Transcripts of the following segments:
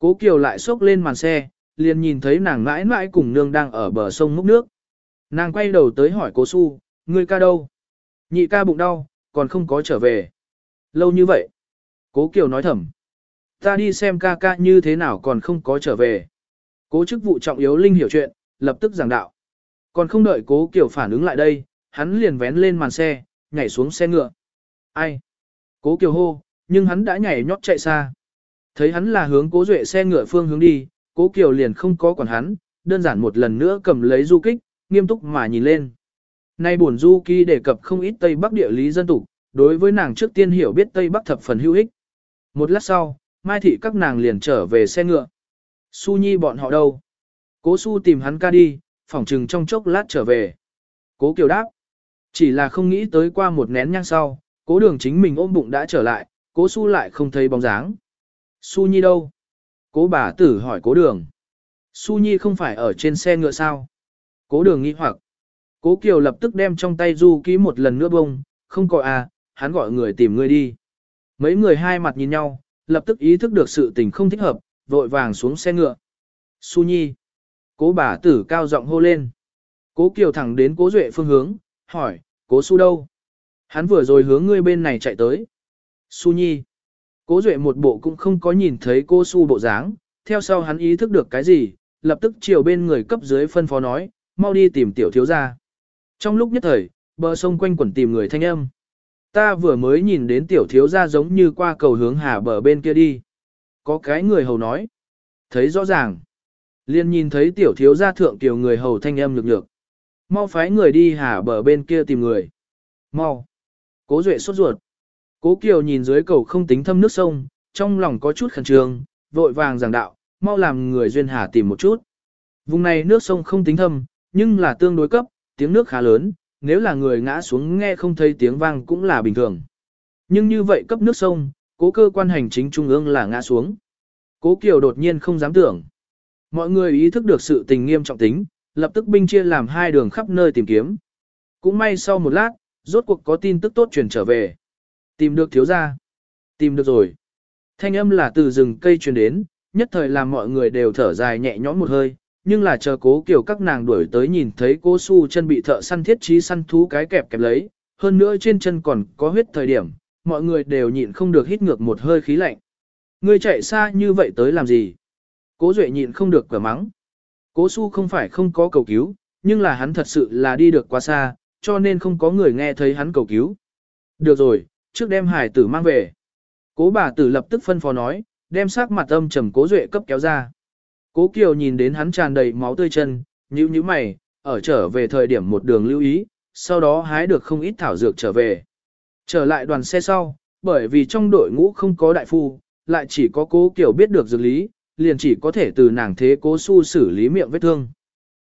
Cố Kiều lại xốc lên màn xe, liền nhìn thấy nàng mãi mãi cùng nương đang ở bờ sông múc nước. Nàng quay đầu tới hỏi cố su, ngươi ca đâu? Nhị ca bụng đau, còn không có trở về. Lâu như vậy. Cố Kiều nói thầm. Ta đi xem ca ca như thế nào còn không có trở về. Cố chức vụ trọng yếu Linh hiểu chuyện, lập tức giảng đạo. Còn không đợi cố Kiều phản ứng lại đây, hắn liền vén lên màn xe, nhảy xuống xe ngựa. Ai? Cố Kiều hô, nhưng hắn đã nhảy nhót chạy xa. Thấy hắn là hướng cố duệ xe ngựa phương hướng đi, cố Kiều liền không có quản hắn, đơn giản một lần nữa cầm lấy du kích, nghiêm túc mà nhìn lên. Nay buồn du ký đề cập không ít Tây Bắc địa lý dân tục, đối với nàng trước tiên hiểu biết Tây Bắc thập phần hữu ích. Một lát sau, Mai Thị các nàng liền trở về xe ngựa. Su Nhi bọn họ đâu? Cố Su tìm hắn ca đi, phỏng trừng trong chốc lát trở về. Cố Kiều đáp. Chỉ là không nghĩ tới qua một nén nhang sau, cố đường chính mình ôm bụng đã trở lại, cố Su lại không thấy bóng dáng. Su Nhi đâu? Cố bà tử hỏi cố đường. Su Nhi không phải ở trên xe ngựa sao? Cố đường nghĩ hoặc. Cố Kiều lập tức đem trong tay du ký một lần nữa bông, không có à, hắn gọi người tìm ngươi đi. Mấy người hai mặt nhìn nhau, lập tức ý thức được sự tình không thích hợp, vội vàng xuống xe ngựa. Su Nhi. Cố bà tử cao giọng hô lên. Cố Kiều thẳng đến cố Duệ phương hướng, hỏi, cố Su đâu? Hắn vừa rồi hướng ngươi bên này chạy tới. Su Nhi. Cố Duệ một bộ cũng không có nhìn thấy cô Su bộ dáng, theo sau hắn ý thức được cái gì, lập tức chiều bên người cấp dưới phân phó nói, mau đi tìm tiểu thiếu gia. Trong lúc nhất thời, bờ sông quanh quẩn tìm người thanh âm. Ta vừa mới nhìn đến tiểu thiếu gia giống như qua cầu hướng hà bờ bên kia đi. Có cái người hầu nói. Thấy rõ ràng. liền nhìn thấy tiểu thiếu gia thượng tiểu người hầu thanh âm lực nhược. Mau phái người đi hà bờ bên kia tìm người. Mau. Cố duệ sốt ruột. Cố kiều nhìn dưới cầu không tính thâm nước sông, trong lòng có chút khẩn trương, vội vàng giảng đạo, mau làm người duyên hà tìm một chút. Vùng này nước sông không tính thâm, nhưng là tương đối cấp, tiếng nước khá lớn, nếu là người ngã xuống nghe không thấy tiếng vang cũng là bình thường. Nhưng như vậy cấp nước sông, cố cơ quan hành chính trung ương là ngã xuống. Cố Kiều đột nhiên không dám tưởng. Mọi người ý thức được sự tình nghiêm trọng tính, lập tức binh chia làm hai đường khắp nơi tìm kiếm. Cũng may sau một lát, rốt cuộc có tin tức tốt truyền trở về. Tìm được thiếu gia. Tìm được rồi. Thanh âm là từ rừng cây truyền đến, nhất thời làm mọi người đều thở dài nhẹ nhõm một hơi, nhưng là chờ cố kiểu các nàng đuổi tới nhìn thấy cố su chân bị thợ săn thiết trí săn thú cái kẹp kẹp lấy, hơn nữa trên chân còn có huyết thời điểm, mọi người đều nhịn không được hít ngược một hơi khí lạnh. Ngươi chạy xa như vậy tới làm gì? Cố Duệ nhịn không được cửa mắng. Cố su không phải không có cầu cứu, nhưng là hắn thật sự là đi được quá xa, cho nên không có người nghe thấy hắn cầu cứu. Được rồi, trước đem hải tử mang về. Cố bà tử lập tức phân phó nói, đem sắc mặt âm trầm cố Duệ cấp kéo ra. Cố Kiều nhìn đến hắn tràn đầy máu tươi chân, nhíu nhíu mày, ở trở về thời điểm một đường lưu ý, sau đó hái được không ít thảo dược trở về. Trở lại đoàn xe sau, bởi vì trong đội ngũ không có đại phu, lại chỉ có cố Kiều biết được dược lý, liền chỉ có thể từ nàng thế cố su xử lý miệng vết thương.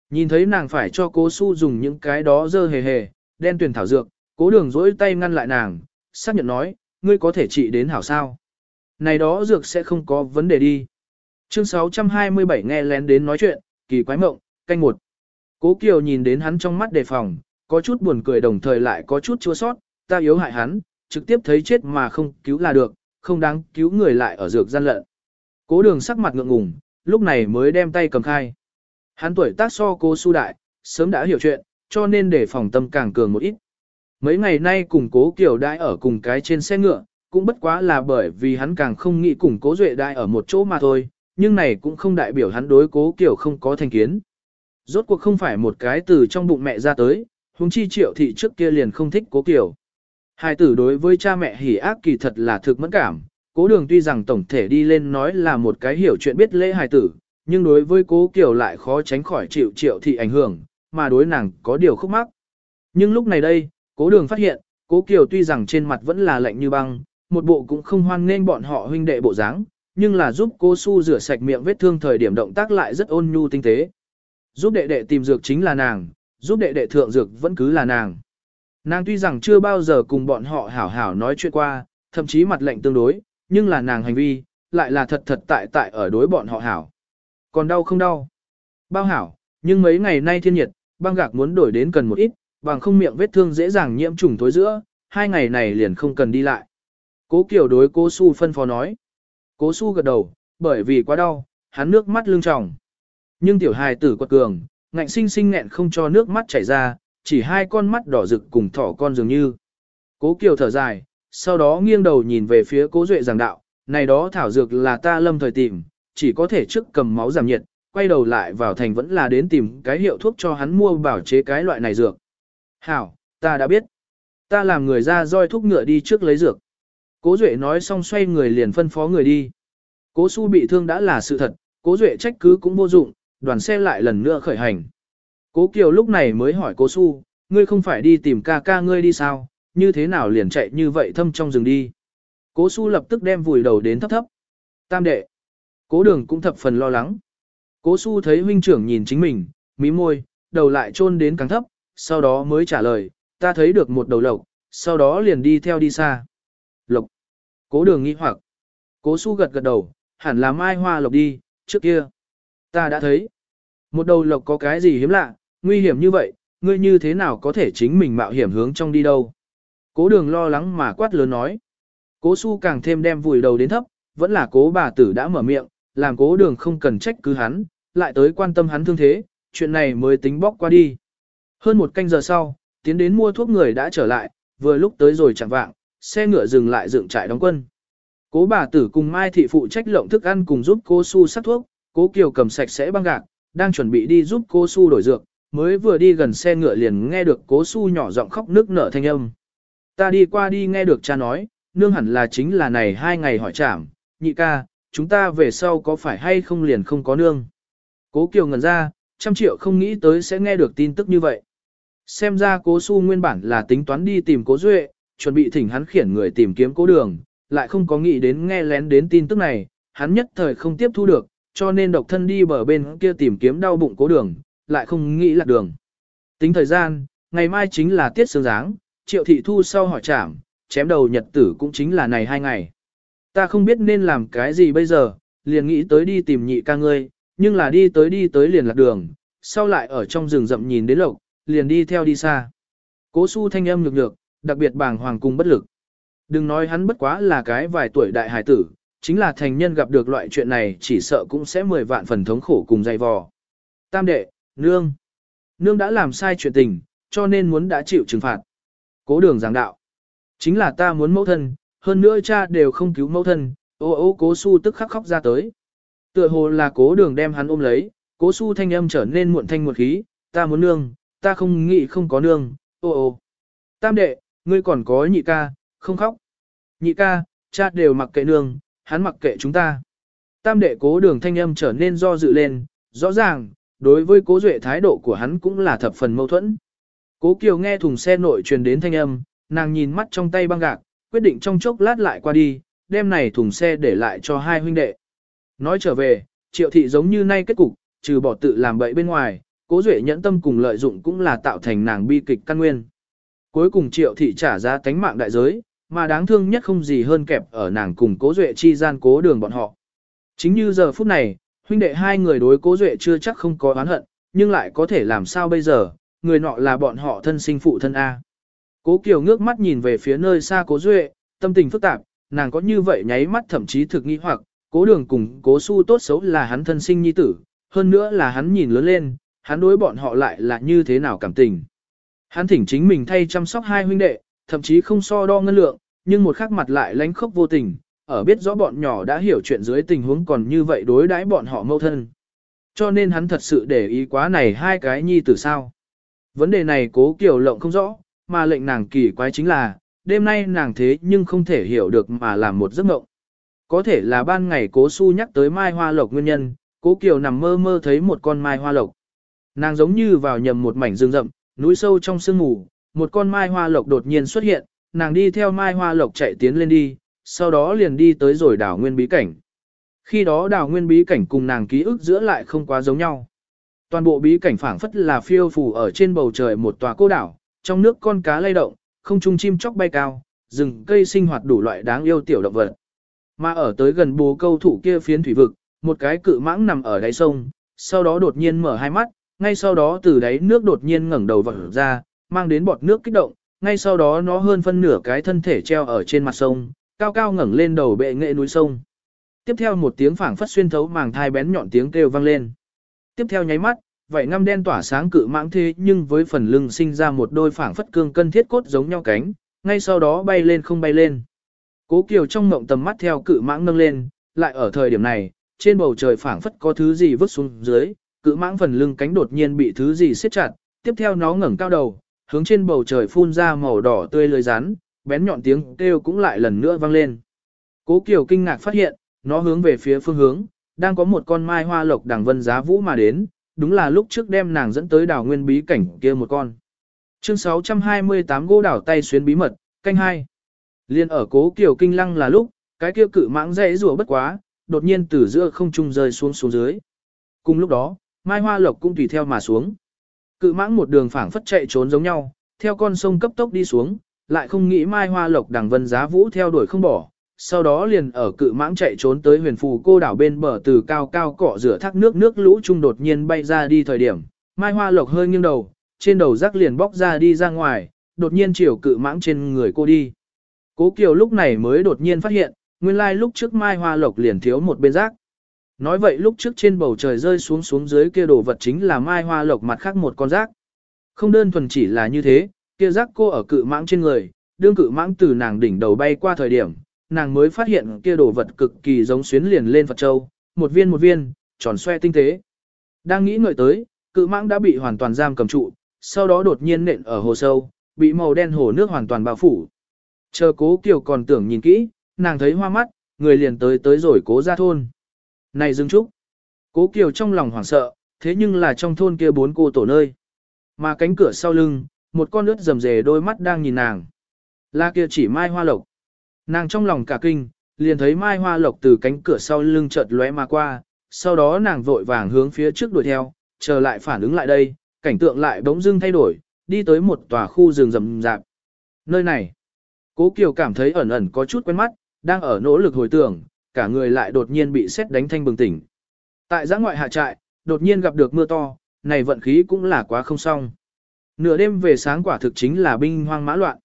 Nhìn thấy nàng phải cho cố su dùng những cái đó dơ hề hề, đen tuyển thảo dược, cố đường dỗi tay ngăn lại nàng, xác nhận nói, ngươi có thể trị đến hảo sao. Này đó dược sẽ không có vấn đề đi. Chương 627 nghe lén đến nói chuyện, kỳ quái mộng, canh một. Cố Kiều nhìn đến hắn trong mắt đề phòng, có chút buồn cười đồng thời lại có chút chua sót, ta yếu hại hắn, trực tiếp thấy chết mà không cứu là được, không đáng cứu người lại ở dược gian lận. Cố đường sắc mặt ngượng ngùng, lúc này mới đem tay cầm khai. Hắn tuổi tác so cô su đại, sớm đã hiểu chuyện, cho nên để phòng tâm càng cường một ít. Mấy ngày nay cùng cố kiểu đãi ở cùng cái trên xe ngựa, cũng bất quá là bởi vì hắn càng không nghĩ cùng cố duệ đại ở một chỗ mà thôi, nhưng này cũng không đại biểu hắn đối cố kiểu không có thành kiến. Rốt cuộc không phải một cái từ trong bụng mẹ ra tới, huống chi triệu thị trước kia liền không thích cố kiểu. Hai tử đối với cha mẹ hỉ ác kỳ thật là thực mẫn cảm, cố đường tuy rằng tổng thể đi lên nói là một cái hiểu chuyện biết lễ hài tử, nhưng đối với cố kiểu lại khó tránh khỏi chịu triệu thị ảnh hưởng, mà đối nàng có điều khúc mắc. Nhưng lúc này đây, cố đường phát hiện, cố kiều tuy rằng trên mặt vẫn là lạnh như băng, một bộ cũng không hoan nên bọn họ huynh đệ bộ dáng, nhưng là giúp cô Su rửa sạch miệng vết thương thời điểm động tác lại rất ôn nhu tinh tế. Giúp đệ đệ tìm dược chính là nàng, giúp đệ đệ thượng dược vẫn cứ là nàng. Nàng tuy rằng chưa bao giờ cùng bọn họ hảo hảo nói chuyện qua, thậm chí mặt lệnh tương đối, nhưng là nàng hành vi, lại là thật thật tại tại ở đối bọn họ hảo. Còn đau không đau? Bao hảo, nhưng mấy ngày nay thiên nhiệt, băng gạc muốn đổi đến cần một ít, bằng không miệng vết thương dễ dàng nhiễm trùng tối giữa, hai ngày này liền không cần đi lại. Cố Kiều đối cố Su phân phó nói. Cố su gật đầu, bởi vì quá đau, hắn nước mắt lưng tròng. Nhưng tiểu hài tử quật cường, ngạnh sinh sinh nghẹn không cho nước mắt chảy ra, chỉ hai con mắt đỏ rực cùng thỏ con dường như. Cố Kiều thở dài, sau đó nghiêng đầu nhìn về phía Cố Duệ giảng đạo, này đó thảo dược là ta lâm thời tìm, chỉ có thể trước cầm máu giảm nhiệt, quay đầu lại vào thành vẫn là đến tìm cái hiệu thuốc cho hắn mua bảo chế cái loại này dược. Hảo, ta đã biết. Ta làm người ra roi thuốc ngựa đi trước lấy dược. Cố Duệ nói xong xoay người liền phân phó người đi. Cố Su bị thương đã là sự thật, Cố Duệ trách cứ cũng vô dụng, đoàn xe lại lần nữa khởi hành. Cố Kiều lúc này mới hỏi Cố Su, ngươi không phải đi tìm ca ca ngươi đi sao, như thế nào liền chạy như vậy thâm trong rừng đi. Cố Su lập tức đem vùi đầu đến thấp thấp. Tam đệ. Cố đường cũng thập phần lo lắng. Cố Su thấy huynh trưởng nhìn chính mình, mí môi, đầu lại chôn đến càng thấp, sau đó mới trả lời, ta thấy được một đầu lộc, sau đó liền đi theo đi xa. Lộc. Cố đường nghi hoặc. Cố Su gật gật đầu, hẳn là mai hoa lộc đi, trước kia. Ta đã thấy. Một đầu lộc có cái gì hiếm lạ, nguy hiểm như vậy, ngươi như thế nào có thể chính mình mạo hiểm hướng trong đi đâu. Cố đường lo lắng mà quát lớn nói. Cố su càng thêm đem vùi đầu đến thấp, vẫn là cố bà tử đã mở miệng, làm cố đường không cần trách cứ hắn, lại tới quan tâm hắn thương thế, chuyện này mới tính bóc qua đi. Hơn một canh giờ sau, tiến đến mua thuốc người đã trở lại, vừa lúc tới rồi chẳng vạng, xe ngựa dừng lại dựng trại đóng quân. Cố bà tử cùng Mai thị phụ trách lộng thức ăn cùng giúp cô su sắc thuốc, cố kiều cầm sạch sẽ băng gạc, đang chuẩn bị đi giúp cô su đổi dược, mới vừa đi gần xe ngựa liền nghe được cố su nhỏ giọng khóc nước nở thanh âm. Ta đi qua đi nghe được cha nói, nương hẳn là chính là này hai ngày hỏi trảm, nhị ca, chúng ta về sau có phải hay không liền không có nương. Cố Kiều ngẩn ra, trăm triệu không nghĩ tới sẽ nghe được tin tức như vậy. Xem ra cố su nguyên bản là tính toán đi tìm cố duệ, chuẩn bị thỉnh hắn khiển người tìm kiếm cố đường, lại không có nghĩ đến nghe lén đến tin tức này, hắn nhất thời không tiếp thu được, cho nên độc thân đi bờ bên kia tìm kiếm đau bụng cố đường, lại không nghĩ lạc đường. Tính thời gian, ngày mai chính là tiết sương giáng, triệu thị thu sau hỏi trảm, chém đầu nhật tử cũng chính là này hai ngày. Ta không biết nên làm cái gì bây giờ, liền nghĩ tới đi tìm nhị ca ngươi, nhưng là đi tới đi tới liền lạc đường, sau lại ở trong rừng rậm nhìn đến lộc, liền đi theo đi xa. Cố su thanh âm nhược nhược, đặc biệt bàng hoàng cùng bất lực. Đừng nói hắn bất quá là cái vài tuổi đại hải tử, chính là thành nhân gặp được loại chuyện này chỉ sợ cũng sẽ mười vạn phần thống khổ cùng dày vò. Tam đệ, nương. Nương đã làm sai chuyện tình, cho nên muốn đã chịu trừng phạt. Cố đường giảng đạo. Chính là ta muốn mẫu thân, hơn nữa cha đều không cứu mẫu thân, ô ô cố su tức khắc khóc ra tới. Tựa hồ là cố đường đem hắn ôm lấy, cố su thanh âm trở nên muộn thanh muộn khí, ta muốn nương, ta không nghĩ không có nương, ô ô. Tam đệ, ngươi còn có nhị ca, không khóc. Nhị ca, cha đều mặc kệ nương, hắn mặc kệ chúng ta. Tam đệ cố đường thanh âm trở nên do dự lên, rõ ràng, đối với cố duệ thái độ của hắn cũng là thập phần mâu thuẫn. Cố Kiều nghe thùng xe nội truyền đến thanh âm, nàng nhìn mắt trong tay băng gạc, quyết định trong chốc lát lại qua đi, đem này thùng xe để lại cho hai huynh đệ. Nói trở về, triệu thị giống như nay kết cục, trừ bỏ tự làm bậy bên ngoài, cố duệ nhẫn tâm cùng lợi dụng cũng là tạo thành nàng bi kịch căn nguyên. Cuối cùng triệu thị trả giá tánh mạng đại giới, mà đáng thương nhất không gì hơn kẹp ở nàng cùng cố duệ chi gian cố đường bọn họ. Chính như giờ phút này, huynh đệ hai người đối cố duệ chưa chắc không có oán hận, nhưng lại có thể làm sao bây giờ, người nọ là bọn họ thân sinh phụ thân A. Cố Kiều ngước mắt nhìn về phía nơi xa cố duệ, tâm tình phức tạp, nàng có như vậy nháy mắt thậm chí thực nghi hoặc, cố đường cùng cố su tốt xấu là hắn thân sinh nhi tử, hơn nữa là hắn nhìn lớn lên, hắn đối bọn họ lại là như thế nào cảm tình. Hắn thỉnh chính mình thay chăm sóc hai huynh đệ, thậm chí không so đo ngân lượng, nhưng một khắc mặt lại lánh khốc vô tình, ở biết rõ bọn nhỏ đã hiểu chuyện dưới tình huống còn như vậy đối đãi bọn họ mâu thân. Cho nên hắn thật sự để ý quá này hai cái nhi tử sao. Vấn đề này cố kiểu lộng không rõ, mà lệnh nàng kỳ quái chính là, đêm nay nàng thế nhưng không thể hiểu được mà làm một giấc mộng. Có thể là ban ngày cố su nhắc tới mai hoa lộc nguyên nhân, cố kiều nằm mơ mơ thấy một con mai hoa lộc. Nàng giống như vào nhầm một mảnh rừng rậm, núi sâu trong sương mù, một con mai hoa lộc đột nhiên xuất hiện, nàng đi theo mai hoa lộc chạy tiến lên đi, sau đó liền đi tới rồi đảo nguyên bí cảnh. Khi đó đảo nguyên bí cảnh cùng nàng ký ức giữa lại không quá giống nhau. Toàn bộ bí cảnh phảng phất là phiêu phù ở trên bầu trời một tòa cô đảo, trong nước con cá lay động, không trung chim chóc bay cao, rừng cây sinh hoạt đủ loại đáng yêu tiểu động vật. Mà ở tới gần bồ câu thủ kia phiến thủy vực, một cái cự mãng nằm ở đáy sông, sau đó đột nhiên mở hai mắt, ngay sau đó từ đáy nước đột nhiên ngẩng đầu vọt ra, mang đến bọt nước kích động, ngay sau đó nó hơn phân nửa cái thân thể treo ở trên mặt sông, cao cao ngẩng lên đầu bệ nghệ núi sông. Tiếp theo một tiếng phảng phất xuyên thấu màng thai bén nhọn tiếng kêu vang lên. Tiếp theo nháy mắt, vậy ngăm đen tỏa sáng cự mãng thế nhưng với phần lưng sinh ra một đôi phảng phất cương cân thiết cốt giống nhau cánh, ngay sau đó bay lên không bay lên. Cố Kiều trong ngộng tầm mắt theo cự mãng nâng lên, lại ở thời điểm này, trên bầu trời phảng phất có thứ gì vứt xuống dưới, cự mãng phần lưng cánh đột nhiên bị thứ gì siết chặt, tiếp theo nó ngẩng cao đầu, hướng trên bầu trời phun ra màu đỏ tươi lưới rắn, bén nhọn tiếng kêu cũng lại lần nữa vang lên. Cố Kiều kinh ngạc phát hiện, nó hướng về phía phương hướng, đang có một con mai hoa lộc đằng vân giá vũ mà đến, đúng là lúc trước đem nàng dẫn tới đảo nguyên bí cảnh kia một con. Chương 628 gỗ đảo tay xuyến bí mật, canh hai. Liên ở cố Kiều kinh lăng là lúc, cái kia cự mãng dãy rùa bất quá, đột nhiên từ giữa không trung rơi xuống xuống dưới. Cùng lúc đó, mai hoa lộc cũng tùy theo mà xuống. Cự mãng một đường phảng phất chạy trốn giống nhau, theo con sông cấp tốc đi xuống, lại không nghĩ mai hoa lộc đằng vân giá vũ theo đuổi không bỏ. Sau đó liền ở cự mãng chạy trốn tới huyền phù cô đảo bên bờ từ cao cao cọ rửa thác nước nước lũ trung đột nhiên bay ra đi thời điểm. Mai hoa lộc hơi nghiêng đầu, trên đầu rác liền bóc ra đi ra ngoài, đột nhiên chiều cự mãng trên người cô đi. Cố Kiều lúc này mới đột nhiên phát hiện, nguyên lai lúc trước mai hoa lộc liền thiếu một bên rác. Nói vậy lúc trước trên bầu trời rơi xuống xuống dưới kia đồ vật chính là mai hoa lộc mặt khác một con rác. Không đơn thuần chỉ là như thế, kia rác cô ở cự mãng trên người, đương cự mãng từ nàng đỉnh đầu bay qua thời điểm, nàng mới phát hiện kia đồ vật cực kỳ giống xuyến liền lên Phật Châu, một viên một viên, tròn xoe tinh tế. Đang nghĩ ngợi tới, cự mãng đã bị hoàn toàn giam cầm trụ, sau đó đột nhiên nện ở hồ sâu, bị màu đen hồ nước hoàn toàn bao phủ. Chờ cố kiều còn tưởng nhìn kỹ, nàng thấy hoa mắt, người liền tới tới rồi cố ra thôn. Này Dương Trúc! Cố kiều trong lòng hoảng sợ, thế nhưng là trong thôn kia bốn cô tổ nơi. Mà cánh cửa sau lưng, một con ướt rầm rề đôi mắt đang nhìn nàng. Là kia chỉ mai hoa lộc. Nàng trong lòng cả kinh, liền thấy mai hoa lộc từ cánh cửa sau lưng chợt lóe mà qua, sau đó nàng vội vàng hướng phía trước đuổi theo, chờ lại phản ứng lại đây, cảnh tượng lại bỗng dưng thay đổi, đi tới một tòa khu rừng rậm rạp. Nơi này, Cố Kiều cảm thấy ẩn ẩn có chút quen mắt, đang ở nỗ lực hồi tưởng, cả người lại đột nhiên bị xét đánh thanh bừng tỉnh. Tại giã ngoại hạ trại, đột nhiên gặp được mưa to, này vận khí cũng là quá không xong. Nửa đêm về sáng quả thực chính là binh hoang mã loạn.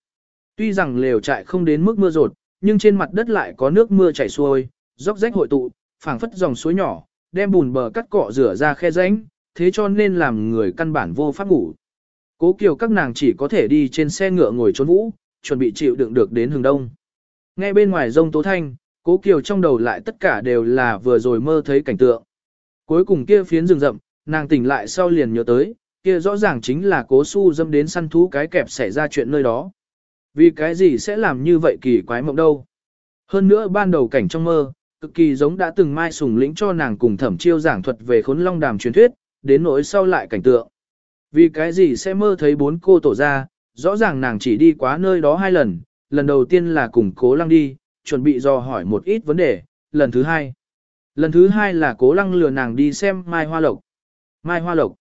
Tuy rằng lều trại không đến mức mưa rột, nhưng trên mặt đất lại có nước mưa chảy xuôi, róc rách hội tụ, phảng phất dòng suối nhỏ, đem bùn bờ cắt cọ rửa ra khe rãnh, thế cho nên làm người căn bản vô pháp ngủ. Cố Kiều các nàng chỉ có thể đi trên xe ngựa ngồi trốn vũ, chuẩn bị chịu đựng được đến hừng đông. Nghe bên ngoài rông tố thanh, Cố Kiều trong đầu lại tất cả đều là vừa rồi mơ thấy cảnh tượng. Cuối cùng kia phiến rừng rậm, nàng tỉnh lại sau liền nhớ tới, kia rõ ràng chính là cố su dâm đến săn thú cái kẹp xảy ra chuyện nơi đó. Vì cái gì sẽ làm như vậy kỳ quái mộng đâu. Hơn nữa ban đầu cảnh trong mơ, cực kỳ giống đã từng mai sùng lĩnh cho nàng cùng thẩm chiêu giảng thuật về khốn long đàm truyền thuyết, đến nỗi sau lại cảnh tượng. Vì cái gì sẽ mơ thấy bốn cô tổ ra, rõ ràng nàng chỉ đi quá nơi đó hai lần, lần đầu tiên là cùng cố lăng đi, chuẩn bị dò hỏi một ít vấn đề, lần thứ hai. Lần thứ hai là cố lăng lừa nàng đi xem Mai Hoa Lộc. Mai Hoa Lộc.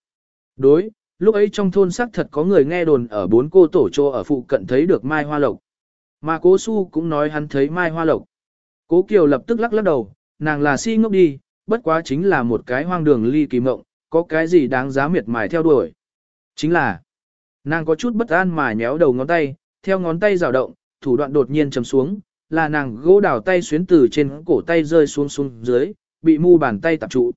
Đối, lúc ấy trong thôn xác thật có người nghe đồn ở bốn cô tổ trô ở phụ cận thấy được Mai Hoa Lộc. Mà cố su cũng nói hắn thấy Mai Hoa Lộc. Cố Kiều lập tức lắc lắc đầu, nàng là si ngốc đi, bất quá chính là một cái hoang đường ly kỳ mộng, có cái gì đáng giá miệt mài theo đuổi. Chính là, nàng có chút bất an mà nhéo đầu ngón tay, theo ngón tay rào động, thủ đoạn đột nhiên chầm xuống, là nàng gỗ đào tay xuyến từ trên cổ tay rơi xuống xuống dưới, bị mu bàn tay tập trụ.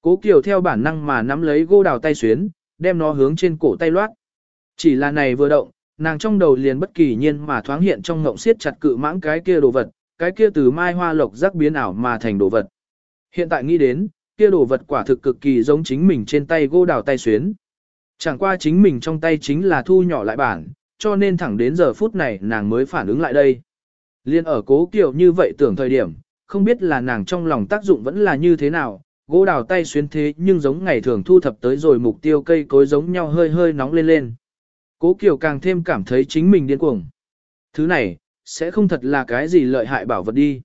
Cố Kiều theo bản năng mà nắm lấy gỗ đào tay xuyến, đem nó hướng trên cổ tay loát. Chỉ là này vừa động, nàng trong đầu liền bất kỳ nhiên mà thoáng hiện trong ngộng siết chặt cự mãng cái kia đồ vật, cái kia từ mai hoa lộc rắc biến ảo mà thành đồ vật. Hiện tại nghĩ đến, kia đồ vật quả thực cực kỳ giống chính mình trên tay gỗ đào tay xuyến. Chẳng qua chính mình trong tay chính là thu nhỏ lại bản, cho nên thẳng đến giờ phút này nàng mới phản ứng lại đây. Liên ở cố kiều như vậy tưởng thời điểm, không biết là nàng trong lòng tác dụng vẫn là như thế nào, gỗ đào tay xuyên thế nhưng giống ngày thường thu thập tới rồi mục tiêu cây cối giống nhau hơi hơi nóng lên lên. Cố kiều càng thêm cảm thấy chính mình điên cuồng. Thứ này, sẽ không thật là cái gì lợi hại bảo vật đi.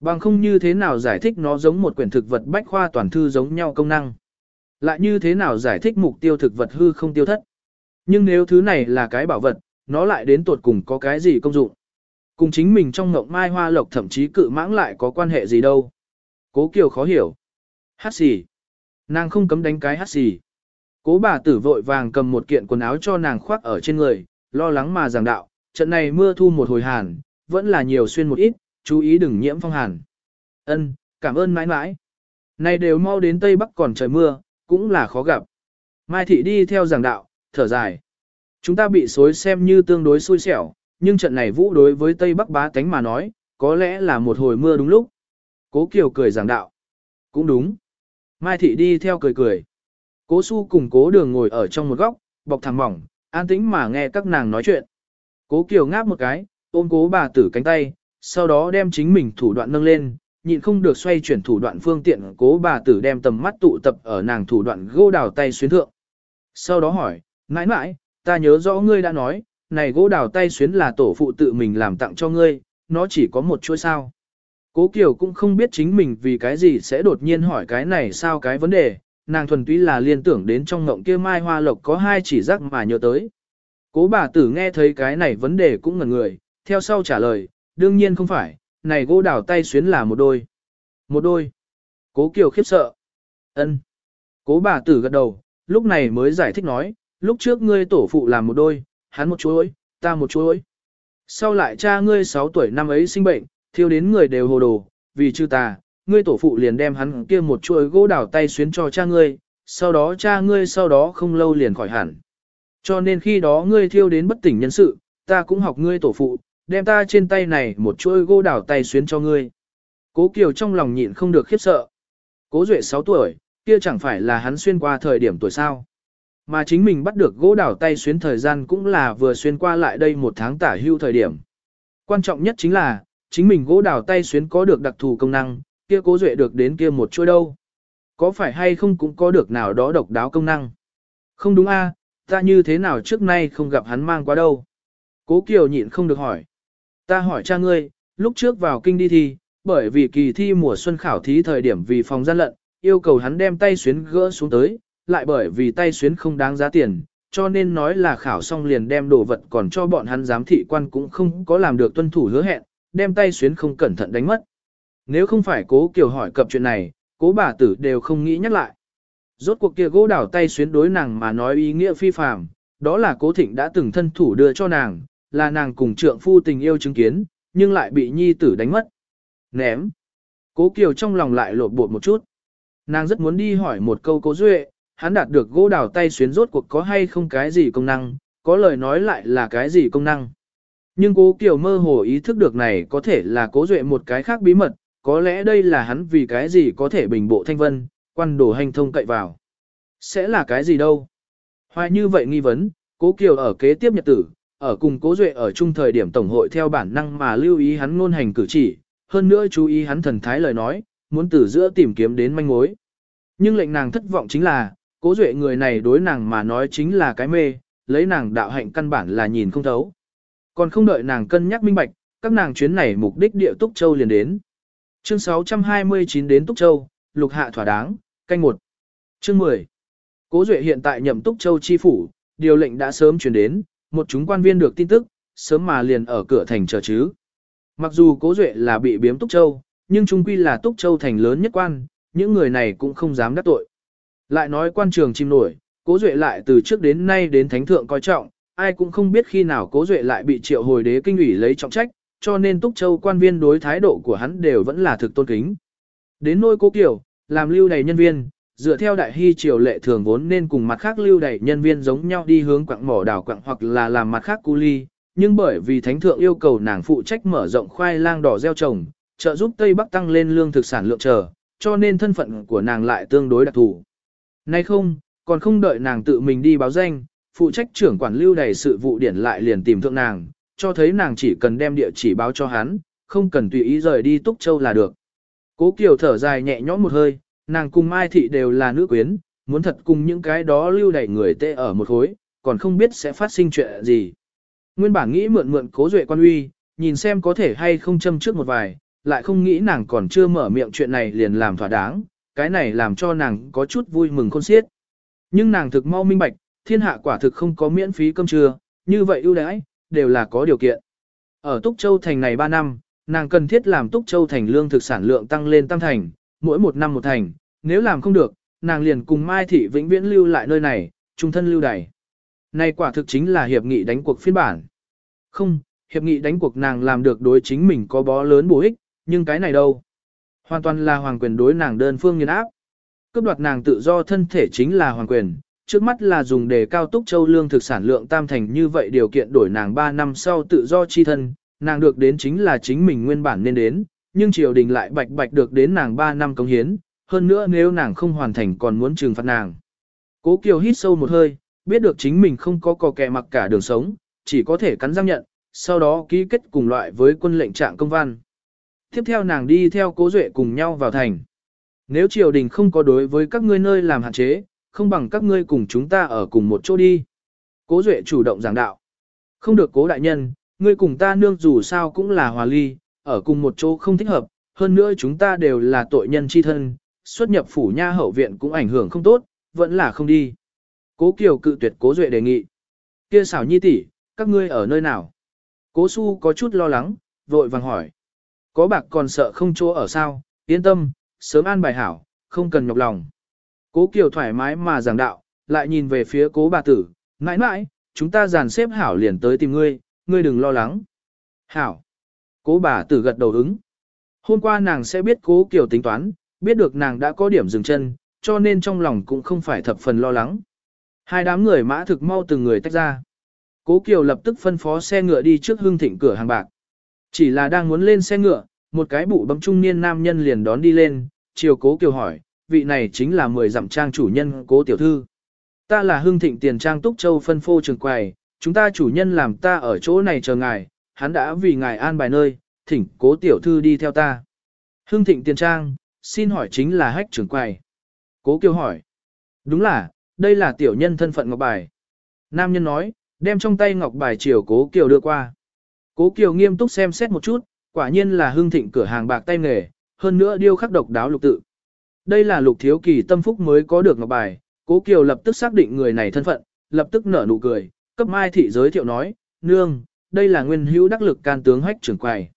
Bằng không như thế nào giải thích nó giống một quyển thực vật bách khoa toàn thư giống nhau công năng. Lại như thế nào giải thích mục tiêu thực vật hư không tiêu thất. Nhưng nếu thứ này là cái bảo vật, nó lại đến tột cùng có cái gì công dụng. Cùng chính mình trong ngộng mai hoa lộc thậm chí cự mãng lại có quan hệ gì đâu. Cố Kiều khó hiểu. Hát xì. Nàng không cấm đánh cái hát xì. Cố bà tử vội vàng cầm một kiện quần áo cho nàng khoác ở trên người, lo lắng mà giảng đạo, trận này mưa thu một hồi hàn, vẫn là nhiều xuyên một ít, chú ý đừng nhiễm phong hàn. Ân, cảm ơn mãi mãi. Này đều mau đến Tây Bắc còn trời mưa, cũng là khó gặp. Mai thị đi theo giảng đạo, thở dài. Chúng ta bị xối xem như tương đối xui xẻo, nhưng trận này vũ đối với Tây Bắc bá tánh mà nói, có lẽ là một hồi mưa đúng lúc. Cố Kiều cười giảng đạo. Cũng đúng. Mai thị đi theo cười cười. Cố su cùng cố đường ngồi ở trong một góc, bọc thẳng mỏng, an tĩnh mà nghe các nàng nói chuyện. Cố Kiều ngáp một cái, ôm cố bà tử cánh tay, sau đó đem chính mình thủ đoạn nâng lên, nhịn không được xoay chuyển thủ đoạn phương tiện cố bà tử đem tầm mắt tụ tập ở nàng thủ đoạn gô đào tay xuyến thượng. Sau đó hỏi, mãi mãi, ta nhớ rõ ngươi đã nói, này gỗ đào tay xuyến là tổ phụ tự mình làm tặng cho ngươi, nó chỉ có một chuỗi sao. Cố Kiều cũng không biết chính mình vì cái gì sẽ đột nhiên hỏi cái này sao cái vấn đề, nàng thuần túy là liên tưởng đến trong ngộng kia mai hoa lộc có hai chỉ rắc mà nhớ tới. Cố bà tử nghe thấy cái này vấn đề cũng ngẩn người, theo sau trả lời, đương nhiên không phải, này gỗ đào tay xuyến là một đôi. Một đôi. Cố Kiều khiếp sợ. ân Cố bà tử gật đầu, lúc này mới giải thích nói, lúc trước ngươi tổ phụ làm một đôi, hắn một chuỗi, ta một chuỗi. Sau lại cha ngươi 6 tuổi năm ấy sinh bệnh, thiêu đến người đều hồ đồ, vì chư ta, ngươi tổ phụ liền đem hắn kia một chuỗi gỗ đào tay xuyến cho cha ngươi, sau đó cha ngươi sau đó không lâu liền khỏi hẳn. Cho nên khi đó ngươi thiêu đến bất tỉnh nhân sự, ta cũng học ngươi tổ phụ, đem ta trên tay này một chuỗi gỗ đào tay xuyến cho ngươi. Cố Kiều trong lòng nhịn không được khiếp sợ. Cố Duệ 6 tuổi, kia chẳng phải là hắn xuyên qua thời điểm tuổi sao. Mà chính mình bắt được gỗ đào tay xuyến thời gian cũng là vừa xuyên qua lại đây một tháng tả hưu thời điểm. Quan trọng nhất chính là, chính mình gỗ đào tay xuyến có được đặc thù công năng, kia cố duệ được đến kia một chuỗi đâu. Có phải hay không cũng có được nào đó độc đáo công năng. Không đúng a, ta như thế nào trước nay không gặp hắn mang qua đâu. Cố Kiều nhịn không được hỏi. Ta hỏi cha ngươi, lúc trước vào kinh đi thi, bởi vì kỳ thi mùa xuân khảo thí thời điểm vì phòng gian lận, yêu cầu hắn đem tay xuyến gỡ xuống tới, lại bởi vì tay xuyến không đáng giá tiền, cho nên nói là khảo xong liền đem đồ vật còn cho bọn hắn giám thị quan cũng không có làm được tuân thủ hứa hẹn, đem tay xuyến không cẩn thận đánh mất. Nếu không phải cố Kiều hỏi cập chuyện này, cố bà tử đều không nghĩ nhắc lại. Rốt cuộc kia gỗ đảo tay xuyến đối nàng mà nói ý nghĩa phi phàm, đó là cố thịnh đã từng thân thủ đưa cho nàng, là nàng cùng trượng phu tình yêu chứng kiến, nhưng lại bị nhi tử đánh mất. Ném. Cố Kiều trong lòng lại lột bột một chút. Nàng rất muốn đi hỏi một câu cố duệ, hắn đạt được gỗ đào tay xuyến rốt cuộc có hay không cái gì công năng, có lời nói lại là cái gì công năng. Nhưng cố Kiều mơ hồ ý thức được này có thể là cố duệ một cái khác bí mật, có lẽ đây là hắn vì cái gì có thể bình bộ thanh vân, quan đổ hành thông cậy vào. Sẽ là cái gì đâu? Hoài như vậy nghi vấn, cố Kiều ở kế tiếp nhật tử, ở cùng cố duệ ở chung thời điểm tổng hội theo bản năng mà lưu ý hắn ngôn hành cử chỉ, hơn nữa chú ý hắn thần thái lời nói, muốn từ giữa tìm kiếm đến manh mối. Nhưng lệnh nàng thất vọng chính là, cố duệ người này đối nàng mà nói chính là cái mê, lấy nàng đạo hạnh căn bản là nhìn không thấu. Còn không đợi nàng cân nhắc minh bạch, các nàng chuyến này mục đích địa Túc Châu liền đến. Chương 629 đến Túc Châu, lục hạ thỏa đáng, canh một. Chương 10. Cố Duệ hiện tại nhậm Túc Châu chi phủ, điều lệnh đã sớm truyền đến, một chúng quan viên được tin tức, sớm mà liền ở cửa thành chờ chứ. Mặc dù Cố Duệ là bị biếm Túc Châu, nhưng trung quy là Túc Châu thành lớn nhất quan, những người này cũng không dám đắc tội. Lại nói quan trường chim nổi, Cố Duệ lại từ trước đến nay đến thánh thượng coi trọng, ai cũng không biết khi nào Cố Duệ lại bị triệu hồi đế kinh ủy lấy trọng trách, cho nên Túc Châu quan viên đối thái độ của hắn đều vẫn là thực tôn kính. Đến nôi Cố kiểu, làm lưu đầy nhân viên, dựa theo đại hy triều lệ thường vốn nên cùng mặt khác lưu đầy nhân viên giống nhau đi hướng quặng mỏ đảo quặng hoặc là làm mặt khác cu ly, nhưng bởi vì thánh thượng yêu cầu nàng phụ trách mở rộng khoai lang đỏ gieo trồng, trợ giúp Tây Bắc tăng lên lương thực sản lượng chờ, cho nên thân phận của nàng lại tương đối đặc thù. Nay không, còn không đợi nàng tự mình đi báo danh, phụ trách trưởng quản lưu đầy sự vụ điển lại liền tìm thượng nàng, cho thấy nàng chỉ cần đem địa chỉ báo cho hắn, không cần tùy ý rời đi Túc Châu là được. Cố Kiều thở dài nhẹ nhõm một hơi, nàng cùng Mai Thị đều là nữ quyến, muốn thật cùng những cái đó lưu đầy người tê ở một khối, còn không biết sẽ phát sinh chuyện gì. Nguyên bản nghĩ mượn mượn cố duệ quan uy, nhìn xem có thể hay không châm trước một vài, lại không nghĩ nàng còn chưa mở miệng chuyện này liền làm thỏa đáng, cái này làm cho nàng có chút vui mừng khôn xiết. Nhưng nàng thực mau minh bạch, thiên hạ quả thực không có miễn phí cơm trưa, như vậy ưu đãi, đều là có điều kiện. Ở Túc Châu Thành này 3 năm, nàng cần thiết làm Túc Châu Thành lương thực sản lượng tăng lên tam thành, mỗi một năm một thành, nếu làm không được, nàng liền cùng Mai Thị vĩnh viễn lưu lại nơi này, trung thân lưu đày. Này quả thực chính là hiệp nghị đánh cuộc phiên bản. Không, hiệp nghị đánh cuộc nàng làm được đối chính mình có bó lớn bổ ích, nhưng cái này đâu. Hoàn toàn là hoàng quyền đối nàng đơn phương nghiền áp. Cướp đoạt nàng tự do thân thể chính là hoàng quyền, trước mắt là dùng để cao túc châu lương thực sản lượng tam thành như vậy điều kiện đổi nàng 3 năm sau tự do chi thân, nàng được đến chính là chính mình nguyên bản nên đến, nhưng triều đình lại bạch bạch được đến nàng 3 năm cống hiến, hơn nữa nếu nàng không hoàn thành còn muốn trừng phạt nàng. Cố Kiều hít sâu một hơi, biết được chính mình không có cò kẹ mặc cả đường sống, chỉ có thể cắn răng nhận, sau đó ký kết cùng loại với quân lệnh trạng công văn. Tiếp theo nàng đi theo cố duệ cùng nhau vào thành. Nếu triều đình không có đối với các ngươi nơi làm hạn chế, không bằng các ngươi cùng chúng ta ở cùng một chỗ đi. Cố duệ chủ động giảng đạo. Không được cố đại nhân, ngươi cùng ta nương dù sao cũng là hòa ly, ở cùng một chỗ không thích hợp, hơn nữa chúng ta đều là tội nhân chi thân, xuất nhập phủ nha hậu viện cũng ảnh hưởng không tốt, vẫn là không đi. Cố Kiều cự tuyệt Cố Duệ đề nghị. Kia xảo nhi tỷ, các ngươi ở nơi nào? Cố Su có chút lo lắng, vội vàng hỏi. Có bạc còn sợ không chỗ ở sao, yên tâm, sớm an bài hảo, không cần nhọc lòng. Cố Kiều thoải mái mà giảng đạo, lại nhìn về phía cố bà tử, mãi mãi, chúng ta dàn xếp hảo liền tới tìm ngươi, ngươi đừng lo lắng. Hảo. Cố bà tử gật đầu ứng. Hôm qua nàng sẽ biết cố Kiều tính toán, biết được nàng đã có điểm dừng chân, cho nên trong lòng cũng không phải thập phần lo lắng. Hai đám người mã thực mau từng người tách ra. Cố Kiều lập tức phân phó xe ngựa đi trước hương thịnh cửa hàng bạc. Chỉ là đang muốn lên xe ngựa, một cái bụ bấm trung niên nam nhân liền đón đi lên, chiều Cố Kiều hỏi, vị này chính là mười dặm trang chủ nhân Cố Tiểu Thư. Ta là hương thịnh tiền trang Túc Châu phân phô trường quầy, chúng ta chủ nhân làm ta ở chỗ này chờ ngài, hắn đã vì ngài an bài nơi, thỉnh Cố Tiểu Thư đi theo ta. Hương thịnh tiền trang, xin hỏi chính là hách trưởng quầy. Cố Kiều hỏi. Đúng là, đây là tiểu nhân thân phận ngọc bài. Nam nhân nói, đem trong tay ngọc bài chiều Cố Kiều đưa qua. Cố Kiều nghiêm túc xem xét một chút, quả nhiên là Hưng thịnh cửa hàng bạc tay nghề, hơn nữa điêu khắc độc đáo lục tự. Đây là lục thiếu kỳ tâm phúc mới có được ngọc bài, Cố Kiều lập tức xác định người này thân phận, lập tức nở nụ cười, cấp Mai thị giới thiệu nói, nương, đây là nguyên hữu đắc lực can tướng hách trưởng quầy.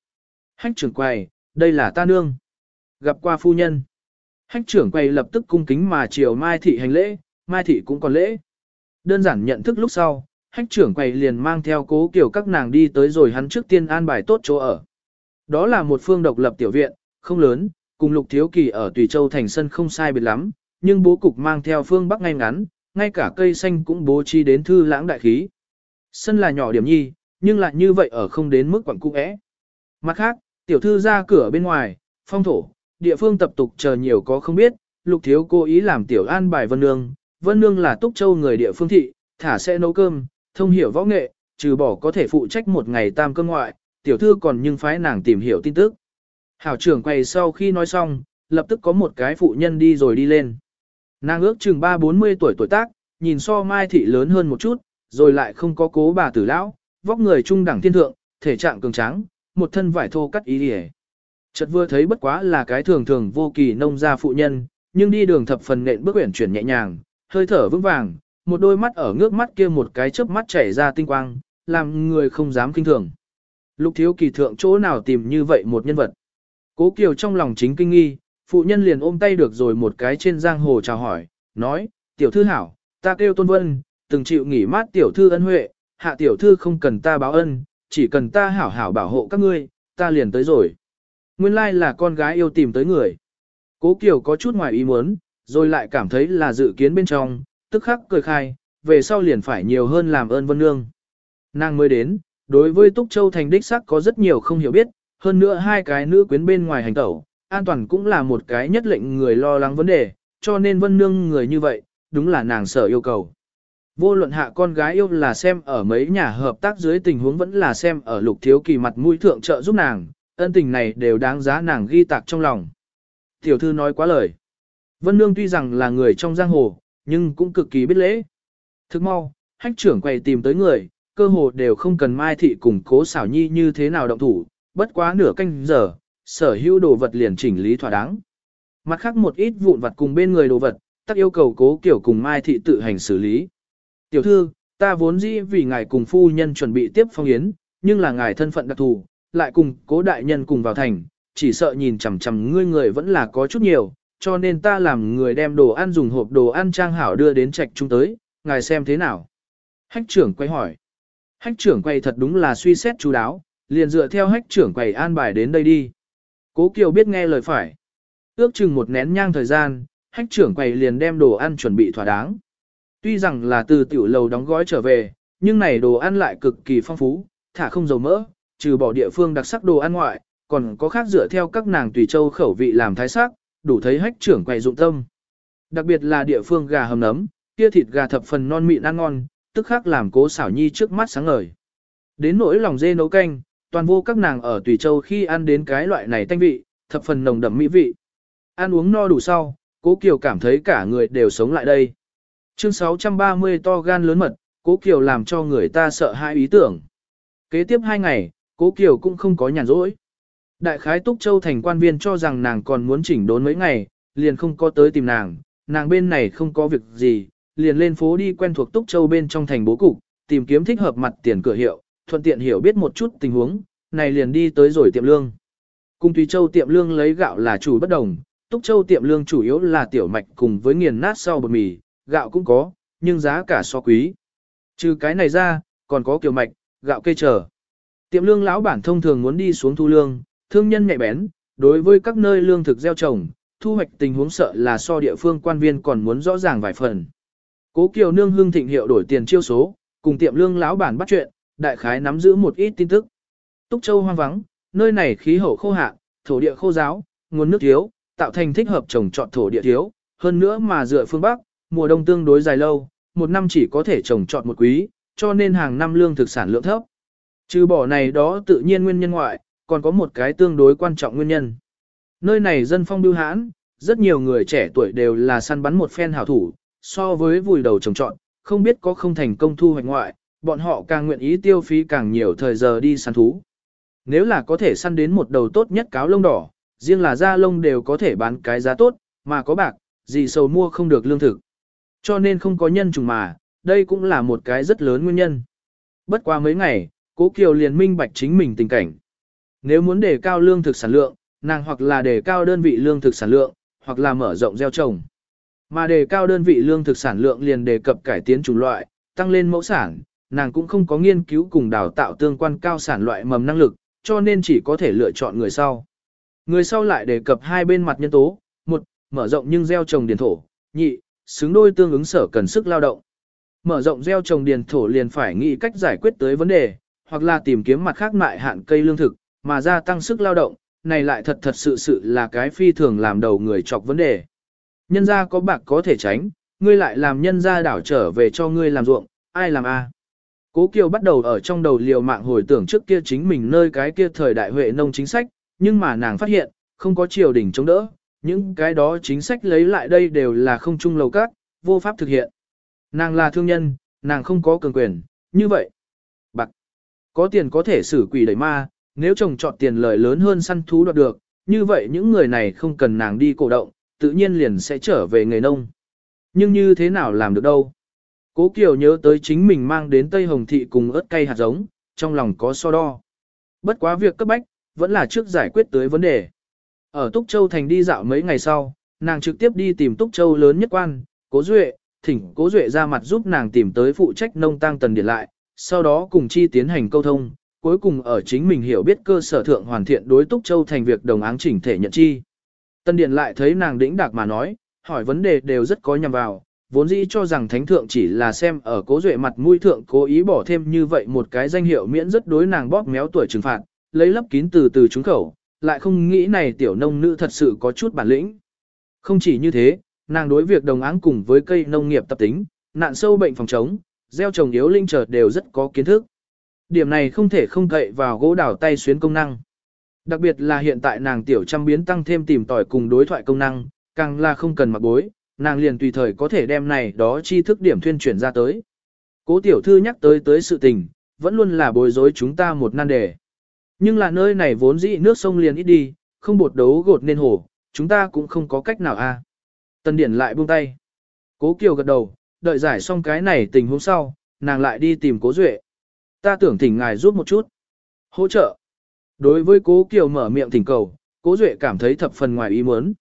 Hách trưởng quầy, đây là ta nương. Gặp qua phu nhân. Hách trưởng quầy lập tức cung kính mà chiều Mai thị hành lễ, Mai thị cũng còn lễ. Đơn giản nhận thức lúc sau, hách trưởng quầy liền mang theo cố kiểu các nàng đi tới rồi hắn trước tiên an bài tốt chỗ ở. Đó là một phương độc lập tiểu viện, không lớn, cùng lục thiếu kỳ ở Tùy Châu thành sân không sai biệt lắm, nhưng bố cục mang theo phương bắc ngay ngắn, ngay cả cây xanh cũng bố trí đến thư lãng đại khí. Sân là nhỏ điểm nhi, nhưng lại như vậy ở không đến mức quẳng cung ẽ. Mặt khác, tiểu thư ra cửa bên ngoài, phong thổ, địa phương tập tục chờ nhiều có không biết, lục thiếu cố ý làm tiểu an bài vân nương, vân nương là túc châu người địa phương thị, thả sẽ nấu cơm, thông hiểu võ nghệ, trừ bỏ có thể phụ trách một ngày tam cơm ngoại, tiểu thư còn nhưng phái nàng tìm hiểu tin tức. Hảo trưởng quay sau khi nói xong, lập tức có một cái phụ nhân đi rồi đi lên. Nàng ước chừng 3-40 tuổi tuổi tác, nhìn so mai thị lớn hơn một chút, rồi lại không có cố bà tử lão, vóc người trung đẳng thiên thượng, thể trạng cường tráng, một thân vải thô cắt ý đi Chợt vừa thấy bất quá là cái thường thường vô kỳ nông gia phụ nhân, nhưng đi đường thập phần nện bước uyển chuyển nhẹ nhàng, hơi thở vững vàng, một đôi mắt ở ngước mắt kia một cái chớp mắt chảy ra tinh quang, làm người không dám kinh thường. Lục thiếu kỳ thượng chỗ nào tìm như vậy một nhân vật. Cố Kiều trong lòng chính kinh nghi, phụ nhân liền ôm tay được rồi một cái trên giang hồ chào hỏi, nói, tiểu thư hảo, ta kêu tôn vân, từng chịu nghỉ mát tiểu thư ân huệ, hạ tiểu thư không cần ta báo ân, chỉ cần ta hảo hảo bảo hộ các ngươi, ta liền tới rồi. Nguyên lai là con gái yêu tìm tới người. Cố Kiều có chút ngoài ý muốn, rồi lại cảm thấy là dự kiến bên trong, tức khắc cười khai, về sau liền phải nhiều hơn làm ơn vân nương. Nàng mới đến, đối với Túc Châu thành đích sắc có rất nhiều không hiểu biết, hơn nữa hai cái nữ quyến bên ngoài hành tẩu, an toàn cũng là một cái nhất lệnh người lo lắng vấn đề, cho nên vân nương người như vậy, đúng là nàng sở yêu cầu. Vô luận hạ con gái yêu là xem ở mấy nhà hợp tác dưới tình huống vẫn là xem ở lục thiếu kỳ mặt mũi thượng trợ giúp nàng, ân tình này đều đáng giá nàng ghi tạc trong lòng. Tiểu thư nói quá lời. Vân Nương tuy rằng là người trong giang hồ, nhưng cũng cực kỳ biết lễ. Thức mau, hách trưởng quầy tìm tới người, cơ hồ đều không cần mai thị cùng cố xảo nhi như thế nào động thủ, bất quá nửa canh giờ, sở hữu đồ vật liền chỉnh lý thỏa đáng. Mặt khác một ít vụn vặt cùng bên người đồ vật, tắc yêu cầu cố kiểu cùng mai thị tự hành xử lý. Tiểu thư, ta vốn dĩ vì ngài cùng phu nhân chuẩn bị tiếp phong yến, nhưng là ngài thân phận đặc thù, lại cùng cố đại nhân cùng vào thành, chỉ sợ nhìn chằm chằm ngươi người vẫn là có chút nhiều, cho nên ta làm người đem đồ ăn dùng hộp đồ ăn trang hảo đưa đến trạch chúng tới, ngài xem thế nào. Hách trưởng quay hỏi. Hách trưởng quay thật đúng là suy xét chú đáo, liền dựa theo hách trưởng quay an bài đến đây đi. Cố Kiều biết nghe lời phải. Ước chừng một nén nhang thời gian, hách trưởng quầy liền đem đồ ăn chuẩn bị thỏa đáng. Tuy rằng là từ tiểu lầu đóng gói trở về, nhưng này đồ ăn lại cực kỳ phong phú, thả không dầu mỡ, trừ bỏ địa phương đặc sắc đồ ăn ngoại, còn có khác dựa theo các nàng tùy châu khẩu vị làm thái sắc, đủ thấy hách trưởng quầy dụng tâm. Đặc biệt là địa phương gà hầm nấm, kia thịt gà thập phần non mịn ăn ngon, tức khắc làm cố xảo nhi trước mắt sáng ngời. Đến nỗi lòng dê nấu canh, toàn vô các nàng ở tùy châu khi ăn đến cái loại này tanh vị, thập phần nồng đậm mỹ vị. Ăn uống no đủ sau, cố Kiều cảm thấy cả người đều sống lại đây. Chương 630 to gan lớn mật, cố Kiều làm cho người ta sợ hai ý tưởng. Kế tiếp hai ngày, cố Kiều cũng không có nhàn rỗi. Đại khái Túc Châu thành quan viên cho rằng nàng còn muốn chỉnh đốn mấy ngày, liền không có tới tìm nàng, nàng bên này không có việc gì, liền lên phố đi quen thuộc Túc Châu bên trong thành bố cục, tìm kiếm thích hợp mặt tiền cửa hiệu, thuận tiện hiểu biết một chút tình huống, này liền đi tới rồi tiệm lương. Cùng Tùy Châu tiệm lương lấy gạo là chủ bất đồng, Túc Châu tiệm lương chủ yếu là tiểu mạch cùng với nghiền nát sau bột mì, gạo cũng có, nhưng giá cả so quý. Trừ cái này ra, còn có kiểu mạch, gạo cây trở. Tiệm lương lão bản thông thường muốn đi xuống thu lương, thương nhân nhạy bén, đối với các nơi lương thực gieo trồng, thu hoạch tình huống sợ là so địa phương quan viên còn muốn rõ ràng vài phần. Cố Kiều Nương hương thịnh hiệu đổi tiền chiêu số, cùng tiệm lương lão bản bắt chuyện, đại khái nắm giữ một ít tin tức. Túc Châu hoang vắng, nơi này khí hậu khô hạn, thổ địa khô giáo, nguồn nước thiếu, tạo thành thích hợp trồng trọt thổ địa thiếu, hơn nữa mà dựa phương Bắc, mùa đông tương đối dài lâu, một năm chỉ có thể trồng trọt một quý, cho nên hàng năm lương thực sản lượng thấp. Trừ bỏ này đó tự nhiên nguyên nhân ngoại, còn có một cái tương đối quan trọng nguyên nhân. Nơi này dân phong bưu hãn, rất nhiều người trẻ tuổi đều là săn bắn một phen hảo thủ, so với vùi đầu trồng trọt, không biết có không thành công thu hoạch ngoại, bọn họ càng nguyện ý tiêu phí càng nhiều thời giờ đi săn thú. Nếu là có thể săn đến một đầu tốt nhất cáo lông đỏ, riêng là da lông đều có thể bán cái giá tốt, mà có bạc, gì sầu mua không được lương thực. Cho nên không có nhân trùng mà, đây cũng là một cái rất lớn nguyên nhân. Bất qua mấy ngày, Cố Kiều liền minh bạch chính mình tình cảnh. Nếu muốn đề cao lương thực sản lượng, nàng hoặc là đề cao đơn vị lương thực sản lượng, hoặc là mở rộng gieo trồng. Mà đề cao đơn vị lương thực sản lượng liền đề cập cải tiến chủng loại, tăng lên mẫu sản, nàng cũng không có nghiên cứu cùng đào tạo tương quan cao sản loại mầm năng lực, cho nên chỉ có thể lựa chọn người sau. Người sau lại đề cập hai bên mặt nhân tố, một, mở rộng nhưng gieo trồng điền thổ, nhị, xứng đôi tương ứng sở cần sức lao động. Mở rộng gieo trồng điền thổ liền phải nghĩ cách giải quyết tới vấn đề, hoặc là tìm kiếm mặt khác mại hạn cây lương thực, mà gia tăng sức lao động, này lại thật thật sự sự là cái phi thường làm đầu người chọc vấn đề. Nhân gia có bạc có thể tránh, ngươi lại làm nhân gia đảo trở về cho ngươi làm ruộng, ai làm a? Cố Kiều bắt đầu ở trong đầu liều mạng hồi tưởng trước kia chính mình nơi cái kia thời đại huệ nông chính sách, nhưng mà nàng phát hiện, không có triều đình chống đỡ, những cái đó chính sách lấy lại đây đều là không chung lầu các, vô pháp thực hiện. Nàng là thương nhân, nàng không có cường quyền, như vậy. Bạc. Có tiền có thể xử quỷ đẩy ma, nếu chồng chọn tiền lợi lớn hơn săn thú đoạt được, như vậy những người này không cần nàng đi cổ động, tự nhiên liền sẽ trở về nghề nông. Nhưng như thế nào làm được đâu? Cố Kiều nhớ tới chính mình mang đến Tây Hồng Thị cùng ớt cây hạt giống, trong lòng có so đo. Bất quá việc cấp bách, vẫn là trước giải quyết tới vấn đề. Ở Túc Châu Thành đi dạo mấy ngày sau, nàng trực tiếp đi tìm Túc Châu lớn nhất quan, Cố Duệ, thỉnh Cố Duệ ra mặt giúp nàng tìm tới phụ trách nông tăng tần điện lại, sau đó cùng chi tiến hành câu thông, cuối cùng ở chính mình hiểu biết cơ sở thượng hoàn thiện đối Túc Châu thành việc đồng áng chỉnh thể nhận chi. Tân Điện lại thấy nàng đĩnh đạc mà nói, hỏi vấn đề đều rất có nhằm vào, vốn dĩ cho rằng thánh thượng chỉ là xem ở cố duệ mặt mũi thượng cố ý bỏ thêm như vậy một cái danh hiệu miễn rất đối nàng bóp méo tuổi trừng phạt, lấy lấp kín từ từ trúng khẩu, lại không nghĩ này tiểu nông nữ thật sự có chút bản lĩnh. Không chỉ như thế, nàng đối việc đồng áng cùng với cây nông nghiệp tập tính, nạn sâu bệnh phòng chống, gieo trồng yếu linh chợt đều rất có kiến thức. Điểm này không thể không cậy vào gỗ đào tay xuyến công năng. Đặc biệt là hiện tại nàng tiểu trăm biến tăng thêm tìm tỏi cùng đối thoại công năng, càng là không cần mặc bối, nàng liền tùy thời có thể đem này đó chi thức điểm thuyên chuyển ra tới. Cố tiểu thư nhắc tới tới sự tình, vẫn luôn là bối rối chúng ta một nan đề. Nhưng là nơi này vốn dĩ nước sông liền ít đi, không bột đấu gột nên hồ, chúng ta cũng không có cách nào a. À. Tân Điển lại buông tay. Cố Kiều gật đầu, đợi giải xong cái này tình huống sau, nàng lại đi tìm Cố Duệ. Ta tưởng thỉnh ngài giúp một chút. Hỗ trợ. Đối với Cố Kiều mở miệng thỉnh cầu, Cố Duệ cảm thấy thập phần ngoài ý muốn.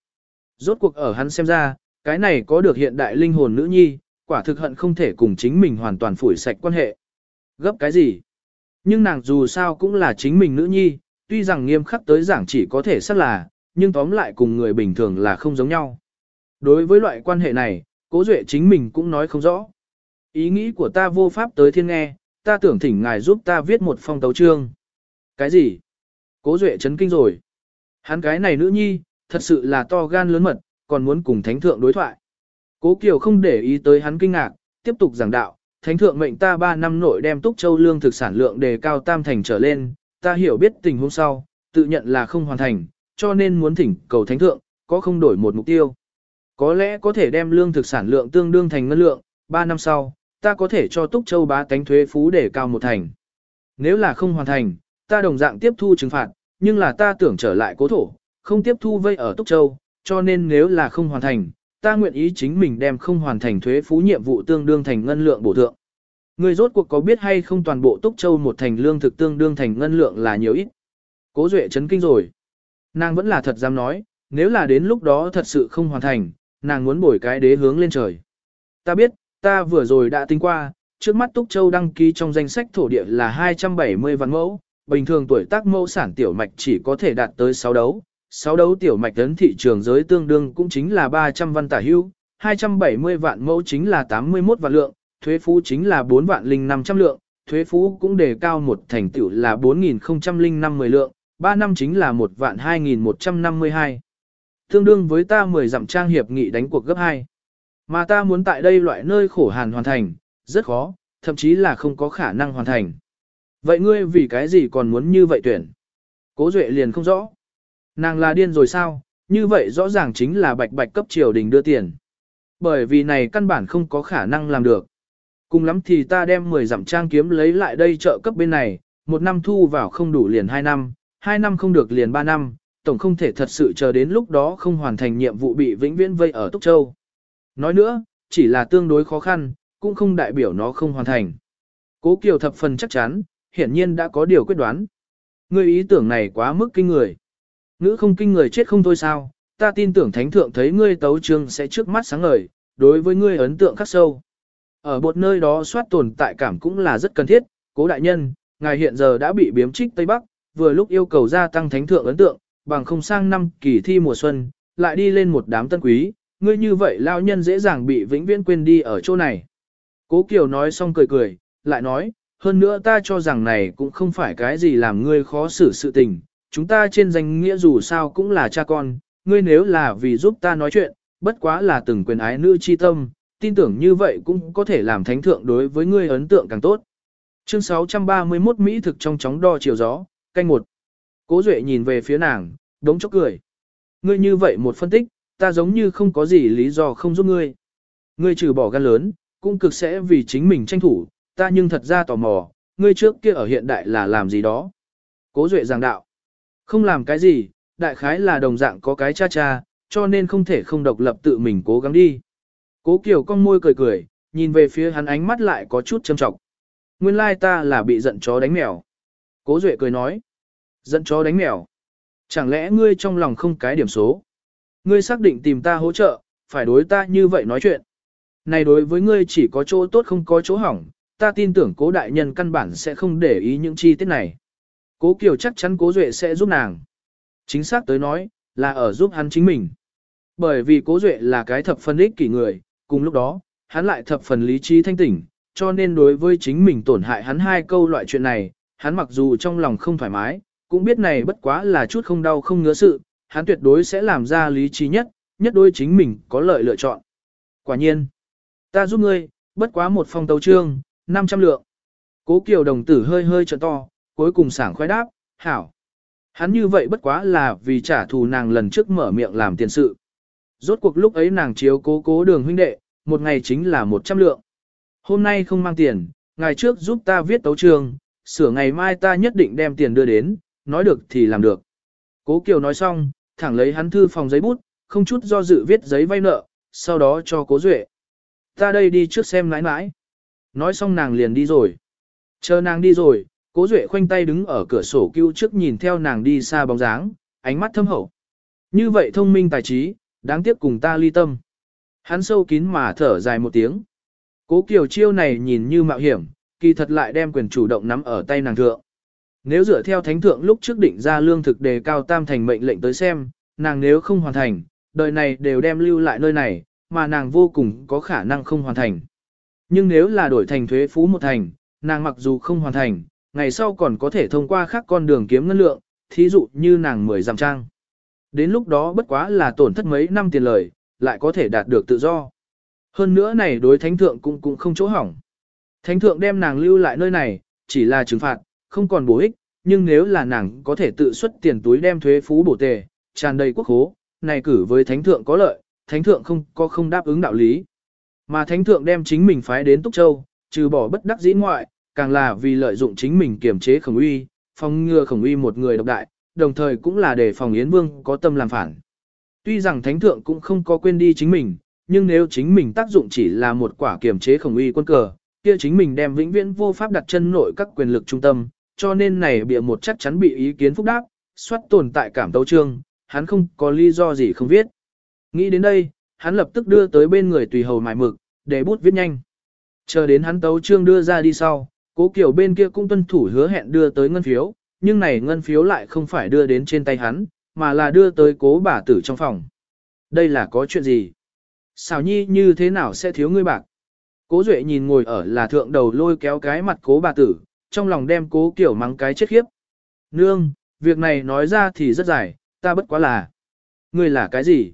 Rốt cuộc ở hắn xem ra, cái này có được hiện đại linh hồn nữ nhi, quả thực hận không thể cùng chính mình hoàn toàn phủi sạch quan hệ. Gấp cái gì? Nhưng nàng dù sao cũng là chính mình nữ nhi, tuy rằng nghiêm khắc tới giảng chỉ có thể xác là, nhưng tóm lại cùng người bình thường là không giống nhau. Đối với loại quan hệ này, cố duệ chính mình cũng nói không rõ. Ý nghĩ của ta vô pháp tới thiên nghe, ta tưởng thỉnh ngài giúp ta viết một phong tấu chương. Cái gì? Cố duệ chấn kinh rồi. Hắn cái này nữ nhi, thật sự là to gan lớn mật, còn muốn cùng thánh thượng đối thoại. Cố Kiều không để ý tới hắn kinh ngạc, tiếp tục giảng đạo, thánh thượng mệnh ta 3 năm nội đem túc châu lương thực sản lượng đề cao tam thành trở lên, ta hiểu biết tình huống sau, tự nhận là không hoàn thành, cho nên muốn thỉnh cầu thánh thượng, có không đổi một mục tiêu. Có lẽ có thể đem lương thực sản lượng tương đương thành ngân lượng, 3 năm sau, ta có thể cho túc châu bá tánh thuế phú để cao một thành. Nếu là không hoàn thành, ta đồng dạng tiếp thu trừng phạt, nhưng là ta tưởng trở lại cố thổ, không tiếp thu vây ở túc châu, cho nên nếu là không hoàn thành, ta nguyện ý chính mình đem không hoàn thành thuế phú nhiệm vụ tương đương thành ngân lượng bổ thượng. Người rốt cuộc có biết hay không toàn bộ Túc Châu một thành lương thực tương đương thành ngân lượng là nhiều ít. Cố Duệ chấn kinh rồi. Nàng vẫn là thật dám nói, nếu là đến lúc đó thật sự không hoàn thành, nàng muốn bổi cái đế hướng lên trời. Ta biết, ta vừa rồi đã tính qua, trước mắt Túc Châu đăng ký trong danh sách thổ địa là 270 vạn mẫu, bình thường tuổi tác mẫu sản tiểu mạch chỉ có thể đạt tới 6 đấu, 6 đấu tiểu mạch đến thị trường giới tương đương cũng chính là 300 văn tả hưu, 270 vạn mẫu chính là 81 vạn lượng, thuế phú chính là 4 vạn linh 500 lượng, thuế phú cũng đề cao một thành tựu là 4.050 lượng, 3 năm chính là 1 vạn 2.152. Tương đương với ta 10 dặm trang hiệp nghị đánh cuộc gấp 2. Mà ta muốn tại đây loại nơi khổ hàn hoàn thành, rất khó, thậm chí là không có khả năng hoàn thành. Vậy ngươi vì cái gì còn muốn như vậy tuyển? Cố Duệ liền không rõ. Nàng là điên rồi sao, như vậy rõ ràng chính là bạch bạch cấp triều đình đưa tiền. Bởi vì này căn bản không có khả năng làm được. Cùng lắm thì ta đem 10 dặm trang kiếm lấy lại đây trợ cấp bên này, một năm thu vào không đủ liền 2 năm, 2 năm không được liền 3 năm, tổng không thể thật sự chờ đến lúc đó không hoàn thành nhiệm vụ bị vĩnh viễn vây ở Túc Châu. Nói nữa, chỉ là tương đối khó khăn, cũng không đại biểu nó không hoàn thành. Cố Kiều thập phần chắc chắn, hiển nhiên đã có điều quyết đoán. Người ý tưởng này quá mức kinh người. Ngữ không kinh người chết không thôi sao, ta tin tưởng thánh thượng thấy ngươi tấu trương sẽ trước mắt sáng ngời, đối với ngươi ấn tượng khắc sâu. Ở một nơi đó soát tồn tại cảm cũng là rất cần thiết, cố đại nhân, ngài hiện giờ đã bị biếm trích Tây Bắc, vừa lúc yêu cầu gia tăng thánh thượng ấn tượng, bằng không sang năm kỳ thi mùa xuân, lại đi lên một đám tân quý, ngươi như vậy lao nhân dễ dàng bị vĩnh viễn quên đi ở chỗ này. Cố Kiều nói xong cười cười, lại nói, hơn nữa ta cho rằng này cũng không phải cái gì làm ngươi khó xử sự tình, chúng ta trên danh nghĩa dù sao cũng là cha con, ngươi nếu là vì giúp ta nói chuyện, bất quá là từng quyền ái nữ chi tâm, tin tưởng như vậy cũng có thể làm thánh thượng đối với ngươi ấn tượng càng tốt. Chương 631 Mỹ thực trong chóng đo chiều gió, canh một. Cố Duệ nhìn về phía nàng, đống chốc cười. Ngươi như vậy một phân tích, ta giống như không có gì lý do không giúp ngươi. Ngươi trừ bỏ gan lớn, cũng cực sẽ vì chính mình tranh thủ, ta nhưng thật ra tò mò, ngươi trước kia ở hiện đại là làm gì đó. Cố Duệ giảng đạo. Không làm cái gì, đại khái là đồng dạng có cái cha cha, cho nên không thể không độc lập tự mình cố gắng đi. Cố Kiều cong môi cười cười, nhìn về phía hắn ánh mắt lại có chút châm trọng. Nguyên lai ta là bị giận chó đánh mèo. Cố Duệ cười nói. Giận chó đánh mèo. Chẳng lẽ ngươi trong lòng không cái điểm số? Ngươi xác định tìm ta hỗ trợ, phải đối ta như vậy nói chuyện. Này đối với ngươi chỉ có chỗ tốt không có chỗ hỏng, ta tin tưởng cố đại nhân căn bản sẽ không để ý những chi tiết này. Cố Kiều chắc chắn cố Duệ sẽ giúp nàng. Chính xác tới nói, là ở giúp hắn chính mình. Bởi vì cố Duệ là cái thập phân ích kỷ người, cùng lúc đó, hắn lại thập phần lý trí thanh tỉnh, cho nên đối với chính mình tổn hại hắn hai câu loại chuyện này, hắn mặc dù trong lòng không thoải mái, cũng biết này bất quá là chút không đau không ngứa sự, hắn tuyệt đối sẽ làm ra lý trí nhất, nhất đối chính mình có lợi lựa chọn. Quả nhiên, ta giúp ngươi, bất quá một phong tấu trương, 500 lượng. Cố Kiều đồng tử hơi hơi trợn to, cuối cùng sảng khoái đáp, hảo. Hắn như vậy bất quá là vì trả thù nàng lần trước mở miệng làm tiền sự. Rốt cuộc lúc ấy nàng chiếu cố cố đường huynh đệ, một ngày chính là 100 lượng. Hôm nay không mang tiền, ngày trước giúp ta viết tấu trường, sửa ngày mai ta nhất định đem tiền đưa đến, nói được thì làm được. Cố Kiều nói xong, thẳng lấy hắn thư phòng giấy bút, không chút do dự viết giấy vay nợ, sau đó cho cố duệ. Ta đây đi trước xem nãi nãi. Nói xong nàng liền đi rồi. Chờ nàng đi rồi, cố duệ khoanh tay đứng ở cửa sổ cưu trước nhìn theo nàng đi xa bóng dáng, ánh mắt thâm hậu. Như vậy thông minh tài trí, đáng tiếc cùng ta ly tâm. Hắn sâu kín mà thở dài một tiếng. Cố Kiều chiêu này nhìn như mạo hiểm, kỳ thật lại đem quyền chủ động nắm ở tay nàng thượng. Nếu dựa theo thánh thượng lúc trước định ra lương thực đề cao tam thành mệnh lệnh tới xem, nàng nếu không hoàn thành, đời này đều đem lưu lại nơi này, mà nàng vô cùng có khả năng không hoàn thành. Nhưng nếu là đổi thành thuế phú một thành, nàng mặc dù không hoàn thành, ngày sau còn có thể thông qua khác con đường kiếm ngân lượng, thí dụ như nàng mười giảm trang. Đến lúc đó bất quá là tổn thất mấy năm tiền lời, lại có thể đạt được tự do. Hơn nữa này đối thánh thượng cũng cũng không chỗ hỏng. Thánh thượng đem nàng lưu lại nơi này, chỉ là trừng phạt, không còn bổ ích, nhưng nếu là nàng có thể tự xuất tiền túi đem thuế phú bổ tề, tràn đầy quốc hố, này cử với thánh thượng có lợi, thánh thượng không có không đáp ứng đạo lý. Mà thánh thượng đem chính mình phái đến Túc Châu, trừ bỏ bất đắc dĩ ngoại, càng là vì lợi dụng chính mình kiềm chế khổng uy, phòng ngừa khổng uy một người độc đại, đồng thời cũng là để phòng Yến Vương có tâm làm phản. Tuy rằng thánh thượng cũng không có quên đi chính mình, nhưng nếu chính mình tác dụng chỉ là một quả kiềm chế khổng uy quân cờ, kia chính mình đem vĩnh viễn vô pháp đặt chân nội các quyền lực trung tâm, cho nên này bịa một chắc chắn bị ý kiến phúc đáp, soát tồn tại cảm tấu trương, hắn không có lý do gì không viết. Nghĩ đến đây, hắn lập tức đưa tới bên người tùy hầu mài mực, để bút viết nhanh. Chờ đến hắn tấu trương đưa ra đi sau, cố kiểu bên kia cũng tuân thủ hứa hẹn đưa tới ngân phiếu, nhưng này ngân phiếu lại không phải đưa đến trên tay hắn, mà là đưa tới cố bà tử trong phòng. Đây là có chuyện gì? Xào nhi như thế nào sẽ thiếu ngươi bạc? Cố Duệ nhìn ngồi ở là thượng đầu lôi kéo cái mặt cố bà tử, trong lòng đem cố kiểu mắng cái chết khiếp. Nương, việc này nói ra thì rất dài, ta bất quá là. Ngươi là cái gì?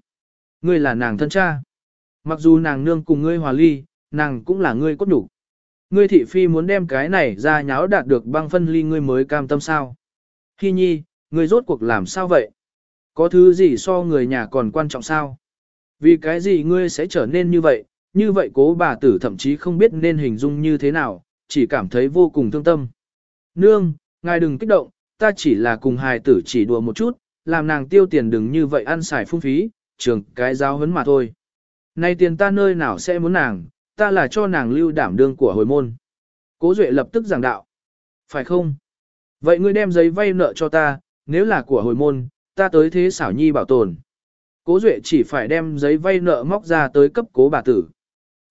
Ngươi là nàng thân cha. Mặc dù nàng nương cùng ngươi hòa ly, nàng cũng là ngươi cốt đủ. Ngươi thị phi muốn đem cái này ra nháo đạt được băng phân ly ngươi mới cam tâm sao. Hi nhi, ngươi rốt cuộc làm sao vậy? Có thứ gì so người nhà còn quan trọng sao? Vì cái gì ngươi sẽ trở nên như vậy? Như vậy cố bà tử thậm chí không biết nên hình dung như thế nào, chỉ cảm thấy vô cùng thương tâm. Nương, ngài đừng kích động, ta chỉ là cùng hài tử chỉ đùa một chút, làm nàng tiêu tiền đừng như vậy ăn xài phung phí, trường cái giáo hấn mà thôi. Này tiền ta nơi nào sẽ muốn nàng, ta là cho nàng lưu đảm đương của hồi môn. Cố Duệ lập tức giảng đạo. Phải không? Vậy ngươi đem giấy vay nợ cho ta, nếu là của hồi môn, ta tới thế xảo nhi bảo tồn. Cố Duệ chỉ phải đem giấy vay nợ móc ra tới cấp cố bà tử.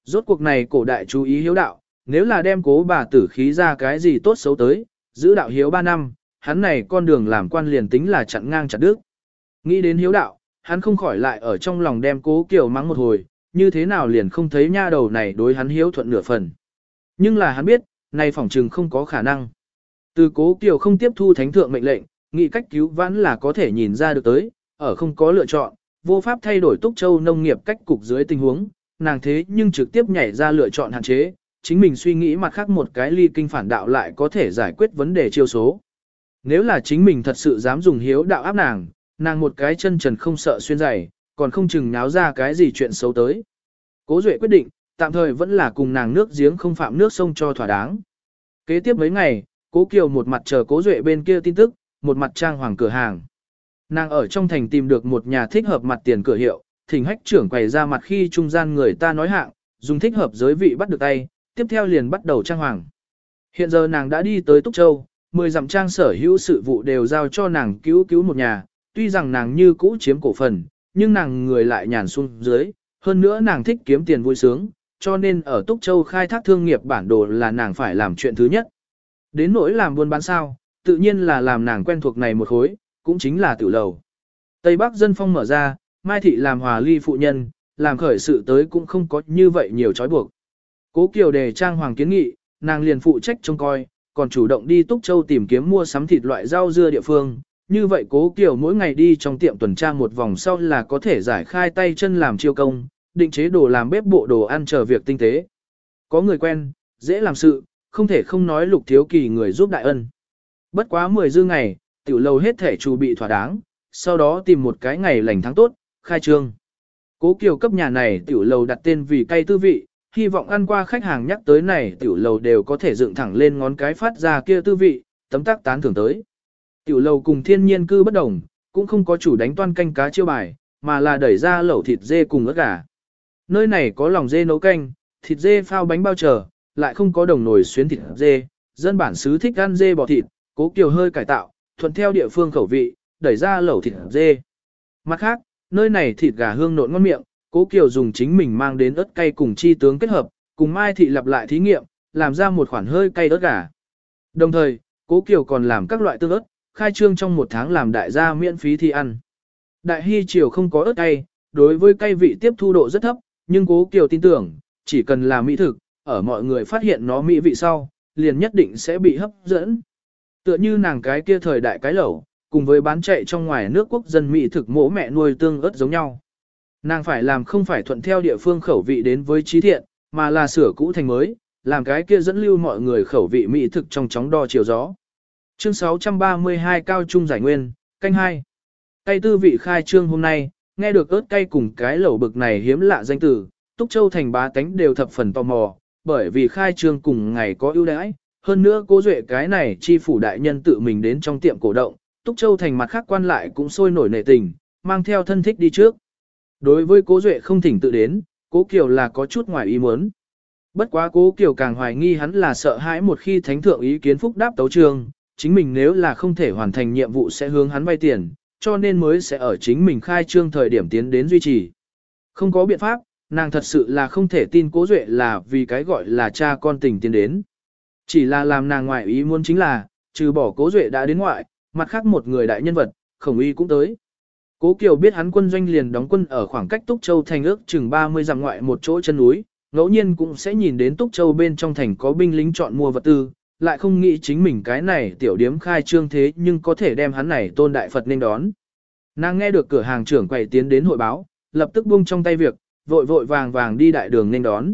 Rốt cuộc này cổ đại chú ý hiếu đạo, nếu là đem cố bà tử khí ra cái gì tốt xấu tới, giữ đạo hiếu 3 năm, hắn này con đường làm quan liền tính là chặn ngang chặt đứt. Nghĩ đến hiếu đạo, hắn không khỏi lại ở trong lòng đem cố kiểu mắng một hồi, như thế nào liền không thấy nha đầu này đối hắn hiếu thuận nửa phần. Nhưng là hắn biết, nay phỏng trừng không có khả năng. Từ cố kiểu không tiếp thu thánh thượng mệnh lệnh, nghĩ cách cứu vãn là có thể nhìn ra được tới, ở không có lựa chọn, vô pháp thay đổi túc châu nông nghiệp cách cục dưới tình huống, nàng thế nhưng trực tiếp nhảy ra lựa chọn hạn chế, chính mình suy nghĩ mặt khác một cái ly kinh phản đạo lại có thể giải quyết vấn đề chiêu số. Nếu là chính mình thật sự dám dùng hiếu đạo áp nàng, nàng một cái chân trần không sợ xuyên dày, còn không chừng náo ra cái gì chuyện xấu tới. Cố Duệ quyết định, tạm thời vẫn là cùng nàng nước giếng không phạm nước sông cho thỏa đáng. Kế tiếp mấy ngày, Cố Kiều một mặt chờ Cố Duệ bên kia tin tức, một mặt trang hoàng cửa hàng. Nàng ở trong thành tìm được một nhà thích hợp mặt tiền cửa hiệu, thỉnh hách trưởng quầy ra mặt khi trung gian người ta nói hạng, dùng thích hợp giới vị bắt được tay, tiếp theo liền bắt đầu trang hoàng. Hiện giờ nàng đã đi tới Túc Châu, mười dặm trang sở hữu sự vụ đều giao cho nàng cứu cứu một nhà, tuy rằng nàng như cũ chiếm cổ phần, nhưng nàng người lại nhàn xuống dưới, hơn nữa nàng thích kiếm tiền vui sướng, cho nên ở Túc Châu khai thác thương nghiệp bản đồ là nàng phải làm chuyện thứ nhất. Đến nỗi làm buôn bán sao, tự nhiên là làm nàng quen thuộc này một khối, cũng chính là tiểu lầu. Tây Bắc dân phong mở ra, Mai Thị làm hòa ly phụ nhân, làm khởi sự tới cũng không có như vậy nhiều trói buộc. Cố Kiều đề trang hoàng kiến nghị, nàng liền phụ trách trông coi, còn chủ động đi Túc Châu tìm kiếm mua sắm thịt loại rau dưa địa phương. Như vậy Cố Kiều mỗi ngày đi trong tiệm tuần tra một vòng sau là có thể giải khai tay chân làm chiêu công, định chế đồ làm bếp bộ đồ ăn chờ việc tinh tế. Có người quen, dễ làm sự, không thể không nói lục thiếu kỳ người giúp đại ân. Bất quá 10 dư ngày, tiểu Lâu hết thể chủ bị thỏa đáng, sau đó tìm một cái ngày lành tháng tốt, khai trương. Cố Kiều cấp nhà này tiểu lầu đặt tên vì cây tư vị, hy vọng ăn qua khách hàng nhắc tới này tiểu lầu đều có thể dựng thẳng lên ngón cái phát ra kia tư vị, tấm tác tán thưởng tới. Tiểu lầu cùng thiên nhiên cư bất đồng, cũng không có chủ đánh toan canh cá chiêu bài, mà là đẩy ra lẩu thịt dê cùng ớt gà. Nơi này có lòng dê nấu canh, thịt dê phao bánh bao chờ, lại không có đồng nồi xuyến thịt dê, dân bản xứ thích ăn dê bò thịt, cố kiều hơi cải tạo, thuận theo địa phương khẩu vị, đẩy ra lẩu thịt dê. Mặt khác, nơi này thịt gà hương nộn ngon miệng, Cố Kiều dùng chính mình mang đến ớt cay cùng chi tướng kết hợp, cùng Mai Thị lặp lại thí nghiệm, làm ra một khoản hơi cay ớt gà. Đồng thời, Cố Kiều còn làm các loại tương ớt, khai trương trong một tháng làm đại gia miễn phí thi ăn. Đại hy triều không có ớt cay, đối với cay vị tiếp thu độ rất thấp, nhưng cố kiều tin tưởng, chỉ cần là mỹ thực, ở mọi người phát hiện nó mỹ vị sau, liền nhất định sẽ bị hấp dẫn. Tựa như nàng cái kia thời đại cái lẩu, cùng với bán chạy trong ngoài nước quốc dân mỹ thực mỗ mẹ nuôi tương ớt giống nhau. Nàng phải làm không phải thuận theo địa phương khẩu vị đến với trí thiện, mà là sửa cũ thành mới, làm cái kia dẫn lưu mọi người khẩu vị mỹ thực trong chóng đo chiều gió. Chương 632 Cao Trung Giải Nguyên, canh 2. Cây tư vị khai trương hôm nay, nghe được ớt cay cùng cái lẩu bực này hiếm lạ danh từ, Túc Châu thành bá tánh đều thập phần tò mò, bởi vì khai trương cùng ngày có ưu đãi, hơn nữa cố duệ cái này chi phủ đại nhân tự mình đến trong tiệm cổ động, Túc Châu thành mặt khác quan lại cũng sôi nổi nể tình, mang theo thân thích đi trước. Đối với cố duệ không thỉnh tự đến, cố Kiều là có chút ngoài ý muốn. Bất quá cố Kiều càng hoài nghi hắn là sợ hãi một khi thánh thượng ý kiến phúc đáp tấu trường, chính mình nếu là không thể hoàn thành nhiệm vụ sẽ hướng hắn vay tiền, cho nên mới sẽ ở chính mình khai trương thời điểm tiến đến duy trì. Không có biện pháp, nàng thật sự là không thể tin cố duệ là vì cái gọi là cha con tình tiến đến. Chỉ là làm nàng ngoại ý muốn chính là, trừ bỏ cố duệ đã đến ngoại, mặt khác một người đại nhân vật, khổng y cũng tới. Cố Kiều biết hắn quân doanh liền đóng quân ở khoảng cách Túc Châu thành ước chừng 30 dặm ngoại một chỗ chân núi, ngẫu nhiên cũng sẽ nhìn đến Túc Châu bên trong thành có binh lính chọn mua vật tư, lại không nghĩ chính mình cái này tiểu điếm khai trương thế nhưng có thể đem hắn này tôn đại Phật nên đón. Nàng nghe được cửa hàng trưởng quầy tiến đến hội báo, lập tức buông trong tay việc, vội vội vàng vàng đi đại đường nên đón.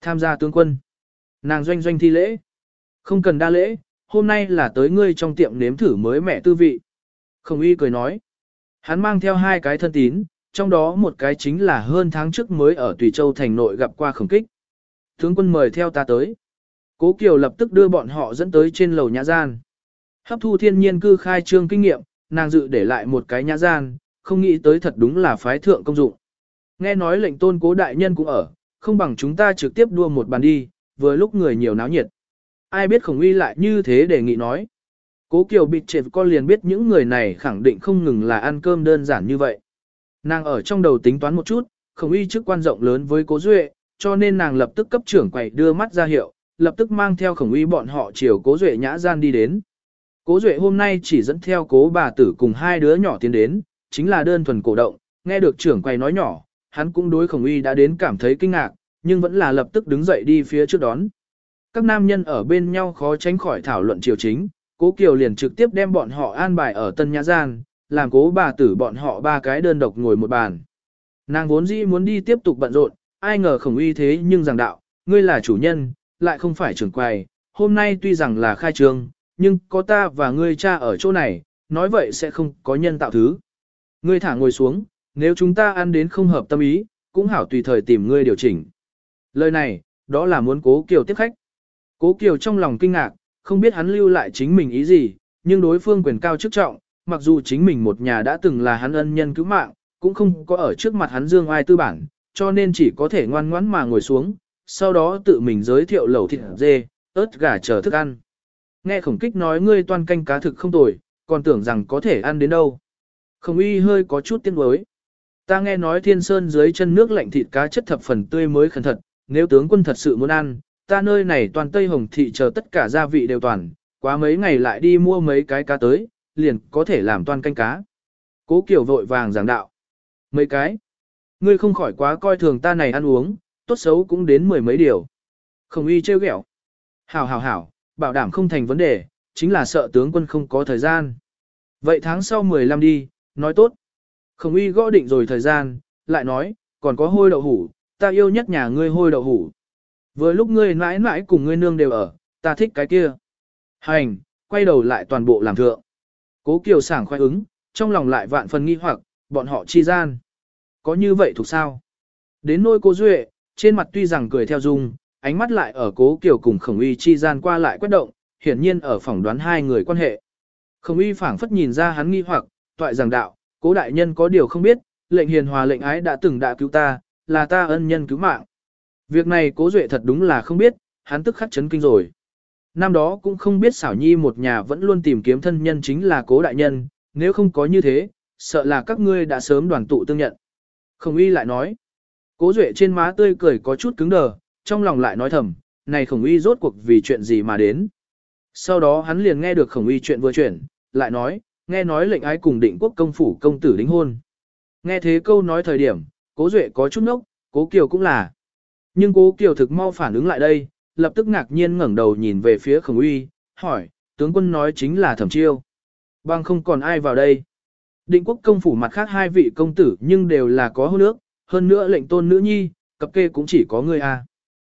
Tham gia tướng quân. Nàng doanh doanh thi lễ. Không cần đa lễ, hôm nay là tới ngươi trong tiệm nếm thử mới mẹ tư vị. Không y cười nói. Hắn mang theo hai cái thân tín, trong đó một cái chính là hơn tháng trước mới ở Tùy Châu thành nội gặp qua khổng kích. Tướng quân mời theo ta tới. Cố Kiều lập tức đưa bọn họ dẫn tới trên lầu nhã gian. Hấp thu thiên nhiên cư khai trương kinh nghiệm, nàng dự để lại một cái nhã gian, không nghĩ tới thật đúng là phái thượng công dụng. Nghe nói lệnh tôn cố đại nhân cũng ở, không bằng chúng ta trực tiếp đua một bàn đi, vừa lúc người nhiều náo nhiệt. Ai biết khổng uy lại như thế đề nghị nói. Cố Kiều bịt trệt con liền biết những người này khẳng định không ngừng là ăn cơm đơn giản như vậy. Nàng ở trong đầu tính toán một chút, khổng y chức quan rộng lớn với cố duệ, cho nên nàng lập tức cấp trưởng quầy đưa mắt ra hiệu, lập tức mang theo khổng uy bọn họ chiều cố duệ nhã gian đi đến. Cố duệ hôm nay chỉ dẫn theo cố bà tử cùng hai đứa nhỏ tiến đến, chính là đơn thuần cổ động, nghe được trưởng quầy nói nhỏ, hắn cũng đối khổng uy đã đến cảm thấy kinh ngạc, nhưng vẫn là lập tức đứng dậy đi phía trước đón. Các nam nhân ở bên nhau khó tránh khỏi thảo luận triều chính, cố Kiều liền trực tiếp đem bọn họ an bài ở tân nhã gian, làm cố bà tử bọn họ ba cái đơn độc ngồi một bàn. Nàng vốn dĩ muốn đi tiếp tục bận rộn, ai ngờ khổng uy thế nhưng rằng đạo, ngươi là chủ nhân, lại không phải trưởng quầy, hôm nay tuy rằng là khai trương, nhưng có ta và ngươi cha ở chỗ này, nói vậy sẽ không có nhân tạo thứ. Ngươi thả ngồi xuống, nếu chúng ta ăn đến không hợp tâm ý, cũng hảo tùy thời tìm ngươi điều chỉnh. Lời này, đó là muốn cố Kiều tiếp khách. Cố Kiều trong lòng kinh ngạc, không biết hắn lưu lại chính mình ý gì, nhưng đối phương quyền cao chức trọng, mặc dù chính mình một nhà đã từng là hắn ân nhân cứu mạng, cũng không có ở trước mặt hắn dương ai tư bản, cho nên chỉ có thể ngoan ngoãn mà ngồi xuống, sau đó tự mình giới thiệu lẩu thịt dê, ớt gà chờ thức ăn. Nghe khổng kích nói ngươi toan canh cá thực không tồi, còn tưởng rằng có thể ăn đến đâu. Khổng uy hơi có chút tiếc nuối. Ta nghe nói thiên sơn dưới chân nước lạnh thịt cá chất thập phần tươi mới khẩn thật, nếu tướng quân thật sự muốn ăn, ta nơi này toàn Tây Hồng thị chờ tất cả gia vị đều toàn, quá mấy ngày lại đi mua mấy cái cá tới, liền có thể làm toàn canh cá. Cố Kiều vội vàng giảng đạo. Mấy cái? Ngươi không khỏi quá coi thường ta này ăn uống, tốt xấu cũng đến mười mấy điều. Không y trêu ghẹo. Hảo hảo hảo, bảo đảm không thành vấn đề, chính là sợ tướng quân không có thời gian. Vậy tháng sau 15 đi, nói tốt. Không y gõ định rồi thời gian, lại nói, còn có hôi đậu hủ, ta yêu nhất nhà ngươi hôi đậu hủ. Vừa lúc ngươi mãi mãi cùng ngươi nương đều ở, ta thích cái kia. Hành, quay đầu lại toàn bộ làm thượng. Cố Kiều sảng khoái ứng, trong lòng lại vạn phần nghi hoặc, bọn họ chi gian. Có như vậy thuộc sao? Đến nôi cô Duệ, trên mặt tuy rằng cười theo dung, ánh mắt lại ở cố Kiều cùng khổng uy chi gian qua lại quét động, hiển nhiên ở phỏng đoán hai người quan hệ. Khổng uy phảng phất nhìn ra hắn nghi hoặc, toại rằng đạo, cố đại nhân có điều không biết, lệnh hiền hòa lệnh ái đã từng đã cứu ta, là ta ân nhân cứu mạng. Việc này cố duệ thật đúng là không biết, hắn tức khắc chấn kinh rồi. Năm đó cũng không biết xảo nhi một nhà vẫn luôn tìm kiếm thân nhân chính là cố đại nhân, nếu không có như thế, sợ là các ngươi đã sớm đoàn tụ tương nhận. Khổng uy lại nói, cố duệ trên má tươi cười có chút cứng đờ, trong lòng lại nói thầm, này khổng uy rốt cuộc vì chuyện gì mà đến. Sau đó hắn liền nghe được khổng uy chuyện vừa chuyển, lại nói, nghe nói lệnh ái cùng định quốc công phủ công tử đính hôn. Nghe thế câu nói thời điểm, cố duệ có chút nốc, cố kiều cũng là. Nhưng cố kiều thực mau phản ứng lại đây, lập tức ngạc nhiên ngẩng đầu nhìn về phía khổng uy, hỏi, tướng quân nói chính là thẩm chiêu. Bằng không còn ai vào đây. Định quốc công phủ mặt khác hai vị công tử nhưng đều là có hôn nước, hơn nữa lệnh tôn nữ nhi, cập kê cũng chỉ có người a.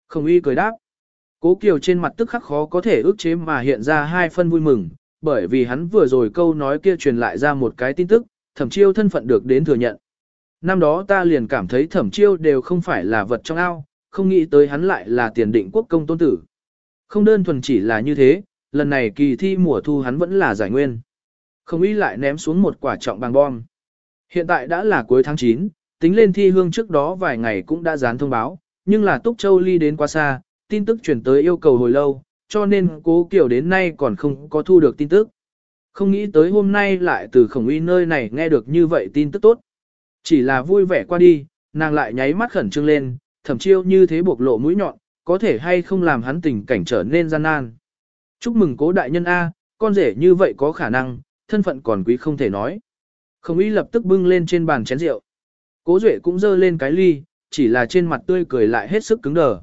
Khổng uy cười đáp. Cố Kiều trên mặt tức khắc khó có thể ước chế mà hiện ra hai phân vui mừng, bởi vì hắn vừa rồi câu nói kia truyền lại ra một cái tin tức, thẩm chiêu thân phận được đến thừa nhận. Năm đó ta liền cảm thấy thẩm chiêu đều không phải là vật trong ao, không nghĩ tới hắn lại là tiền định quốc công tôn tử. Không đơn thuần chỉ là như thế, lần này kỳ thi mùa thu hắn vẫn là giải nguyên. Không ý lại ném xuống một quả trọng bằng bom. Hiện tại đã là cuối tháng 9, tính lên thi hương trước đó vài ngày cũng đã dán thông báo, nhưng là Túc Châu ly đến quá xa, tin tức chuyển tới yêu cầu hồi lâu, cho nên cố kiểu đến nay còn không có thu được tin tức. Không nghĩ tới hôm nay lại từ khổng uy nơi này nghe được như vậy tin tức tốt. Chỉ là vui vẻ qua đi, nàng lại nháy mắt khẩn trương lên, thẩm chiêu như thế bộc lộ mũi nhọn, có thể hay không làm hắn tình cảnh trở nên gian nan. Chúc mừng cố đại nhân A, con rể như vậy có khả năng, thân phận còn quý không thể nói. Khổng ý lập tức bưng lên trên bàn chén rượu. Cố duệ cũng dơ lên cái ly, chỉ là trên mặt tươi cười lại hết sức cứng đờ.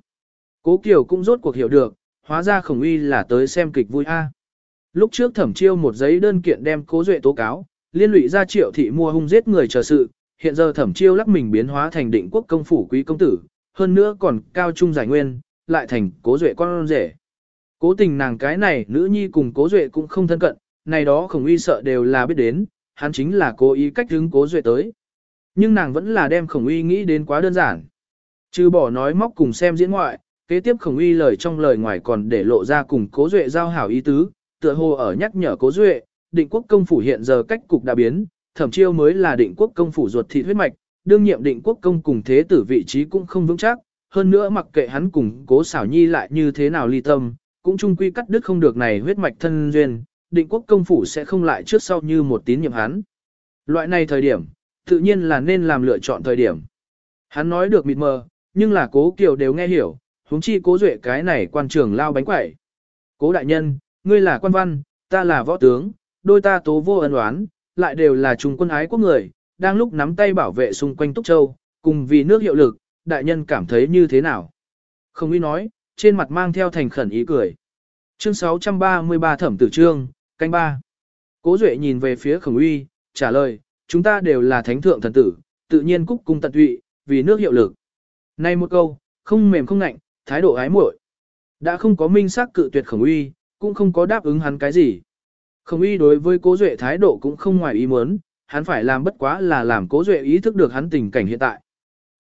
Cố Kiều cũng rốt cuộc hiểu được, hóa ra khổng uy là tới xem kịch vui A. Lúc trước thẩm chiêu một giấy đơn kiện đem cố duệ tố cáo, liên lụy ra triệu thị mua hung giết người chờ sự, hiện giờ thẩm chiêu lắc mình biến hóa thành định quốc công phủ quý công tử, hơn nữa còn cao trung giải nguyên, lại thành cố duệ con rể. Cố tình nàng cái này nữ nhi cùng cố duệ cũng không thân cận, này đó khổng uy sợ đều là biết đến, hắn chính là cố ý cách hướng cố duệ tới. Nhưng nàng vẫn là đem khổng uy nghĩ đến quá đơn giản. Chứ bỏ nói móc cùng xem diễn ngoại, kế tiếp khổng uy lời trong lời ngoài còn để lộ ra cùng cố duệ giao hảo ý tứ, tựa hồ ở nhắc nhở cố duệ, định quốc công phủ hiện giờ cách cục đã biến, thẩm chiêu mới là định quốc công phủ ruột thịt huyết mạch, đương nhiệm định quốc công cùng thế tử vị trí cũng không vững chắc, hơn nữa mặc kệ hắn cùng cố xảo nhi lại như thế nào ly tâm, cũng chung quy cắt đứt không được này huyết mạch thân duyên, định quốc công phủ sẽ không lại trước sau như một tín nhiệm hắn. Loại này thời điểm, tự nhiên là nên làm lựa chọn thời điểm. Hắn nói được mịt mờ, nhưng là cố kiều đều nghe hiểu, huống chi cố duệ cái này quan trường lao bánh quẩy. Cố đại nhân, ngươi là quan văn, ta là võ tướng, đôi ta tố vô ân oán, lại đều là trung quân ái quốc người, đang lúc nắm tay bảo vệ xung quanh Túc Châu, cùng vì nước hiệu lực, đại nhân cảm thấy như thế nào? Không ý nói, trên mặt mang theo thành khẩn ý cười. Chương 633 Thẩm Tử Trương, canh ba. Cố Duệ nhìn về phía Khổng Uy, trả lời, chúng ta đều là thánh thượng thần tử, tự nhiên cúc cung tận tụy, vì nước hiệu lực. nay một câu, không mềm không ngạnh, thái độ ái muội. Đã không có minh xác cự tuyệt Khổng Uy, cũng không có đáp ứng hắn cái gì. Khổng Uy đối với Cố Duệ thái độ cũng không ngoài ý muốn, hắn phải làm bất quá là làm Cố Duệ ý thức được hắn tình cảnh hiện tại.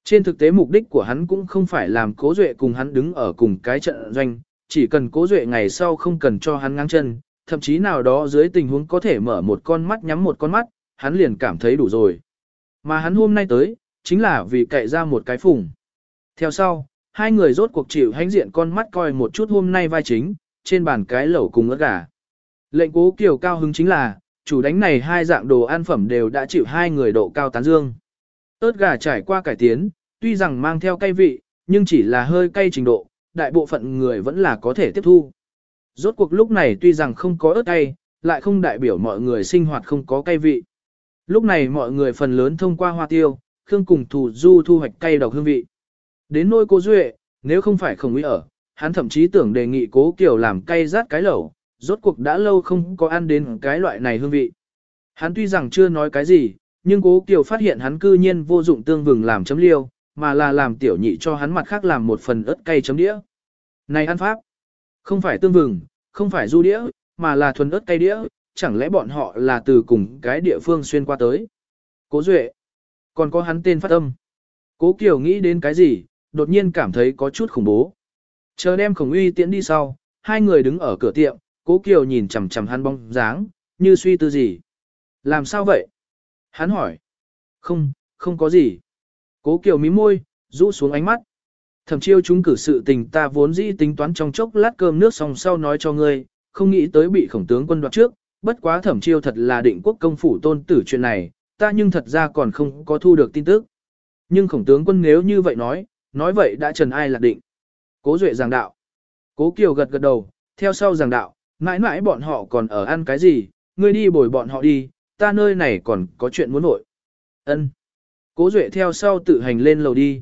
Trên thực tế mục đích của hắn cũng không phải làm Cố Duệ cùng hắn đứng ở cùng cái trận doanh, chỉ cần Cố Duệ ngày sau không cần cho hắn ngang chân, thậm chí nào đó dưới tình huống có thể mở một con mắt nhắm một con mắt, hắn liền cảm thấy đủ rồi. Mà hắn hôm nay tới, chính là vì cậy ra một cái phùng. Theo sau, hai người rốt cuộc chịu hãnh diện con mắt coi một chút hôm nay vai chính, trên bàn cái lẩu cùng ớt gà. Lệnh cố kiểu cao hứng chính là, chủ đánh này hai dạng đồ ăn phẩm đều đã chịu hai người độ cao tán dương. ớt gà trải qua cải tiến, tuy rằng mang theo cay vị, nhưng chỉ là hơi cay trình độ, đại bộ phận người vẫn là có thể tiếp thu. Rốt cuộc lúc này tuy rằng không có ớt cay, lại không đại biểu mọi người sinh hoạt không có cay vị. Lúc này mọi người phần lớn thông qua hoa tiêu, khương cùng thủ du thu hoạch cay độc hương vị. Đến nôi cô Duệ, nếu không phải không ý ở, hắn thậm chí tưởng đề nghị cố kiểu làm cay rát cái lẩu, rốt cuộc đã lâu không có ăn đến cái loại này hương vị. Hắn tuy rằng chưa nói cái gì, nhưng cố Kiều phát hiện hắn cư nhiên vô dụng tương vừng làm chấm liêu, mà là làm tiểu nhị cho hắn mặt khác làm một phần ớt cay chấm đĩa. Này ăn pháp, không phải tương vừng, không phải du đĩa, mà là thuần ớt cay đĩa, chẳng lẽ bọn họ là từ cùng cái địa phương xuyên qua tới. Cố Duệ, còn có hắn tên phát âm. Cố Kiều nghĩ đến cái gì, đột nhiên cảm thấy có chút khủng bố. Chờ đem khổng uy tiễn đi sau, hai người đứng ở cửa tiệm, cố Kiều nhìn chằm chằm hắn bóng dáng, như suy tư gì. Làm sao vậy? Hắn hỏi. Không, không có gì. Cố Kiều mím môi, rũ xuống ánh mắt. Thẩm chiêu chúng cử sự tình ta vốn dĩ tính toán trong chốc lát cơm nước xong sau nói cho ngươi, không nghĩ tới bị khổng tướng quân đoạt trước, bất quá thẩm chiêu thật là định quốc công phủ tôn tử chuyện này, ta nhưng thật ra còn không có thu được tin tức. Nhưng khổng tướng quân nếu như vậy nói, nói vậy đã trần ai lạc định. Cố duệ giảng đạo. Cố kiều gật gật đầu, theo sau giảng đạo, mãi mãi bọn họ còn ở ăn cái gì, ngươi đi bồi bọn họ đi, ta nơi này còn có chuyện muốn nội. Ân. Cố Duệ theo sau tự hành lên lầu đi.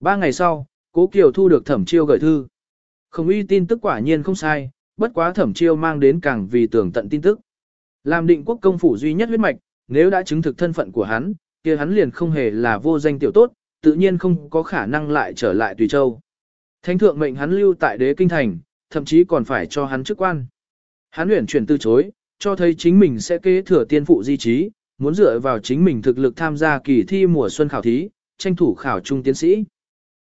Ba ngày sau, Cố Kiều thu được thẩm chiêu gửi thư. Không uy tin tức quả nhiên không sai, bất quá thẩm chiêu mang đến càng vì tưởng tận tin tức. Làm định quốc công phủ duy nhất huyết mạch, nếu đã chứng thực thân phận của hắn, kia hắn liền không hề là vô danh tiểu tốt, tự nhiên không có khả năng lại trở lại Tùy Châu. Thánh thượng mệnh hắn lưu tại đế kinh thành, thậm chí còn phải cho hắn chức quan. Hán luyện chuyển từ chối, cho thấy chính mình sẽ kế thừa tiên phụ di trí, muốn dựa vào chính mình thực lực tham gia kỳ thi mùa xuân khảo thí, tranh thủ khảo trung tiến sĩ.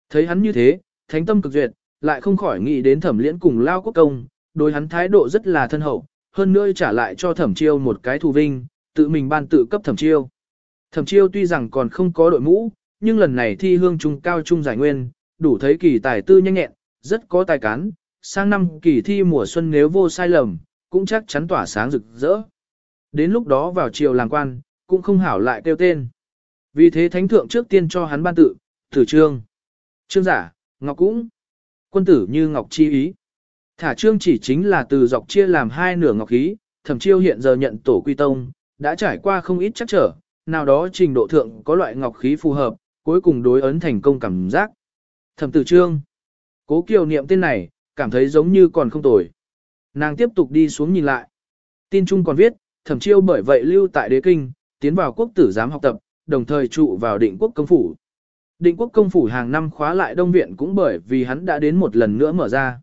Thấy hắn như thế, thánh tâm cực duyệt, lại không khỏi nghĩ đến thẩm liễn cùng lao quốc công, đối hắn thái độ rất là thân hậu, hơn nữa trả lại cho thẩm chiêu một cái thù vinh, tự mình ban tự cấp thẩm chiêu. Thẩm chiêu tuy rằng còn không có đội mũ, nhưng lần này thi hương trung cao trung giải nguyên, đủ thấy kỳ tài tư nhanh nhẹn, rất có tài cán, sang năm kỳ thi mùa xuân nếu vô sai lầm, cũng chắc chắn tỏa sáng rực rỡ. Đến lúc đó vào chiều làng quan, cũng không hảo lại kêu tên. Vì thế thánh thượng trước tiên cho hắn ban tự, tử trương. Trương giả, ngọc cũng. Quân tử như ngọc chi ý. Thả trương chỉ chính là từ dọc chia làm hai nửa ngọc khí, thẩm chiêu hiện giờ nhận tổ quy tông, đã trải qua không ít chắc trở, nào đó trình độ thượng có loại ngọc khí phù hợp, cuối cùng đối ấn thành công cảm giác. Thẩm tử trương. Cố kiều niệm tên này, cảm thấy giống như còn không tồi. Nàng tiếp tục đi xuống nhìn lại. Tin chung còn viết, thẩm chiêu bởi vậy lưu tại đế kinh, tiến vào quốc tử giám học tập, đồng thời trụ vào định quốc công phủ. Định quốc công phủ hàng năm khóa lại đông viện cũng bởi vì hắn đã đến một lần nữa mở ra.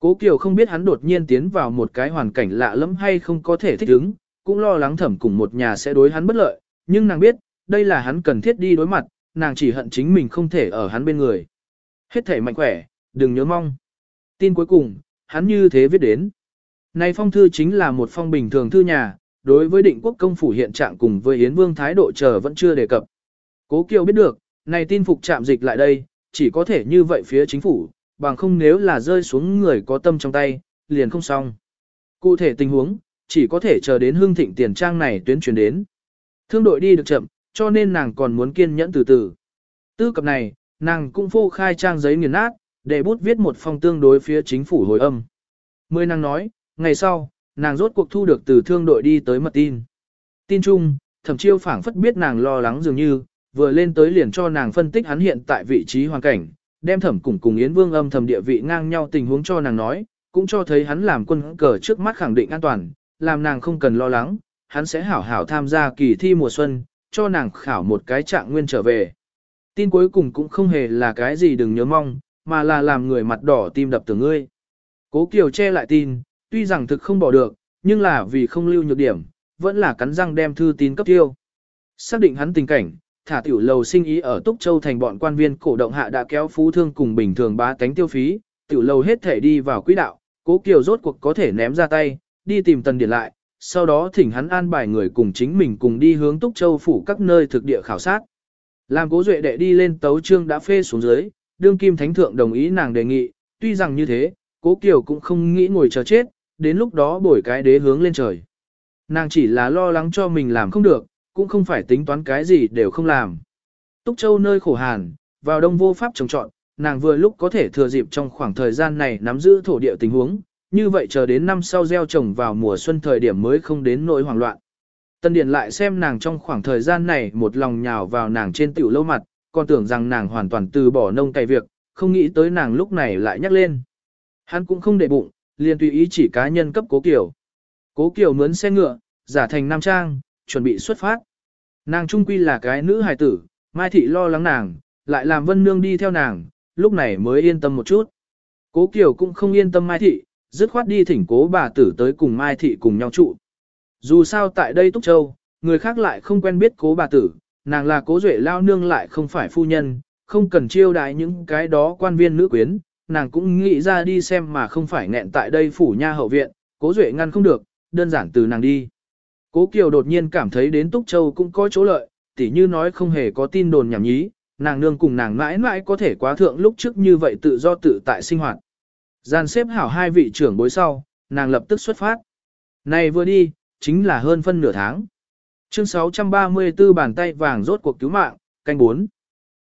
Cố Kiều không biết hắn đột nhiên tiến vào một cái hoàn cảnh lạ lẫm hay không có thể thích ứng, cũng lo lắng thẩm cùng một nhà sẽ đối hắn bất lợi, nhưng nàng biết, đây là hắn cần thiết đi đối mặt, nàng chỉ hận chính mình không thể ở hắn bên người. Hết thể mạnh khỏe, đừng nhớ mong. Tin cuối cùng, hắn như thế viết đến. Này phong thư chính là một phong bình thường thư nhà, đối với định quốc công phủ hiện trạng cùng với Yến Vương thái độ chờ vẫn chưa đề cập. Cố Kiều biết được, này tin phục chạm dịch lại đây, chỉ có thể như vậy phía chính phủ, bằng không nếu là rơi xuống người có tâm trong tay, liền không xong. Cụ thể tình huống, chỉ có thể chờ đến hương thịnh tiền trang này tuyến chuyển đến. Thương đội đi được chậm, cho nên nàng còn muốn kiên nhẫn từ từ. Tư cập này, nàng cũng phô khai trang giấy nghiền nát, để bút viết một phong tương đối phía chính phủ hồi âm. Mười nàng nói, ngày sau, nàng rốt cuộc thu được từ thương đội đi tới mật tin. Tin chung, thẩm chiêu phảng phất biết nàng lo lắng dường như, vừa lên tới liền cho nàng phân tích hắn hiện tại vị trí hoàn cảnh, đem thẩm cùng cùng Yến Vương âm thầm địa vị ngang nhau tình huống cho nàng nói, cũng cho thấy hắn làm quân cờ trước mắt khẳng định an toàn, làm nàng không cần lo lắng, hắn sẽ hảo hảo tham gia kỳ thi mùa xuân, cho nàng khảo một cái trạng nguyên trở về. Tin cuối cùng cũng không hề là cái gì đừng nhớ mong, mà là làm người mặt đỏ tim đập từ ngươi. Cố Kiều che lại tin, tuy rằng thực không bỏ được, nhưng là vì không lưu nhược điểm, vẫn là cắn răng đem thư tín cấp tiêu. Xác định hắn tình cảnh, thả tiểu lầu sinh ý ở Túc Châu thành bọn quan viên cổ động hạ đã kéo phú thương cùng bình thường bá tánh tiêu phí, tiểu lầu hết thể đi vào quỹ đạo, cố kiều rốt cuộc có thể ném ra tay, đi tìm tần điển lại, sau đó thỉnh hắn an bài người cùng chính mình cùng đi hướng Túc Châu phủ các nơi thực địa khảo sát. Làm cố duệ đệ đi lên tấu trương đã phê xuống dưới, đương kim thánh thượng đồng ý nàng đề nghị, tuy rằng như thế, cố kiều cũng không nghĩ ngồi chờ chết, đến lúc đó bổi cái đế hướng lên trời. Nàng chỉ là lo lắng cho mình làm không được, cũng không phải tính toán cái gì đều không làm. Túc Châu nơi khổ hàn, vào đông vô pháp trồng trọn, nàng vừa lúc có thể thừa dịp trong khoảng thời gian này nắm giữ thổ địa tình huống, như vậy chờ đến năm sau gieo trồng vào mùa xuân thời điểm mới không đến nỗi hoảng loạn. Tân Điền lại xem nàng trong khoảng thời gian này một lòng nhào vào nàng trên tiểu lâu mặt, còn tưởng rằng nàng hoàn toàn từ bỏ nông cày việc, không nghĩ tới nàng lúc này lại nhắc lên. Hắn cũng không để bụng, liền tùy ý chỉ cá nhân cấp cố kiều. Cố kiều mướn xe ngựa, giả thành nam trang, chuẩn bị xuất phát. Nàng trung quy là cái nữ hài tử, Mai Thị lo lắng nàng, lại làm Vân Nương đi theo nàng, lúc này mới yên tâm một chút. Cố Kiều cũng không yên tâm Mai Thị, dứt khoát đi thỉnh cố bà tử tới cùng Mai Thị cùng nhau trụ. Dù sao tại đây Túc Châu, người khác lại không quen biết cố bà tử, nàng là cố duệ lao nương lại không phải phu nhân, không cần chiêu đại những cái đó quan viên nữ quyến, nàng cũng nghĩ ra đi xem mà không phải nghẹn tại đây phủ nha hậu viện, cố duệ ngăn không được, đơn giản từ nàng đi. Cố Kiều đột nhiên cảm thấy đến Túc Châu cũng có chỗ lợi, tỉ như nói không hề có tin đồn nhảm nhí, nàng nương cùng nàng mãi mãi có thể quá thượng lúc trước như vậy tự do tự tại sinh hoạt. Gian xếp hảo hai vị trưởng bối sau, nàng lập tức xuất phát. Này vừa đi, chính là hơn phân nửa tháng. Chương 634 bàn tay vàng rốt cuộc cứu mạng, canh 4.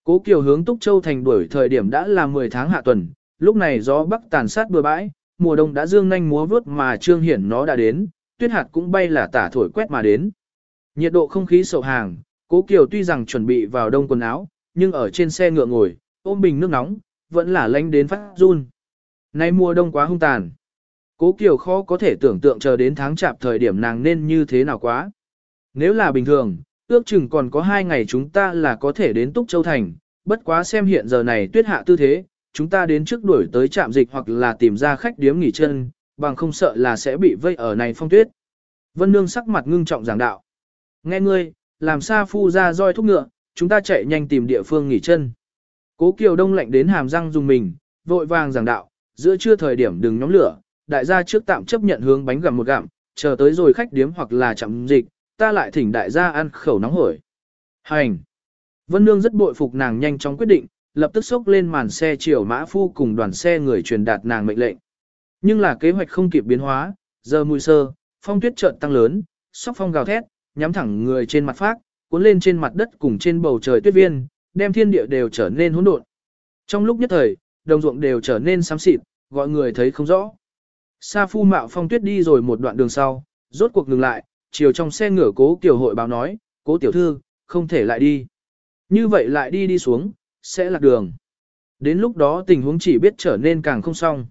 Cố Kiều hướng Túc Châu thành đuổi thời điểm đã là 10 tháng hạ tuần, lúc này gió bắc tàn sát bừa bãi, mùa đông đã dương nhanh múa vướt mà trương hiển nó đã đến, tuyết hạt cũng bay là tả thổi quét mà đến. Nhiệt độ không khí sổ hàng, Cố Kiều tuy rằng chuẩn bị vào đông quần áo, nhưng ở trên xe ngựa ngồi, ôm bình nước nóng, vẫn là lánh đến phát run. Nay mùa đông quá hung tàn. Cố Kiều khó có thể tưởng tượng chờ đến tháng chạp thời điểm nàng nên như thế nào quá. Nếu là bình thường, ước chừng còn có hai ngày chúng ta là có thể đến Túc Châu Thành, bất quá xem hiện giờ này tuyết hạ tư thế, chúng ta đến trước đuổi tới trạm dịch hoặc là tìm ra khách điếm nghỉ chân, bằng không sợ là sẽ bị vây ở này phong tuyết. Vân Nương sắc mặt ngưng trọng giảng đạo. Nghe ngươi, làm sao phu ra roi thúc ngựa, chúng ta chạy nhanh tìm địa phương nghỉ chân. Cố Kiều Đông lạnh đến hàm răng dùng mình, vội vàng giảng đạo, giữa trưa thời điểm đừng nhóm lửa, đại gia trước tạm chấp nhận hướng bánh gặm một gặm, chờ tới rồi khách điếm hoặc là chậm dịch, ta lại thỉnh đại gia ăn khẩu nóng hổi. Hành! Vân Nương rất bội phục nàng nhanh chóng quyết định, lập tức xốc lên màn xe chiều mã phu cùng đoàn xe người truyền đạt nàng mệnh lệnh. Nhưng là kế hoạch không kịp biến hóa, giờ mùi sơ, phong tuyết chợt tăng lớn, sóc phong gào thét, nhắm thẳng người trên mặt phát, cuốn lên trên mặt đất cùng trên bầu trời tuyết viên, đem thiên địa đều trở nên hỗn độn. Trong lúc nhất thời, đồng ruộng đều trở nên xám xịt, gọi người thấy không rõ. Sa phu mạo phong tuyết đi rồi một đoạn đường sau, rốt cuộc ngừng lại, chiều trong xe ngửa cố tiểu hội báo nói, cố tiểu thư, không thể lại đi. Như vậy lại đi đi xuống, sẽ lạc đường. Đến lúc đó tình huống chỉ biết trở nên càng không xong.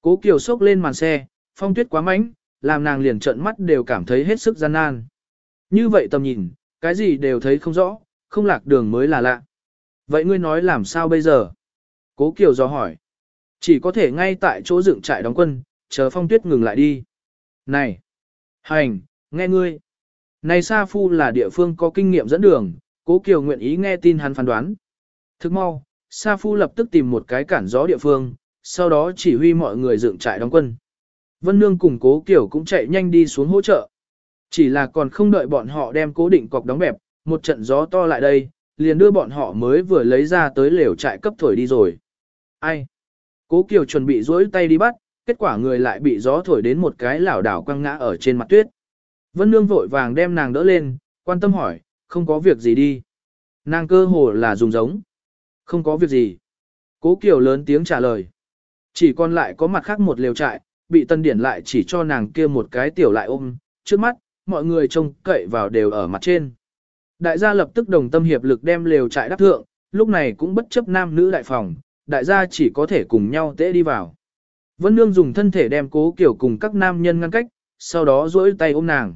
Cố Kiều sốc lên màn xe, phong tuyết quá mạnh, làm nàng liền trợn mắt đều cảm thấy hết sức gian nan. Như vậy tầm nhìn, cái gì đều thấy không rõ, không lạc đường mới là lạ. Vậy ngươi nói làm sao bây giờ? Cố Kiều do hỏi. Chỉ có thể ngay tại chỗ dựng trại đóng quân, chờ phong tuyết ngừng lại đi. Này! Hành, nghe ngươi! Này Sa Phu là địa phương có kinh nghiệm dẫn đường, Cố Kiều nguyện ý nghe tin hắn phán đoán. Thức mau, Sa Phu lập tức tìm một cái cản gió địa phương, sau đó chỉ huy mọi người dựng trại đóng quân. Vân Nương cùng Cố Kiều cũng chạy nhanh đi xuống hỗ trợ. Chỉ là còn không đợi bọn họ đem cố định cọc đóng bẹp, một trận gió to lại đây, liền đưa bọn họ mới vừa lấy ra tới lều trại cấp thổi đi rồi. Ai? Cố Kiều chuẩn bị duỗi tay đi bắt, kết quả người lại bị gió thổi đến một cái lảo đảo quăng ngã ở trên mặt tuyết. Vân Nương vội vàng đem nàng đỡ lên, quan tâm hỏi, không có việc gì đi. Nàng cơ hồ là dùng giống. Không có việc gì. Cố Kiều lớn tiếng trả lời. Chỉ còn lại có mặt khác một lều trại, bị tân điển lại chỉ cho nàng kia một cái tiểu lại ôm, trước mắt, mọi người trông cậy vào đều ở mặt trên. Đại gia lập tức đồng tâm hiệp lực đem lều trại đắp thượng, lúc này cũng bất chấp nam nữ đại phòng, đại gia chỉ có thể cùng nhau tễ đi vào. Vân Nương dùng thân thể đem cố kiểu cùng các nam nhân ngăn cách, sau đó duỗi tay ôm nàng.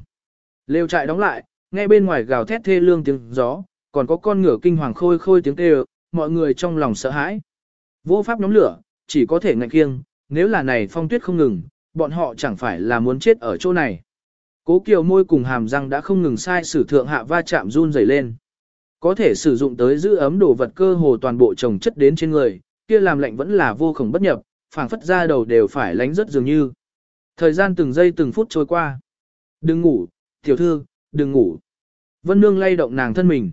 Lều trại đóng lại, nghe bên ngoài gào thét thê lương tiếng gió, còn có con ngựa kinh hoàng khôi khôi tiếng kêu, mọi người trong lòng sợ hãi. Vô pháp nhóm lửa, chỉ có thể ngạnh kiêng, nếu là này phong tuyết không ngừng, bọn họ chẳng phải là muốn chết ở chỗ này. Cố kiều môi cùng hàm răng đã không ngừng sai sử thượng hạ va chạm run rẩy lên. Có thể sử dụng tới giữ ấm đồ vật cơ hồ toàn bộ trồng chất đến trên người, kia làm lạnh vẫn là vô cùng bất nhập, phảng phất ra đầu đều phải lánh rất dường như. Thời gian từng giây từng phút trôi qua. Đừng ngủ, tiểu thư, đừng ngủ. Vân Nương lay động nàng thân mình.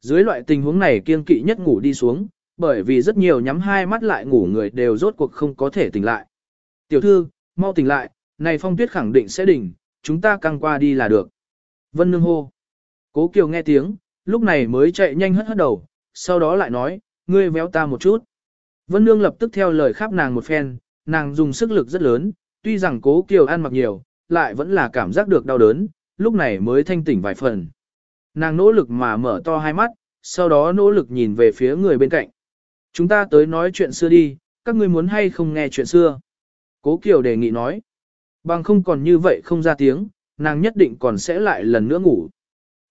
Dưới loại tình huống này kiên kỵ nhất ngủ đi xuống, bởi vì rất nhiều nhắm hai mắt lại ngủ người đều rốt cuộc không có thể tỉnh lại. Tiểu thư, mau tỉnh lại, này phong tuyết khẳng định sẽ đỉnh, chúng ta căng qua đi là được. Vân Nương hô. Cố Kiều nghe tiếng, lúc này mới chạy nhanh hất hất đầu, sau đó lại nói, ngươi véo ta một chút. Vân Nương lập tức theo lời khắp nàng một phen, nàng dùng sức lực rất lớn, tuy rằng Cố Kiều ăn mặc nhiều, lại vẫn là cảm giác được đau đớn, lúc này mới thanh tỉnh vài phần. Nàng nỗ lực mà mở to hai mắt, sau đó nỗ lực nhìn về phía người bên cạnh. Chúng ta tới nói chuyện xưa đi, các ngươi muốn hay không nghe chuyện xưa. Cố Kiều đề nghị nói. Bằng không còn như vậy không ra tiếng, nàng nhất định còn sẽ lại lần nữa ngủ.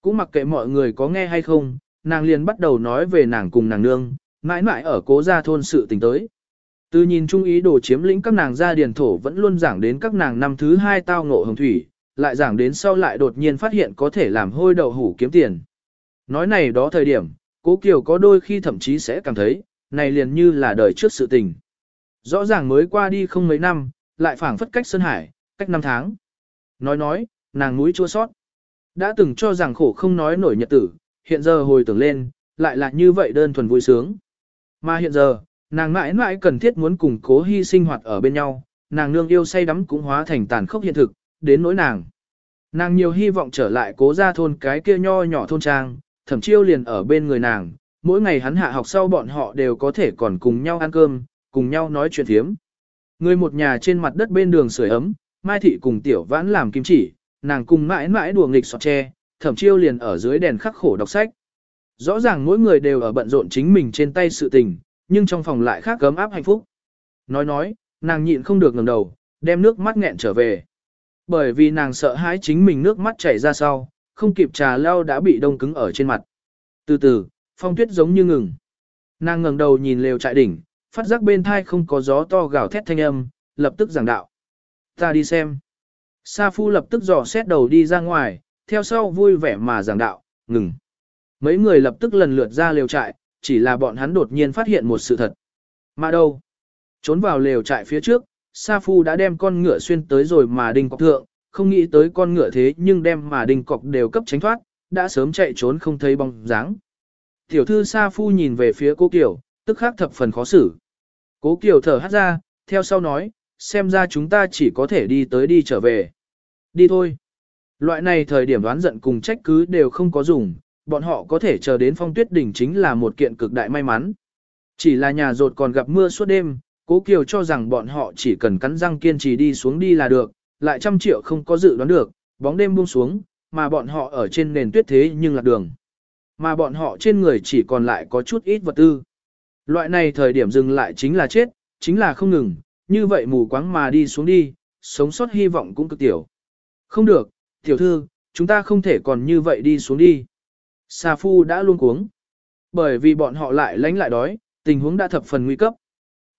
Cũng mặc kệ mọi người có nghe hay không, nàng liền bắt đầu nói về nàng cùng nàng nương, mãi mãi ở cố gia thôn sự tình tới. Từ nhìn chung ý đồ chiếm lĩnh các nàng gia điền thổ vẫn luôn giảng đến các nàng năm thứ hai tao ngộ hồng thủy, lại giảng đến sau lại đột nhiên phát hiện có thể làm hôi đậu hủ kiếm tiền. Nói này đó thời điểm, cố Kiều có đôi khi thậm chí sẽ cảm thấy, này liền như là đời trước sự tình. Rõ ràng mới qua đi không mấy năm, lại phảng phất cách Sơn Hải, cách năm tháng. Nói nói, nàng núi chua sót. Đã từng cho rằng khổ không nói nổi nhật tử, hiện giờ hồi tưởng lên, lại là như vậy đơn thuần vui sướng. Mà hiện giờ, nàng mãi mãi cần thiết muốn cùng cố hy sinh hoạt ở bên nhau, nàng nương yêu say đắm cũng hóa thành tàn khốc hiện thực, đến nỗi nàng. Nàng nhiều hy vọng trở lại cố ra thôn cái kia nho nhỏ thôn trang, thẩm chiêu liền ở bên người nàng, mỗi ngày hắn hạ học sau bọn họ đều có thể còn cùng nhau ăn cơm, cùng nhau nói chuyện thiếm. Người một nhà trên mặt đất bên đường sưởi ấm, Mai Thị cùng Tiểu Vãn làm kim chỉ, nàng cùng mãi mãi đùa nghịch sọt tre, thẩm chiêu liền ở dưới đèn khắc khổ đọc sách. Rõ ràng mỗi người đều ở bận rộn chính mình trên tay sự tình, nhưng trong phòng lại khác gấm áp hạnh phúc. Nói nói, nàng nhịn không được ngẩng đầu, đem nước mắt nghẹn trở về. Bởi vì nàng sợ hãi chính mình nước mắt chảy ra sau, không kịp trà leo đã bị đông cứng ở trên mặt. Từ từ, phong tuyết giống như ngừng. Nàng ngẩng đầu nhìn lều trại đỉnh, phát giác bên thai không có gió to gào thét thanh âm, lập tức giảng đạo. Ta đi xem. Sa Phu lập tức dò xét đầu đi ra ngoài, theo sau vui vẻ mà giảng đạo, ngừng. Mấy người lập tức lần lượt ra lều trại, chỉ là bọn hắn đột nhiên phát hiện một sự thật. Mà đâu? Trốn vào lều trại phía trước, Sa Phu đã đem con ngựa xuyên tới rồi mà đinh cọc thượng, không nghĩ tới con ngựa thế nhưng đem mà đinh cọc đều cấp tránh thoát, đã sớm chạy trốn không thấy bóng dáng. Tiểu thư Sa Phu nhìn về phía cô Kiều, tức khắc thập phần khó xử. Cố Kiều thở hát ra, theo sau nói, xem ra chúng ta chỉ có thể đi tới đi trở về. Đi thôi. Loại này thời điểm đoán giận cùng trách cứ đều không có dùng, bọn họ có thể chờ đến phong tuyết đỉnh chính là một kiện cực đại may mắn. Chỉ là nhà rột còn gặp mưa suốt đêm, Cố Kiều cho rằng bọn họ chỉ cần cắn răng kiên trì đi xuống đi là được, lại trăm triệu không có dự đoán được, bóng đêm buông xuống, mà bọn họ ở trên nền tuyết thế nhưng lạc đường. Mà bọn họ trên người chỉ còn lại có chút ít vật tư. Loại này thời điểm dừng lại chính là chết, chính là không ngừng, như vậy mù quáng mà đi xuống đi, sống sót hy vọng cũng cực tiểu. Không được, tiểu thư, chúng ta không thể còn như vậy đi xuống đi. Sa Phu đã luôn cuống. Bởi vì bọn họ lại lánh lại đói, tình huống đã thập phần nguy cấp.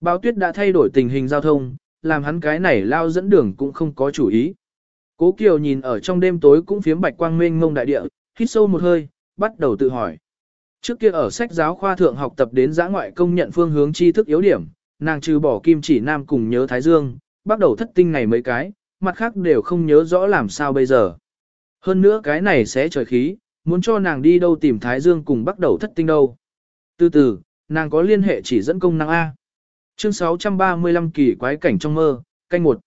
Bao tuyết đã thay đổi tình hình giao thông, làm hắn cái này lao dẫn đường cũng không có chủ ý. Cố Kiều nhìn ở trong đêm tối cũng phiếm bạch quang mênh mông đại địa, hít sâu một hơi, bắt đầu tự hỏi. Trước kia ở sách giáo khoa thượng học tập đến giã ngoại công nhận phương hướng tri thức yếu điểm, nàng trừ bỏ kim chỉ nam cùng nhớ Thái Dương, bắt đầu thất tinh này mấy cái, mặt khác đều không nhớ rõ làm sao bây giờ. Hơn nữa cái này sẽ trời khí, muốn cho nàng đi đâu tìm Thái Dương cùng bắt đầu thất tinh đâu. Từ từ, nàng có liên hệ chỉ dẫn công năng A. Chương 635 kỳ quái cảnh trong mơ, canh một.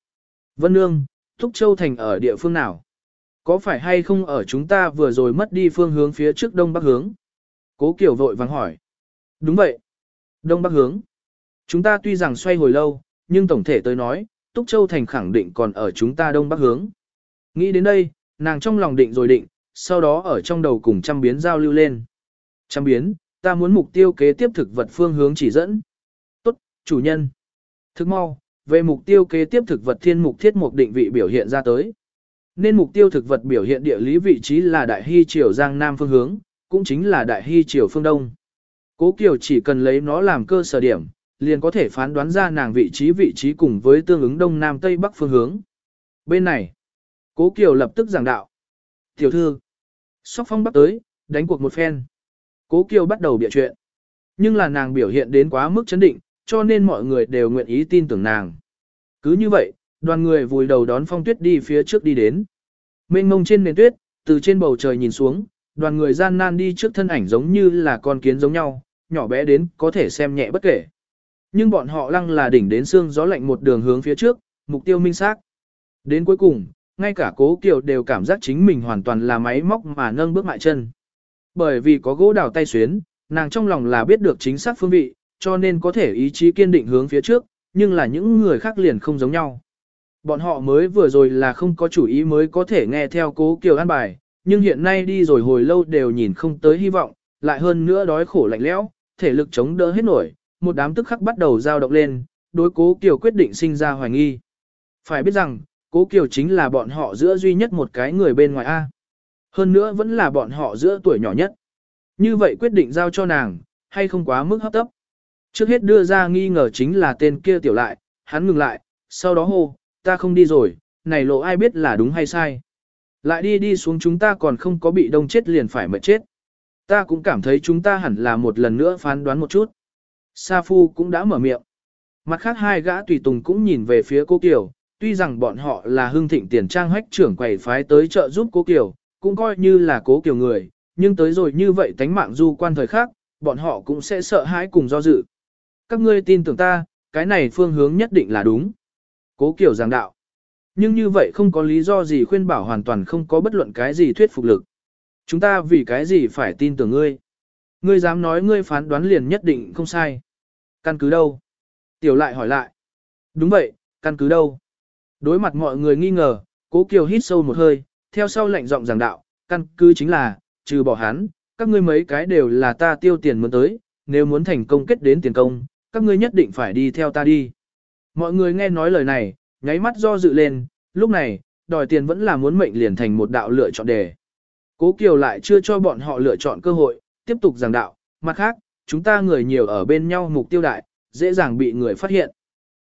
Vân Nương, Thúc Châu Thành ở địa phương nào? Có phải hay không ở chúng ta vừa rồi mất đi phương hướng phía trước đông bắc hướng? Cố Kiều vội vàng hỏi. Đúng vậy. Đông bắc hướng. Chúng ta tuy rằng xoay hồi lâu, nhưng tổng thể tới nói, Túc Châu Thành khẳng định còn ở chúng ta đông bắc hướng. Nghĩ đến đây, nàng trong lòng định rồi định, sau đó ở trong đầu cùng trăm biến giao lưu lên. Trăm biến, ta muốn mục tiêu kế tiếp thực vật phương hướng chỉ dẫn. Tốt, chủ nhân. Thức mau, về mục tiêu kế tiếp thực vật thiên mục thiết mục định vị biểu hiện ra tới. Nên mục tiêu thực vật biểu hiện địa lý vị trí là Đại Hy Triều Giang Nam phương hướng, cũng chính là Đại Hy Triều phương Đông. Cố Kiều chỉ cần lấy nó làm cơ sở điểm, liền có thể phán đoán ra nàng vị trí vị trí cùng với tương ứng Đông Nam Tây Bắc phương hướng. Bên này, Cố Kiều lập tức giảng đạo. Tiểu thư, sóc phong bắt tới, đánh cuộc một phen. Cố Kiều bắt đầu bịa chuyện. Nhưng là nàng biểu hiện đến quá mức chấn định, cho nên mọi người đều nguyện ý tin tưởng nàng. Cứ như vậy, đoàn người vùi đầu đón phong tuyết đi phía trước đi đến. Mênh mông trên nền tuyết, từ trên bầu trời nhìn xuống, đoàn người gian nan đi trước thân ảnh giống như là con kiến giống nhau, nhỏ bé đến có thể xem nhẹ bất kể. Nhưng bọn họ lăng là đỉnh đến xương gió lạnh một đường hướng phía trước, mục tiêu minh xác. Đến cuối cùng, ngay cả cố kiều đều cảm giác chính mình hoàn toàn là máy móc mà nâng bước mại chân. Bởi vì có gỗ đào tay xuyến, nàng trong lòng là biết được chính xác phương vị, cho nên có thể ý chí kiên định hướng phía trước, nhưng là những người khác liền không giống nhau. Bọn họ mới vừa rồi là không có chủ ý mới có thể nghe theo cố kiều an bài, nhưng hiện nay đi rồi hồi lâu đều nhìn không tới hy vọng, lại hơn nữa đói khổ lạnh lẽo, thể lực chống đỡ hết nổi, một đám tức khắc bắt đầu dao động lên, đối cố kiều quyết định sinh ra hoài nghi. Phải biết rằng, cố kiều chính là bọn họ giữa duy nhất một cái người bên ngoài A. Hơn nữa vẫn là bọn họ giữa tuổi nhỏ nhất. Như vậy quyết định giao cho nàng, hay không quá mức hấp tấp. Trước hết đưa ra nghi ngờ chính là tên kia tiểu lại, hắn ngừng lại, sau đó hô, ta không đi rồi, này lộ ai biết là đúng hay sai. Lại đi đi xuống chúng ta còn không có bị đông chết liền phải mệt chết. Ta cũng cảm thấy chúng ta hẳn là một lần nữa phán đoán một chút. Sa Phu cũng đã mở miệng. Mặt khác hai gã tùy tùng cũng nhìn về phía cô Kiều, tuy rằng bọn họ là hưng thịnh tiền trang hách trưởng quầy phái tới trợ giúp cố Kiều, cũng coi như là cố Kiều người, nhưng tới rồi như vậy tánh mạng du quan thời khác, bọn họ cũng sẽ sợ hãi cùng do dự. Các ngươi tin tưởng ta, cái này phương hướng nhất định là đúng. Cố Kiều giảng đạo. Nhưng như vậy không có lý do gì khuyên bảo hoàn toàn không có bất luận cái gì thuyết phục lực. Chúng ta vì cái gì phải tin tưởng ngươi. Ngươi dám nói ngươi phán đoán liền nhất định không sai. Căn cứ đâu? Tiểu lại hỏi lại. Đúng vậy, căn cứ đâu? Đối mặt mọi người nghi ngờ, cố Kiều hít sâu một hơi, theo sau lệnh giọng giảng đạo, căn cứ chính là, trừ bỏ hắn, các ngươi mấy cái đều là ta tiêu tiền muốn tới, nếu muốn thành công kết đến tiền công, các ngươi nhất định phải đi theo ta đi. Mọi người nghe nói lời này, nháy mắt do dự lên, lúc này, đòi tiền vẫn là muốn mệnh liền thành một đạo lựa chọn đề. Cố Kiều lại chưa cho bọn họ lựa chọn cơ hội, tiếp tục giảng đạo, mặt khác, chúng ta người nhiều ở bên nhau mục tiêu đại, dễ dàng bị người phát hiện.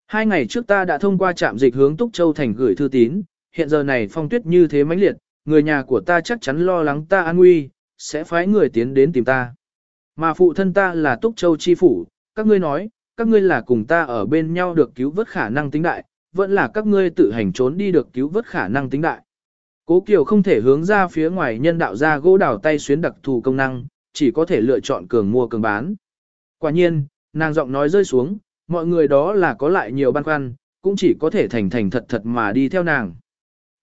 Hai ngày trước ta đã thông qua trạm dịch hướng Túc Châu thành gửi thư tín, hiện giờ này phong tuyết như thế mãnh liệt, người nhà của ta chắc chắn lo lắng ta an nguy, sẽ phái người tiến đến tìm ta. Mà phụ thân ta là Túc Châu chi phủ, các ngươi nói, các ngươi là cùng ta ở bên nhau được cứu vớt khả năng tính đại, vẫn là các ngươi tự hành trốn đi được cứu vớt khả năng tính đại. Cố Kiều không thể hướng ra phía ngoài nhân đạo ra gỗ đào tay xuyến đặc thù công năng, chỉ có thể lựa chọn cường mua cường bán. Quả nhiên, nàng giọng nói rơi xuống, mọi người đó là có lại nhiều băn khoăn, cũng chỉ có thể thành thành thật thật mà đi theo nàng.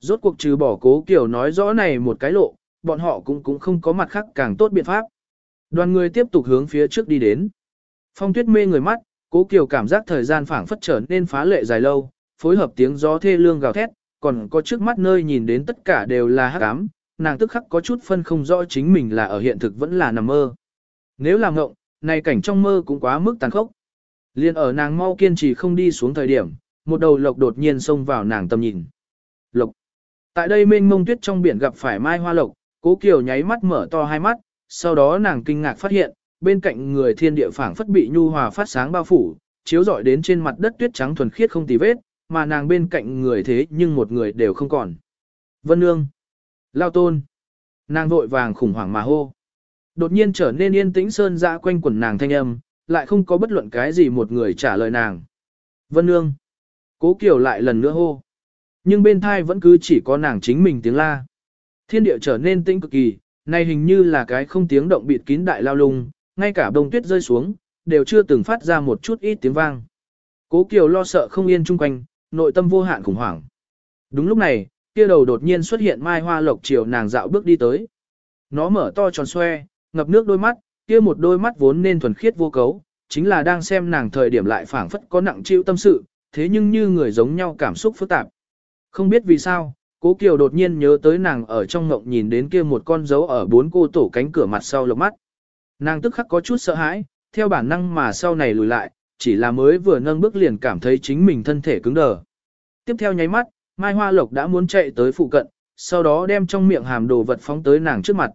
Rốt cuộc trừ bỏ cố Kiều nói rõ này một cái lộ, bọn họ cũng cũng không có mặt khác càng tốt biện pháp. Đoàn người tiếp tục hướng phía trước đi đến. Phong tuyết mê người mắt, cố Kiều cảm giác thời gian phảng phất trở nên phá lệ dài lâu, phối hợp tiếng gió thê lương gào thét, còn có trước mắt nơi nhìn đến tất cả đều là hắc ám, nàng tức khắc có chút phân không rõ chính mình là ở hiện thực vẫn là nằm mơ. Nếu là ngộng, này cảnh trong mơ cũng quá mức tàn khốc. Liên ở nàng mau kiên trì không đi xuống thời điểm, một đầu lộc đột nhiên xông vào nàng tầm nhìn. Lộc. Tại đây mênh mông tuyết trong biển gặp phải mai hoa lộc, cố kiều nháy mắt mở to hai mắt, sau đó nàng kinh ngạc phát hiện, bên cạnh người thiên địa phảng phất bị nhu hòa phát sáng bao phủ, chiếu rọi đến trên mặt đất tuyết trắng thuần khiết không tì vết, mà nàng bên cạnh người thế nhưng một người đều không còn. Vân Nương. Lao Tôn. Nàng vội vàng khủng hoảng mà hô. Đột nhiên trở nên yên tĩnh sơn dã quanh quần nàng thanh âm, lại không có bất luận cái gì một người trả lời nàng. Vân Nương. Cố Kiều lại lần nữa hô. Nhưng bên thai vẫn cứ chỉ có nàng chính mình tiếng la. Thiên địa trở nên tĩnh cực kỳ, này hình như là cái không tiếng động bịt kín đại lao lung, ngay cả bông tuyết rơi xuống, đều chưa từng phát ra một chút ít tiếng vang. Cố Kiều lo sợ không yên chung quanh, nội tâm vô hạn khủng hoảng. Đúng lúc này, kia đầu đột nhiên xuất hiện mai hoa lộc chiều nàng dạo bước đi tới. Nó mở to tròn xoe, ngập nước đôi mắt, kia một đôi mắt vốn nên thuần khiết vô cấu, chính là đang xem nàng thời điểm lại phảng phất có nặng chịu tâm sự, thế nhưng như người giống nhau cảm xúc phức tạp. Không biết vì sao, Cố Kiều đột nhiên nhớ tới nàng ở trong ngộng nhìn đến kia một con dấu ở bốn cô tổ cánh cửa mặt sau lộc mắt. Nàng tức khắc có chút sợ hãi, theo bản năng mà sau này lùi lại, chỉ là mới vừa nâng bước liền cảm thấy chính mình thân thể cứng đờ. Tiếp theo nháy mắt, Mai Hoa Lộc đã muốn chạy tới phụ cận, sau đó đem trong miệng hàm đồ vật phóng tới nàng trước mặt.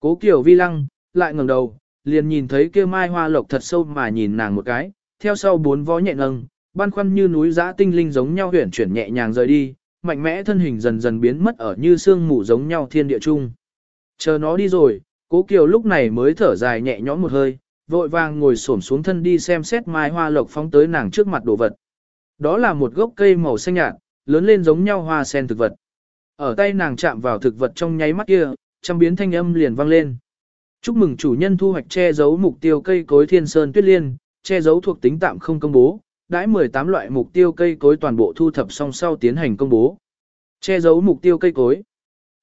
Cố Kiều vi lăng, lại ngẩng đầu, liền nhìn thấy kia Mai Hoa Lộc thật sâu mà nhìn nàng một cái, theo sau bốn vó nhẹ nâng, ban khoăn như núi giã tinh linh giống nhau huyển chuyển nhẹ nhàng rời đi, mạnh mẽ thân hình dần dần biến mất ở như sương mù giống nhau thiên địa chung Chờ nó đi rồi, Cố Kiều lúc này mới thở dài nhẹ nhõm một hơi, vội vàng ngồi xổm xuống thân đi xem xét mai hoa lộc phóng tới nàng trước mặt đồ vật. Đó là một gốc cây màu xanh nhạt, lớn lên giống nhau hoa sen thực vật. Ở tay nàng chạm vào thực vật trong nháy mắt kia, trăm biến thanh âm liền vang lên. Chúc mừng chủ nhân thu hoạch che giấu mục tiêu cây cối thiên sơn tuyết liên, che giấu thuộc tính tạm không công bố, đãi 18 loại mục tiêu cây cối toàn bộ thu thập xong sau tiến hành công bố. Che giấu mục tiêu cây cối.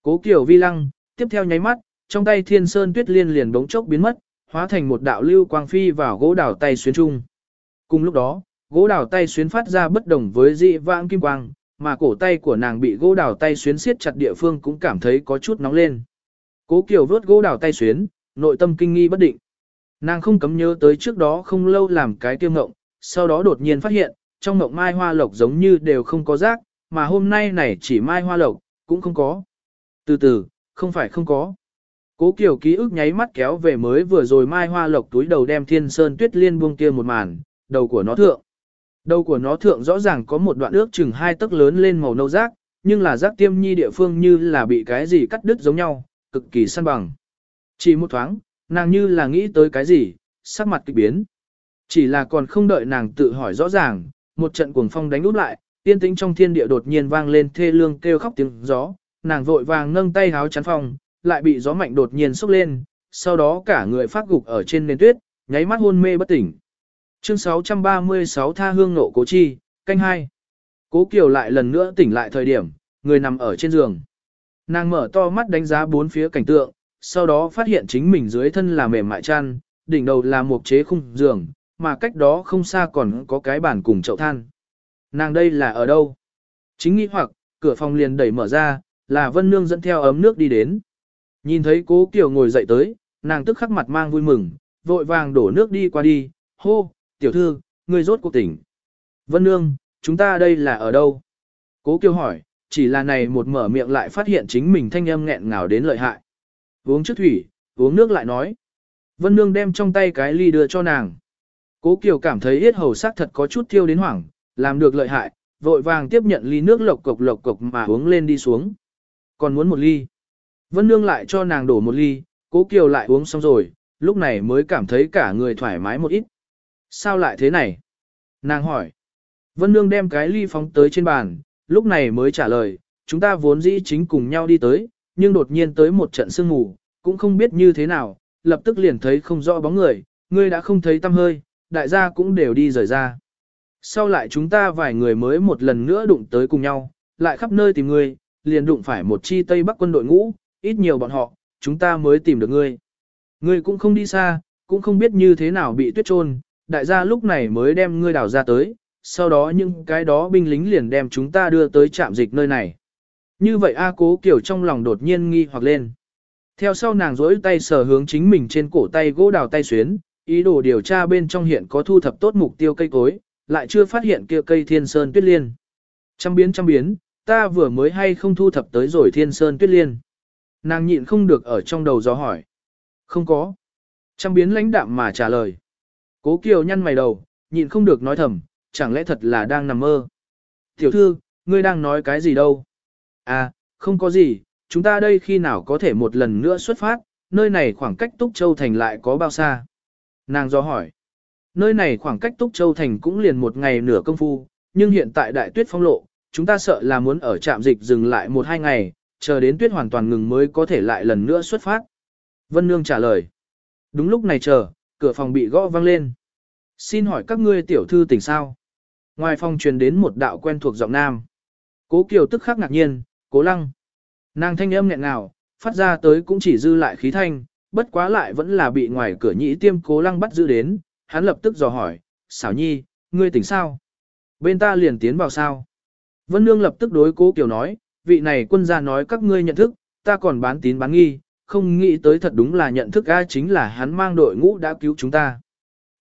Cố Kiều Vi Lăng, tiếp theo nháy mắt, trong tay thiên sơn tuyết liên liền bỗng chốc biến mất, hóa thành một đạo lưu quang phi vào gỗ đào tay xuyến trung. Cùng lúc đó, gỗ đào tay xuyến phát ra bất đồng với dị vãng kim quang, mà cổ tay của nàng bị gỗ đào tay xuyến siết chặt địa phương cũng cảm thấy có chút nóng lên. Cố Kiều vớt gỗ đào tay xuyến, nội tâm kinh nghi bất định. Nàng không cấm nhớ tới trước đó không lâu làm cái tiêu ngộng, sau đó đột nhiên phát hiện, trong ngộng mai hoa lộc giống như đều không có rác, mà hôm nay này chỉ mai hoa lộc, cũng không có. Từ từ, không phải không có. Cố Kiều ký ức nháy mắt kéo về mới vừa rồi mai hoa lộc túi đầu đem thiên sơn tuyết liên buông kia một màn, đầu của nó thượng. Đầu của nó thượng rõ ràng có một đoạn ước chừng hai tấc lớn lên màu nâu rác, nhưng là rác tiêm nhi địa phương như là bị cái gì cắt đứt giống nhau, cực kỳ săn bằng. Chỉ một thoáng, nàng như là nghĩ tới cái gì, sắc mặt kịch biến. Chỉ là còn không đợi nàng tự hỏi rõ ràng, một trận cuồng phong đánh úp lại, tiên tĩnh trong thiên địa đột nhiên vang lên thê lương kêu khóc tiếng gió, nàng vội vàng nâng tay háo chắn phong, lại bị gió mạnh đột nhiên sốc lên, sau đó cả người phát gục ở trên nền tuyết, nháy mắt hôn mê bất tỉnh. Chương 636 Tha hương nộ cố chi, canh hai. Cố Kiều lại lần nữa tỉnh lại thời điểm, người nằm ở trên giường. Nàng mở to mắt đánh giá bốn phía cảnh tượng, sau đó phát hiện chính mình dưới thân là mềm mại chăn, đỉnh đầu là một chế khung giường, mà cách đó không xa còn có cái bàn cùng chậu than. Nàng đây là ở đâu? Chính nghĩ hoặc, cửa phòng liền đẩy mở ra, là Vân Nương dẫn theo ấm nước đi đến. Nhìn thấy cố Kiều ngồi dậy tới, nàng tức khắc mặt mang vui mừng, vội vàng đổ nước đi qua đi, hô, tiểu thư, ngươi rốt cuộc tỉnh. Vân Nương, chúng ta đây là ở đâu? Cố Kiều hỏi, chỉ là này một mở miệng lại phát hiện chính mình thanh âm nghẹn ngào đến lợi hại. Uống trước thủy, uống nước lại nói. Vân Nương đem trong tay cái ly đưa cho nàng. Cố Kiều cảm thấy yết hầu sắc thật có chút thiêu đến hoảng, làm được lợi hại, vội vàng tiếp nhận ly nước lộc cộc lộc cộc mà uống lên đi xuống. Còn muốn một ly. Vân Nương lại cho nàng đổ một ly, Cố Kiều lại uống xong rồi, lúc này mới cảm thấy cả người thoải mái một ít. Sao lại thế này? Nàng hỏi. Vân Nương đem cái ly phóng tới trên bàn, lúc này mới trả lời, chúng ta vốn dĩ chính cùng nhau đi tới, nhưng đột nhiên tới một trận sương mù, cũng không biết như thế nào, lập tức liền thấy không rõ bóng người, ngươi đã không thấy tâm hơi, đại gia cũng đều đi rời ra. Sau lại chúng ta vài người mới một lần nữa đụng tới cùng nhau, lại khắp nơi tìm ngươi, liền đụng phải một chi Tây Bắc quân đội ngũ, ít nhiều bọn họ, chúng ta mới tìm được ngươi. Ngươi cũng không đi xa, cũng không biết như thế nào bị tuyết trôn, đại gia lúc này mới đem ngươi đào ra tới, sau đó những cái đó binh lính liền đem chúng ta đưa tới trạm dịch nơi này. Như vậy A Cố Kiều trong lòng đột nhiên nghi hoặc lên. Theo sau nàng rỗi tay sờ hướng chính mình trên cổ tay gỗ đào tay xuyến, ý đồ điều tra bên trong hiện có thu thập tốt mục tiêu cây cối, lại chưa phát hiện kia cây thiên sơn tuyết liên. Trăm biến trăm biến, ta vừa mới hay không thu thập tới rồi thiên sơn tuyết liên. Nàng nhịn không được ở trong đầu gió hỏi. Không có. Trăm biến lãnh đạm mà trả lời. Cố Kiều nhăn mày đầu, nhịn không được nói thầm, chẳng lẽ thật là đang nằm mơ. Tiểu thư, ngươi đang nói cái gì đâu? À, không có gì, chúng ta đây khi nào có thể một lần nữa xuất phát, nơi này khoảng cách Túc Châu Thành lại có bao xa? Nàng do hỏi. Nơi này khoảng cách Túc Châu Thành cũng liền một ngày nửa công phu, nhưng hiện tại đại tuyết phong lộ, chúng ta sợ là muốn ở trạm dịch dừng lại một hai ngày, chờ đến tuyết hoàn toàn ngừng mới có thể lại lần nữa xuất phát. Vân Nương trả lời. Đúng lúc này chờ, cửa phòng bị gõ vang lên. Xin hỏi các ngươi tiểu thư tỉnh sao? Ngoài phòng truyền đến một đạo quen thuộc giọng nam. Cố Kiều tức khắc ngạc nhiên, cố lăng. Nàng thanh âm nghẹn nào, phát ra tới cũng chỉ dư lại khí thanh, bất quá lại vẫn là bị ngoài cửa nhĩ tiêm cố lăng bắt giữ đến, hắn lập tức dò hỏi, xảo nhi, ngươi tỉnh sao? Bên ta liền tiến vào sao? Vân Nương lập tức đối cố Kiều nói, vị này quân gia nói các ngươi nhận thức, ta còn bán tín bán nghi, không nghĩ tới thật đúng là nhận thức ai chính là hắn mang đội ngũ đã cứu chúng ta.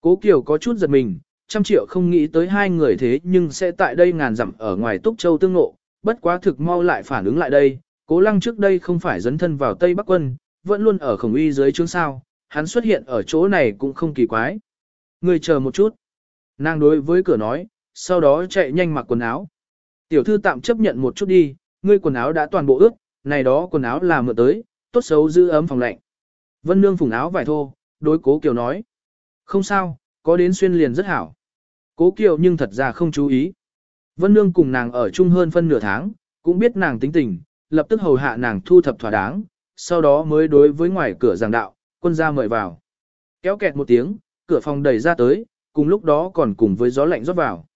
Cố Kiều có chút giật mình, trăm triệu không nghĩ tới hai người thế nhưng sẽ tại đây ngàn dặm ở ngoài Túc Châu tương ngộ, bất quá thực mau lại phản ứng lại đây, cố lăng trước đây không phải dấn thân vào Tây Bắc quân, vẫn luôn ở khổng uy dưới chương sao, hắn xuất hiện ở chỗ này cũng không kỳ quái. Người chờ một chút. Nàng đối với cửa nói, sau đó chạy nhanh mặc quần áo. Tiểu thư tạm chấp nhận một chút đi, ngươi quần áo đã toàn bộ ướt, này đó quần áo là mượn tới, tốt xấu giữ ấm phòng lạnh. Vân Nương phùng áo vải thô, đối cố Kiều nói. Không sao, có đến xuyên liền rất hảo. Cố Kiều nhưng thật ra không chú ý. Vân Nương cùng nàng ở chung hơn phân nửa tháng, cũng biết nàng tính tình, lập tức hầu hạ nàng thu thập thỏa đáng, sau đó mới đối với ngoài cửa giảng đạo, quân gia mời vào. Kéo kẹt một tiếng, cửa phòng đẩy ra tới, cùng lúc đó còn cùng với gió lạnh rót vào.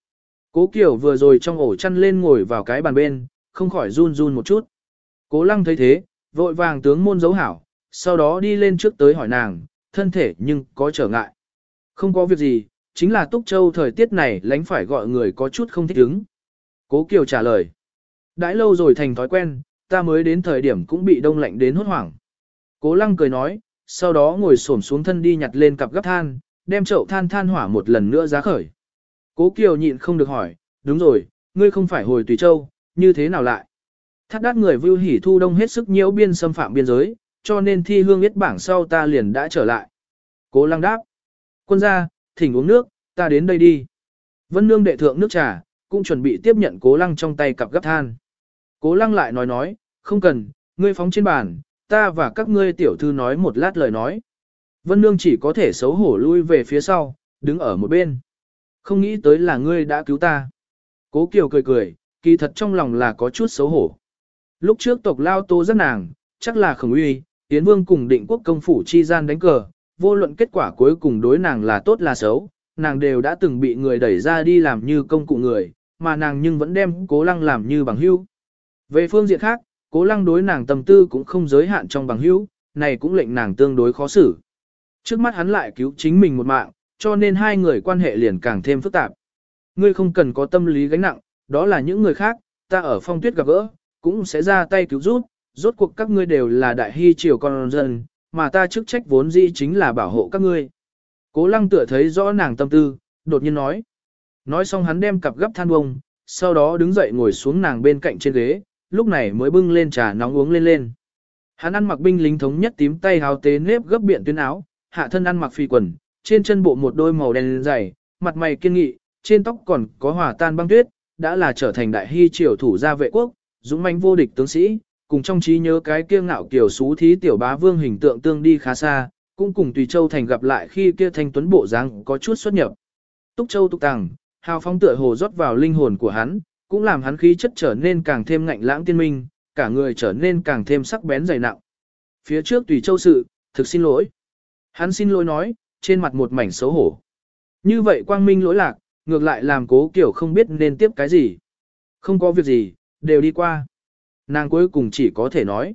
Cố Kiều vừa rồi trong ổ chăn lên ngồi vào cái bàn bên, không khỏi run run một chút. Cố Lăng thấy thế, vội vàng tướng môn dấu hảo, sau đó đi lên trước tới hỏi nàng, thân thể nhưng có trở ngại. Không có việc gì, chính là Túc Châu thời tiết này lánh phải gọi người có chút không thích ứng. Cố Kiều trả lời. Đãi lâu rồi thành thói quen, ta mới đến thời điểm cũng bị đông lạnh đến hốt hoảng. Cố Lăng cười nói, sau đó ngồi xổm xuống thân đi nhặt lên cặp gấp than, đem chậu than than hỏa một lần nữa giá khởi. Cố Kiều nhịn không được hỏi, đúng rồi, ngươi không phải hồi Tùy Châu, như thế nào lại? Thắt đắt người vưu hỉ thu đông hết sức nhiễu biên xâm phạm biên giới, cho nên thi hương biết bảng sau ta liền đã trở lại. Cố lăng đáp. Quân gia, thỉnh uống nước, ta đến đây đi. Vân nương đệ thượng nước trà, cũng chuẩn bị tiếp nhận cố lăng trong tay cặp gấp than. Cố lăng lại nói nói, không cần, ngươi phóng trên bàn, ta và các ngươi tiểu thư nói một lát lời nói. Vân nương chỉ có thể xấu hổ lui về phía sau, đứng ở một bên. Không nghĩ tới là ngươi đã cứu ta. Cố Kiều cười cười, kỳ thật trong lòng là có chút xấu hổ. Lúc trước tộc lao tô rất nàng, chắc là khổng uy, Yến Vương cùng định quốc công phủ chi gian đánh cờ, vô luận kết quả cuối cùng đối nàng là tốt là xấu, nàng đều đã từng bị người đẩy ra đi làm như công cụ người, mà nàng nhưng vẫn đem cố lăng làm như bằng hữu. Về phương diện khác, cố lăng đối nàng tâm tư cũng không giới hạn trong bằng hữu, này cũng lệnh nàng tương đối khó xử. Trước mắt hắn lại cứu chính mình một mạng, cho nên hai người quan hệ liền càng thêm phức tạp. Ngươi không cần có tâm lý gánh nặng, đó là những người khác, ta ở phong tuyết gặp gỡ, cũng sẽ ra tay cứu giúp, rốt cuộc các ngươi đều là đại hy triều con dân, mà ta chức trách vốn dĩ chính là bảo hộ các ngươi. Cố lăng tựa thấy rõ nàng tâm tư, đột nhiên nói. Nói xong hắn đem cặp gấp than bông, sau đó đứng dậy ngồi xuống nàng bên cạnh trên ghế, lúc này mới bưng lên trà nóng uống lên lên. Hắn ăn mặc binh lính thống nhất tím tay hào tế nếp gấp biện tuyến áo, hạ thân ăn mặc phi quần, trên chân bộ một đôi màu đen dày, mặt mày kiên nghị, trên tóc còn có hỏa tan băng tuyết, đã là trở thành đại hy triều thủ gia vệ quốc, dũng mãnh vô địch tướng sĩ, cùng trong trí nhớ cái kiêu ngạo kiểu xú thí tiểu bá vương hình tượng tương đi khá xa, cũng cùng Tùy Châu thành gặp lại khi kia thanh tuấn bộ dáng có chút xuất nhập. Túc Châu túc tàng, hào phóng tựa hồ rót vào linh hồn của hắn, cũng làm hắn khí chất trở nên càng thêm ngạnh lãng tiên minh, cả người trở nên càng thêm sắc bén dày nặng. Phía trước Tùy Châu sự, thực xin lỗi. Hắn xin lỗi nói, trên mặt một mảnh xấu hổ. Như vậy quang minh lỗi lạc, ngược lại làm cố kiểu không biết nên tiếp cái gì. Không có việc gì, đều đi qua. Nàng cuối cùng chỉ có thể nói.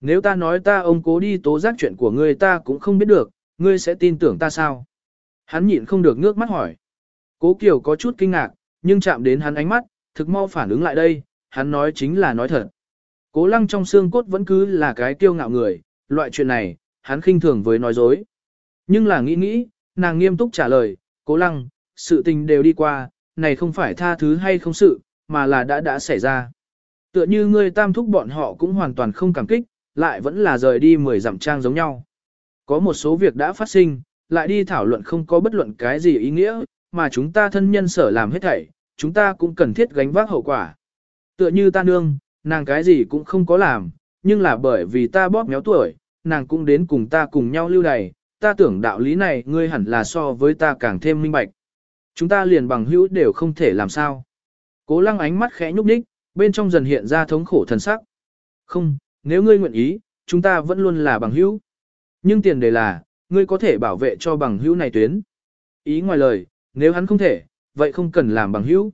Nếu ta nói ta ông cố đi tố giác chuyện của ngươi ta cũng không biết được, ngươi sẽ tin tưởng ta sao? Hắn nhịn không được ngước mắt hỏi. Cố Kiều có chút kinh ngạc, nhưng chạm đến hắn ánh mắt, thực mau phản ứng lại đây, hắn nói chính là nói thật. Cố lăng trong xương cốt vẫn cứ là cái kiêu ngạo người, loại chuyện này, hắn khinh thường với nói dối. Nhưng là nghĩ nghĩ, nàng nghiêm túc trả lời, cố lăng, sự tình đều đi qua, này không phải tha thứ hay không sự, mà là đã đã xảy ra. Tựa như ngươi tam thúc bọn họ cũng hoàn toàn không cảm kích, lại vẫn là rời đi mười dặm trang giống nhau. Có một số việc đã phát sinh, lại đi thảo luận không có bất luận cái gì ý nghĩa, mà chúng ta thân nhân sở làm hết thảy, chúng ta cũng cần thiết gánh vác hậu quả. Tựa như ta nương, nàng cái gì cũng không có làm, nhưng là bởi vì ta bóp méo tuổi, nàng cũng đến cùng ta cùng nhau lưu đày, ta tưởng đạo lý này ngươi hẳn là so với ta càng thêm minh bạch. Chúng ta liền bằng hữu đều không thể làm sao. Cố lăng ánh mắt khẽ nhúc nhích, bên trong dần hiện ra thống khổ thần sắc. Không, nếu ngươi nguyện ý, chúng ta vẫn luôn là bằng hữu. Nhưng tiền đề là, ngươi có thể bảo vệ cho bằng hữu này tuyến. Ý ngoài lời, nếu hắn không thể, vậy không cần làm bằng hữu.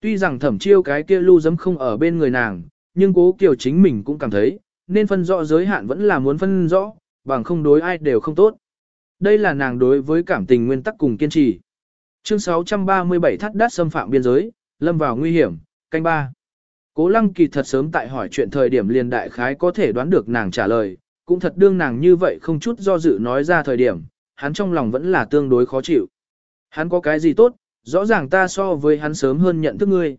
Tuy rằng thẩm chiêu cái kia lưu dấm không ở bên người nàng, nhưng cố kiều chính mình cũng cảm thấy, nên phân rõ giới hạn vẫn là muốn phân rõ, bằng không đối ai đều không tốt. Đây là nàng đối với cảm tình nguyên tắc cùng kiên trì. Chương 637 thắt đát xâm phạm biên giới, lâm vào nguy hiểm, canh ba. Cố lăng kỳ thật sớm tại hỏi chuyện thời điểm liền đại khái có thể đoán được nàng trả lời, cũng thật đương nàng như vậy không chút do dự nói ra thời điểm, hắn trong lòng vẫn là tương đối khó chịu. Hắn có cái gì tốt, rõ ràng ta so với hắn sớm hơn nhận thức ngươi.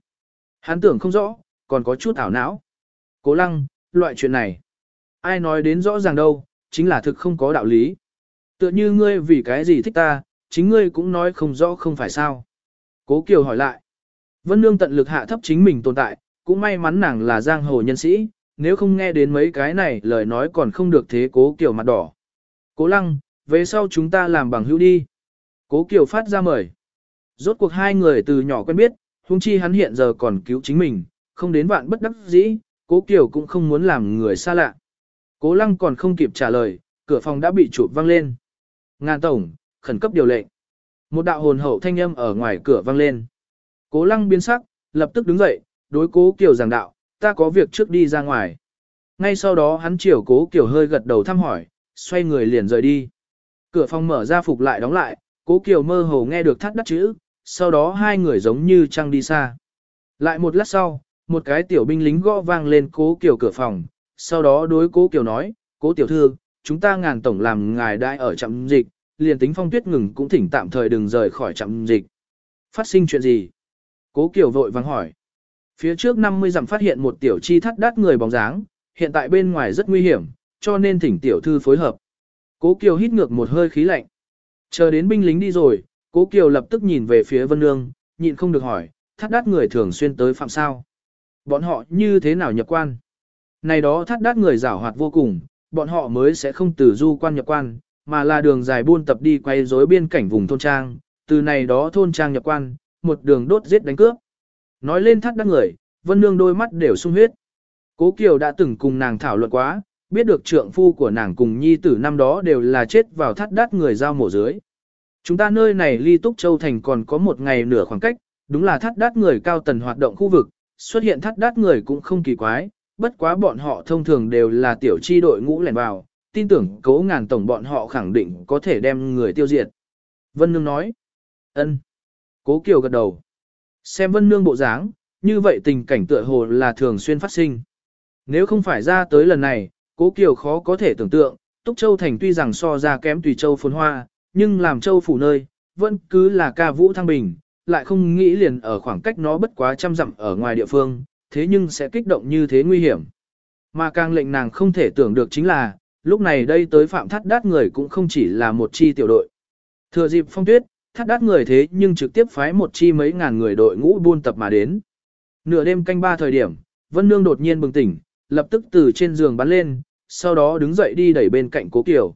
Hắn tưởng không rõ, còn có chút ảo não. Cố lăng, loại chuyện này. Ai nói đến rõ ràng đâu, chính là thực không có đạo lý. Tựa như ngươi vì cái gì thích ta, chính ngươi cũng nói không rõ không phải sao. Cố Kiều hỏi lại. Vân Nương tận lực hạ thấp chính mình tồn tại, cũng may mắn nàng là giang hồ nhân sĩ, nếu không nghe đến mấy cái này lời nói còn không được thế Cố Kiều mặt đỏ. Cố Lăng, về sau chúng ta làm bằng hữu đi. Cố Kiều phát ra mời. Rốt cuộc hai người từ nhỏ quen biết, huống chi hắn hiện giờ còn cứu chính mình, không đến vạn bất đắc dĩ, Cố Kiều cũng không muốn làm người xa lạ. Cố Lăng còn không kịp trả lời, cửa phòng đã bị chụp văng lên. Ngàn tổng, khẩn cấp điều lệnh. Một đạo hồn hậu thanh âm ở ngoài cửa vang lên. Cố lăng biến sắc, lập tức đứng dậy, đối cố Kiều giảng đạo, ta có việc trước đi ra ngoài. Ngay sau đó hắn chiều cố Kiều hơi gật đầu thăm hỏi, xoay người liền rời đi. Cửa phòng mở ra phục lại đóng lại, cố Kiều mơ hồ nghe được thắt đắt chữ, sau đó hai người giống như trăng đi xa. Lại một lát sau, một cái tiểu binh lính gõ vang lên cố Kiều cửa phòng, sau đó đối cố Kiều nói, cố tiểu thư, chúng ta ngàn tổng làm ngài đại ở trạm dịch, liền tính phong tuyết ngừng cũng thỉnh tạm thời đừng rời khỏi trạm dịch. Phát sinh chuyện gì? Cố Kiều vội vàng hỏi. Phía trước 50 dặm phát hiện một tiểu chi thắt đắt người bóng dáng, hiện tại bên ngoài rất nguy hiểm, cho nên thỉnh tiểu thư phối hợp. Cố Kiều hít ngược một hơi khí lạnh. Chờ đến binh lính đi rồi, Cố Kiều lập tức nhìn về phía Vân Nương, nhịn không được hỏi, thắt đắt người thường xuyên tới phạm sao? Bọn họ như thế nào nhập quan? Này đó thắt đắt người giảo hoạt vô cùng, bọn họ mới sẽ không từ du quan nhập quan, mà là đường dài buôn tập đi quay rối biên cảnh vùng thôn trang, từ này đó thôn trang nhập quan, một đường đốt giết đánh cướp. Nói lên thắt đát người, Vân Nương đôi mắt đều sung huyết. Cố Kiều đã từng cùng nàng thảo luận quá, biết được trượng phu của nàng cùng nhi tử năm đó đều là chết vào thắt đát người giao mổ dưới. Chúng ta nơi này ly Túc Châu Thành còn có một ngày nửa khoảng cách, đúng là thắt đát người cao tần hoạt động khu vực, xuất hiện thắt đát người cũng không kỳ quái, bất quá bọn họ thông thường đều là tiểu chi đội ngũ lẻn vào, tin tưởng cố ngàn tổng bọn họ khẳng định có thể đem người tiêu diệt. Vân Nương nói. ân. Cố Kiều gật đầu. Xem Vân Nương bộ dáng, như vậy tình cảnh tựa hồ là thường xuyên phát sinh. Nếu không phải ra tới lần này, cố kiều khó có thể tưởng tượng, Túc Châu Thành tuy rằng so ra kém Tùy Châu phồn hoa, nhưng làm Châu phủ nơi, vẫn cứ là ca vũ thăng bình, lại không nghĩ liền ở khoảng cách nó bất quá trăm dặm ở ngoài địa phương, thế nhưng sẽ kích động như thế nguy hiểm. Mà càng lệnh nàng không thể tưởng được chính là, lúc này đây tới phạm thắt đát người cũng không chỉ là một chi tiểu đội. Thừa dịp phong tuyết, thắt đát người thế nhưng trực tiếp phái một chi mấy ngàn người đội ngũ buôn tập mà đến. Nửa đêm canh ba thời điểm, Vân Nương đột nhiên bừng tỉnh, lập tức từ trên giường bắn lên, sau đó đứng dậy đi đẩy bên cạnh cố Kiều.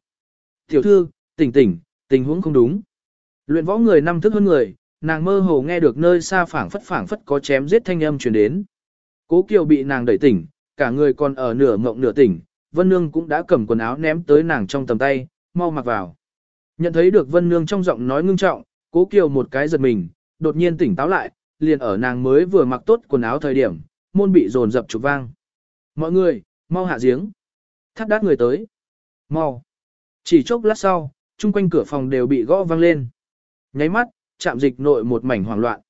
Tiểu thư, tỉnh tỉnh, tình huống không đúng. Luyện võ người năm thức hơn người, nàng mơ hồ nghe được nơi xa phảng phất phảng phất có chém giết thanh âm truyền đến. Cố Kiều bị nàng đẩy tỉnh, cả người còn ở nửa ngộng nửa tỉnh, Vân Nương cũng đã cầm quần áo ném tới nàng trong tầm tay, mau mặc vào. Nhận thấy được Vân Nương trong giọng nói ngưng trọng, Cố Kiều một cái giật mình, đột nhiên tỉnh táo lại, liền ở nàng mới vừa mặc tốt quần áo thời điểm, môn bị dồn dập chụp vang. Mọi người, mau hạ giếng. Thắt đát người tới. Mau. Chỉ chốc lát sau, chung quanh cửa phòng đều bị gõ vang lên. Nháy mắt, chạm dịch nội một mảnh hoảng loạn.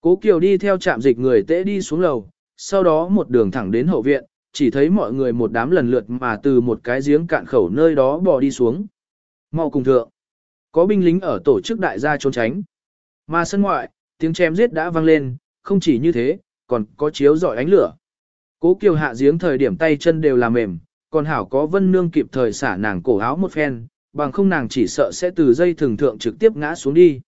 Cố Kiều đi theo chạm dịch người tễ đi xuống lầu, sau đó một đường thẳng đến hậu viện, chỉ thấy mọi người một đám lần lượt mà từ một cái giếng cạn khẩu nơi đó bò đi xuống. Mau cùng thượng. Có binh lính ở tổ chức đại gia trốn tránh. Mà sân ngoại, tiếng chém giết đã vang lên, không chỉ như thế, còn có chiếu rọi ánh lửa. Cố Kiều hạ giếng thời điểm tay chân đều là mềm, còn hảo có vân nương kịp thời xả nàng cổ áo một phen, bằng không nàng chỉ sợ sẽ từ dây thường thượng trực tiếp ngã xuống đi.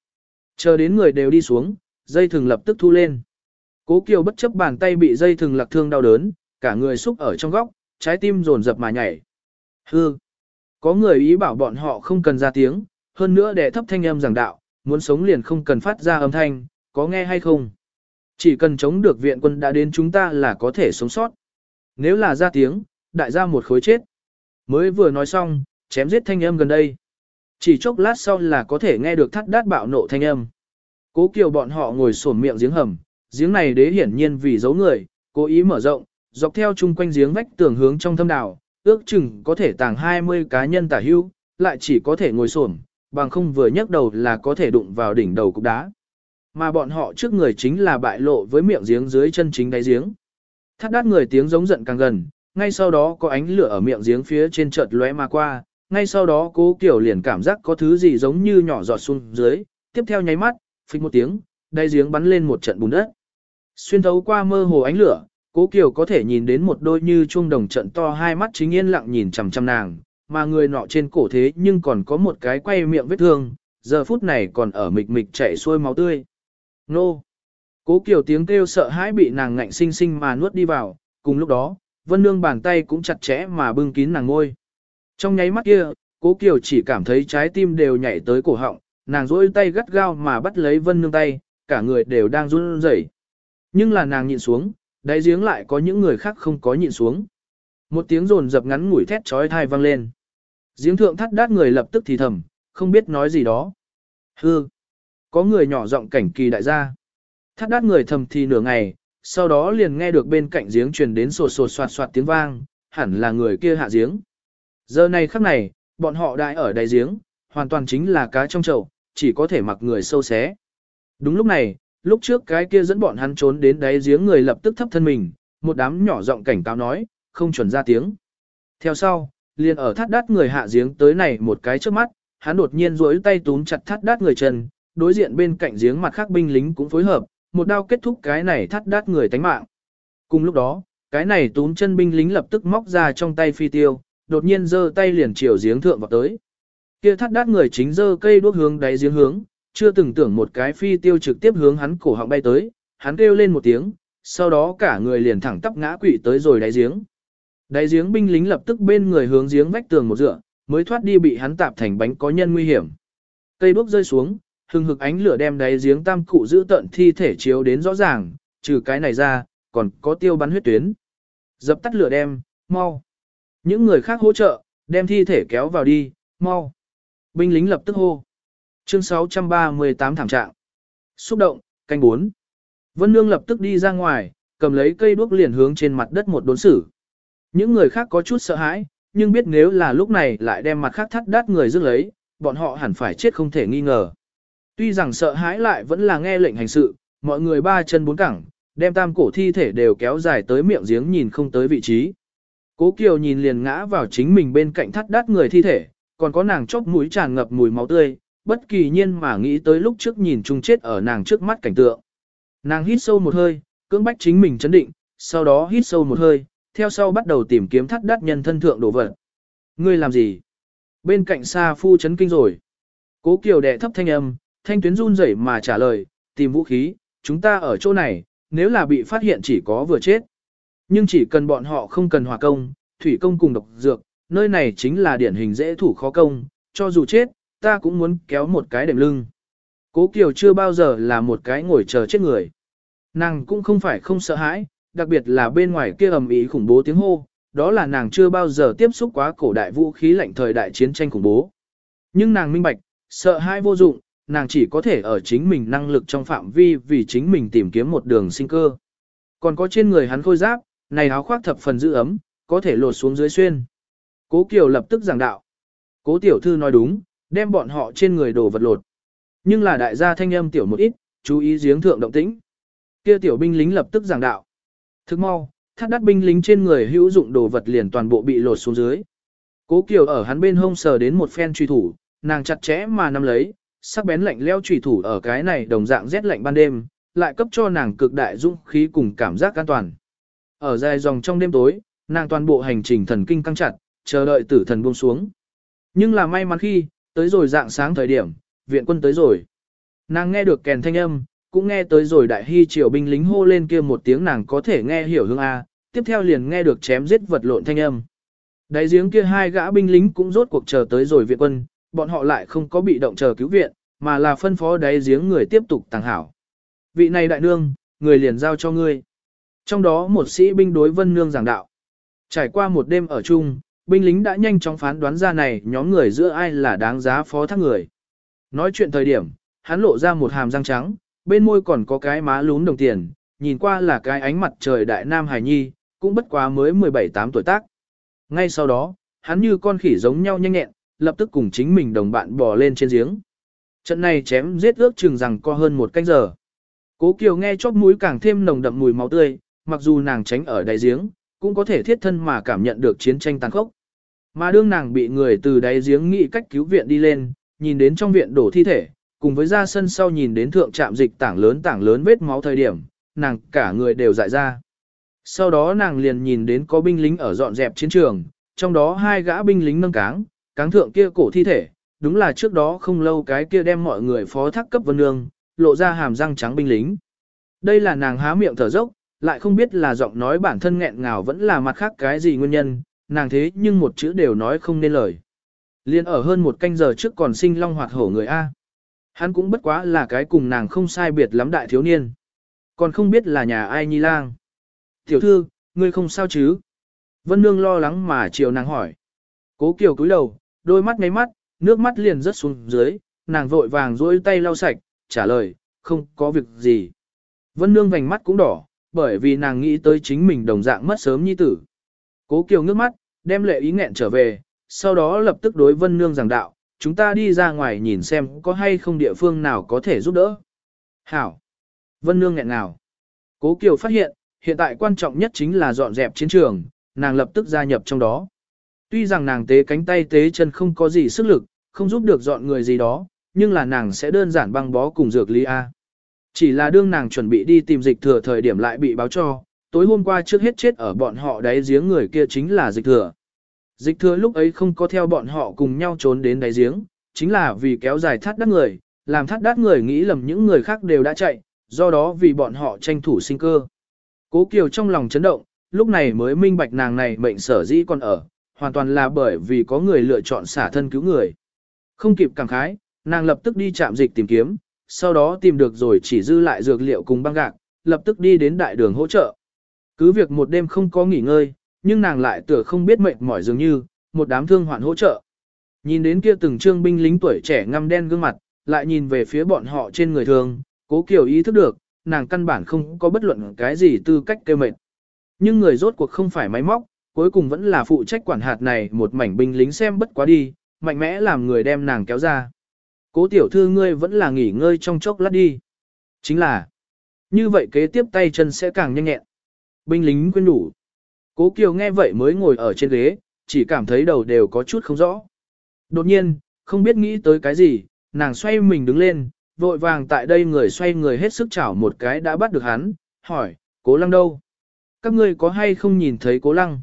Chờ đến người đều đi xuống, dây thường lập tức thu lên. Cố Kiều bất chấp bàn tay bị dây thường lạc thương đau đớn, cả người xúc ở trong góc, trái tim rồn rập mà nhảy. Hư! Có người ý bảo bọn họ không cần ra tiếng, hơn nữa để thấp thanh âm giảng đạo, muốn sống liền không cần phát ra âm thanh, có nghe hay không? Chỉ cần chống được viện quân đã đến chúng ta là có thể sống sót. Nếu là ra tiếng, đại gia một khối chết. Mới vừa nói xong, chém giết thanh âm gần đây. Chỉ chốc lát sau là có thể nghe được thắt đát bạo nộ thanh âm. Cố kiều bọn họ ngồi sổm miệng giếng hầm, giếng này đế hiển nhiên vì giấu người, cố ý mở rộng, dọc theo chung quanh giếng vách tường hướng trong thâm đảo, ước chừng có thể tàng 20 cá nhân tả hưu, lại chỉ có thể ngồi xổm, bằng không vừa nhấc đầu là có thể đụng vào đỉnh đầu cục đá. Mà bọn họ trước người chính là bại lộ với miệng giếng dưới chân chính đáy giếng. Thắt đát người tiếng giống giận càng gần, ngay sau đó có ánh lửa ở miệng giếng phía trên chợt lóe mà qua, ngay sau đó cố kiểu liền cảm giác có thứ gì giống như nhỏ giọt xuống dưới, tiếp theo nháy mắt, phịch một tiếng, đáy giếng bắn lên một trận bùn đất. Xuyên thấu qua mơ hồ ánh lửa, cố kiểu có thể nhìn đến một đôi như chuông đồng trận to hai mắt chính yên lặng nhìn chằm chằm nàng, mà người nọ trên cổ thế nhưng còn có một cái quay miệng vết thương, giờ phút này còn ở mịch mịch chảy xuôi máu tươi. Nô! Cố kiểu tiếng kêu sợ hãi bị nàng ngạnh sinh sinh mà nuốt đi vào, cùng lúc đó, vân nương bàn tay cũng chặt chẽ mà bưng kín nàng ngôi. Trong nháy mắt kia, cố kiều chỉ cảm thấy trái tim đều nhảy tới cổ họng, nàng rỗi tay gắt gao mà bắt lấy vân nương tay, cả người đều đang run rẩy. Nhưng là nàng nhịn xuống, đáy giếng lại có những người khác không có nhịn xuống. Một tiếng rồn dập ngắn ngủi thét trói thai vang lên. Giếng thượng thắt đát người lập tức thì thầm, không biết nói gì đó. Hư! Có người nhỏ giọng cảnh kỳ đại gia. Thắt đát người thầm thì nửa ngày, sau đó liền nghe được bên cạnh giếng truyền đến sột sột soạt soạt tiếng vang, hẳn là người kia hạ giếng. Giờ này khắc này, bọn họ đại ở đáy giếng, hoàn toàn chính là cá trong chậu, chỉ có thể mặc người sâu xé. Đúng lúc này, lúc trước cái kia dẫn bọn hắn trốn đến đáy giếng người lập tức thấp thân mình, một đám nhỏ giọng cảnh cáo nói, không chuẩn ra tiếng. Theo sau, liền ở thắt đát người hạ giếng tới này một cái trước mắt, hắn đột nhiên duỗi tay túm chặt thắt đát người chân, đối diện bên cạnh giếng mặt khác binh lính cũng phối hợp, một đao kết thúc cái này thắt đát người tánh mạng. Cùng lúc đó, cái này túm chân binh lính lập tức móc ra trong tay phi tiêu, đột nhiên giơ tay liền chiều giếng thượng vào tới. Kia thắt đát người chính giơ cây đuốc hướng đáy giếng hướng, chưa từng tưởng một cái phi tiêu trực tiếp hướng hắn cổ họng bay tới, hắn kêu lên một tiếng, sau đó cả người liền thẳng tắp ngã quỵ tới rồi đáy giếng. Đáy giếng binh lính lập tức bên người hướng giếng vách tường một dựa, mới thoát đi bị hắn tạp thành bánh có nhân nguy hiểm. Cây đuốc rơi xuống, hừng hực ánh lửa đem đáy giếng tam cụ giữ tận thi thể chiếu đến rõ ràng, trừ cái này ra, còn có tiêu bắn huyết tuyến. Dập tắt lửa đem, mau. Những người khác hỗ trợ, đem thi thể kéo vào đi, mau. Binh lính lập tức hô. Chương 638 thảm trạng. Xúc động, canh 4. Vân Nương lập tức đi ra ngoài, cầm lấy cây đuốc liền hướng trên mặt đất một đốn xử. Những người khác có chút sợ hãi, nhưng biết nếu là lúc này lại đem mặt khác thắt đát người rước lấy, bọn họ hẳn phải chết không thể nghi ngờ. Tuy rằng sợ hãi lại vẫn là nghe lệnh hành sự, mọi người ba chân bốn cẳng, đem tam cổ thi thể đều kéo dài tới miệng giếng nhìn không tới vị trí. Cố Kiều nhìn liền ngã vào chính mình bên cạnh thắt đắt người thi thể, còn có nàng chốc mũi tràn ngập mùi máu tươi, bất kỳ nhiên mà nghĩ tới lúc trước nhìn chung chết ở nàng trước mắt cảnh tượng. Nàng hít sâu một hơi, cưỡng bách chính mình chấn định, sau đó hít sâu một hơi, theo sau bắt đầu tìm kiếm thắt đắt nhân thân thượng đồ vật. Ngươi làm gì? Bên cạnh xa phu chấn kinh rồi. Cố Kiều đè thấp thanh âm, thanh tuyến run rẩy mà trả lời, tìm vũ khí, chúng ta ở chỗ này, nếu là bị phát hiện chỉ có vừa chết. Nhưng chỉ cần bọn họ không cần hòa công, thủy công cùng độc dược, nơi này chính là điển hình dễ thủ khó công, cho dù chết, ta cũng muốn kéo một cái đệm lưng. Cố Kiều chưa bao giờ là một cái ngồi chờ chết người. Nàng cũng không phải không sợ hãi, đặc biệt là bên ngoài kia ầm ĩ khủng bố tiếng hô, đó là nàng chưa bao giờ tiếp xúc quá cổ đại vũ khí lạnh thời đại chiến tranh khủng bố. Nhưng nàng minh bạch, sợ hãi vô dụng, nàng chỉ có thể ở chính mình năng lực trong phạm vi vì chính mình tìm kiếm một đường sinh cơ. Còn có trên người hắn khôi giáp, này áo khoác thập phần giữ ấm, có thể lột xuống dưới xuyên. Cố Kiều lập tức giảng đạo. Cố tiểu thư nói đúng, đem bọn họ trên người đồ vật lột. Nhưng là đại gia thanh âm tiểu một ít, chú ý giếng thượng động tĩnh. Kia tiểu binh lính lập tức giảng đạo. Thức mau, thắt đắt binh lính trên người hữu dụng đồ vật liền toàn bộ bị lột xuống dưới. Cố Kiều ở hắn bên hông sờ đến một phen truy thủ, nàng chặt chẽ mà nắm lấy, sắc bén lạnh leo chủy thủ ở cái này đồng dạng rét lạnh ban đêm, lại cấp cho nàng cực đại dũng khí cùng cảm giác an toàn. Ở dài dòng trong đêm tối, nàng toàn bộ hành trình thần kinh căng chặt, chờ đợi tử thần buông xuống. Nhưng là may mắn khi, tới rồi dạng sáng thời điểm, viện quân tới rồi. Nàng nghe được kèn thanh âm, cũng nghe tới rồi đại hy triều binh lính hô lên kia một tiếng nàng có thể nghe hiểu hương A, tiếp theo liền nghe được chém giết vật lộn thanh âm. Đại giếng kia hai gã binh lính cũng rốt cuộc chờ tới rồi viện quân, bọn họ lại không có bị động chờ cứu viện, mà là phân phó đáy giếng người tiếp tục tàng hảo. Vị này đại nương, người liền giao cho ngươi. Trong đó một sĩ binh đối vân nương giảng đạo. Trải qua một đêm ở chung, binh lính đã nhanh chóng phán đoán ra này nhóm người giữa ai là đáng giá phó thác người. Nói chuyện thời điểm, hắn lộ ra một hàm răng trắng, bên môi còn có cái má lún đồng tiền, nhìn qua là cái ánh mặt trời đại nam hải nhi, cũng bất quá mới 17-8 tuổi tác. Ngay sau đó, hắn như con khỉ giống nhau nhanh nhẹn, lập tức cùng chính mình đồng bạn bò lên trên giếng. Trận này chém giết ước chừng rằng co hơn một canh giờ. Cố Kiều nghe chóp mũi càng thêm nồng đậm mùi máu tươi, mặc dù nàng tránh ở đại giếng, cũng có thể thiết thân mà cảm nhận được chiến tranh tàn khốc. Mà đương nàng bị người từ đáy giếng nghĩ cách cứu viện đi lên, nhìn đến trong viện đổ thi thể, cùng với ra sân sau nhìn đến thượng trạm dịch tảng lớn tảng lớn vết máu thời điểm, nàng cả người đều dại ra. Sau đó nàng liền nhìn đến có binh lính ở dọn dẹp chiến trường, trong đó hai gã binh lính nâng cáng, cáng thượng kia cổ thi thể, đúng là trước đó không lâu cái kia đem mọi người phó thác cấp vân nương, lộ ra hàm răng trắng binh lính. Đây là nàng há miệng thở dốc, lại không biết là giọng nói bản thân nghẹn ngào vẫn là mặt khác cái gì nguyên nhân, nàng thế nhưng một chữ đều nói không nên lời. Liên ở hơn một canh giờ trước còn sinh long hoạt hổ người A. Hắn cũng bất quá là cái cùng nàng không sai biệt lắm đại thiếu niên. Còn không biết là nhà ai nhi lang. Tiểu thư, ngươi không sao chứ? Vân Nương lo lắng mà chiều nàng hỏi. Cố Kiều cúi đầu, đôi mắt ngáy mắt, nước mắt liền rớt xuống dưới, nàng vội vàng dối tay lau sạch, trả lời, không có việc gì. Vân Nương vành mắt cũng đỏ, bởi vì nàng nghĩ tới chính mình đồng dạng mất sớm nhi tử. Cố Kiều ngước mắt, đem lệ ý nghẹn trở về, sau đó lập tức đối Vân Nương giảng đạo, chúng ta đi ra ngoài nhìn xem có hay không địa phương nào có thể giúp đỡ. Hảo! Vân Nương nghẹn nào. Cố Kiều phát hiện, hiện tại quan trọng nhất chính là dọn dẹp chiến trường, nàng lập tức gia nhập trong đó. Tuy rằng nàng tế cánh tay tế chân không có gì sức lực, không giúp được dọn người gì đó, nhưng là nàng sẽ đơn giản băng bó cùng dược lý A. Chỉ là đương nàng chuẩn bị đi tìm dịch thừa thời điểm lại bị báo cho, tối hôm qua trước hết chết ở bọn họ đáy giếng người kia chính là dịch thừa. Dịch thừa lúc ấy không có theo bọn họ cùng nhau trốn đến đáy giếng, chính là vì kéo dài thắt đắt người, làm thắt đắt người nghĩ lầm những người khác đều đã chạy, do đó vì bọn họ tranh thủ sinh cơ. Cố Kiều trong lòng chấn động, lúc này mới minh bạch nàng này mệnh sở dĩ còn ở, hoàn toàn là bởi vì có người lựa chọn xả thân cứu người. Không kịp cảm khái, nàng lập tức đi chạm dịch tìm kiếm, sau đó tìm được rồi chỉ dư lại dược liệu cùng băng gạc, lập tức đi đến đại đường hỗ trợ. Cứ việc một đêm không có nghỉ ngơi, nhưng nàng lại tựa không biết mệt mỏi dường như, một đám thương hoạn hỗ trợ. Nhìn đến kia từng trương binh lính tuổi trẻ ngăm đen gương mặt, lại nhìn về phía bọn họ trên người thường, cố kiều ý thức được, nàng căn bản không có bất luận cái gì tư cách kêu mệt. Nhưng người rốt cuộc không phải máy móc, cuối cùng vẫn là phụ trách quản hạt này một mảnh binh lính xem bất quá đi, mạnh mẽ làm người đem nàng kéo ra. Cố tiểu thư ngươi vẫn là nghỉ ngơi trong chốc lát đi. Chính là, như vậy kế tiếp tay chân sẽ càng nhanh nhẹn. Binh lính quên đủ. Cố Kiều nghe vậy mới ngồi ở trên ghế, chỉ cảm thấy đầu đều có chút không rõ. Đột nhiên, không biết nghĩ tới cái gì, nàng xoay mình đứng lên, vội vàng tại đây người xoay người hết sức chảo một cái đã bắt được hắn, hỏi, cố lăng đâu? Các ngươi có hay không nhìn thấy cố lăng?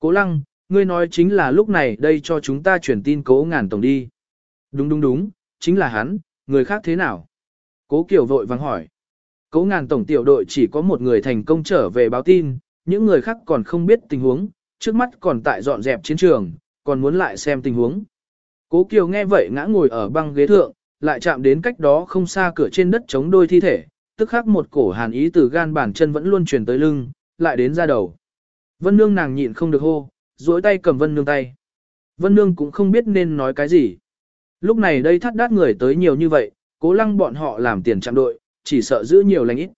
Cố lăng, ngươi nói chính là lúc này đây cho chúng ta chuyển tin cố ngàn tổng đi. Đúng đúng đúng, chính là hắn, người khác thế nào? Cố Kiều vội vắng hỏi. Cố ngàn tổng tiểu đội chỉ có một người thành công trở về báo tin, những người khác còn không biết tình huống, trước mắt còn tại dọn dẹp chiến trường, còn muốn lại xem tình huống. Cố Kiều nghe vậy ngã ngồi ở băng ghế thượng, lại chạm đến cách đó không xa cửa trên đất chống đôi thi thể, tức khắc một cổ hàn ý từ gan bàn chân vẫn luôn truyền tới lưng, lại đến ra đầu. Vân Nương nàng nhịn không được hô, duỗi tay cầm Vân Nương tay. Vân Nương cũng không biết nên nói cái gì. Lúc này đây thắt đát người tới nhiều như vậy, cố lăng bọn họ làm tiền chạm đội, chỉ sợ giữ nhiều lành ít.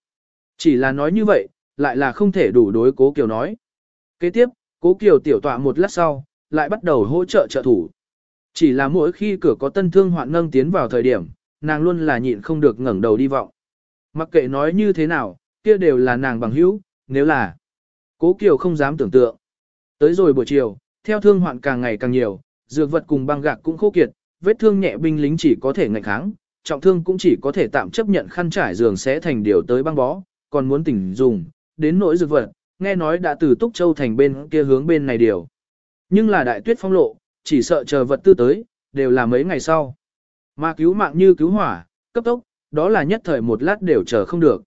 Chỉ là nói như vậy, lại là không thể đủ đối cố Kiều nói. Kế tiếp, cố Kiều tiểu tọa một lát sau, lại bắt đầu hỗ trợ trợ thủ. Chỉ là mỗi khi cửa có tân thương hoạn nâng tiến vào thời điểm, nàng luôn là nhịn không được ngẩng đầu đi vọng. Mặc kệ nói như thế nào, kia đều là nàng bằng hữu, nếu là cố Kiều không dám tưởng tượng. Tới rồi buổi chiều, theo thương hoạn càng ngày càng nhiều, dược vật cùng băng gạc cũng khô kiệt, vết thương nhẹ binh lính chỉ có thể ngạnh kháng, trọng thương cũng chỉ có thể tạm chấp nhận khăn trải giường sẽ thành điều tới băng bó, còn muốn tỉnh dùng, đến nỗi dược vật, nghe nói đã từ Túc Châu thành bên kia hướng bên này điều. Nhưng là đại tuyết phong lộ, chỉ sợ chờ vật tư tới, đều là mấy ngày sau. Mà cứu mạng như cứu hỏa, cấp tốc, đó là nhất thời một lát đều chờ không được.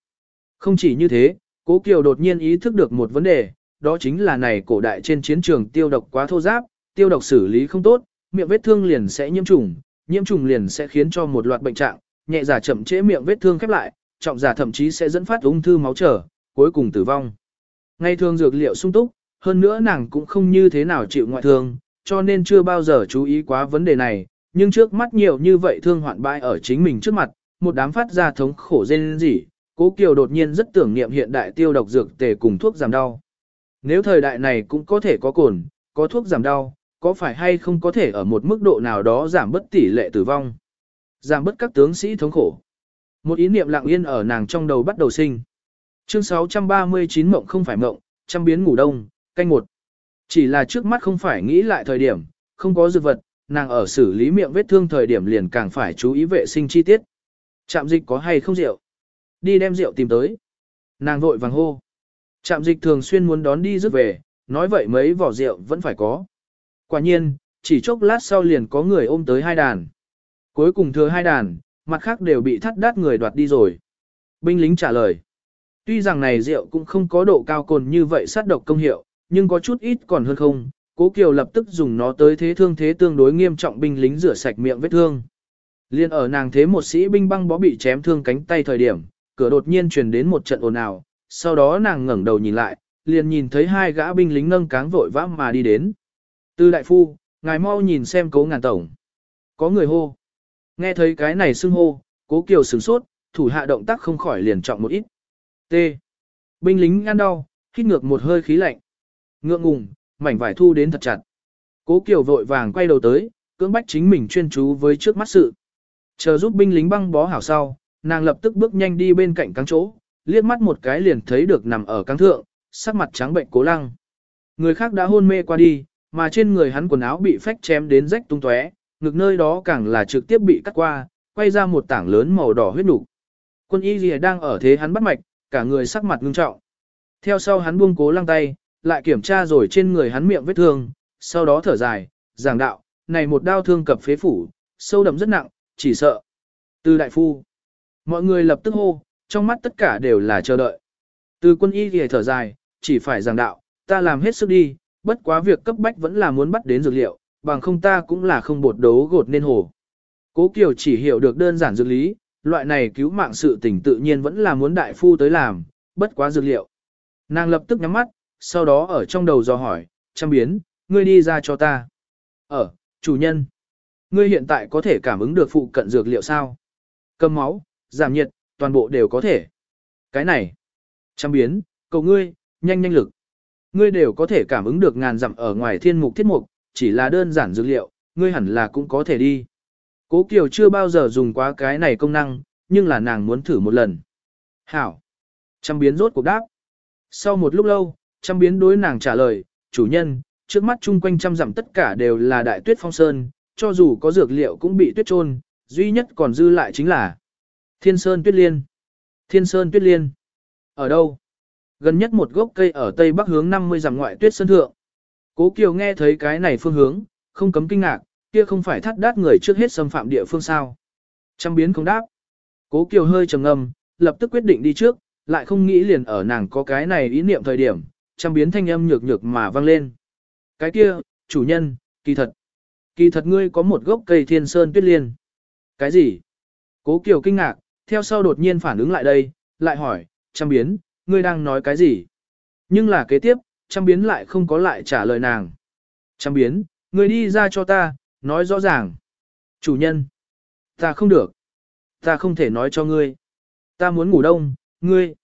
Không chỉ như thế, Cố Kiều đột nhiên ý thức được một vấn đề, đó chính là này cổ đại trên chiến trường tiêu độc quá thô giáp, tiêu độc xử lý không tốt, miệng vết thương liền sẽ nhiễm trùng, nhiễm trùng liền sẽ khiến cho một loạt bệnh trạng, nhẹ giả chậm trễ miệng vết thương khép lại, trọng giả thậm chí sẽ dẫn phát ung thư máu trở, cuối cùng tử vong. Ngay thường dược liệu sung túc, hơn nữa nàng cũng không như thế nào chịu ngoại thương, cho nên chưa bao giờ chú ý quá vấn đề này, nhưng trước mắt nhiều như vậy thương hoạn bại ở chính mình trước mặt, một đám phát ra thống khổ rên rỉ, Cố Kiều đột nhiên rất tưởng niệm hiện đại tiêu độc dược tề cùng thuốc giảm đau. Nếu thời đại này cũng có thể có cồn, có thuốc giảm đau, có phải hay không có thể ở một mức độ nào đó giảm bất tỷ lệ tử vong, giảm bất các tướng sĩ thống khổ. Một ý niệm lặng yên ở nàng trong đầu bắt đầu sinh. Chương 639 mộng không phải mộng, trăm biến ngủ đông, canh một. Chỉ là trước mắt không phải nghĩ lại thời điểm, không có dược vật, nàng ở xử lý miệng vết thương thời điểm liền càng phải chú ý vệ sinh chi tiết. Trạm dịch có hay không rượu? Đi đem rượu tìm tới. Nàng vội vàng hô. Trạm dịch thường xuyên muốn đón đi rước về, nói vậy mấy vỏ rượu vẫn phải có. Quả nhiên, chỉ chốc lát sau liền có người ôm tới hai đàn. Cuối cùng thừa hai đàn, mặt khác đều bị thắt đát người đoạt đi rồi. Binh lính trả lời. Tuy rằng này rượu cũng không có độ cao cồn như vậy sát độc công hiệu, nhưng có chút ít còn hơn không. Cố Kiều lập tức dùng nó tới thế thương thế tương đối nghiêm trọng binh lính rửa sạch miệng vết thương. Liên ở nàng thế một sĩ binh băng bó bị chém thương cánh tay thời điểm, cửa đột nhiên truyền đến một trận ồn ào, sau đó nàng ngẩng đầu nhìn lại, liền nhìn thấy hai gã binh lính nâng cáng vội vã mà đi đến. Tư đại phu, ngài mau nhìn xem cố ngàn tổng. Có người hô. Nghe thấy cái này xưng hô, cố kiều sửng sốt, thủ hạ động tác không khỏi liền trọng một ít. T. Binh lính ăn đau, hít ngược một hơi khí lạnh. Ngượng ngùng, mảnh vải thu đến thật chặt. Cố kiều vội vàng quay đầu tới, cưỡng bách chính mình chuyên chú với trước mắt sự. Chờ giúp binh lính băng bó hảo sau, nàng lập tức bước nhanh đi bên cạnh căng chỗ, liếc mắt một cái liền thấy được nằm ở căng thượng, sắc mặt trắng bệnh cố lăng. Người khác đã hôn mê qua đi, mà trên người hắn quần áo bị phách chém đến rách tung tóe, ngực nơi đó càng là trực tiếp bị cắt qua, quay ra một tảng lớn màu đỏ huyết nục. Quân y lìa đang ở thế hắn bắt mạch, cả người sắc mặt ngưng trọng. Theo sau hắn buông cố lăng tay, lại kiểm tra rồi trên người hắn miệng vết thương, sau đó thở dài, giảng đạo, này một đao thương cập phế phủ, sâu đậm rất nặng, chỉ sợ. Từ đại phu, mọi người lập tức hô, trong mắt tất cả đều là chờ đợi. Từ quân y thì thở dài, chỉ phải giảng đạo, ta làm hết sức đi, bất quá việc cấp bách vẫn là muốn bắt đến dược liệu, bằng không ta cũng là không bột đấu gột nên hồ. Cố Kiều chỉ hiểu được đơn giản dược lý, loại này cứu mạng sự tình tự nhiên vẫn là muốn đại phu tới làm, bất quá dược liệu. Nàng lập tức nhắm mắt, sau đó ở trong đầu dò hỏi, chăm biến, ngươi đi ra cho ta. Ở, chủ nhân. Ngươi hiện tại có thể cảm ứng được phụ cận dược liệu sao? Cầm máu, giảm nhiệt, toàn bộ đều có thể. Cái này. Chăm biến, cầu ngươi, nhanh nhanh lực. Ngươi đều có thể cảm ứng được ngàn dặm ở ngoài thiên mục thiết mục, chỉ là đơn giản dược liệu, ngươi hẳn là cũng có thể đi. Cố Kiều chưa bao giờ dùng quá cái này công năng, nhưng là nàng muốn thử một lần. Hảo. Trăm biến rốt cuộc đáp. Sau một lúc lâu, trăm biến đối nàng trả lời, chủ nhân, trước mắt chung quanh trăm dặm tất cả đều là đại tuyết phong sơn, cho dù có dược liệu cũng bị tuyết trôn, duy nhất còn dư lại chính là Thiên Sơn Tuyết Liên. Thiên Sơn Tuyết Liên. Ở đâu? Gần nhất một gốc cây ở tây bắc hướng 50 dặm ngoại tuyết sơn thượng. Cố Kiều nghe thấy cái này phương hướng, không cấm kinh ngạc, kia không phải thắt đát người trước hết xâm phạm địa phương sao. Trăm biến không đáp. Cố Kiều hơi trầm ngâm, lập tức quyết định đi trước, lại không nghĩ liền ở nàng có cái này ý niệm thời điểm, trăm biến thanh âm nhược nhược mà vang lên. Cái kia, chủ nhân, kỳ thật. Kỳ thật ngươi có một gốc cây thiên sơn tuyết liên. Cái gì? Cố Kiều kinh ngạc, theo sau đột nhiên phản ứng lại đây, lại hỏi, trăm biến, ngươi đang nói cái gì? Nhưng là kế tiếp, trăm biến lại không có lại trả lời nàng. Trăm biến, ngươi đi ra cho ta, nói rõ ràng. Chủ nhân, ta không được. Ta không thể nói cho ngươi. Ta muốn ngủ đông, ngươi.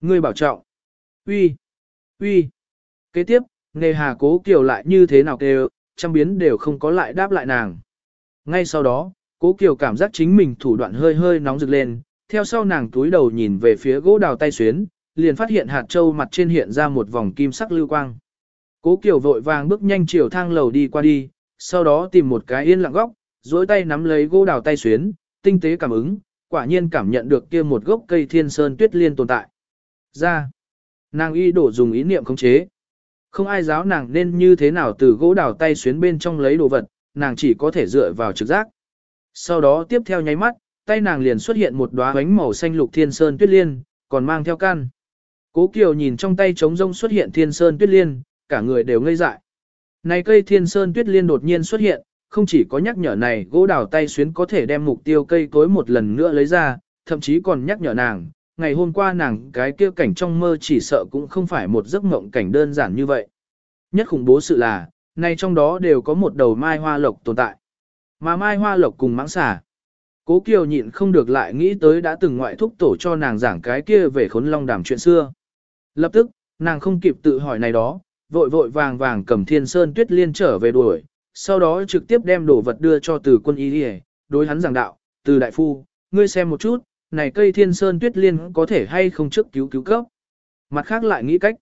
Ngươi bảo trọng. Uy, uy. Kế tiếp, nghề hà cố kiều lại như thế nào kêu, trăm biến đều không có lại đáp lại nàng. Ngay sau đó, cố kiều cảm giác chính mình thủ đoạn hơi hơi nóng rực lên, theo sau nàng túi đầu nhìn về phía gỗ đào tay xuyến, liền phát hiện hạt châu mặt trên hiện ra một vòng kim sắc lưu quang. Cố Kiều vội vàng bước nhanh chiều thang lầu đi qua đi, sau đó tìm một cái yên lặng góc, duỗi tay nắm lấy gỗ đào tay xuyến, tinh tế cảm ứng, quả nhiên cảm nhận được kia một gốc cây thiên sơn tuyết liên tồn tại. Ra, nàng y đổ dùng ý niệm khống chế. Không ai giáo nàng nên như thế nào từ gỗ đào tay xuyến bên trong lấy đồ vật, nàng chỉ có thể dựa vào trực giác. Sau đó tiếp theo nháy mắt, tay nàng liền xuất hiện một đóa bánh màu xanh lục thiên sơn tuyết liên, còn mang theo can. Cố Kiều nhìn trong tay trống rông xuất hiện thiên sơn tuyết liên, cả người đều ngây dại. Này cây thiên sơn tuyết liên đột nhiên xuất hiện, không chỉ có nhắc nhở này gỗ đào tay xuyến có thể đem mục tiêu cây cối một lần nữa lấy ra, thậm chí còn nhắc nhở nàng, ngày hôm qua nàng cái kia cảnh trong mơ chỉ sợ cũng không phải một giấc mộng cảnh đơn giản như vậy. Nhất khủng bố sự là, này trong đó đều có một đầu mai hoa lộc tồn tại. Mà mai hoa lộc cùng mãng xà. Cố Kiều nhịn không được lại nghĩ tới đã từng ngoại thúc tổ cho nàng giảng cái kia về khốn long đàm chuyện xưa. Lập tức, nàng không kịp tự hỏi này đó, vội vội vàng vàng cầm thiên sơn tuyết liên trở về đuổi, sau đó trực tiếp đem đồ vật đưa cho từ quân y đi đối hắn giảng đạo, từ đại phu, ngươi xem một chút, này cây thiên sơn tuyết liên có thể hay không trước cứu cứu cấp. Mặt khác lại nghĩ cách.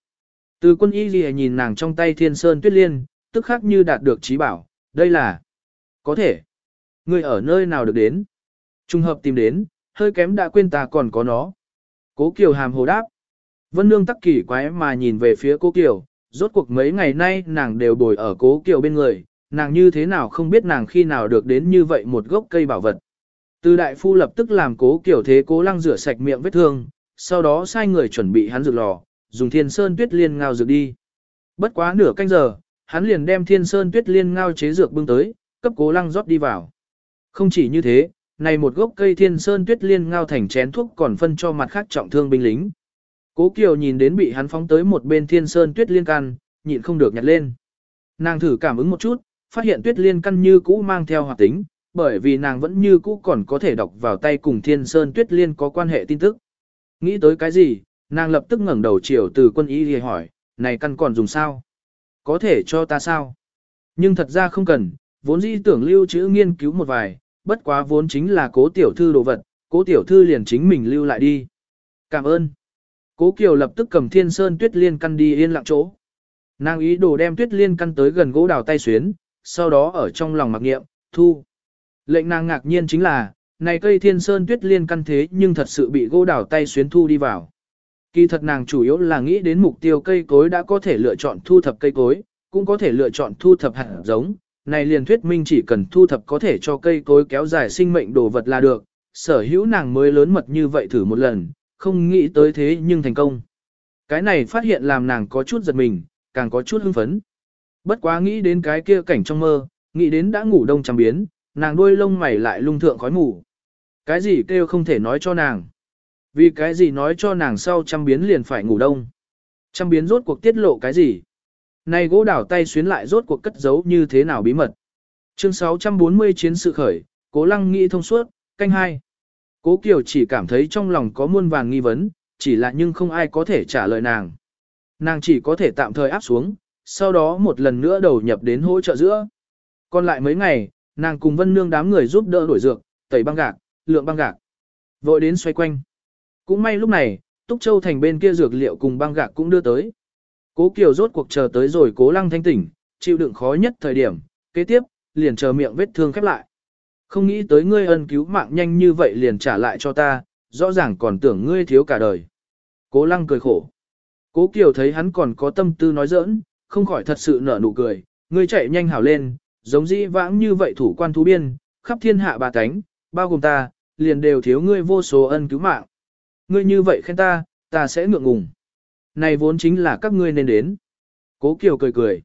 Từ quân y gì nhìn nàng trong tay thiên sơn tuyết liên, tức khác như đạt được trí bảo, đây là có thể. Ngươi ở nơi nào được đến? Trung hợp tìm đến, hơi kém đã quên ta còn có nó. Cố Kiều hàm hồ đáp. Vân Nương tắc kỳ quái mà nhìn về phía Cố Kiều, rốt cuộc mấy ngày nay nàng đều bồi ở Cố Kiều bên người, nàng như thế nào không biết nàng khi nào được đến như vậy một gốc cây bảo vật. Từ đại phu lập tức làm Cố Kiều thế Cố Lăng rửa sạch miệng vết thương, sau đó sai người chuẩn bị hắn dược lò, dùng thiên sơn tuyết liên ngao dược đi. Bất quá nửa canh giờ, hắn liền đem thiên sơn tuyết liên ngao chế dược bưng tới, cấp Cố Lăng rót đi vào. Không chỉ như thế, này một gốc cây thiên sơn tuyết liên ngao thành chén thuốc còn phân cho mặt khác trọng thương binh lính. Cố Kiều nhìn đến bị hắn phóng tới một bên thiên sơn tuyết liên căn, nhịn không được nhặt lên. Nàng thử cảm ứng một chút, phát hiện tuyết liên căn như cũ mang theo hoạt tính, bởi vì nàng vẫn như cũ còn có thể đọc vào tay cùng thiên sơn tuyết liên có quan hệ tin tức. Nghĩ tới cái gì, nàng lập tức ngẩng đầu chiều từ quân y thì hỏi, này căn còn dùng sao? Có thể cho ta sao? Nhưng thật ra không cần, vốn dĩ tưởng lưu trữ nghiên cứu một vài, bất quá vốn chính là cố tiểu thư đồ vật, cố tiểu thư liền chính mình lưu lại đi. Cảm ơn. Cố Kiều lập tức cầm thiên sơn tuyết liên căn đi yên lặng chỗ. Nàng ý đồ đem tuyết liên căn tới gần gỗ đào tay xuyến, sau đó ở trong lòng mặc nghiệm, thu. Lệnh nàng ngạc nhiên chính là, này cây thiên sơn tuyết liên căn thế nhưng thật sự bị gỗ đào tay xuyến thu đi vào. Kỳ thật nàng chủ yếu là nghĩ đến mục tiêu cây cối đã có thể lựa chọn thu thập cây cối, cũng có thể lựa chọn thu thập hạt giống, này liền thuyết minh chỉ cần thu thập có thể cho cây cối kéo dài sinh mệnh đồ vật là được, sở hữu nàng mới lớn mật như vậy thử một lần, không nghĩ tới thế nhưng thành công. Cái này phát hiện làm nàng có chút giật mình, càng có chút hưng phấn. Bất quá nghĩ đến cái kia cảnh trong mơ, nghĩ đến đã ngủ đông trăm biến, nàng đuôi lông mày lại lung thượng khói ngủ. Cái gì kêu không thể nói cho nàng. Vì cái gì nói cho nàng sau trăm biến liền phải ngủ đông. Trăm biến rốt cuộc tiết lộ cái gì. Này gỗ đảo tay xuyến lại rốt cuộc cất giấu như thế nào bí mật. Chương 640 chiến sự khởi, cố lăng nghĩ thông suốt, canh hai. Cố Kiều chỉ cảm thấy trong lòng có muôn vàng nghi vấn, chỉ là nhưng không ai có thể trả lời nàng. Nàng chỉ có thể tạm thời áp xuống, sau đó một lần nữa đầu nhập đến hỗ trợ giữa. Còn lại mấy ngày, nàng cùng vân nương đám người giúp đỡ đổi dược, tẩy băng gạc, lượng băng gạc. Vội đến xoay quanh. Cũng may lúc này, Túc Châu thành bên kia dược liệu cùng băng gạc cũng đưa tới. Cố Kiều rốt cuộc chờ tới rồi cố lăng thanh tỉnh, chịu đựng khó nhất thời điểm, kế tiếp, liền chờ miệng vết thương khép lại. Không nghĩ tới ngươi ân cứu mạng nhanh như vậy liền trả lại cho ta, rõ ràng còn tưởng ngươi thiếu cả đời. Cố lăng cười khổ. Cố Kiều thấy hắn còn có tâm tư nói giỡn, không khỏi thật sự nở nụ cười, ngươi chạy nhanh hảo lên, giống dĩ vãng như vậy thủ quan thú biên, khắp thiên hạ bà tánh, bao gồm ta, liền đều thiếu ngươi vô số ân cứu mạng. Ngươi như vậy khen ta, ta sẽ ngượng ngùng. Này vốn chính là các ngươi nên đến. Cố Kiều cười cười.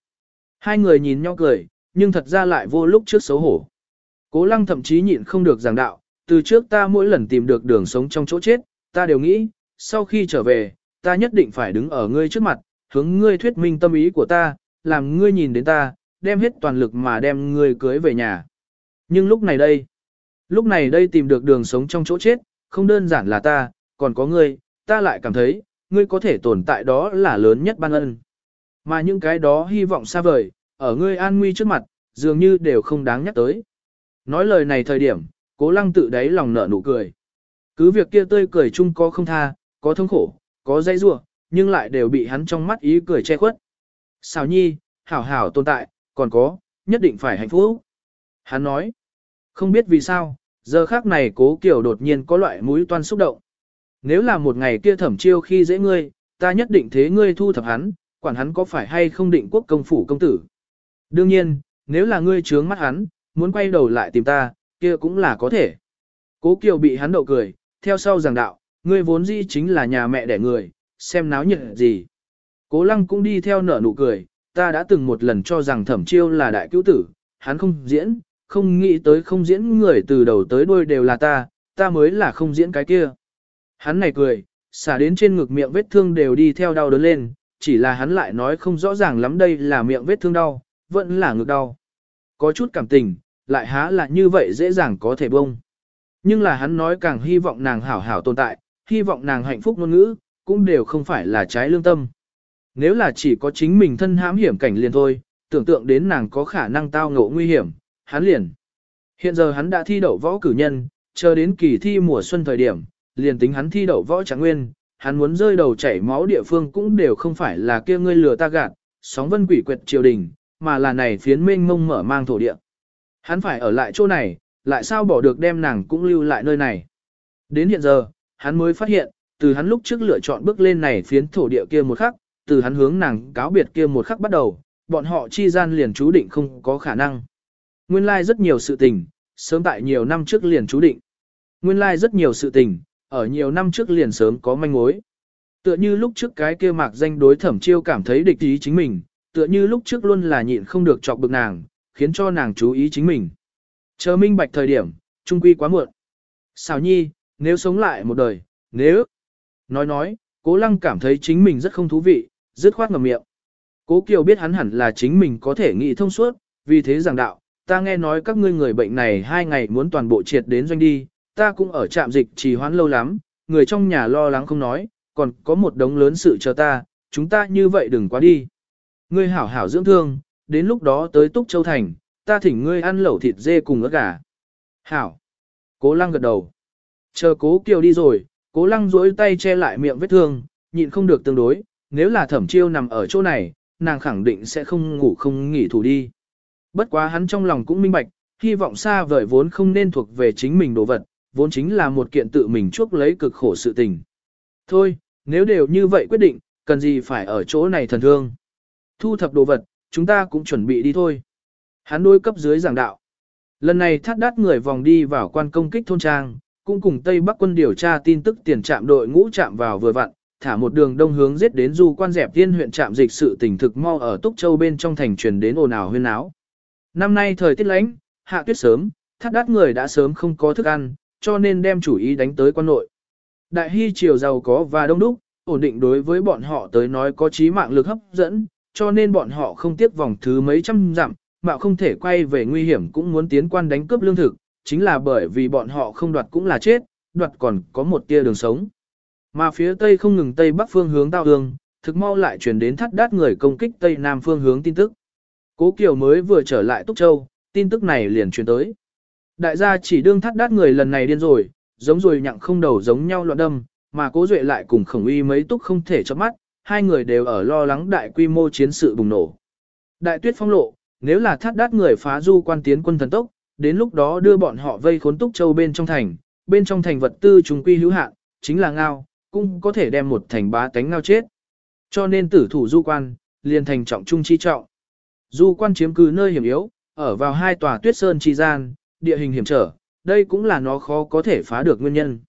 Hai người nhìn nhau cười, nhưng thật ra lại vô lúc trước xấu hổ. Cố lăng thậm chí nhịn không được giảng đạo, từ trước ta mỗi lần tìm được đường sống trong chỗ chết, ta đều nghĩ, sau khi trở về, ta nhất định phải đứng ở ngươi trước mặt, hướng ngươi thuyết minh tâm ý của ta, làm ngươi nhìn đến ta, đem hết toàn lực mà đem ngươi cưới về nhà. Nhưng lúc này đây, lúc này đây tìm được đường sống trong chỗ chết, không đơn giản là ta, còn có ngươi, ta lại cảm thấy, ngươi có thể tồn tại đó là lớn nhất ban ân. Mà những cái đó hy vọng xa vời, ở ngươi an nguy trước mặt, dường như đều không đáng nhắc tới. Nói lời này thời điểm, cố lăng tự đáy lòng nở nụ cười. Cứ việc kia tươi cười chung có không tha, có thống khổ, có dây rua, nhưng lại đều bị hắn trong mắt ý cười che khuất. Xào nhi, hảo hảo tồn tại, còn có, nhất định phải hạnh phúc. Hắn nói, không biết vì sao, giờ khác này cố kiểu đột nhiên có loại mũi toan xúc động. Nếu là một ngày kia thẩm chiêu khi dễ ngươi, ta nhất định thế ngươi thu thập hắn, quản hắn có phải hay không định quốc công phủ công tử. Đương nhiên, nếu là ngươi trướng mắt hắn, muốn quay đầu lại tìm ta, kia cũng là có thể. Cố Kiều bị hắn đậu cười, theo sau giảng đạo, ngươi vốn dĩ chính là nhà mẹ đẻ người, xem náo nhiệt gì. Cố Lăng cũng đi theo nở nụ cười, ta đã từng một lần cho rằng thẩm chiêu là đại cứu tử, hắn không diễn, không nghĩ tới không diễn người từ đầu tới đuôi đều là ta, ta mới là không diễn cái kia. Hắn này cười, xả đến trên ngực miệng vết thương đều đi theo đau đớn lên, chỉ là hắn lại nói không rõ ràng lắm đây là miệng vết thương đau, vẫn là ngực đau. Có chút cảm tình, lại há là như vậy dễ dàng có thể bông. Nhưng là hắn nói càng hy vọng nàng hảo hảo tồn tại, hy vọng nàng hạnh phúc ngôn ngữ, cũng đều không phải là trái lương tâm. Nếu là chỉ có chính mình thân hãm hiểm cảnh liền thôi, tưởng tượng đến nàng có khả năng tao ngộ nguy hiểm, hắn liền. Hiện giờ hắn đã thi đậu võ cử nhân, chờ đến kỳ thi mùa xuân thời điểm, liền tính hắn thi đậu võ trạng nguyên, hắn muốn rơi đầu chảy máu địa phương cũng đều không phải là kia ngươi lừa ta gạt, sóng vân quỷ quyệt triều đình, mà là này phiến mênh mông mở mang thổ địa. Hắn phải ở lại chỗ này, lại sao bỏ được đem nàng cũng lưu lại nơi này. Đến hiện giờ, hắn mới phát hiện, từ hắn lúc trước lựa chọn bước lên này phiến thổ địa kia một khắc, từ hắn hướng nàng cáo biệt kia một khắc bắt đầu, bọn họ chi gian liền chú định không có khả năng. Nguyên lai like rất nhiều sự tình, sớm tại nhiều năm trước liền chú định. Nguyên lai like rất nhiều sự tình, ở nhiều năm trước liền sớm có manh mối. Tựa như lúc trước cái kia mạc danh đối thẩm chiêu cảm thấy địch ý chính mình, tựa như lúc trước luôn là nhịn không được chọc bực nàng, khiến cho nàng chú ý chính mình. Chờ minh bạch thời điểm, trung quy quá muộn. Xào nhi, nếu sống lại một đời, nếu... Nói nói, cố lăng cảm thấy chính mình rất không thú vị, dứt khoát ngầm miệng. Cố Kiều biết hắn hẳn là chính mình có thể nghĩ thông suốt, vì thế giảng đạo, ta nghe nói các ngươi người bệnh này hai ngày muốn toàn bộ triệt đến doanh đi, ta cũng ở trạm dịch trì hoãn lâu lắm, người trong nhà lo lắng không nói, còn có một đống lớn sự chờ ta, chúng ta như vậy đừng quá đi. Ngươi hảo hảo dưỡng thương, đến lúc đó tới Túc Châu Thành, ta thỉnh ngươi ăn lẩu thịt dê cùng ớt gà. Hảo. Cố lăng gật đầu. Chờ cố kiều đi rồi, cố lăng duỗi tay che lại miệng vết thương, nhịn không được tương đối, nếu là thẩm chiêu nằm ở chỗ này, nàng khẳng định sẽ không ngủ không nghỉ thủ đi. Bất quá hắn trong lòng cũng minh bạch, hy vọng xa vời vốn không nên thuộc về chính mình đồ vật, vốn chính là một kiện tự mình chuốc lấy cực khổ sự tình. Thôi, nếu đều như vậy quyết định, cần gì phải ở chỗ này thần thương. Thu thập đồ vật, chúng ta cũng chuẩn bị đi thôi. Hắn đôi cấp dưới giảng đạo. Lần này thắt đắt người vòng đi vào quan công kích thôn trang, cũng cùng Tây Bắc quân điều tra tin tức tiền trạm đội ngũ chạm vào vừa vặn, thả một đường đông hướng giết đến du quan dẹp tiên huyện trạm dịch sự tỉnh thực mau ở Túc Châu bên trong thành truyền đến ồn ào huyên áo. Năm nay thời tiết lạnh, hạ tuyết sớm, thắt đắt người đã sớm không có thức ăn, cho nên đem chủ ý đánh tới quan nội. Đại hy triều giàu có và đông đúc, ổn định đối với bọn họ tới nói có trí mạng lực hấp dẫn, cho nên bọn họ không tiếc vòng thứ mấy trăm dặm, mạo không thể quay về nguy hiểm cũng muốn tiến quan đánh cướp lương thực, chính là bởi vì bọn họ không đoạt cũng là chết, đoạt còn có một tia đường sống. Mà phía tây không ngừng tây bắc phương hướng tao hương, thực mau lại chuyển đến thắt đát người công kích tây nam phương hướng tin tức. Cố Kiều mới vừa trở lại Túc Châu, tin tức này liền truyền tới. Đại gia chỉ đương thắt đát người lần này điên rồi, giống rồi nhặng không đầu giống nhau loạn đâm, mà cố duệ lại cùng khổng uy mấy túc không thể cho mắt, hai người đều ở lo lắng đại quy mô chiến sự bùng nổ. Đại tuyết phong lộ, nếu là thắt đát người phá du quan tiến quân thần tốc, đến lúc đó đưa bọn họ vây khốn túc châu bên trong thành, bên trong thành vật tư chúng quy hữu hạn, chính là ngao, cũng có thể đem một thành bá tánh ngao chết. Cho nên tử thủ du quan, liền thành trọng trung chi trọng. Du quan chiếm cứ nơi hiểm yếu, ở vào hai tòa tuyết sơn chi gian, địa hình hiểm trở, đây cũng là nó khó có thể phá được nguyên nhân.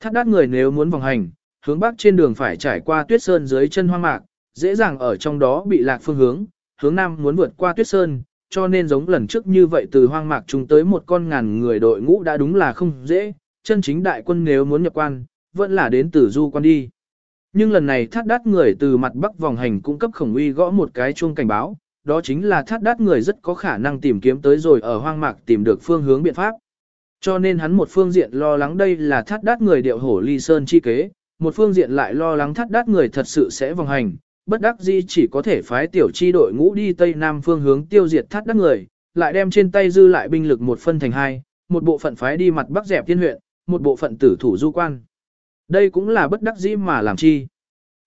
Thắt đát người nếu muốn vòng hành, hướng bắc trên đường phải trải qua tuyết sơn dưới chân hoang mạc, dễ dàng ở trong đó bị lạc phương hướng, hướng nam muốn vượt qua tuyết sơn, cho nên giống lần trước như vậy từ hoang mạc chúng tới một con ngàn người đội ngũ đã đúng là không dễ, chân chính đại quân nếu muốn nhập quan, vẫn là đến từ du quan đi. Nhưng lần này thắt đát người từ mặt bắc vòng hành cung cấp khổng uy gõ một cái chuông cảnh báo, đó chính là thắt đát người rất có khả năng tìm kiếm tới rồi ở hoang mạc tìm được phương hướng biện pháp. Cho nên hắn một phương diện lo lắng đây là thắt đát người điệu hổ ly sơn chi kế, một phương diện lại lo lắng thắt đát người thật sự sẽ vòng hành, bất đắc dĩ chỉ có thể phái tiểu chi đội ngũ đi tây nam phương hướng tiêu diệt thắt đát người, lại đem trên tay dư lại binh lực một phân thành hai, một bộ phận phái đi mặt bắc dẹp thiên huyện, một bộ phận tử thủ du quan. Đây cũng là bất đắc dĩ mà làm chi.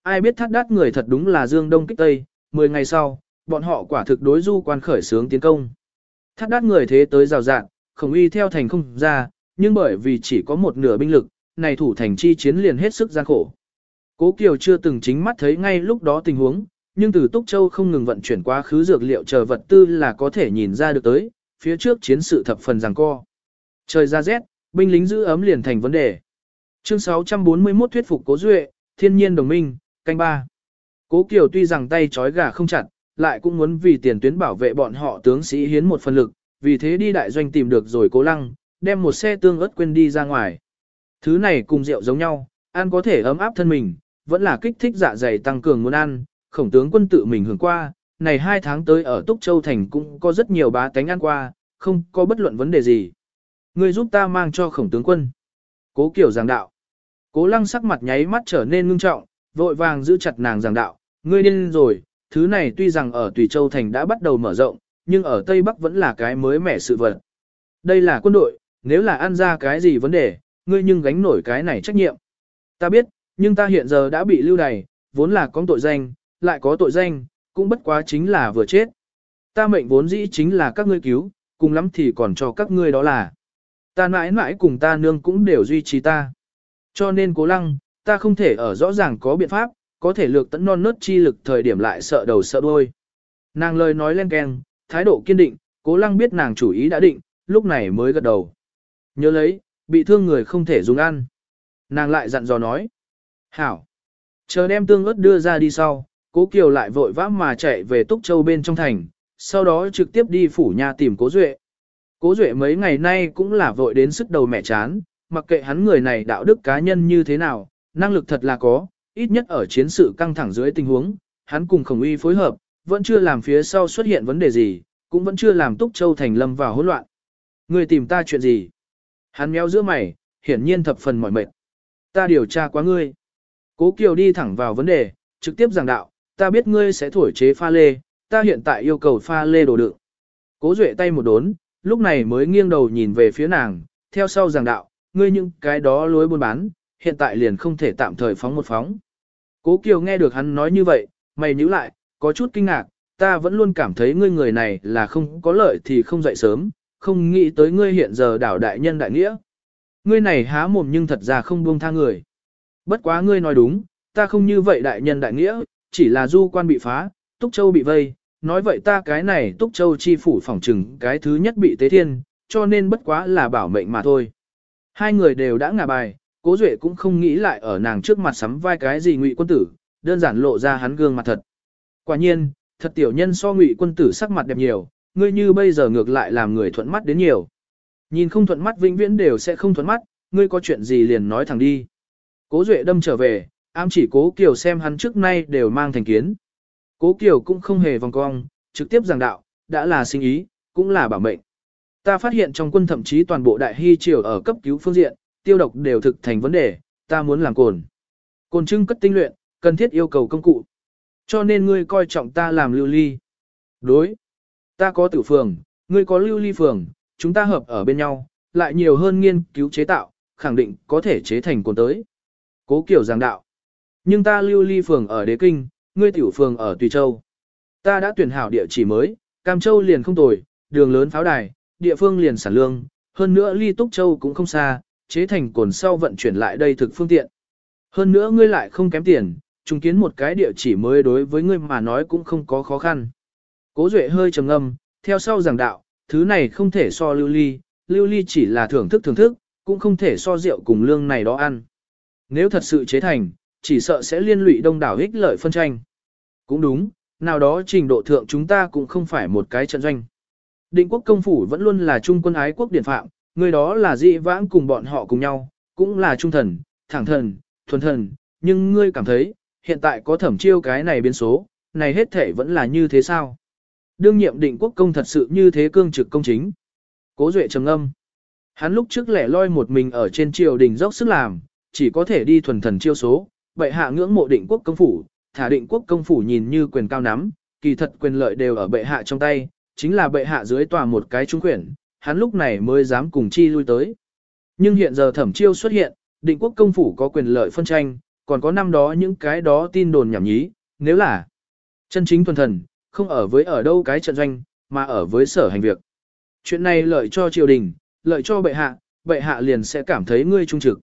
Ai biết thắt đát người thật đúng là dương đông kích tây, 10 ngày sau, bọn họ quả thực đối du quan khởi sướng tiến công. Thắt đát người thế tới rào rạng, khổng uy theo thành không ra, nhưng bởi vì chỉ có một nửa binh lực, này thủ thành chi chiến liền hết sức gian khổ. Cố Kiều chưa từng chính mắt thấy ngay lúc đó tình huống, nhưng từ Túc Châu không ngừng vận chuyển quá khứ dược liệu chờ vật tư là có thể nhìn ra được tới, phía trước chiến sự thập phần giằng co. Trời ra rét, binh lính giữ ấm liền thành vấn đề. Chương 641 thuyết phục Cố Duệ, thiên nhiên đồng minh, canh ba. Cố Kiều tuy rằng tay trói gà không chặt, lại cũng muốn vì tiền tuyến bảo vệ bọn họ tướng sĩ hiến một phần lực, vì thế đi đại doanh tìm được rồi Cố Lăng, đem một xe tương ớt quên đi ra ngoài. Thứ này cùng rượu giống nhau, ăn có thể ấm áp thân mình, vẫn là kích thích dạ dày tăng cường muốn ăn, khổng tướng quân tự mình hưởng qua, này hai tháng tới ở Túc Châu Thành cũng có rất nhiều bá tánh ăn qua, không có bất luận vấn đề gì. Người giúp ta mang cho khổng tướng quân. Cố kiểu giảng đạo. Cố lăng sắc mặt nháy mắt trở nên ngưng trọng, vội vàng giữ chặt nàng giảng đạo. Ngươi điên rồi, thứ này tuy rằng ở Tùy Châu Thành đã bắt đầu mở rộng, nhưng ở Tây Bắc vẫn là cái mới mẻ sự vật. Đây là quân đội, nếu là ăn ra cái gì vấn đề, ngươi nhưng gánh nổi cái này trách nhiệm. Ta biết, nhưng ta hiện giờ đã bị lưu đày, vốn là có tội danh, lại có tội danh, cũng bất quá chính là vừa chết. Ta mệnh vốn dĩ chính là các ngươi cứu, cùng lắm thì còn cho các ngươi đó là. Ta mãi mãi cùng ta nương cũng đều duy trì ta. Cho nên cố lăng, ta không thể ở rõ ràng có biện pháp, có thể lược tận non nớt chi lực thời điểm lại sợ đầu sợ đuôi. Nàng lời nói len keng, thái độ kiên định, cố lăng biết nàng chủ ý đã định, lúc này mới gật đầu. Nhớ lấy, bị thương người không thể dùng ăn. Nàng lại dặn dò nói. Hảo. Chờ đem tương ớt đưa ra đi sau, cố Kiều lại vội vã mà chạy về Túc Châu bên trong thành, sau đó trực tiếp đi phủ nhà tìm cố Duệ. Cố Duệ mấy ngày nay cũng là vội đến sức đầu mẹ chán, mặc kệ hắn người này đạo đức cá nhân như thế nào, năng lực thật là có, ít nhất ở chiến sự căng thẳng dưới tình huống, hắn cùng khổng uy phối hợp, vẫn chưa làm phía sau xuất hiện vấn đề gì, cũng vẫn chưa làm Túc Châu thành lâm vào hỗn loạn. Người tìm ta chuyện gì? Hắn méo giữa mày, hiển nhiên thập phần mỏi mệt. Ta điều tra quá ngươi. Cố Kiều đi thẳng vào vấn đề, trực tiếp giảng đạo, ta biết ngươi sẽ thổi chế pha lê, ta hiện tại yêu cầu pha lê đồ đựng. Cố Duệ tay một đốn, lúc này mới nghiêng đầu nhìn về phía nàng, theo sau giảng đạo, ngươi những cái đó lối buôn bán, hiện tại liền không thể tạm thời phóng một phóng. Cố Kiều nghe được hắn nói như vậy, mày nhíu lại, có chút kinh ngạc, ta vẫn luôn cảm thấy ngươi người này là không có lợi thì không dậy sớm, không nghĩ tới ngươi hiện giờ đảo đại nhân đại nghĩa. Ngươi này há mồm nhưng thật ra không buông tha người. Bất quá ngươi nói đúng, ta không như vậy đại nhân đại nghĩa, chỉ là du quan bị phá, Túc Châu bị vây, nói vậy ta cái này Túc Châu chi phủ phỏng trừng cái thứ nhất bị tế thiên, cho nên bất quá là bảo mệnh mà thôi. Hai người đều đã ngả bài, cố duệ cũng không nghĩ lại ở nàng trước mặt sắm vai cái gì ngụy quân tử, đơn giản lộ ra hắn gương mặt thật. Quả nhiên, thật tiểu nhân so ngụy quân tử sắc mặt đẹp nhiều, ngươi như bây giờ ngược lại làm người thuận mắt đến nhiều. Nhìn không thuận mắt vĩnh viễn đều sẽ không thuận mắt, ngươi có chuyện gì liền nói thẳng đi. Cố Duệ đâm trở về, ám chỉ Cố Kiều xem hắn trước nay đều mang thành kiến. Cố Kiều cũng không hề vòng cong, trực tiếp giảng đạo, đã là sinh ý, cũng là bảo mệnh. Ta phát hiện trong quân thậm chí toàn bộ đại hy triều ở cấp cứu phương diện, tiêu độc đều thực thành vấn đề, ta muốn làm cồn. Cồn trưng cất tinh luyện, cần thiết yêu cầu công cụ. Cho nên ngươi coi trọng ta làm lưu ly. Đối. Ta có tử phường, ngươi có lưu ly phường, chúng ta hợp ở bên nhau, lại nhiều hơn nghiên cứu chế tạo, khẳng định có thể chế thành cồn tới. Cố kiểu giảng đạo. Nhưng ta lưu ly phường ở Đế Kinh, ngươi tiểu phường ở Tùy Châu. Ta đã tuyển hảo địa chỉ mới, Cam Châu liền không tồi, đường lớn pháo đài, địa phương liền sản lương, hơn nữa ly Túc Châu cũng không xa, chế thành cồn sau vận chuyển lại đây thực phương tiện. Hơn nữa ngươi lại không kém tiền, trùng kiến một cái địa chỉ mới đối với ngươi mà nói cũng không có khó khăn. Cố Duệ hơi trầm ngâm, theo sau giảng đạo, thứ này không thể so lưu ly, lưu ly chỉ là thưởng thức thưởng thức, cũng không thể so rượu cùng lương này đó ăn. Nếu thật sự chế thành, chỉ sợ sẽ liên lụy đông đảo ích lợi phân tranh. Cũng đúng, nào đó trình độ thượng chúng ta cũng không phải một cái trận doanh. Định quốc công phủ vẫn luôn là trung quân ái quốc điển phạm, người đó là dị vãng cùng bọn họ cùng nhau, cũng là trung thần, thẳng thần, thuần thần, nhưng ngươi cảm thấy, hiện tại có thẩm chiêu cái này biến số, này hết thể vẫn là như thế sao? Đương nhiệm định quốc công thật sự như thế cương trực công chính. Cố Duệ trầm âm. Hắn lúc trước lẻ loi một mình ở trên triều đình dốc sức làm, chỉ có thể đi thuần thần chiêu số, bệ hạ ngưỡng mộ định quốc công phủ, thả định quốc công phủ nhìn như quyền cao nắm, kỳ thật quyền lợi đều ở bệ hạ trong tay, chính là bệ hạ dưới tòa một cái trung quyền, hắn lúc này mới dám cùng chi lui tới. Nhưng hiện giờ thẩm chiêu xuất hiện, định quốc công phủ có quyền lợi phân tranh, còn có năm đó những cái đó tin đồn nhảm nhí, nếu là chân chính thuần thần, không ở với ở đâu cái trận doanh, mà ở với sở hành việc. Chuyện này lợi cho triều đình, lợi cho bệ hạ, bệ hạ liền sẽ cảm thấy ngươi trung trực.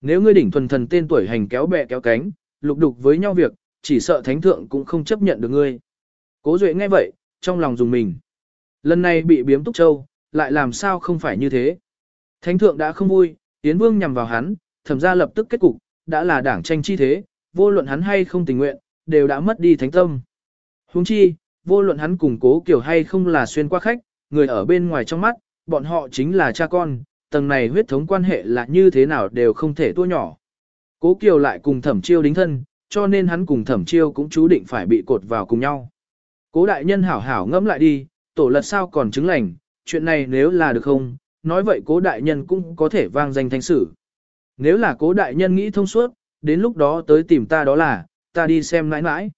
Nếu ngươi đỉnh thuần thần tên tuổi hành kéo bè kéo cánh, lục đục với nhau việc, chỉ sợ thánh thượng cũng không chấp nhận được ngươi. Cố Duệ nghe vậy, trong lòng dùng mình. Lần này bị biếm túc châu, lại làm sao không phải như thế. Thánh thượng đã không vui, Yến Vương nhằm vào hắn, thẩm ra lập tức kết cục, đã là đảng tranh chi thế, vô luận hắn hay không tình nguyện, đều đã mất đi thánh tâm. Huống chi, vô luận hắn củng cố kiểu hay không là xuyên qua khách, người ở bên ngoài trong mắt, bọn họ chính là cha con, tầng này huyết thống quan hệ là như thế nào đều không thể tua nhỏ. Cố Kiều lại cùng thẩm chiêu đính thân, cho nên hắn cùng thẩm chiêu cũng chú định phải bị cột vào cùng nhau. Cố đại nhân hảo hảo ngẫm lại đi, tổ lật sao còn chứng lành, chuyện này nếu là được không, nói vậy cố đại nhân cũng có thể vang danh thanh sử. Nếu là cố đại nhân nghĩ thông suốt, đến lúc đó tới tìm ta đó là, ta đi xem nãi nãi.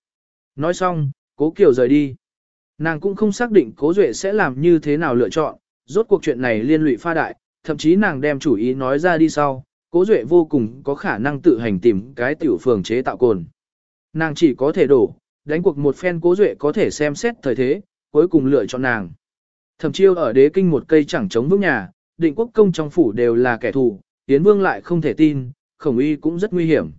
Nói xong, cố Kiều rời đi. Nàng cũng không xác định cố duệ sẽ làm như thế nào lựa chọn, rốt cuộc chuyện này liên lụy pha đại, thậm chí nàng đem chủ ý nói ra đi sau, cố duệ vô cùng có khả năng tự hành tìm cái tiểu phường chế tạo cồn. Nàng chỉ có thể đổ, đánh cuộc một phen cố duệ có thể xem xét thời thế, cuối cùng lựa chọn nàng. Thẩm chiêu ở đế kinh một cây chẳng chống vững nhà, định quốc công trong phủ đều là kẻ thù, tiến vương lại không thể tin, khổng Y cũng rất nguy hiểm.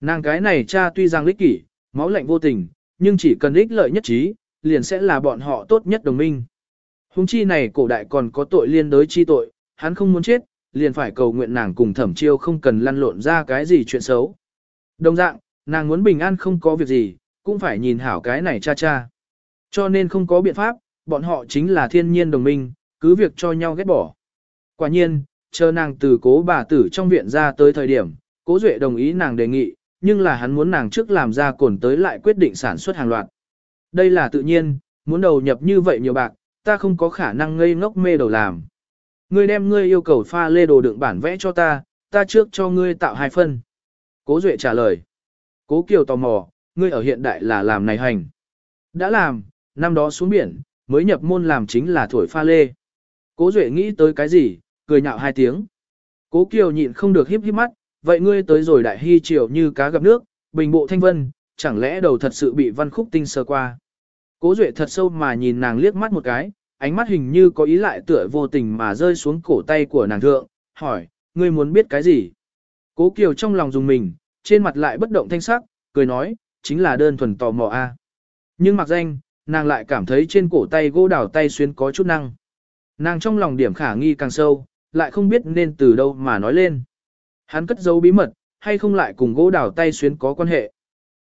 Nàng cái này cha tuy rằng lích kỷ, máu lạnh vô tình, nhưng chỉ cần ích lợi nhất trí, liền sẽ là bọn họ tốt nhất đồng minh. Hùng chi này cổ đại còn có tội liên đới chi tội, hắn không muốn chết, liền phải cầu nguyện nàng cùng thẩm chiêu không cần lăn lộn ra cái gì chuyện xấu. Đồng dạng, nàng muốn bình an không có việc gì, cũng phải nhìn hảo cái này cha cha. Cho nên không có biện pháp, bọn họ chính là thiên nhiên đồng minh, cứ việc cho nhau ghét bỏ. Quả nhiên, chờ nàng từ cố bà tử trong viện ra tới thời điểm, cố duệ đồng ý nàng đề nghị, nhưng là hắn muốn nàng trước làm ra cồn tới lại quyết định sản xuất hàng loạt. Đây là tự nhiên, muốn đầu nhập như vậy nhiều bạc, ta không có khả năng ngây ngốc mê đầu làm. Ngươi đem ngươi yêu cầu pha lê đồ đựng bản vẽ cho ta, ta trước cho ngươi tạo hai phân. Cố Duệ trả lời. Cố Kiều tò mò, ngươi ở hiện đại là làm này hành. Đã làm, năm đó xuống biển, mới nhập môn làm chính là thổi pha lê. Cố Duệ nghĩ tới cái gì, cười nhạo hai tiếng. Cố Kiều nhịn không được híp híp mắt, vậy ngươi tới rồi đại hy triều như cá gặp nước, bình bộ thanh vân, chẳng lẽ đầu thật sự bị văn khúc tinh sơ qua. Cố Duệ thật sâu mà nhìn nàng liếc mắt một cái, ánh mắt hình như có ý lại tựa vô tình mà rơi xuống cổ tay của nàng thượng, hỏi, ngươi muốn biết cái gì? Cố Kiều trong lòng dùng mình, trên mặt lại bất động thanh sắc, cười nói, chính là đơn thuần tò mò a. Nhưng mặc danh, nàng lại cảm thấy trên cổ tay gỗ đào tay xuyên có chút năng. Nàng trong lòng điểm khả nghi càng sâu, lại không biết nên từ đâu mà nói lên. Hắn cất giấu bí mật, hay không lại cùng gỗ đào tay xuyên có quan hệ.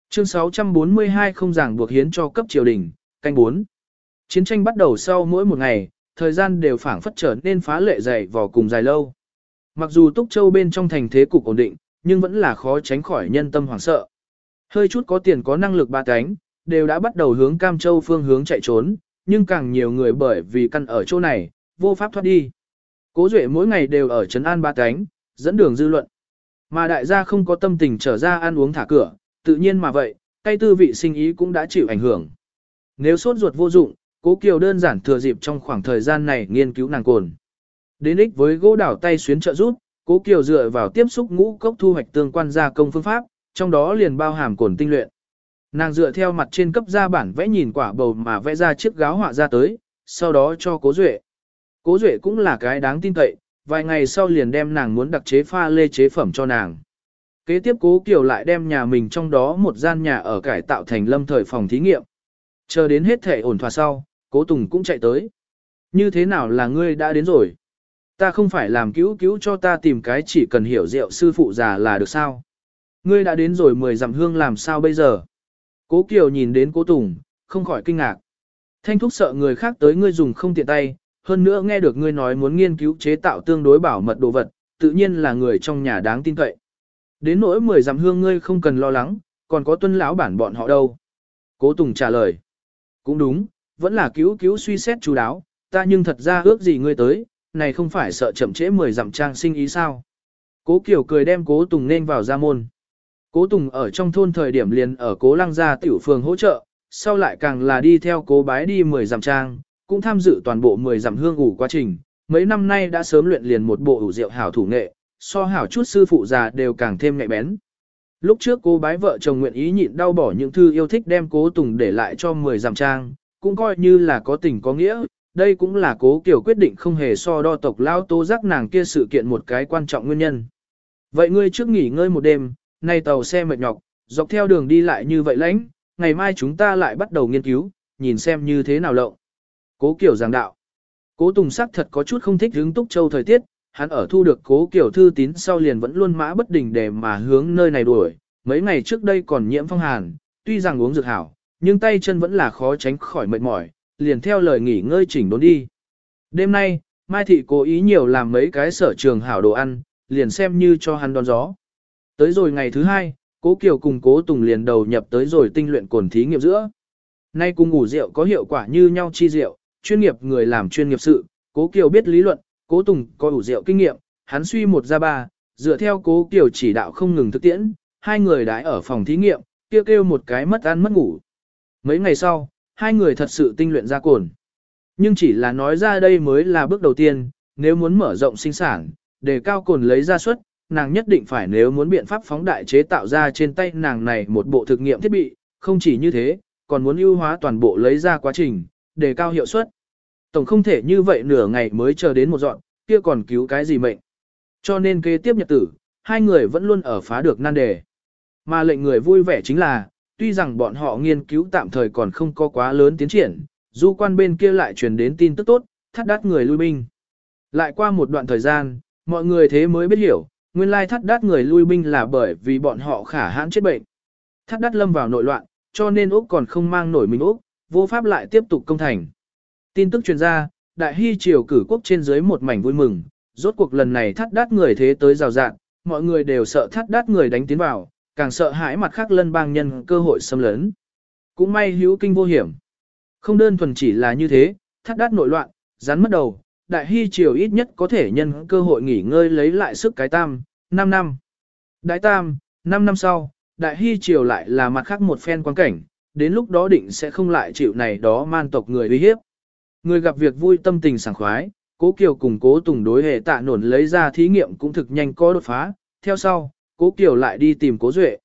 Chương 642 không giảng buộc hiến cho cấp triều đình, canh 4. Chiến tranh bắt đầu sau mỗi một ngày, thời gian đều phảng phất trở nên phá lệ dày vò cùng dài lâu. Mặc dù Túc Châu bên trong thành thế cục ổn định, nhưng vẫn là khó tránh khỏi nhân tâm hoảng sợ. Hơi chút có tiền có năng lực ba cánh, đều đã bắt đầu hướng Cam Châu phương hướng chạy trốn, nhưng càng nhiều người bởi vì căn ở chỗ này, vô pháp thoát đi. Cố Duệ mỗi ngày đều ở trấn an ba cánh, dẫn đường dư luận. Mà đại gia không có tâm tình trở ra ăn uống thả cửa, tự nhiên mà vậy, cây tư vị sinh ý cũng đã chịu ảnh hưởng. Nếu sốt ruột vô dụng, Cố Kiều đơn giản thừa dịp trong khoảng thời gian này nghiên cứu nàng cồn. Đến ích với gỗ đảo tay xuyến trợ rút, Cố Kiều dựa vào tiếp xúc ngũ cốc thu hoạch tương quan gia công phương pháp, trong đó liền bao hàm cồn tinh luyện. Nàng dựa theo mặt trên cấp ra bản vẽ nhìn quả bầu mà vẽ ra chiếc gáo họa ra tới, sau đó cho cố duệ. Cố duệ cũng là cái đáng tin cậy, vài ngày sau liền đem nàng muốn đặc chế pha lê chế phẩm cho nàng. Kế tiếp cố Kiều lại đem nhà mình trong đó một gian nhà ở cải tạo thành lâm thời phòng thí nghiệm. Chờ đến hết thể ổn thỏa sau, cố Tùng cũng chạy tới. Như thế nào là ngươi đã đến rồi? Ta không phải làm cứu cứu cho ta tìm cái chỉ cần hiểu rượu sư phụ già là được sao? Ngươi đã đến rồi mười dặm hương làm sao bây giờ? Cố Kiều nhìn đến cố Tùng, không khỏi kinh ngạc. Thanh thúc sợ người khác tới ngươi dùng không tiện tay, hơn nữa nghe được ngươi nói muốn nghiên cứu chế tạo tương đối bảo mật đồ vật, tự nhiên là người trong nhà đáng tin cậy. Đến nỗi mười dặm hương ngươi không cần lo lắng, còn có tuân lão bản bọn họ đâu. Cố Tùng trả lời. Cũng đúng, vẫn là cứu cứu suy xét chú đáo, ta nhưng thật ra ước gì ngươi tới, này không phải sợ chậm trễ mười dặm trang sinh ý sao. Cố Kiều cười đem Cố Tùng nên vào ra môn. Cố Tùng ở trong thôn thời điểm liền ở Cố Lăng Gia tiểu phường hỗ trợ, sau lại càng là đi theo Cố Bái đi mười dặm trang, cũng tham dự toàn bộ mười dặm hương ủ quá trình. Mấy năm nay đã sớm luyện liền một bộ ủ rượu hảo thủ nghệ, so hảo chút sư phụ già đều càng thêm nhạy bén. Lúc trước cô bái vợ chồng nguyện ý nhịn đau bỏ những thư yêu thích đem cố Tùng để lại cho 10 dặm trang, cũng coi như là có tình có nghĩa, đây cũng là cố kiểu quyết định không hề so đo tộc lao tố giác nàng kia sự kiện một cái quan trọng nguyên nhân. Vậy ngươi trước nghỉ ngơi một đêm, nay tàu xe mệt nhọc, dọc theo đường đi lại như vậy lãnh, ngày mai chúng ta lại bắt đầu nghiên cứu, nhìn xem như thế nào lộng. Cố kiểu giảng đạo. Cố Tùng sắc thật có chút không thích hướng túc châu thời tiết, hắn ở thu được cố kiểu thư tín sau liền vẫn luôn mã bất đình để mà hướng nơi này đuổi, mấy ngày trước đây còn nhiễm phong hàn, tuy rằng uống dược hảo, nhưng tay chân vẫn là khó tránh khỏi mệt mỏi, liền theo lời nghỉ ngơi chỉnh đốn đi. Đêm nay, Mai Thị cố ý nhiều làm mấy cái sở trường hảo đồ ăn, liền xem như cho hắn đón gió. Tới rồi ngày thứ hai, cố Kiều cùng cố Tùng liền đầu nhập tới rồi tinh luyện cồn thí nghiệm giữa. Nay cùng ngủ rượu có hiệu quả như nhau chi rượu, chuyên nghiệp người làm chuyên nghiệp sự, cố Kiều biết lý luận, cố Tùng có ủ rượu kinh nghiệm, hắn suy một ra ba, dựa theo cố Kiều chỉ đạo không ngừng thực tiễn, hai người đãi ở phòng thí nghiệm, kêu kêu một cái mất ăn mất ngủ. Mấy ngày sau, hai người thật sự tinh luyện ra cồn. Nhưng chỉ là nói ra đây mới là bước đầu tiên, nếu muốn mở rộng sinh sản, để cao cồn lấy ra suất, nàng nhất định phải nếu muốn biện pháp phóng đại chế tạo ra trên tay nàng này một bộ thực nghiệm thiết bị, không chỉ như thế, còn muốn ưu hóa toàn bộ lấy ra quá trình, để cao hiệu suất. Tổng không thể như vậy nửa ngày mới chờ đến một dọn, kia còn cứu cái gì mệnh. Cho nên kế tiếp nhật tử, hai người vẫn luôn ở phá được nan đề. Mà lệnh người vui vẻ chính là, tuy rằng bọn họ nghiên cứu tạm thời còn không có quá lớn tiến triển, du quan bên kia lại truyền đến tin tức tốt, thắt đắt người lui binh. Lại qua một đoạn thời gian, mọi người thế mới biết hiểu, nguyên lai thắt đát người lui binh là bởi vì bọn họ khả hãn chết bệnh. Thắt đát lâm vào nội loạn, cho nên Úc còn không mang nổi mình Úc, vô pháp lại tiếp tục công thành. Tin tức truyền ra, đại hy triều cử quốc trên dưới một mảnh vui mừng, rốt cuộc lần này thắt đát người thế tới rào rạn, mọi người đều sợ thắt đát người đánh tiến vào, càng sợ hãi mặt khác lân bang nhân cơ hội xâm lấn. Cũng may hữu kinh vô hiểm. Không đơn thuần chỉ là như thế, thắt đát nội loạn, rắn mất đầu, đại hy triều ít nhất có thể nhân cơ hội nghỉ ngơi lấy lại sức cái tam, 5 năm. Đại tam, 5 năm sau, đại hy triều lại là mặt khác một phen quan cảnh, đến lúc đó định sẽ không lại chịu này đó man tộc người uy hiếp. Người gặp việc vui tâm tình sảng khoái, cố kiều cùng cố tùng đối hệ tạ nổn lấy ra thí nghiệm cũng thực nhanh có đột phá, theo sau, cố Kiều lại đi tìm cố duệ.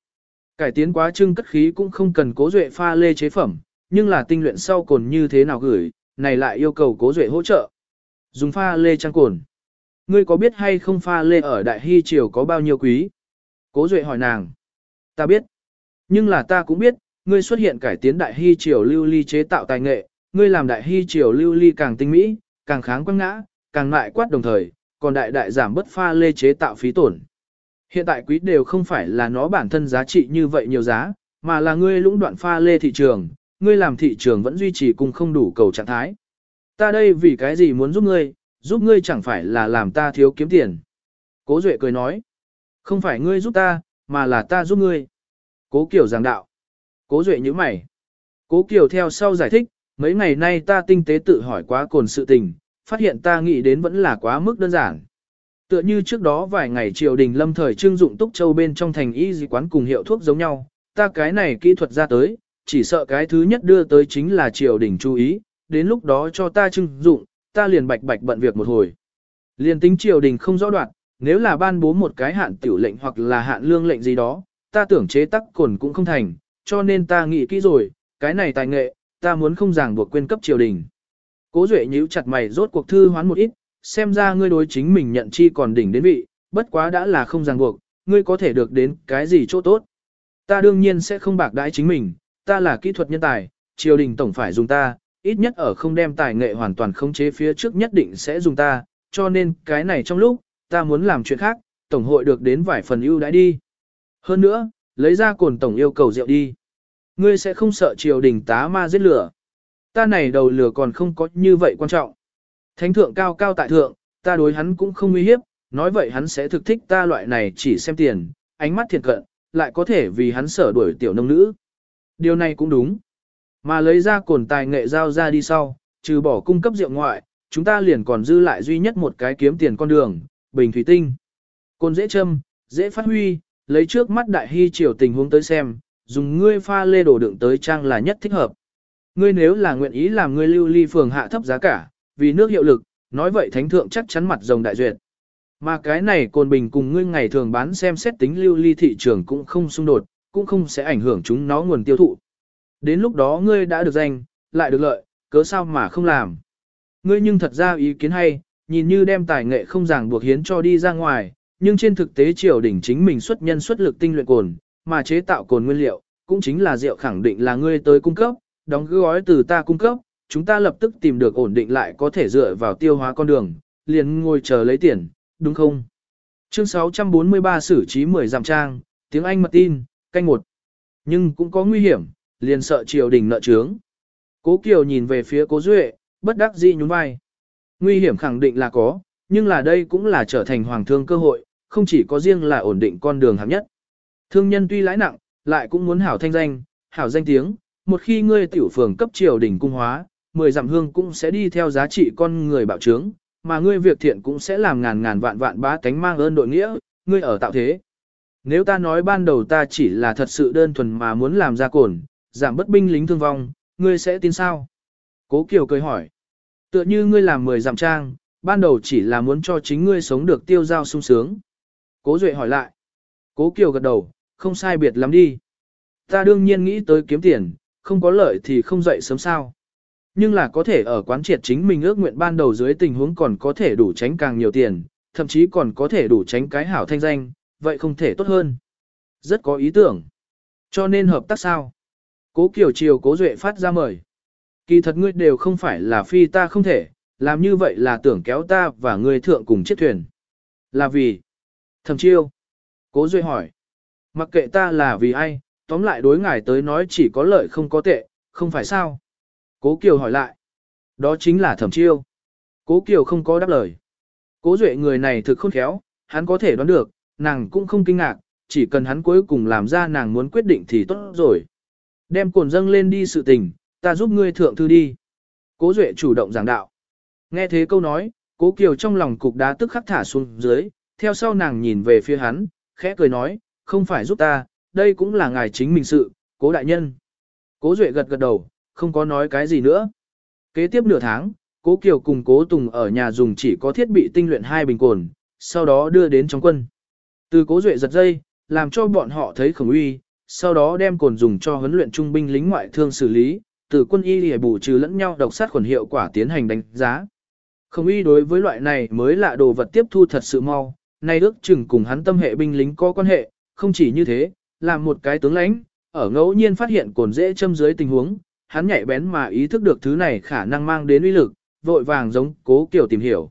Cải tiến quá trưng cất khí cũng không cần cố duệ pha lê chế phẩm, nhưng là tinh luyện sau cồn như thế nào gửi, này lại yêu cầu cố duệ hỗ trợ. Dùng pha lê trang cồn. Ngươi có biết hay không pha lê ở Đại Hy Triều có bao nhiêu quý? Cố duệ hỏi nàng. Ta biết. Nhưng là ta cũng biết, ngươi xuất hiện cải tiến Đại Hy Triều lưu ly chế tạo tài nghệ, ngươi làm Đại Hy Triều lưu ly càng tinh mỹ, càng kháng quăng ngã, càng lại quát đồng thời, còn đại đại giảm bất pha lê chế tạo phí tổn. Hiện tại quý đều không phải là nó bản thân giá trị như vậy nhiều giá, mà là ngươi lũng đoạn pha lê thị trường, ngươi làm thị trường vẫn duy trì cùng không đủ cầu trạng thái. Ta đây vì cái gì muốn giúp ngươi, giúp ngươi chẳng phải là làm ta thiếu kiếm tiền. Cố Duệ cười nói, không phải ngươi giúp ta, mà là ta giúp ngươi. Cố Kiều giảng đạo. Cố Duệ như mày. Cố Kiều theo sau giải thích, mấy ngày nay ta tinh tế tự hỏi quá cồn sự tình, phát hiện ta nghĩ đến vẫn là quá mức đơn giản. Tựa như trước đó vài ngày triều đình lâm thời trưng dụng túc châu bên trong thành y dị quán cùng hiệu thuốc giống nhau, ta cái này kỹ thuật ra tới, chỉ sợ cái thứ nhất đưa tới chính là triều đình chú ý, đến lúc đó cho ta trưng dụng, ta liền bạch bạch bận việc một hồi. Liền tính triều đình không rõ đoạn, nếu là ban bố một cái hạn tiểu lệnh hoặc là hạn lương lệnh gì đó, ta tưởng chế tắc cồn cũng không thành, cho nên ta nghĩ kỹ rồi, cái này tài nghệ, ta muốn không ràng buộc quên cấp triều đình. Cố Duệ nhíu chặt mày rốt cuộc thư hoán một ít, xem ra ngươi đối chính mình nhận chi còn đỉnh đến vị, bất quá đã là không ràng buộc, ngươi có thể được đến cái gì chỗ tốt. Ta đương nhiên sẽ không bạc đãi chính mình, ta là kỹ thuật nhân tài, triều đình tổng phải dùng ta, ít nhất ở không đem tài nghệ hoàn toàn khống chế phía trước nhất định sẽ dùng ta, cho nên cái này trong lúc, ta muốn làm chuyện khác, tổng hội được đến vài phần ưu đãi đi. Hơn nữa, lấy ra cồn tổng yêu cầu rượu đi. Ngươi sẽ không sợ triều đình tá ma giết lửa. Ta này đầu lửa còn không có như vậy quan trọng. Thánh thượng cao cao tại thượng, ta đối hắn cũng không uy hiếp, nói vậy hắn sẽ thực thích ta loại này chỉ xem tiền, ánh mắt thiệt cận, lại có thể vì hắn sở đuổi tiểu nông nữ. Điều này cũng đúng. Mà lấy ra cồn tài nghệ giao ra đi sau, trừ bỏ cung cấp rượu ngoại, chúng ta liền còn dư lại duy nhất một cái kiếm tiền con đường, bình thủy tinh. Cồn dễ châm, dễ phát huy, lấy trước mắt đại hy triều tình huống tới xem, dùng ngươi pha lê đổ đựng tới trang là nhất thích hợp. Ngươi nếu là nguyện ý làm ngươi lưu ly phường hạ thấp giá cả, vì nước hiệu lực, nói vậy thánh thượng chắc chắn mặt rồng đại duyệt. Mà cái này cồn bình cùng ngươi ngày thường bán xem xét tính lưu ly thị trường cũng không xung đột, cũng không sẽ ảnh hưởng chúng nó nguồn tiêu thụ. Đến lúc đó ngươi đã được danh, lại được lợi, cớ sao mà không làm. Ngươi nhưng thật ra ý kiến hay, nhìn như đem tài nghệ không ràng buộc hiến cho đi ra ngoài, nhưng trên thực tế triều đỉnh chính mình xuất nhân xuất lực tinh luyện cồn, mà chế tạo cồn nguyên liệu, cũng chính là rượu khẳng định là ngươi tới cung cấp, đóng gói từ ta cung cấp, chúng ta lập tức tìm được ổn định lại có thể dựa vào tiêu hóa con đường, liền ngồi chờ lấy tiền, đúng không? Chương 643 xử trí 10 giảm trang, tiếng Anh mật tin, canh một. Nhưng cũng có nguy hiểm, liền sợ triều đình nợ trướng. Cố Kiều nhìn về phía Cố Duệ, bất đắc dĩ nhún vai. Nguy hiểm khẳng định là có, nhưng là đây cũng là trở thành hoàng thương cơ hội, không chỉ có riêng là ổn định con đường hạng nhất. Thương nhân tuy lãi nặng, lại cũng muốn hảo thanh danh, hảo danh tiếng, một khi ngươi tiểu phường cấp triều đình cung hóa, mười dặm hương cũng sẽ đi theo giá trị con người bạo trướng, mà ngươi việc thiện cũng sẽ làm ngàn ngàn vạn vạn bá tánh mang ơn đội nghĩa, ngươi ở tạo thế. Nếu ta nói ban đầu ta chỉ là thật sự đơn thuần mà muốn làm ra cồn, giảm bất binh lính thương vong, ngươi sẽ tin sao? Cố Kiều cười hỏi. Tựa như ngươi làm mười giảm trang, ban đầu chỉ là muốn cho chính ngươi sống được tiêu giao sung sướng. Cố Duệ hỏi lại. Cố Kiều gật đầu, không sai biệt lắm đi. Ta đương nhiên nghĩ tới kiếm tiền, không có lợi thì không dậy sớm sao. Nhưng là có thể ở quán triệt chính mình ước nguyện ban đầu dưới tình huống còn có thể đủ tránh càng nhiều tiền, thậm chí còn có thể đủ tránh cái hảo thanh danh, vậy không thể tốt hơn. Rất có ý tưởng. Cho nên hợp tác sao? Cố Kiều Triều Cố Duệ phát ra mời. Kỳ thật ngươi đều không phải là phi ta không thể, làm như vậy là tưởng kéo ta và ngươi thượng cùng chiếc thuyền. Là vì? Thẩm chiêu. Cố Duệ hỏi. Mặc kệ ta là vì ai, tóm lại đối ngài tới nói chỉ có lợi không có tệ, không phải sao? Cố Kiều hỏi lại. Đó chính là thẩm chiêu. Cố Kiều không có đáp lời. Cố Duệ người này thực khôn khéo, hắn có thể đoán được, nàng cũng không kinh ngạc, chỉ cần hắn cuối cùng làm ra nàng muốn quyết định thì tốt rồi. Đem cồn dâng lên đi sự tình, ta giúp ngươi thượng thư đi. Cố Duệ chủ động giảng đạo. Nghe thế câu nói, cố Kiều trong lòng cục đá tức khắc thả xuống dưới, theo sau nàng nhìn về phía hắn, khẽ cười nói, không phải giúp ta, đây cũng là ngài chính mình sự, cố đại nhân. Cố Duệ gật gật đầu, không có nói cái gì nữa. Kế tiếp nửa tháng, cố Kiều cùng cố Tùng ở nhà dùng chỉ có thiết bị tinh luyện hai bình cồn, sau đó đưa đến trong quân. Từ cố Duệ giật dây, làm cho bọn họ thấy khổng uy, sau đó đem cồn dùng cho huấn luyện trung binh lính ngoại thương xử lý, từ quân y để bù trừ lẫn nhau độc sát khuẩn hiệu quả tiến hành đánh giá. không uy đối với loại này mới lạ đồ vật tiếp thu thật sự mau, nay ước chừng cùng hắn tâm hệ binh lính có quan hệ, không chỉ như thế, làm một cái tướng lãnh, ở ngẫu nhiên phát hiện cồn dễ châm dưới tình huống, hắn nhạy bén mà ý thức được thứ này khả năng mang đến uy lực, vội vàng giống cố kiểu tìm hiểu.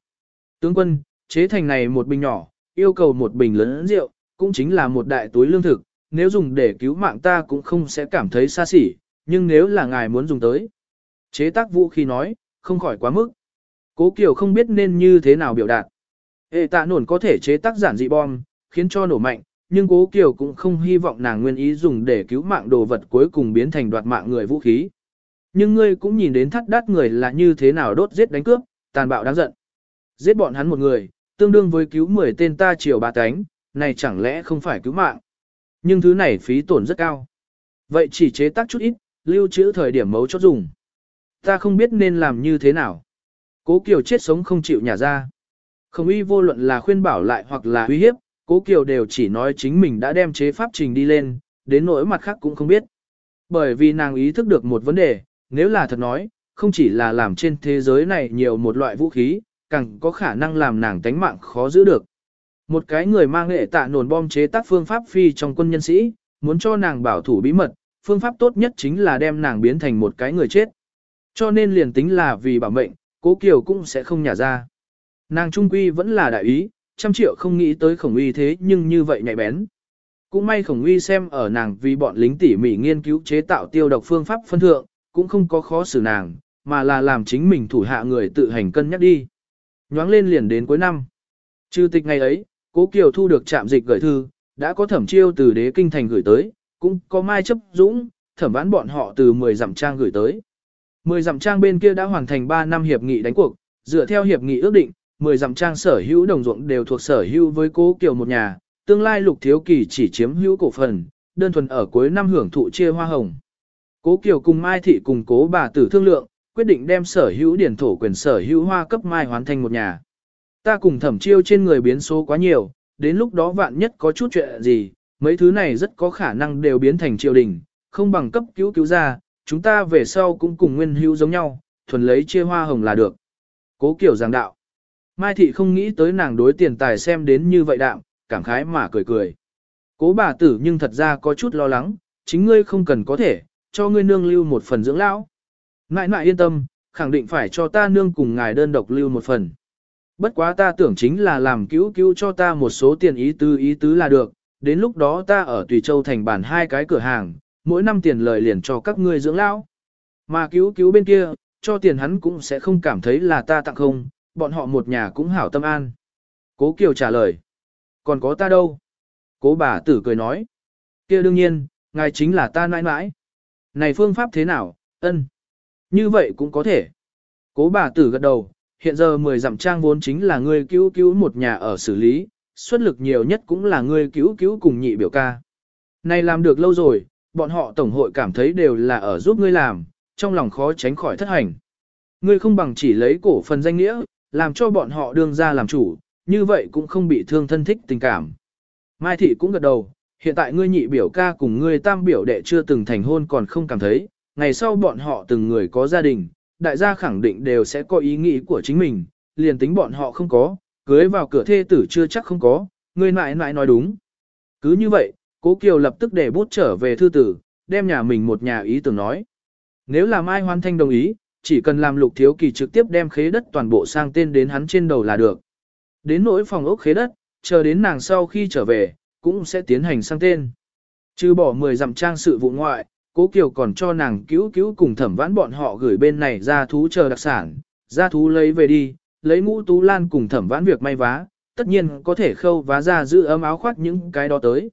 Tướng quân, chế thành này một bình nhỏ, yêu cầu một bình lớn rượu, cũng chính là một đại túi lương thực, nếu dùng để cứu mạng ta cũng không sẽ cảm thấy xa xỉ, nhưng nếu là ngài muốn dùng tới. Chế tác vũ khí nói, không khỏi quá mức. Cố Kiều không biết nên như thế nào biểu đạt. Hệ tạ nổn có thể chế tác giản dị bom, khiến cho nổ mạnh, nhưng Cố Kiều cũng không hy vọng nàng nguyên ý dùng để cứu mạng đồ vật cuối cùng biến thành đoạt mạng người vũ khí. Nhưng ngươi cũng nhìn đến thắt đắt người là như thế nào đốt giết đánh cướp, tàn bạo đáng giận. Giết bọn hắn một người, tương đương với cứu 10 tên ta triều ba cánh, này chẳng lẽ không phải cứu mạng. Nhưng thứ này phí tổn rất cao. Vậy chỉ chế tác chút ít, lưu trữ thời điểm mấu chốt dùng. Ta không biết nên làm như thế nào. Cố Kiều chết sống không chịu nhả ra. Không y vô luận là khuyên bảo lại hoặc là uy hiếp, Cố Kiều đều chỉ nói chính mình đã đem chế pháp trình đi lên, đến nỗi mặt khác cũng không biết. Bởi vì nàng ý thức được một vấn đề, nếu là thật nói, không chỉ là làm trên thế giới này nhiều một loại vũ khí, càng có khả năng làm nàng tánh mạng khó giữ được. Một cái người mang nghệ tạ nổn bom chế tác phương pháp phi trong quân nhân sĩ, muốn cho nàng bảo thủ bí mật, phương pháp tốt nhất chính là đem nàng biến thành một cái người chết. Cho nên liền tính là vì bảo mệnh, cố kiều cũng sẽ không nhả ra. Nàng trung quy vẫn là đại ý, trăm triệu không nghĩ tới khổng uy thế nhưng như vậy nhạy bén. Cũng may khổng uy xem ở nàng vì bọn lính tỉ mỉ nghiên cứu chế tạo tiêu độc phương pháp phân thượng, cũng không có khó xử nàng, mà là làm chính mình thủ hạ người tự hành cân nhắc đi. Nhoáng lên liền đến cuối năm. Trừ tịch ngày ấy, cố Kiều thu được trạm dịch gửi thư, đã có thẩm chiêu từ đế kinh thành gửi tới, cũng có mai chấp dũng, thẩm vãn bọn họ từ 10 dặm trang gửi tới. 10 dặm trang bên kia đã hoàn thành 3 năm hiệp nghị đánh cuộc, dựa theo hiệp nghị ước định, 10 dặm trang sở hữu đồng ruộng đều thuộc sở hữu với cố Kiều một nhà, tương lai lục thiếu kỳ chỉ chiếm hữu cổ phần, đơn thuần ở cuối năm hưởng thụ chia hoa hồng. Cố Kiều cùng Mai Thị cùng cố bà tử thương lượng, quyết định đem sở hữu điển thổ quyền sở hữu hoa cấp Mai hoàn thành một nhà. Ta cùng thẩm chiêu trên người biến số quá nhiều, đến lúc đó vạn nhất có chút chuyện gì, mấy thứ này rất có khả năng đều biến thành triều đình, không bằng cấp cứu cứu ra, chúng ta về sau cũng cùng nguyên hữu giống nhau, thuần lấy chia hoa hồng là được. Cố kiểu giảng đạo. Mai Thị không nghĩ tới nàng đối tiền tài xem đến như vậy đạm, cảm khái mà cười cười. Cố bà tử nhưng thật ra có chút lo lắng, chính ngươi không cần có thể, cho ngươi nương lưu một phần dưỡng lão. Ngại ngại yên tâm, khẳng định phải cho ta nương cùng ngài đơn độc lưu một phần. Bất quá ta tưởng chính là làm cứu cứu cho ta một số tiền ý tứ ý tứ là được, đến lúc đó ta ở Tùy Châu thành bản hai cái cửa hàng, mỗi năm tiền lời liền cho các ngươi dưỡng lão. Mà cứu cứu bên kia, cho tiền hắn cũng sẽ không cảm thấy là ta tặng không, bọn họ một nhà cũng hảo tâm an. Cố Kiều trả lời. Còn có ta đâu? Cố bà tử cười nói. kia đương nhiên, ngài chính là ta nãi nãi. Này phương pháp thế nào, ân? Như vậy cũng có thể. Cố bà tử gật đầu, hiện giờ 10 dặm trang vốn chính là ngươi cứu cứu một nhà ở xử lý, xuất lực nhiều nhất cũng là ngươi cứu cứu cùng nhị biểu ca. Này làm được lâu rồi, bọn họ tổng hội cảm thấy đều là ở giúp ngươi làm, trong lòng khó tránh khỏi thất hành. Ngươi không bằng chỉ lấy cổ phần danh nghĩa, làm cho bọn họ đương ra làm chủ, như vậy cũng không bị thương thân thích tình cảm. Mai Thị cũng gật đầu, hiện tại ngươi nhị biểu ca cùng ngươi tam biểu đệ chưa từng thành hôn còn không cảm thấy, ngày sau bọn họ từng người có gia đình, đại gia khẳng định đều sẽ có ý nghĩ của chính mình, liền tính bọn họ không có, cưới vào cửa thê tử chưa chắc không có, Người mãi mãi nói đúng. Cứ như vậy, Cố Kiều lập tức để bút trở về thư tử, đem nhà mình một nhà ý tưởng nói. Nếu là Mai Hoan Thanh đồng ý, chỉ cần làm lục thiếu kỳ trực tiếp đem khế đất toàn bộ sang tên đến hắn trên đầu là được. Đến nỗi phòng ốc khế đất, chờ đến nàng sau khi trở về, cũng sẽ tiến hành sang tên. Trừ bỏ 10 dặm trang sự vụ ngoại, Cố Kiều còn cho nàng cứu cứu cùng thẩm vãn bọn họ gửi bên này ra thú chờ đặc sản, ra thú lấy về đi, lấy ngũ tú lan cùng thẩm vãn việc may vá, tất nhiên có thể khâu vá ra giữ ấm áo khoác những cái đó tới.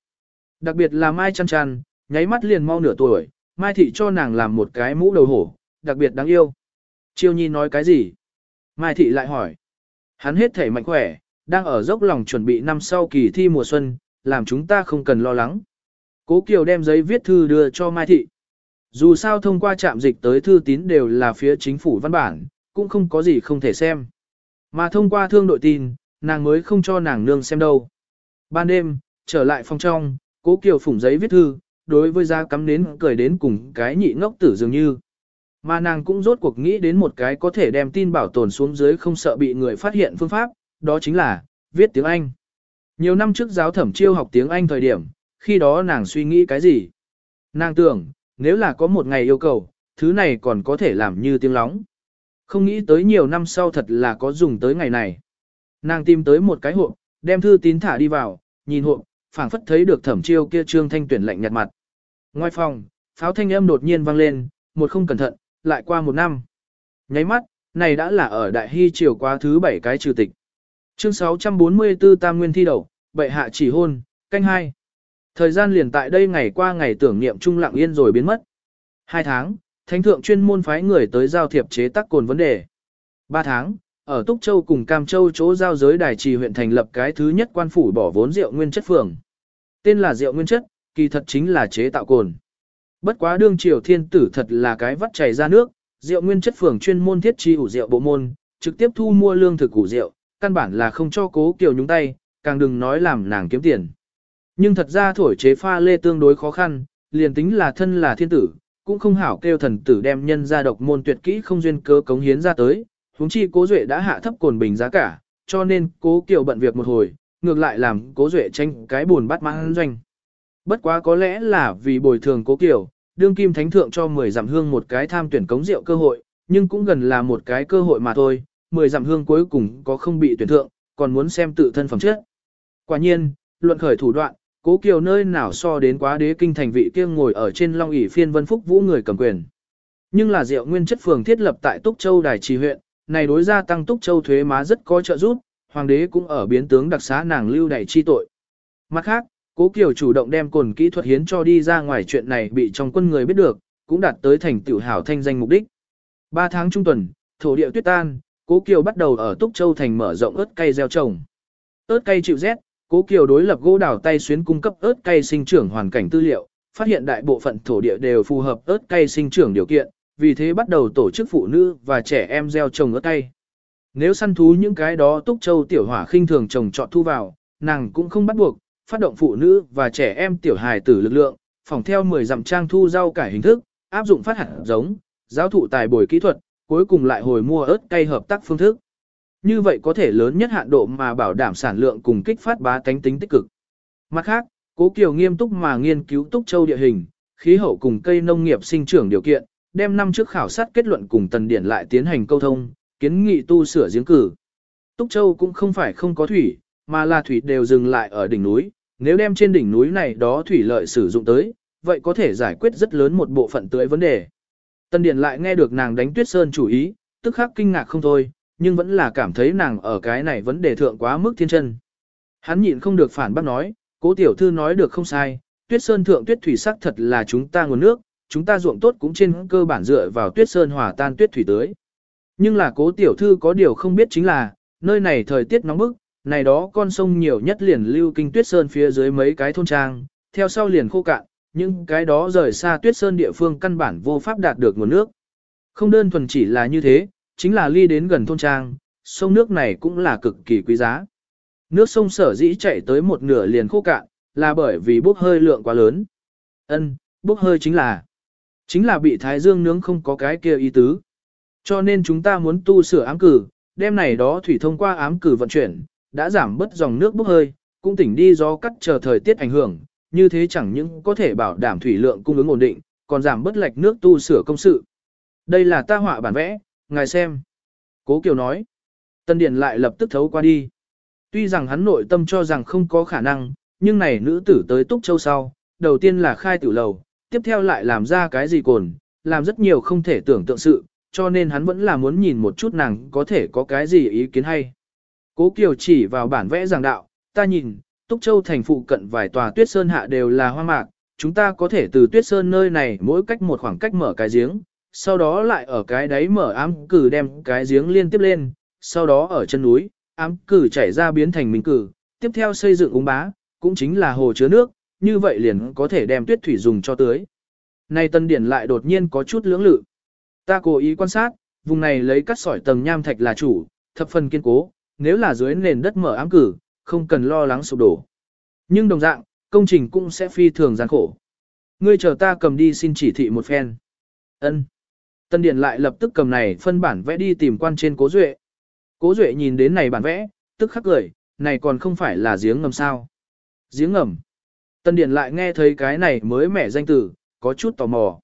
Đặc biệt là Mai chăn chăn, nháy mắt liền mau nửa tuổi, Mai thị cho nàng làm một cái mũ đầu hổ, đặc biệt đáng yêu. Chiêu nhi nói cái gì? Mai thị lại hỏi. Hắn hết thể mạnh khỏe, đang ở dốc lòng chuẩn bị năm sau kỳ thi mùa xuân, làm chúng ta không cần lo lắng. Cố Kiều đem giấy viết thư đưa cho Mai thị. Dù sao thông qua trạm dịch tới thư tín đều là phía chính phủ văn bản, cũng không có gì không thể xem. Mà thông qua thương đội tin, nàng mới không cho nàng nương xem đâu. Ban đêm, trở lại phòng trong, cố kiều phủng giấy viết thư, đối với ra cắm nến cười đến cùng cái nhị ngốc tử dường như. Mà nàng cũng rốt cuộc nghĩ đến một cái có thể đem tin bảo tồn xuống dưới không sợ bị người phát hiện phương pháp, đó chính là, viết tiếng Anh. Nhiều năm trước giáo thẩm chiêu học tiếng Anh thời điểm, khi đó nàng suy nghĩ cái gì? Nàng tưởng, nếu là có một ngày yêu cầu, thứ này còn có thể làm như tiếng lóng. Không nghĩ tới nhiều năm sau thật là có dùng tới ngày này. Nàng tìm tới một cái hộp, đem thư tín thả đi vào, nhìn hộp, phảng phất thấy được thẩm chiêu kia trương thanh tuyển lạnh nhạt mặt. Ngoài phòng, pháo thanh âm đột nhiên vang lên, một không cẩn thận, lại qua một năm. Nháy mắt, này đã là ở đại hy triều qua thứ bảy cái trừ tịch. Chương 644 Tam Nguyên thi đầu, bệ hạ chỉ hôn, canh hai. Thời gian liền tại đây ngày qua ngày tưởng niệm trung lặng yên rồi biến mất. Hai tháng, thánh thượng chuyên môn phái người tới giao thiệp chế tác cồn vấn đề. Ba tháng, ở Túc Châu cùng Cam Châu chỗ giao giới đài trì huyện thành lập cái thứ nhất quan phủ bỏ vốn rượu nguyên chất phường. Tên là rượu nguyên chất, kỳ thật chính là chế tạo cồn. Bất quá đương triều thiên tử thật là cái vắt chảy ra nước, rượu nguyên chất phường chuyên môn thiết chi ủ rượu bộ môn, trực tiếp thu mua lương thực củ rượu, căn bản là không cho cố kiều nhúng tay, càng đừng nói làm nàng kiếm tiền. Nhưng thật ra thổi chế pha lê tương đối khó khăn, liền tính là thân là thiên tử, cũng không hảo kêu thần tử đem nhân ra độc môn tuyệt kỹ không duyên cớ cống hiến ra tới, huống chi cố duệ đã hạ thấp cồn bình giá cả, cho nên cố kiều bận việc một hồi, ngược lại làm cố duệ tranh cái buồn bắt mang doanh. Bất quá có lẽ là vì bồi thường cố kiều, đương kim thánh thượng cho 10 giảm hương một cái tham tuyển cống rượu cơ hội, nhưng cũng gần là một cái cơ hội mà thôi, 10 giảm hương cuối cùng có không bị tuyển thượng, còn muốn xem tự thân phẩm chất. Quả nhiên, luận khởi thủ đoạn, cố kiều nơi nào so đến quá đế kinh thành vị kia ngồi ở trên long ỷ phiên vân phúc vũ người cầm quyền. Nhưng là rượu nguyên chất phường thiết lập tại Túc Châu Đài Trì huyện, này đối gia tăng Túc Châu thuế má rất có trợ giúp, hoàng đế cũng ở biến tướng đặc xá nàng lưu đày chi tội. Mặt khác, Cố Kiều chủ động đem cồn kỹ thuật hiến cho đi ra ngoài chuyện này bị trong quân người biết được, cũng đạt tới thành tiểu hảo thanh danh mục đích. Ba tháng trung tuần, thổ địa tuyết tan, Cố Kiều bắt đầu ở Túc Châu thành mở rộng ớt cây gieo trồng. Ớt cây chịu rét, Cố Kiều đối lập gỗ đào tay xuyến cung cấp ớt cây sinh trưởng hoàn cảnh tư liệu, phát hiện đại bộ phận thổ địa đều phù hợp ớt cây sinh trưởng điều kiện, vì thế bắt đầu tổ chức phụ nữ và trẻ em gieo trồng ớt cây. Nếu săn thú những cái đó Túc Châu tiểu hỏa khinh thường trồng trọt thu vào, nàng cũng không bắt buộc, phát động phụ nữ và trẻ em tiểu hài tử lực lượng, phòng theo 10 dặm trang thu rau cải hình thức, áp dụng phát hạt giống, giáo thụ tài bồi kỹ thuật, cuối cùng lại hồi mua ớt cây hợp tác phương thức. Như vậy có thể lớn nhất hạn độ mà bảo đảm sản lượng cùng kích phát bá tánh tính tích cực. Mặt khác, Cố Kiều nghiêm túc mà nghiên cứu Túc Châu địa hình, khí hậu cùng cây nông nghiệp sinh trưởng điều kiện, đem năm trước khảo sát kết luận cùng Tần Điển lại tiến hành câu thông, kiến nghị tu sửa giếng cử. Túc Châu cũng không phải không có thủy, mà là thủy đều dừng lại ở đỉnh núi, nếu đem trên đỉnh núi này đó thủy lợi sử dụng tới, vậy có thể giải quyết rất lớn một bộ phận tưới vấn đề. Tân điển lại nghe được nàng đánh tuyết sơn chủ ý, tức khắc kinh ngạc không thôi, nhưng vẫn là cảm thấy nàng ở cái này vấn đề thượng quá mức thiên chân. Hắn nhịn không được phản bác nói, cố tiểu thư nói được không sai, tuyết sơn thượng tuyết thủy sắc thật là chúng ta nguồn nước, chúng ta ruộng tốt cũng trên cơ bản dựa vào tuyết sơn hòa tan tuyết thủy tưới. Nhưng là cố tiểu thư có điều không biết chính là, nơi này thời tiết nóng bức, này đó con sông nhiều nhất liền lưu kinh tuyết sơn phía dưới mấy cái thôn trang, theo sau liền khô cạn, nhưng cái đó rời xa tuyết sơn địa phương căn bản vô pháp đạt được nguồn nước. Không đơn thuần chỉ là như thế, chính là ly đến gần thôn trang, sông nước này cũng là cực kỳ quý giá. Nước sông sở dĩ chạy tới một nửa liền khô cạn, là bởi vì bốc hơi lượng quá lớn. Ân, bốc hơi chính là, chính là bị thái dương nướng không có cái kia ý tứ. Cho nên chúng ta muốn tu sửa ám cử, đêm này đó thủy thông qua ám cử vận chuyển, đã giảm bớt dòng nước bốc hơi, cũng tỉnh đi do cắt chờ thời tiết ảnh hưởng, như thế chẳng những có thể bảo đảm thủy lượng cung ứng ổn định, còn giảm bớt lệch nước tu sửa công sự. Đây là ta họa bản vẽ, ngài xem. Cố Kiều nói. Tân Điển lại lập tức thấu qua đi. Tuy rằng hắn nội tâm cho rằng không có khả năng, nhưng này nữ tử tới Túc Châu sau, đầu tiên là khai tử lầu, tiếp theo lại làm ra cái gì cồn, làm rất nhiều không thể tưởng tượng sự, cho nên hắn vẫn là muốn nhìn một chút nàng có thể có cái gì ý kiến hay. Cố Kiều chỉ vào bản vẽ giảng đạo, ta nhìn, Túc Châu thành phụ cận vài tòa tuyết sơn hạ đều là hoa mạc, chúng ta có thể từ tuyết sơn nơi này mỗi cách một khoảng cách mở cái giếng, sau đó lại ở cái đáy mở ám cử đem cái giếng liên tiếp lên, sau đó ở chân núi, ám cử chảy ra biến thành minh cử, tiếp theo xây dựng úng bá, cũng chính là hồ chứa nước, như vậy liền có thể đem tuyết thủy dùng cho tưới. Nay tân điển lại đột nhiên có chút lưỡng lự. Ta cố ý quan sát, vùng này lấy cắt sỏi tầng nham thạch là chủ, thập phần kiên cố, nếu là dưới nền đất mở ám cử, không cần lo lắng sụp đổ. Nhưng đồng dạng, công trình cũng sẽ phi thường gian khổ. Ngươi chờ ta cầm đi xin chỉ thị một phen. Ân. Tân Điền lại lập tức cầm này phân bản vẽ đi tìm quan trên Cố Duệ. Cố Duệ nhìn đến này bản vẽ, tức khắc cười, này còn không phải là giếng ngầm sao. Giếng ngầm. Tân Điền lại nghe thấy cái này mới mẻ danh từ, có chút tò mò.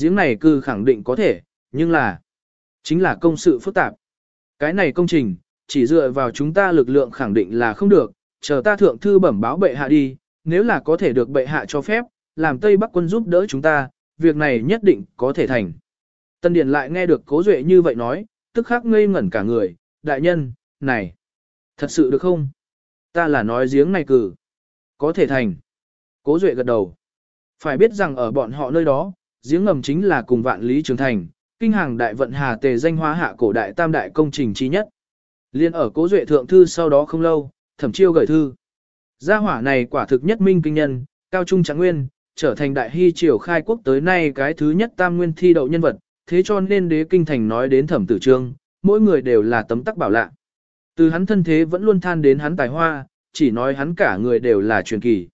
Giếng này cư khẳng định có thể, nhưng là, chính là công sự phức tạp. Cái này công trình, chỉ dựa vào chúng ta lực lượng khẳng định là không được, chờ ta thượng thư bẩm báo bệ hạ đi, nếu là có thể được bệ hạ cho phép, làm Tây Bắc quân giúp đỡ chúng ta, việc này nhất định có thể thành. Tân Điền lại nghe được Cố Duệ như vậy nói, tức khắc ngây ngẩn cả người, đại nhân, này, thật sự được không? Ta là nói giếng này cử, có thể thành. Cố Duệ gật đầu. Phải biết rằng ở bọn họ nơi đó, giếng ngầm chính là cùng vạn lý trường thành, kinh hàng đại vận hà tề danh hóa hạ cổ đại tam đại công trình chi nhất. Liên ở cố duệ thượng thư sau đó không lâu, thẩm chiêu gửi thư. Gia hỏa này quả thực nhất minh kinh nhân, cao trung tráng nguyên, trở thành đại hy triều khai quốc tới nay cái thứ nhất tam nguyên thi đậu nhân vật, thế cho nên đế kinh thành nói đến thẩm tử trương, mỗi người đều là tấm tắc bảo lạ. Từ hắn thân thế vẫn luôn than đến hắn tài hoa, chỉ nói hắn cả người đều là truyền kỳ.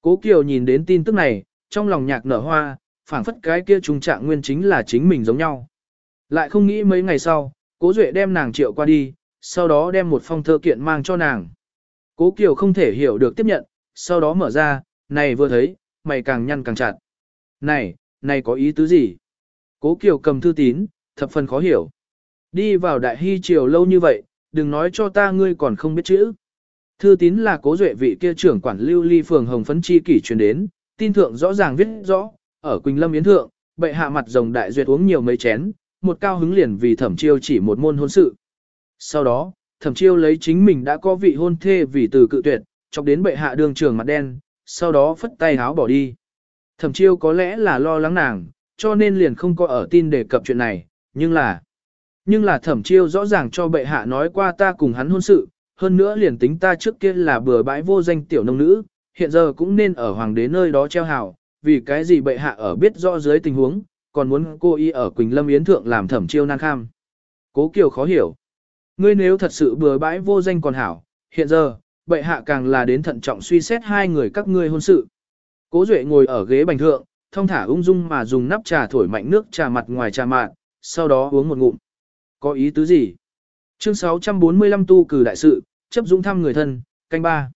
Cố Kiều nhìn đến tin tức này, trong lòng nhạc nở hoa, phảng phất cái kia trùng trạng nguyên chính là chính mình giống nhau. Lại không nghĩ mấy ngày sau, Cố Duệ đem nàng triệu qua đi, sau đó đem một phong thơ kiện mang cho nàng. Cố Kiều không thể hiểu được tiếp nhận, sau đó mở ra, này vừa thấy, mày càng nhăn càng chặt. Này, này có ý tứ gì? Cố Kiều cầm thư tín, thập phần khó hiểu. Đi vào đại hy triều lâu như vậy, đừng nói cho ta ngươi còn không biết chữ. Thư tín là cố duệ vị kia trưởng quản lưu ly phường hồng phấn chi kỷ truyền đến, tin thượng rõ ràng viết rõ, ở Quỳnh Lâm Yến Thượng, bệ hạ mặt rồng đại duyệt uống nhiều mấy chén, một cao hứng liền vì thẩm chiêu chỉ một môn hôn sự. Sau đó, thẩm chiêu lấy chính mình đã có vị hôn thê vì từ cự tuyệt, chọc đến bệ hạ đường trường mặt đen, sau đó phất tay háo bỏ đi. Thẩm chiêu có lẽ là lo lắng nàng, cho nên liền không có ở tin đề cập chuyện này, nhưng là... Nhưng là thẩm chiêu rõ ràng cho bệ hạ nói qua ta cùng hắn hôn sự, hơn nữa liền tính ta trước kia là bừa bãi vô danh tiểu nông nữ, hiện giờ cũng nên ở hoàng đế nơi đó treo hào, vì cái gì bệ hạ ở biết rõ dưới tình huống, còn muốn cô y ở Quỳnh Lâm Yến Thượng làm thẩm chiêu nan kham. Cố Kiều khó hiểu. Ngươi nếu thật sự bừa bãi vô danh còn hảo, hiện giờ, bệ hạ càng là đến thận trọng suy xét hai người các ngươi hôn sự. Cố Duệ ngồi ở ghế bành thượng, thông thả ung dung mà dùng nắp trà thổi mạnh nước trà mặt ngoài trà mạn, sau đó uống một ngụm. Có ý tứ gì? Chương 645 tu cử đại sự, chấp dũng thăm người thân, canh ba.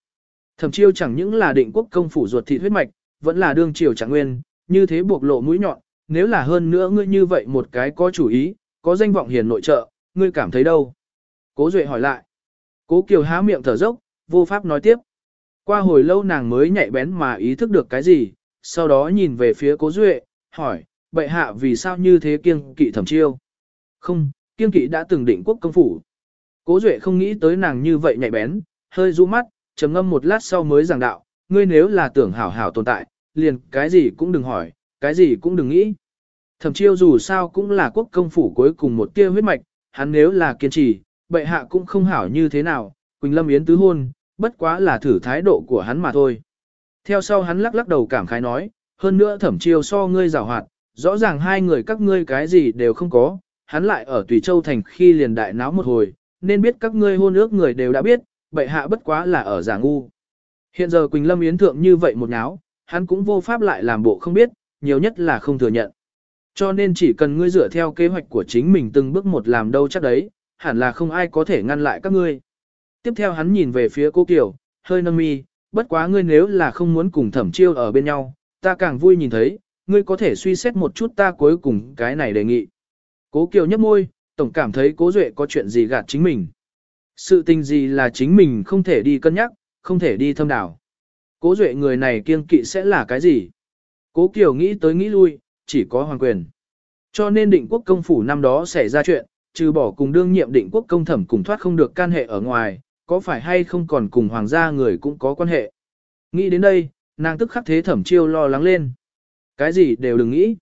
Thẩm chiêu chẳng những là định quốc công phủ ruột thịt huyết mạch, vẫn là đương triều trạng nguyên, như thế buộc lộ mũi nhọn, nếu là hơn nữa ngươi như vậy một cái có chủ ý, có danh vọng hiền nội trợ, ngươi cảm thấy đâu? Cố Duệ hỏi lại. Cố Kiều há miệng thở dốc, vô pháp nói tiếp. Qua hồi lâu nàng mới nhạy bén mà ý thức được cái gì, sau đó nhìn về phía Cố Duệ, hỏi, bệ hạ vì sao như thế kiêng kỵ thẩm chiêu? Không, kiêng kỵ đã từng định quốc công phủ. Cố Duệ không nghĩ tới nàng như vậy nhạy bén, hơi rũ mắt, trầm ngâm một lát sau mới giảng đạo, ngươi nếu là tưởng hảo hảo tồn tại, liền cái gì cũng đừng hỏi, cái gì cũng đừng nghĩ. Thẩm chiêu dù sao cũng là quốc công phủ cuối cùng một tia huyết mạch, hắn nếu là kiên trì, bệ hạ cũng không hảo như thế nào, Quỳnh Lâm Yến tứ hôn, bất quá là thử thái độ của hắn mà thôi. Theo sau hắn lắc lắc đầu cảm khái nói, hơn nữa thẩm chiêu so ngươi rào hoạt, rõ ràng hai người các ngươi cái gì đều không có, hắn lại ở Tùy Châu Thành khi liền đại náo một hồi, nên biết các ngươi hôn ước người đều đã biết, bệ hạ bất quá là ở giả ngu. Hiện giờ Quỳnh Lâm Yến Thượng như vậy một náo, hắn cũng vô pháp lại làm bộ không biết, nhiều nhất là không thừa nhận. Cho nên chỉ cần ngươi dựa theo kế hoạch của chính mình từng bước một làm đâu chắc đấy, hẳn là không ai có thể ngăn lại các ngươi. Tiếp theo hắn nhìn về phía cô Kiều, hơi nâng mi, bất quá ngươi nếu là không muốn cùng thẩm chiêu ở bên nhau, ta càng vui nhìn thấy, ngươi có thể suy xét một chút ta cuối cùng cái này đề nghị. Cố Kiều nhấp môi, tổng cảm thấy cố duệ có chuyện gì gạt chính mình. Sự tình gì là chính mình không thể đi cân nhắc, không thể đi thâm đảo. Cố duệ người này kiêng kỵ sẽ là cái gì? Cố Kiều nghĩ tới nghĩ lui, chỉ có hoàng quyền. Cho nên định quốc công phủ năm đó xảy ra chuyện, trừ bỏ cùng đương nhiệm định quốc công thẩm cùng thoát không được can hệ ở ngoài, có phải hay không còn cùng hoàng gia người cũng có quan hệ. Nghĩ đến đây, nàng tức khắc thế thẩm chiêu lo lắng lên. Cái gì đều đừng nghĩ.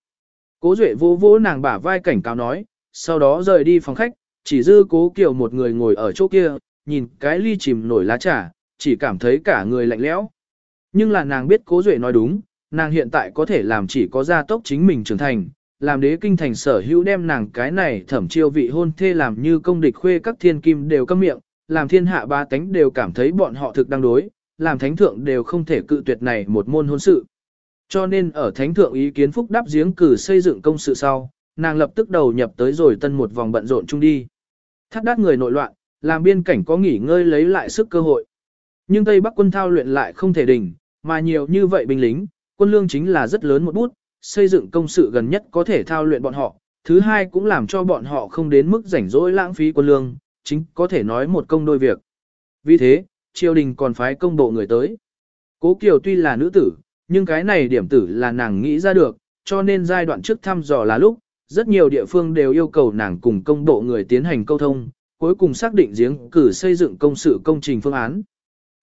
Cố Duệ vô vỗ nàng bả vai cảnh cáo nói, sau đó rời đi phòng khách, chỉ dư cố kiều một người ngồi ở chỗ kia, nhìn cái ly chìm nổi lá trà, chỉ cảm thấy cả người lạnh lẽo. Nhưng là nàng biết cố Duệ nói đúng, nàng hiện tại có thể làm chỉ có gia tốc chính mình trưởng thành, làm đế kinh thành sở hữu đem nàng cái này thẩm chiêu vị hôn thê làm như công địch khuê các thiên kim đều câm miệng, làm thiên hạ ba tánh đều cảm thấy bọn họ thực đang đối, làm thánh thượng đều không thể cự tuyệt này một môn hôn sự. Cho nên ở thánh thượng ý kiến phúc đáp giếng cử xây dựng công sự sau, nàng lập tức đầu nhập tới rồi tân một vòng bận rộn chung đi. Thắt đát người nội loạn, làm biên cảnh có nghỉ ngơi lấy lại sức cơ hội. Nhưng Tây Bắc quân thao luyện lại không thể đỉnh, mà nhiều như vậy binh lính, quân lương chính là rất lớn một bút, xây dựng công sự gần nhất có thể thao luyện bọn họ, thứ hai cũng làm cho bọn họ không đến mức rảnh rỗi lãng phí quân lương, chính có thể nói một công đôi việc. Vì thế, triều đình còn phái công bộ người tới. Cố Kiều tuy là nữ tử, nhưng cái này điểm tử là nàng nghĩ ra được, cho nên giai đoạn trước thăm dò là lúc, rất nhiều địa phương đều yêu cầu nàng cùng công bộ người tiến hành câu thông, cuối cùng xác định giếng cử xây dựng công sự công trình phương án.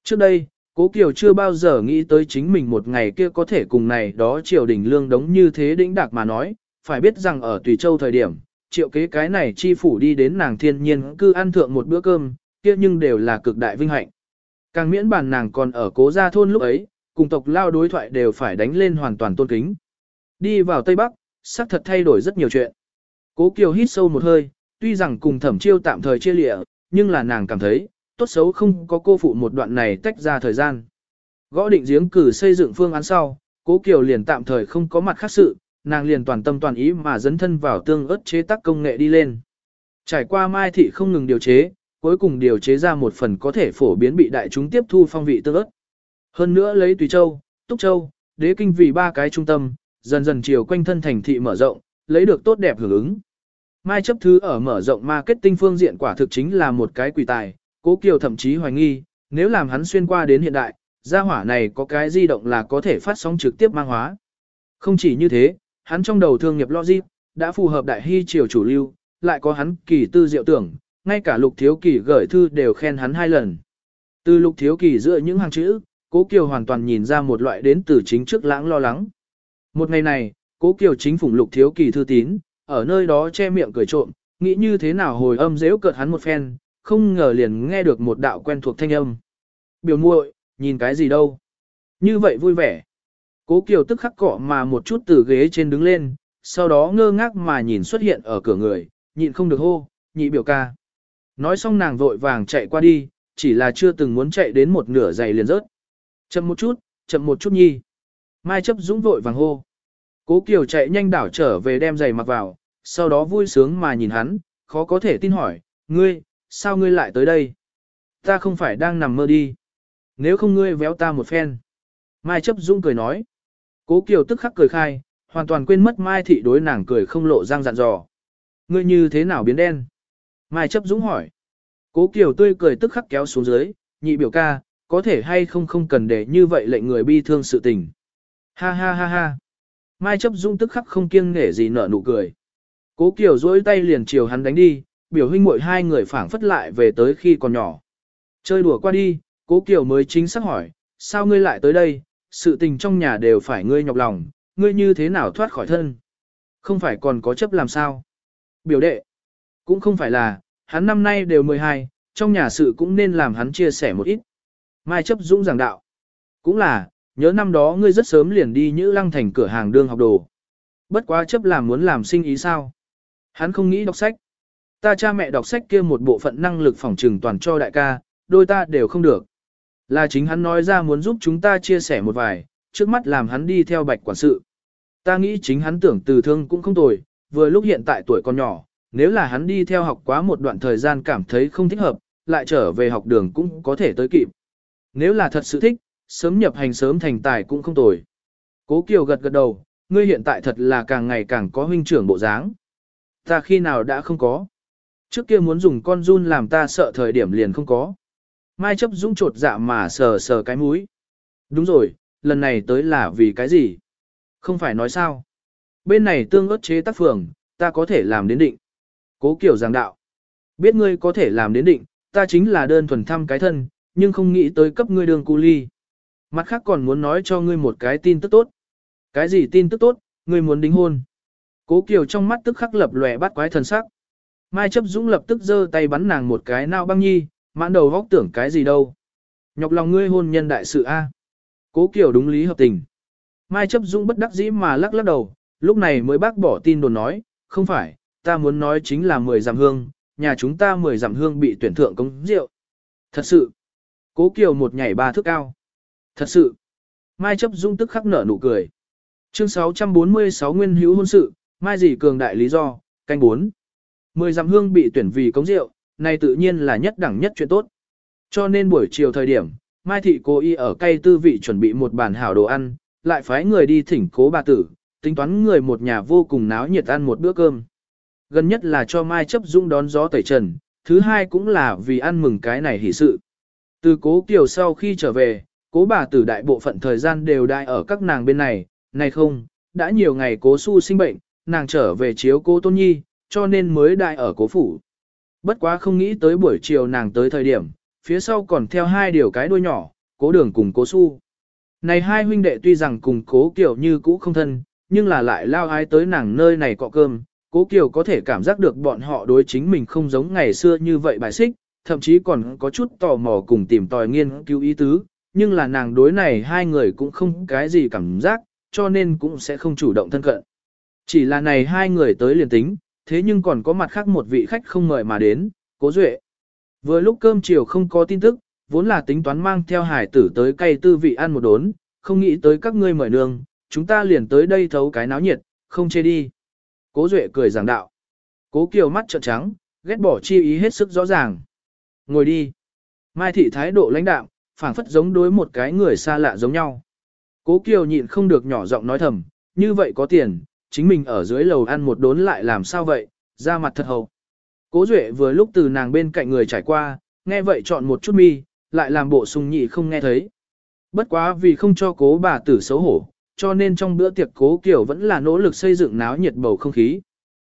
Trước đây, Cố Kiều chưa bao giờ nghĩ tới chính mình một ngày kia có thể cùng này đó triều đình lương đống như thế đĩnh đạc mà nói, phải biết rằng ở Tùy Châu thời điểm, triệu kế cái này chi phủ đi đến nàng thiên nhiên cư ăn thượng một bữa cơm, kia nhưng đều là cực đại vinh hạnh. Càng miễn bàn nàng còn ở cố gia thôn lúc ấy, cùng tộc lao đối thoại đều phải đánh lên hoàn toàn tôn kính. Đi vào Tây Bắc, sắc thật thay đổi rất nhiều chuyện. Cố Kiều hít sâu một hơi, tuy rằng cùng thẩm chiêu tạm thời chia lịa, nhưng là nàng cảm thấy, tốt xấu không có cô phụ một đoạn này tách ra thời gian. Gõ định giếng cử xây dựng phương án sau, cố Kiều liền tạm thời không có mặt khác sự, nàng liền toàn tâm toàn ý mà dấn thân vào tương ớt chế tác công nghệ đi lên. Trải qua mai thị không ngừng điều chế, cuối cùng điều chế ra một phần có thể phổ biến bị đại chúng tiếp thu phong vị tương ớt. Hơn nữa lấy Tùy Châu, Túc Châu, Đế Kinh vì ba cái trung tâm, dần dần chiều quanh thân thành thị mở rộng, lấy được tốt đẹp hưởng ứng. Mai chấp thứ ở mở rộng marketing phương diện quả thực chính là một cái quỷ tài, cố kiều thậm chí hoài nghi, nếu làm hắn xuyên qua đến hiện đại, gia hỏa này có cái di động là có thể phát sóng trực tiếp mang hóa. Không chỉ như thế, hắn trong đầu thương nghiệp logic, đã phù hợp đại hy triều chủ lưu, lại có hắn kỳ tư diệu tưởng, ngay cả lục thiếu kỳ gửi thư đều khen hắn hai lần. Từ lục thiếu kỳ giữa những hàng chữ, cố kiều hoàn toàn nhìn ra một loại đến từ chính trước lãng lo lắng. Một ngày này, cố kiều chính phủng lục thiếu kỳ thư tín, ở nơi đó che miệng cười trộm, nghĩ như thế nào hồi âm dễu cợt hắn một phen, không ngờ liền nghe được một đạo quen thuộc thanh âm. Biểu muội, nhìn cái gì đâu? Như vậy vui vẻ. Cố Kiều tức khắc cọ mà một chút từ ghế trên đứng lên, sau đó ngơ ngác mà nhìn xuất hiện ở cửa người, nhịn không được hô, nhị biểu ca. Nói xong nàng vội vàng chạy qua đi, chỉ là chưa từng muốn chạy đến một nửa giày liền rớt. Chậm một chút, chậm một chút nhi. Mai chấp dũng vội vàng hô. Cố Kiều chạy nhanh đảo trở về đem giày mặc vào, sau đó vui sướng mà nhìn hắn, khó có thể tin hỏi, ngươi, sao ngươi lại tới đây? Ta không phải đang nằm mơ đi. Nếu không ngươi véo ta một phen. Mai chấp dũng cười nói. Cố Kiều tức khắc cười khai, hoàn toàn quên mất Mai thị đối nàng cười không lộ răng dặn dò. Ngươi như thế nào biến đen? Mai chấp dũng hỏi. Cố Kiều tươi cười tức khắc kéo xuống dưới, nhị biểu ca, có thể hay không không cần để như vậy lệnh người bi thương sự tình. Ha ha ha ha. Mai chấp dũng tức khắc không kiêng nể gì nở nụ cười. Cố Kiều duỗi tay liền chiều hắn đánh đi, biểu huynh muội hai người phảng phất lại về tới khi còn nhỏ. Chơi đùa qua đi, Cố Kiều mới chính xác hỏi, sao ngươi lại tới đây, sự tình trong nhà đều phải ngươi nhọc lòng, ngươi như thế nào thoát khỏi thân. Không phải còn có chấp làm sao. Biểu đệ, cũng không phải là, hắn năm nay đều 12, trong nhà sự cũng nên làm hắn chia sẻ một ít. Mai chấp dũng giảng đạo. Cũng là, nhớ năm đó ngươi rất sớm liền đi Nhữ Lăng thành cửa hàng đương học đồ. Bất quá chấp làm muốn làm sinh ý sao. Hắn không nghĩ đọc sách. Ta cha mẹ đọc sách kia một bộ phận năng lực phòng trừng toàn cho đại ca, đôi ta đều không được. Là chính hắn nói ra muốn giúp chúng ta chia sẻ một vài, trước mắt làm hắn đi theo bạch quản sự. Ta nghĩ chính hắn tưởng từ thương cũng không tồi, vừa lúc hiện tại tuổi còn nhỏ, nếu là hắn đi theo học quá một đoạn thời gian cảm thấy không thích hợp, lại trở về học đường cũng có thể tới kịp. Nếu là thật sự thích, sớm nhập hành sớm thành tài cũng không tồi. Cố Kiều gật gật đầu, ngươi hiện tại thật là càng ngày càng có huynh trưởng bộ dáng. Ta khi nào đã không có. Trước kia muốn dùng con run làm ta sợ thời điểm liền không có. Mai chấp dũng trột dạ mà sờ sờ cái mũi. Đúng rồi, lần này tới là vì cái gì? Không phải nói sao? Bên này tương ớt chế tác phường, ta có thể làm đến định. Cố kiểu giảng đạo. Biết ngươi có thể làm đến định, ta chính là đơn thuần thăm cái thân, nhưng không nghĩ tới cấp ngươi đường cu ly. Mặt khác còn muốn nói cho ngươi một cái tin tức tốt. Cái gì tin tức tốt, ngươi muốn đính hôn. Cố Kiều trong mắt tức khắc lập lòe bắt quái thần sắc. Mai chấp dũng lập tức giơ tay bắn nàng một cái nao băng nhi, mãn đầu góc tưởng cái gì đâu. Nhọc lòng ngươi hôn nhân đại sự A. Cố Kiều đúng lý hợp tình. Mai chấp dũng bất đắc dĩ mà lắc lắc đầu, lúc này mới bác bỏ tin đồn nói, không phải, ta muốn nói chính là 10 giảm hương, nhà chúng ta 10 giảm hương bị tuyển thượng công rượu. Thật sự. Cố Kiều một nhảy ba thước cao. Thật sự. Mai chấp dũng tức khắc nở nụ cười. Chương 646 Nguyên hữu hôn sự, Mai gì cường đại lý do, canh 4. 10 giảm hương bị tuyển vì cống rượu, này tự nhiên là nhất đẳng nhất chuyện tốt. Cho nên buổi chiều thời điểm, Mai Thị cố y ở cây tư vị chuẩn bị một bàn hảo đồ ăn, lại phái người đi thỉnh cố bà tử, tính toán người một nhà vô cùng náo nhiệt ăn một bữa cơm. Gần nhất là cho Mai chấp dung đón gió tẩy trần, thứ hai cũng là vì ăn mừng cái này hỷ sự. Từ cố kiều sau khi trở về, cố bà tử đại bộ phận thời gian đều đại ở các nàng bên này, này không, đã nhiều ngày cố su sinh bệnh, nàng trở về chiếu cố tôn nhi, cho nên mới đại ở cố phủ. Bất quá không nghĩ tới buổi chiều nàng tới thời điểm, phía sau còn theo hai điều cái đuôi nhỏ, cố đường cùng cố su. Này hai huynh đệ tuy rằng cùng cố kiểu như cũ không thân, nhưng là lại lao ai tới nàng nơi này cọ cơm, cố kiều có thể cảm giác được bọn họ đối chính mình không giống ngày xưa như vậy bài xích, thậm chí còn có chút tò mò cùng tìm tòi nghiên cứu ý tứ, nhưng là nàng đối này hai người cũng không cái gì cảm giác, cho nên cũng sẽ không chủ động thân cận. Chỉ là này hai người tới liền tính, thế nhưng còn có mặt khác một vị khách không mời mà đến, cố duệ. Vừa lúc cơm chiều không có tin tức, vốn là tính toán mang theo hải tử tới cây tư vị ăn một đốn, không nghĩ tới các ngươi mời nương, chúng ta liền tới đây thấu cái náo nhiệt, không chê đi. Cố Duệ cười giảng đạo. Cố Kiều mắt trợn trắng, ghét bỏ chi ý hết sức rõ ràng. Ngồi đi. Mai thị thái độ lãnh đạm, phảng phất giống đối một cái người xa lạ giống nhau. Cố Kiều nhịn không được nhỏ giọng nói thầm, như vậy có tiền, chính mình ở dưới lầu ăn một đốn lại làm sao vậy, ra mặt thật hầu. Cố Duệ vừa lúc từ nàng bên cạnh người trải qua, nghe vậy chọn một chút mi, lại làm bộ sung nhị không nghe thấy. Bất quá vì không cho cố bà tử xấu hổ, cho nên trong bữa tiệc cố kiểu vẫn là nỗ lực xây dựng náo nhiệt bầu không khí.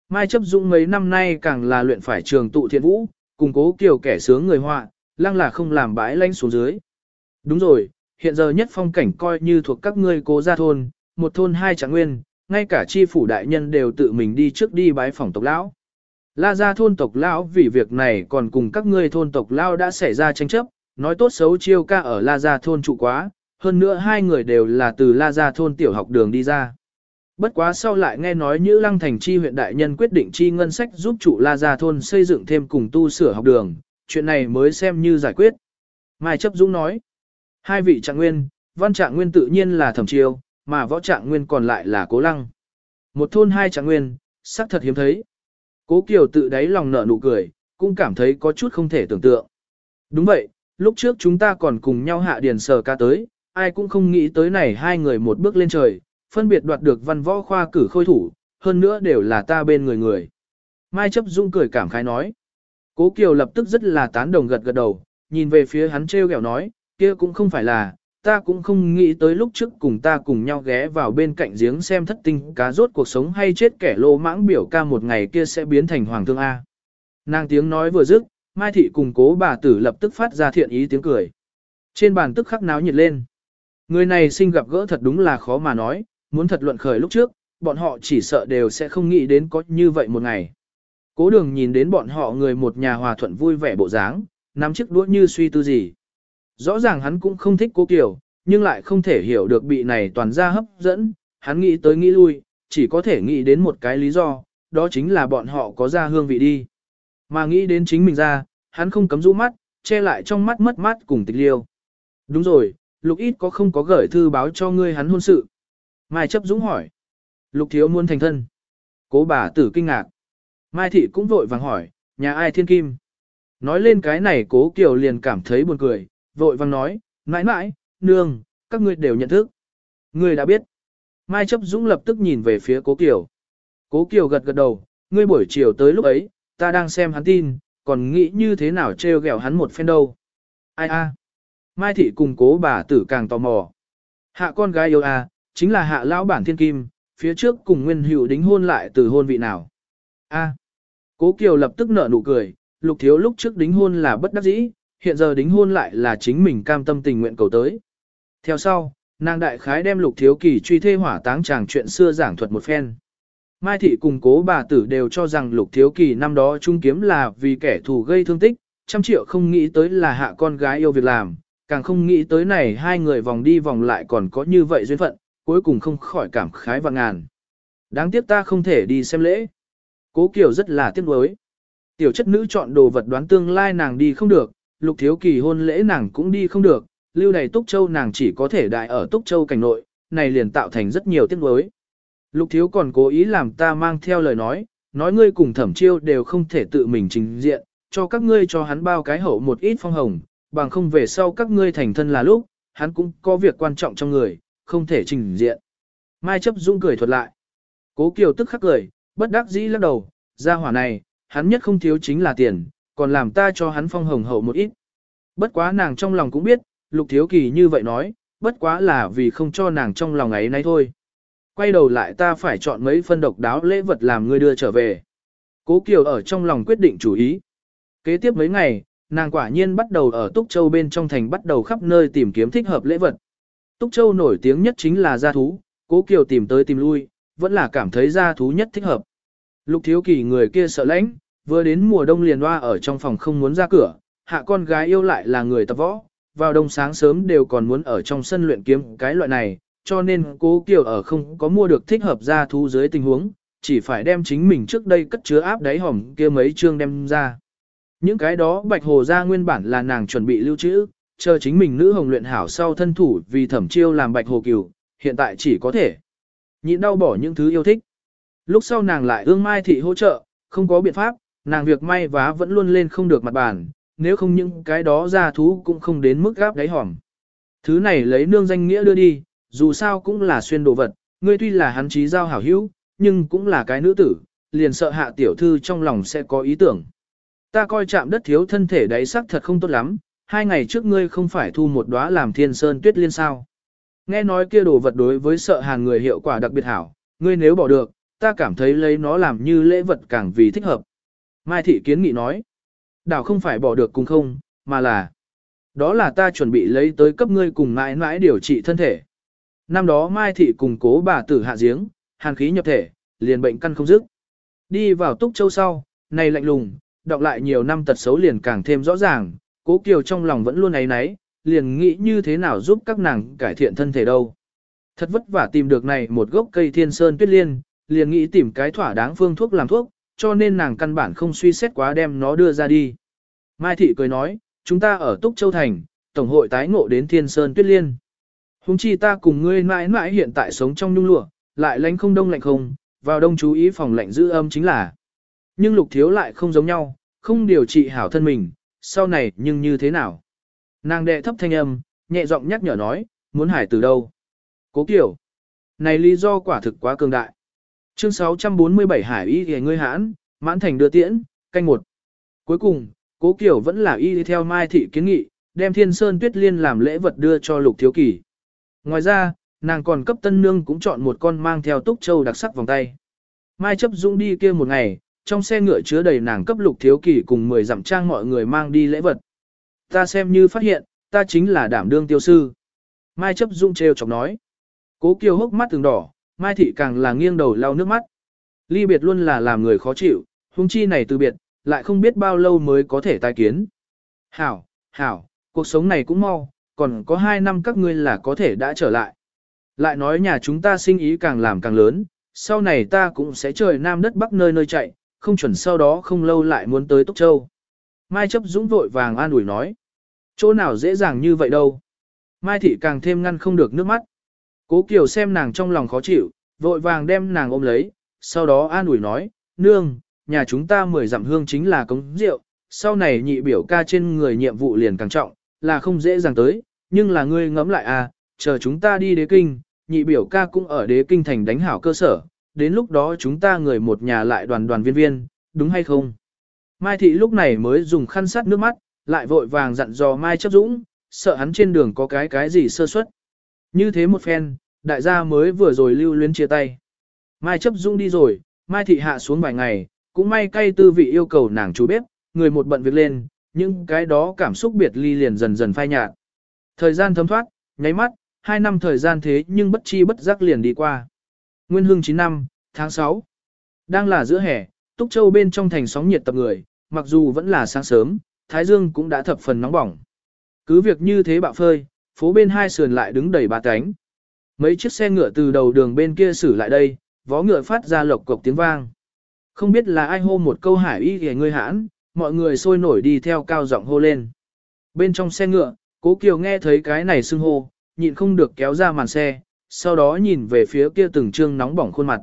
Mai chấp dụng mấy năm nay càng là luyện phải trường tụ thiện vũ, cùng cố kiểu kẻ sướng người họa, lăng là không làm bãi lanh xuống dưới. Đúng rồi, hiện giờ nhất phong cảnh coi như thuộc các ngươi cố gia thôn, một thôn hai trạng nguyên, ngay cả chi phủ đại nhân đều tự mình đi trước đi bái phòng tộc lão. La gia thôn tộc lão vì việc này còn cùng các ngươi thôn tộc lão đã xảy ra tranh chấp, nói tốt xấu chiêu ca ở La gia thôn trụ quá, hơn nữa hai người đều là từ La gia thôn tiểu học đường đi ra. Bất quá sau lại nghe nói Nhữ Lăng Thành chi huyện đại nhân quyết định chi ngân sách giúp trụ La gia thôn xây dựng thêm cùng tu sửa học đường, chuyện này mới xem như giải quyết. Mai chấp dũng nói, hai vị trạng nguyên, văn trạng nguyên tự nhiên là thẩm chiêu, mà võ trạng nguyên còn lại là cố lăng. Một thôn hai trạng nguyên, xác thật hiếm thấy. Cố Kiều tự đáy lòng nở nụ cười, cũng cảm thấy có chút không thể tưởng tượng. Đúng vậy, lúc trước chúng ta còn cùng nhau hạ điền sở ca tới, ai cũng không nghĩ tới này hai người một bước lên trời, phân biệt đoạt được văn võ khoa cử khôi thủ, hơn nữa đều là ta bên người người. Mai chấp dung cười cảm khái nói. Cố Kiều lập tức rất là tán đồng gật gật đầu, nhìn về phía hắn treo gẹo nói, kia cũng không phải là, ta cũng không nghĩ tới lúc trước cùng ta cùng nhau ghé vào bên cạnh giếng xem thất tinh cá rốt cuộc sống hay chết kẻ lô mãng biểu ca một ngày kia sẽ biến thành hoàng thương A. Nàng tiếng nói vừa dứt, Mai Thị cùng cố bà tử lập tức phát ra thiện ý tiếng cười. Trên bàn tức khắc náo nhiệt lên. Người này sinh gặp gỡ thật đúng là khó mà nói, muốn thật luận khởi lúc trước, bọn họ chỉ sợ đều sẽ không nghĩ đến có như vậy một ngày. Cố đường nhìn đến bọn họ người một nhà hòa thuận vui vẻ bộ dáng, nắm chiếc đũa như suy tư gì. Rõ ràng hắn cũng không thích cố Kiều, nhưng lại không thể hiểu được bị này toàn ra hấp dẫn, hắn nghĩ tới nghĩ lui, chỉ có thể nghĩ đến một cái lý do, đó chính là bọn họ có ra hương vị đi. Mà nghĩ đến chính mình ra, hắn không cấm rũ mắt, che lại trong mắt mất mát cùng tịch liêu. Đúng rồi, lục ít có không có gửi thư báo cho ngươi hắn hôn sự. Mai chấp dũng hỏi. Lục thiếu muốn thành thân. Cố bà tử kinh ngạc. Mai thị cũng vội vàng hỏi, nhà ai thiên kim. Nói lên cái này cố kiều liền cảm thấy buồn cười, vội vàng nói, mãi mãi, nương, các ngươi đều nhận thức. Ngươi đã biết. Mai chấp dũng lập tức nhìn về phía cố kiều. Cố kiều gật gật đầu, ngươi buổi chiều tới lúc ấy, ta đang xem hắn tin, còn nghĩ như thế nào trêu ghẹo hắn một phen đâu. Ai a? Mai thị cùng cố bà tử càng tò mò. Hạ con gái yêu a, chính là hạ lão bản thiên kim, phía trước cùng nguyên hữu đính hôn lại từ hôn vị nào. A. Cố Kiều lập tức nở nụ cười, lục thiếu lúc trước đính hôn là bất đắc dĩ, hiện giờ đính hôn lại là chính mình cam tâm tình nguyện cầu tới. Theo sau, nàng đại khái đem lục thiếu kỳ truy thê hỏa táng chàng chuyện xưa giảng thuật một phen. Mai thị cùng cố bà tử đều cho rằng lục thiếu kỳ năm đó trung kiếm là vì kẻ thù gây thương tích, trăm triệu không nghĩ tới là hạ con gái yêu việc làm, càng không nghĩ tới này hai người vòng đi vòng lại còn có như vậy duyên phận, cuối cùng không khỏi cảm khái và ngàn. Đáng tiếc ta không thể đi xem lễ. Cố Kiều rất là tiếc nuối. Tiểu chất nữ chọn đồ vật đoán tương lai nàng đi không được, lục thiếu kỳ hôn lễ nàng cũng đi không được, lưu đầy Túc Châu nàng chỉ có thể đại ở Túc Châu cảnh nội, này liền tạo thành rất nhiều tiếc nuối. Lục thiếu còn cố ý làm ta mang theo lời nói, nói ngươi cùng thẩm chiêu đều không thể tự mình trình diện, cho các ngươi cho hắn bao cái hậu một ít phong hồng, bằng không về sau các ngươi thành thân là lúc, hắn cũng có việc quan trọng trong người, không thể trình diện. Mai chấp dung cười thuật lại. Cố Kiều tức khắc cười, bất đắc dĩ lắc đầu, ra hỏa này, hắn nhất không thiếu chính là tiền, còn làm ta cho hắn phong hồng hậu một ít. Bất quá nàng trong lòng cũng biết, lục thiếu kỳ như vậy nói, bất quá là vì không cho nàng trong lòng ấy nay thôi. Quay đầu lại ta phải chọn mấy phân độc đáo lễ vật làm ngươi đưa trở về. Cố Kiều ở trong lòng quyết định chủ ý. Kế tiếp mấy ngày, nàng quả nhiên bắt đầu ở Túc Châu bên trong thành bắt đầu khắp nơi tìm kiếm thích hợp lễ vật. Túc Châu nổi tiếng nhất chính là gia thú, Cố Kiều tìm tới tìm lui, vẫn là cảm thấy gia thú nhất thích hợp. Lục thiếu kỳ người kia sợ lãnh, vừa đến mùa đông liền hoa ở trong phòng không muốn ra cửa, hạ con gái yêu lại là người tập võ, vào đông sáng sớm đều còn muốn ở trong sân luyện kiếm cái loại này, cho nên cố Kiều ở không có mua được thích hợp ra thú dưới tình huống, chỉ phải đem chính mình trước đây cất chứa áp đáy hỏng kia mấy chương đem ra. Những cái đó bạch hồ ra nguyên bản là nàng chuẩn bị lưu trữ, chờ chính mình nữ hồng luyện hảo sau thân thủ vì thẩm chiêu làm bạch hồ cửu, hiện tại chỉ có thể nhịn đau bỏ những thứ yêu thích. Lúc sau nàng lại ương mai thị hỗ trợ, không có biện pháp, nàng việc may vá vẫn luôn lên không được mặt bàn, nếu không những cái đó ra thú cũng không đến mức gáp đáy hỏng. Thứ này lấy nương danh nghĩa đưa đi, dù sao cũng là xuyên đồ vật, ngươi tuy là hắn trí giao hảo hữu, nhưng cũng là cái nữ tử, liền sợ hạ tiểu thư trong lòng sẽ có ý tưởng. Ta coi chạm đất thiếu thân thể đáy sắc thật không tốt lắm, hai ngày trước ngươi không phải thu một đóa làm thiên sơn tuyết liên sao. Nghe nói kia đồ vật đối với sợ hàn người hiệu quả đặc biệt hảo, ngươi nếu bỏ được, ta cảm thấy lấy nó làm như lễ vật càng vì thích hợp. Mai thị kiến nghị nói, đảo không phải bỏ được cùng không, mà là, đó là ta chuẩn bị lấy tới cấp ngươi cùng mãi mãi điều trị thân thể. Năm đó Mai thị cùng cố bà tử hạ giếng, hàn khí nhập thể, liền bệnh căn không dứt. Đi vào túc châu sau, này lạnh lùng, đọc lại nhiều năm tật xấu liền càng thêm rõ ràng, cố kiều trong lòng vẫn luôn ấy náy, liền nghĩ như thế nào giúp các nàng cải thiện thân thể đâu. Thật vất vả tìm được này một gốc cây thiên sơn tuyết liên, liền nghĩ tìm cái thỏa đáng phương thuốc làm thuốc, cho nên nàng căn bản không suy xét quá đem nó đưa ra đi. Mai Thị cười nói, chúng ta ở Túc Châu Thành, Tổng hội tái ngộ đến Thiên Sơn Tuyết Liên. Hùng chi ta cùng ngươi mãi mãi hiện tại sống trong nhung lụa, lại lánh không đông lạnh không, vào đông chú ý phòng lạnh giữ âm chính là. Nhưng lục thiếu lại không giống nhau, không điều trị hảo thân mình, sau này nhưng như thế nào? Nàng đệ thấp thanh âm, nhẹ giọng nhắc nhở nói, muốn hải từ đâu? Cố kiểu. Này lý do quả thực quá cường đại. Chương 647 Hải y thì ngươi hãn, mãn thành đưa tiễn, canh một. Cuối cùng, cố kiểu vẫn là y theo Mai Thị kiến nghị, đem thiên sơn tuyết liên làm lễ vật đưa cho lục thiếu kỳ. Ngoài ra, nàng còn cấp tân nương cũng chọn một con mang theo túc châu đặc sắc vòng tay. Mai chấp dũng đi kia một ngày, trong xe ngựa chứa đầy nàng cấp lục thiếu kỳ cùng 10 dặm trang mọi người mang đi lễ vật. Ta xem như phát hiện, ta chính là đảm đương tiêu sư. Mai chấp dũng trêu chọc nói. Cố kiều hốc mắt từng đỏ, Mai thị càng là nghiêng đầu lau nước mắt. Ly biệt luôn là làm người khó chịu, huống chi này từ biệt, lại không biết bao lâu mới có thể tái kiến. Hảo, hảo, cuộc sống này cũng mau, còn có hai năm các ngươi là có thể đã trở lại. Lại nói nhà chúng ta sinh ý càng làm càng lớn, sau này ta cũng sẽ trời nam đất bắc nơi nơi chạy, không chuẩn sau đó không lâu lại muốn tới Túc Châu. Mai chấp dũng vội vàng an ủi nói. Chỗ nào dễ dàng như vậy đâu. Mai thị càng thêm ngăn không được nước mắt. Cố Kiều xem nàng trong lòng khó chịu, vội vàng đem nàng ôm lấy, sau đó an ủi nói, nương, nhà chúng ta mười dặm hương chính là cống rượu, sau này nhị biểu ca trên người nhiệm vụ liền càng trọng, là không dễ dàng tới, nhưng là ngươi ngẫm lại à, chờ chúng ta đi đế kinh, nhị biểu ca cũng ở đế kinh thành đánh hảo cơ sở, đến lúc đó chúng ta người một nhà lại đoàn đoàn viên viên, đúng hay không? Mai thị lúc này mới dùng khăn sắt nước mắt, lại vội vàng dặn dò Mai chấp dũng, sợ hắn trên đường có cái cái gì sơ suất. Như thế một phen, đại gia mới vừa rồi lưu luyến chia tay. Mai chấp dung đi rồi, Mai thị hạ xuống vài ngày, cũng may cay tư vị yêu cầu nàng chú bếp, người một bận việc lên, nhưng cái đó cảm xúc biệt ly liền dần dần phai nhạt. Thời gian thấm thoát, nháy mắt, hai năm thời gian thế nhưng bất chi bất giác liền đi qua. Nguyên hương 9 năm, tháng 6. Đang là giữa hè, Túc Châu bên trong thành sóng nhiệt tập người, mặc dù vẫn là sáng sớm, Thái Dương cũng đã thập phần nóng bỏng. Cứ việc như thế bạo phơi, phố bên hai sườn lại đứng đầy ba cánh. Mấy chiếc xe ngựa từ đầu đường bên kia xử lại đây, vó ngựa phát ra lộc cộc tiếng vang. Không biết là ai hô một câu hải y ghề ngươi hãn, mọi người sôi nổi đi theo cao giọng hô lên. Bên trong xe ngựa, cố Kiều nghe thấy cái này xưng hô, nhịn không được kéo ra màn xe, sau đó nhìn về phía kia từng trương nóng bỏng khuôn mặt.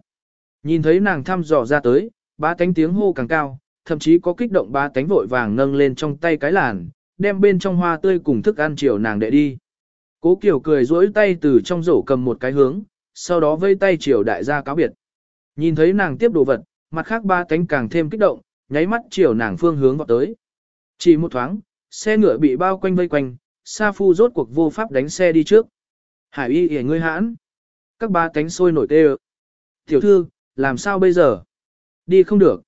Nhìn thấy nàng thăm dò ra tới, ba tánh tiếng hô càng cao, thậm chí có kích động ba tánh vội vàng nâng lên trong tay cái làn, đem bên trong hoa tươi cùng thức ăn chiều nàng đệ đi. Cố Kiều cười duỗi tay từ trong rổ cầm một cái hướng, sau đó vây tay chiều đại gia cáo biệt. Nhìn thấy nàng tiếp đồ vật, mặt khác ba tánh càng thêm kích động, nháy mắt chiều nàng phương hướng vọt tới. Chỉ một thoáng, xe ngựa bị bao quanh vây quanh, Sa Phu rốt cuộc vô pháp đánh xe đi trước. Hải y hề ngươi hãn. Các ba cánh sôi nổi tê Tiểu thư, làm sao bây giờ? Đi không được.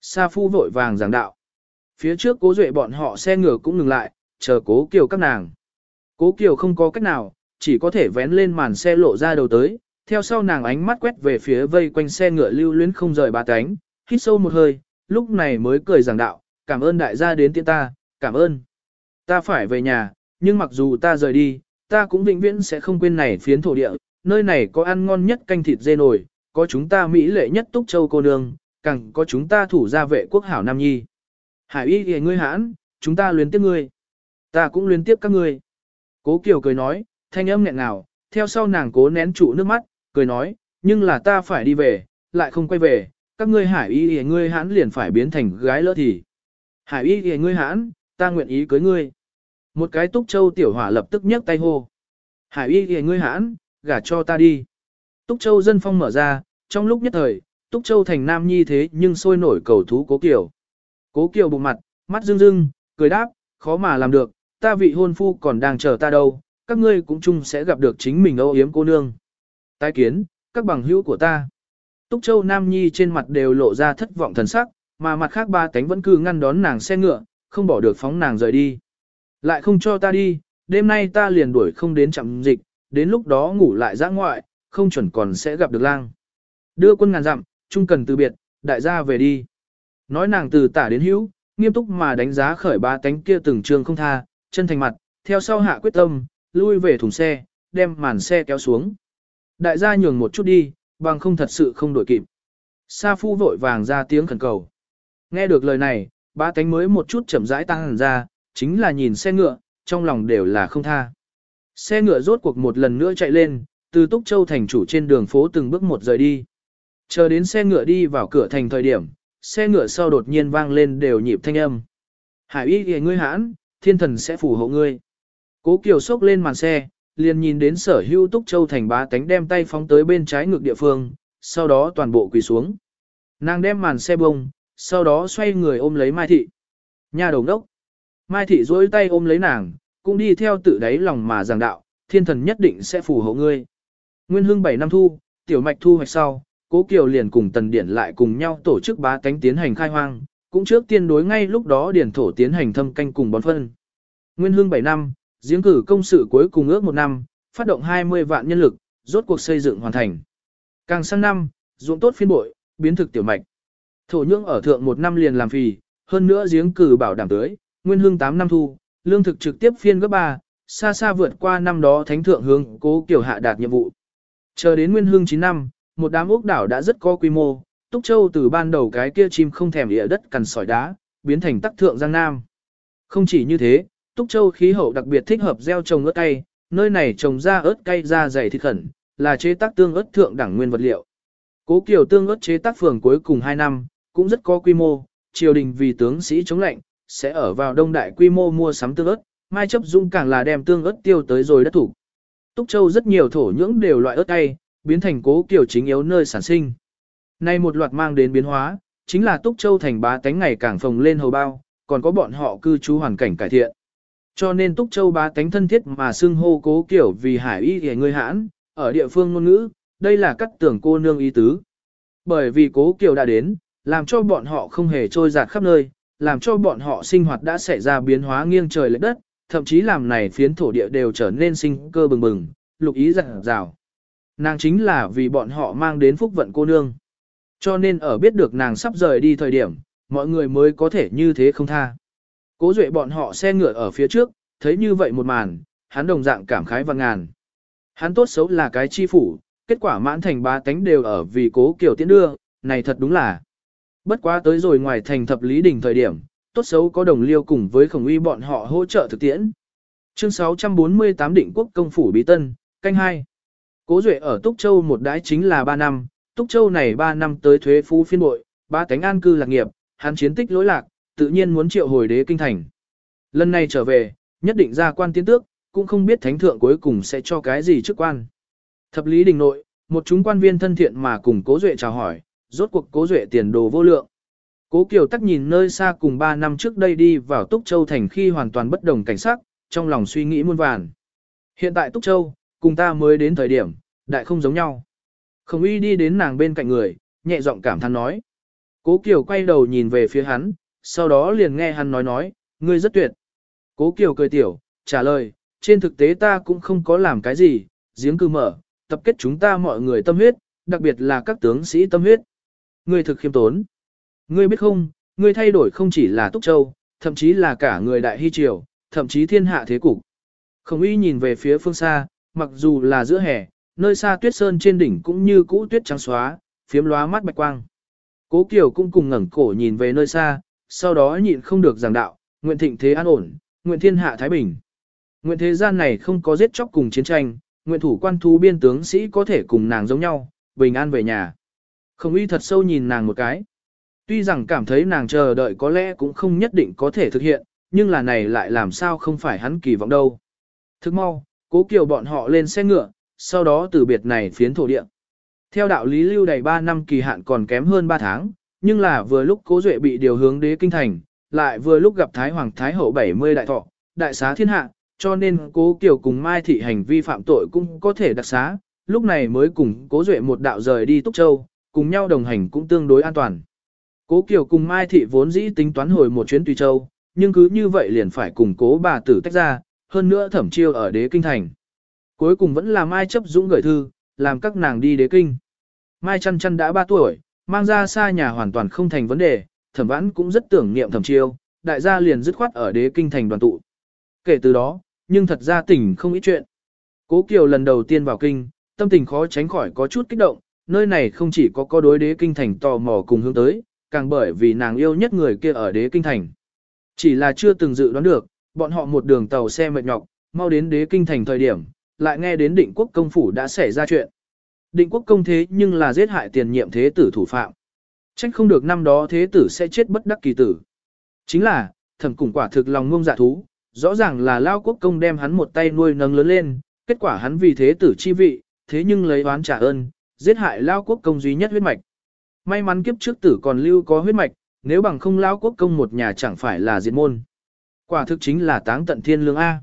Sa Phu vội vàng giảng đạo. Phía trước cố duệ bọn họ xe ngựa cũng ngừng lại, chờ cố kiều các nàng. Cố kiều không có cách nào, chỉ có thể vén lên màn xe lộ ra đầu tới, theo sau nàng ánh mắt quét về phía vây quanh xe ngựa lưu luyến không rời ba cánh, hít sâu một hơi, lúc này mới cười giảng đạo, cảm ơn đại gia đến tiễn ta, cảm ơn. Ta phải về nhà, nhưng mặc dù ta rời đi, ta cũng vĩnh viễn sẽ không quên này phiến thổ địa, nơi này có ăn ngon nhất canh thịt dê nồi, có chúng ta mỹ lệ nhất túc châu cô nương, càng có chúng ta thủ gia vệ quốc hảo nam nhi. Hải y thì ngươi hãn, chúng ta luyến tiếp ngươi. Ta cũng luyến tiếp các ngươi. Cố Kiều cười nói, thanh âm nghẹn ngào, theo sau nàng cố nén trụ nước mắt, cười nói, nhưng là ta phải đi về, lại không quay về, các ngươi hải y y ngươi hãn liền phải biến thành gái lỡ thì. Hải y y ngươi hãn, ta nguyện ý cưới ngươi. Một cái túc châu tiểu hỏa lập tức nhấc tay hô. Hải y y ngươi hãn, gả cho ta đi. Túc châu dân phong mở ra, trong lúc nhất thời, túc châu thành nam nhi thế nhưng sôi nổi cầu thú cố kiều. Cố kiều bụng mặt, mắt rưng rưng, cười đáp, khó mà làm được, ta vị hôn phu còn đang chờ ta đâu, các ngươi cũng chung sẽ gặp được chính mình âu yếm cô nương. Tái kiến, các bằng hữu của ta. Túc Châu Nam Nhi trên mặt đều lộ ra thất vọng thần sắc, mà mặt khác ba tánh vẫn cứ ngăn đón nàng xe ngựa, không bỏ được phóng nàng rời đi. Lại không cho ta đi, đêm nay ta liền đuổi không đến chậm dịch, đến lúc đó ngủ lại giã ngoại, không chuẩn còn sẽ gặp được lang. Đưa quân ngàn dặm, chung cần từ biệt, đại gia về đi. Nói nàng từ tả đến hữu, nghiêm túc mà đánh giá khởi ba tánh kia từng trường không tha, chân thành mặt, theo sau hạ quyết tâm, lui về thùng xe, đem màn xe kéo xuống. Đại gia nhường một chút đi, bằng không thật sự không đổi kịp. Sa phu vội vàng ra tiếng khẩn cầu. Nghe được lời này, ba tánh mới một chút chậm rãi tăng hẳn ra, chính là nhìn xe ngựa, trong lòng đều là không tha. Xe ngựa rốt cuộc một lần nữa chạy lên, từ Túc Châu thành chủ trên đường phố từng bước một rời đi. Chờ đến xe ngựa đi vào cửa thành thời điểm, xe ngựa sau đột nhiên vang lên đều nhịp thanh âm. Hải y kìa ngươi hãn, thiên thần sẽ phù hộ ngươi. Cố Kiều sốc lên màn xe, liền nhìn đến sở hữu túc châu thành bá tánh đem tay phóng tới bên trái ngược địa phương, sau đó toàn bộ quỳ xuống. Nàng đem màn xe bông, sau đó xoay người ôm lấy Mai Thị. Nhà đồng đốc. Mai Thị duỗi tay ôm lấy nàng, cũng đi theo tự đáy lòng mà giảng đạo, thiên thần nhất định sẽ phù hộ ngươi. Nguyên hương 7 năm thu, tiểu mạch thu hoạch sau, Cố Kiều liền cùng Tần Điển lại cùng nhau tổ chức bá tánh tiến hành khai hoang, cũng trước tiên đối ngay lúc đó điển thổ tiến hành thâm canh cùng bón phân. Nguyên hương 7 năm, giếng cử công sự cuối cùng ước một năm, phát động 20 vạn nhân lực, rốt cuộc xây dựng hoàn thành. Càng sang năm, ruộng tốt phiên bội, biến thực tiểu mạch. Thổ nhưỡng ở thượng một năm liền làm phì, hơn nữa giếng cử bảo đảm tới nguyên hương 8 năm thu, lương thực trực tiếp phiên gấp 3, xa xa vượt qua năm đó thánh thượng hướng cố kiểu hạ đạt nhiệm vụ. Chờ đến nguyên hương 9 năm, một đám ốc đảo đã rất có quy mô, Túc Châu từ ban đầu cái kia chim không thèm địa đất cằn sỏi đá, biến thành tắc thượng Giang Nam. Không chỉ như thế, Túc Châu khí hậu đặc biệt thích hợp gieo trồng ớt cay, nơi này trồng ra ớt cay ra dày thịt khẩn, là chế tác tương ớt thượng đẳng nguyên vật liệu. Cố Kiều tương ớt chế tác phường cuối cùng 2 năm, cũng rất có quy mô, triều đình vì tướng sĩ chống lệnh, sẽ ở vào đông đại quy mô mua sắm tương ớt, mai chấp dung càng là đem tương ớt tiêu tới rồi đất thủ. Túc Châu rất nhiều thổ nhưỡng đều loại ớt cay, biến thành cố Kiều chính yếu nơi sản sinh. Nay một loạt mang đến biến hóa, chính là Túc Châu thành bá tánh ngày càng phồng lên hầu bao, còn có bọn họ cư trú hoàn cảnh cải thiện. Cho nên Túc Châu bá tánh thân thiết mà xưng hô cố kiểu vì hải y thì người hãn, ở địa phương ngôn ngữ, đây là cắt tưởng cô nương ý tứ. Bởi vì cố kiểu đã đến, làm cho bọn họ không hề trôi giạt khắp nơi, làm cho bọn họ sinh hoạt đã xảy ra biến hóa nghiêng trời lệch đất, thậm chí làm này phiến thổ địa đều trở nên sinh cơ bừng bừng, lục ý rạng rào. Nàng chính là vì bọn họ mang đến phúc vận cô nương. Cho nên ở biết được nàng sắp rời đi thời điểm, mọi người mới có thể như thế không tha. Cố duệ bọn họ xe ngựa ở phía trước, thấy như vậy một màn, hắn đồng dạng cảm khái và ngàn. Hắn tốt xấu là cái chi phủ, kết quả mãn thành ba tánh đều ở vì cố kiểu tiễn đưa, này thật đúng là. Bất quá tới rồi ngoài thành thập lý đỉnh thời điểm, tốt xấu có đồng liêu cùng với khổng uy bọn họ hỗ trợ thực tiễn. Chương 648 định quốc công phủ bí tân, canh 2. Cố Duệ ở Túc Châu một đái chính là 3 năm, Túc Châu này 3 năm tới thuế phú phiên bội, ba cánh an cư lạc nghiệp, hắn chiến tích lỗi lạc, tự nhiên muốn triệu hồi đế kinh thành. Lần này trở về, nhất định ra quan tiến tước, cũng không biết thánh thượng cuối cùng sẽ cho cái gì chức quan. Thập lý đình nội, một chúng quan viên thân thiện mà cùng Cố Duệ chào hỏi, rốt cuộc Cố Duệ tiền đồ vô lượng. Cố Kiều Tắc nhìn nơi xa cùng 3 năm trước đây đi vào Túc Châu thành khi hoàn toàn bất đồng cảnh sắc, trong lòng suy nghĩ muôn vàn. Hiện tại Túc Châu, cùng ta mới đến thời điểm, đại không giống nhau. Không uy đi đến nàng bên cạnh người, nhẹ giọng cảm thán nói. Cố Kiều quay đầu nhìn về phía hắn, sau đó liền nghe hắn nói nói, ngươi rất tuyệt. Cố Kiều cười tiểu, trả lời, trên thực tế ta cũng không có làm cái gì, giếng cư mở, tập kết chúng ta mọi người tâm huyết, đặc biệt là các tướng sĩ tâm huyết. Ngươi thực khiêm tốn. Ngươi biết không, ngươi thay đổi không chỉ là Túc Châu, thậm chí là cả người đại hy triều, thậm chí thiên hạ thế cục. Khổng uy nhìn về phía phương xa, mặc dù là giữa hè, nơi xa tuyết sơn trên đỉnh cũng như cũ tuyết trắng xóa, phiếm lóa mắt bạch quang. Cố Kiều cũng cùng ngẩng cổ nhìn về nơi xa, sau đó nhịn không được giảng đạo, nguyện thịnh thế an ổn, nguyện thiên hạ thái bình. Nguyện thế gian này không có giết chóc cùng chiến tranh, nguyện thủ quan thú biên tướng sĩ có thể cùng nàng giống nhau, bình an về nhà. Không uy thật sâu nhìn nàng một cái. Tuy rằng cảm thấy nàng chờ đợi có lẽ cũng không nhất định có thể thực hiện, nhưng là này lại làm sao không phải hắn kỳ vọng đâu. Thức mau, cố kiều bọn họ lên xe ngựa, sau đó từ biệt này phiến thổ địa. Theo đạo lý lưu đầy 3 năm kỳ hạn còn kém hơn 3 tháng, nhưng là vừa lúc cố duệ bị điều hướng đế kinh thành, lại vừa lúc gặp Thái Hoàng Thái Hậu 70 đại thọ, đại xá thiên hạ, cho nên cố kiều cùng Mai Thị hành vi phạm tội cũng có thể đặc xá, lúc này mới cùng cố duệ một đạo rời đi Túc Châu, cùng nhau đồng hành cũng tương đối an toàn. Cố Kiều cùng Mai Thị vốn dĩ tính toán hồi một chuyến Tùy Châu, nhưng cứ như vậy liền phải cùng cố bà tử tách ra, hơn nữa thẩm chiêu ở đế kinh thành. Cuối cùng vẫn là Mai chấp dũng gửi thư, làm các nàng đi đế kinh. Mai chăn chăn đã 3 tuổi, mang ra xa nhà hoàn toàn không thành vấn đề, thẩm vãn cũng rất tưởng niệm thẩm chiêu, đại gia liền dứt khoát ở đế kinh thành đoàn tụ. Kể từ đó, nhưng thật ra tỉnh không ít chuyện. Cố Kiều lần đầu tiên vào kinh, tâm tình khó tránh khỏi có chút kích động, nơi này không chỉ có có đối đế kinh thành tò mò cùng hướng tới, càng bởi vì nàng yêu nhất người kia ở đế kinh thành. Chỉ là chưa từng dự đoán được, bọn họ một đường tàu xe mệt nhọc, mau đến đế kinh thành thời điểm, lại nghe đến định quốc công phủ đã xảy ra chuyện. Định quốc công thế nhưng là giết hại tiền nhiệm thế tử thủ phạm. Trách không được năm đó thế tử sẽ chết bất đắc kỳ tử. Chính là, thẩm cùng quả thực lòng ngông dạ thú, rõ ràng là lao quốc công đem hắn một tay nuôi nâng lớn lên, kết quả hắn vì thế tử chi vị, thế nhưng lấy oán trả ơn, giết hại lao quốc công duy nhất huyết mạch. May mắn kiếp trước tử còn lưu có huyết mạch, nếu bằng không lao quốc công một nhà chẳng phải là diệt môn. Quả thực chính là táng tận thiên lương A.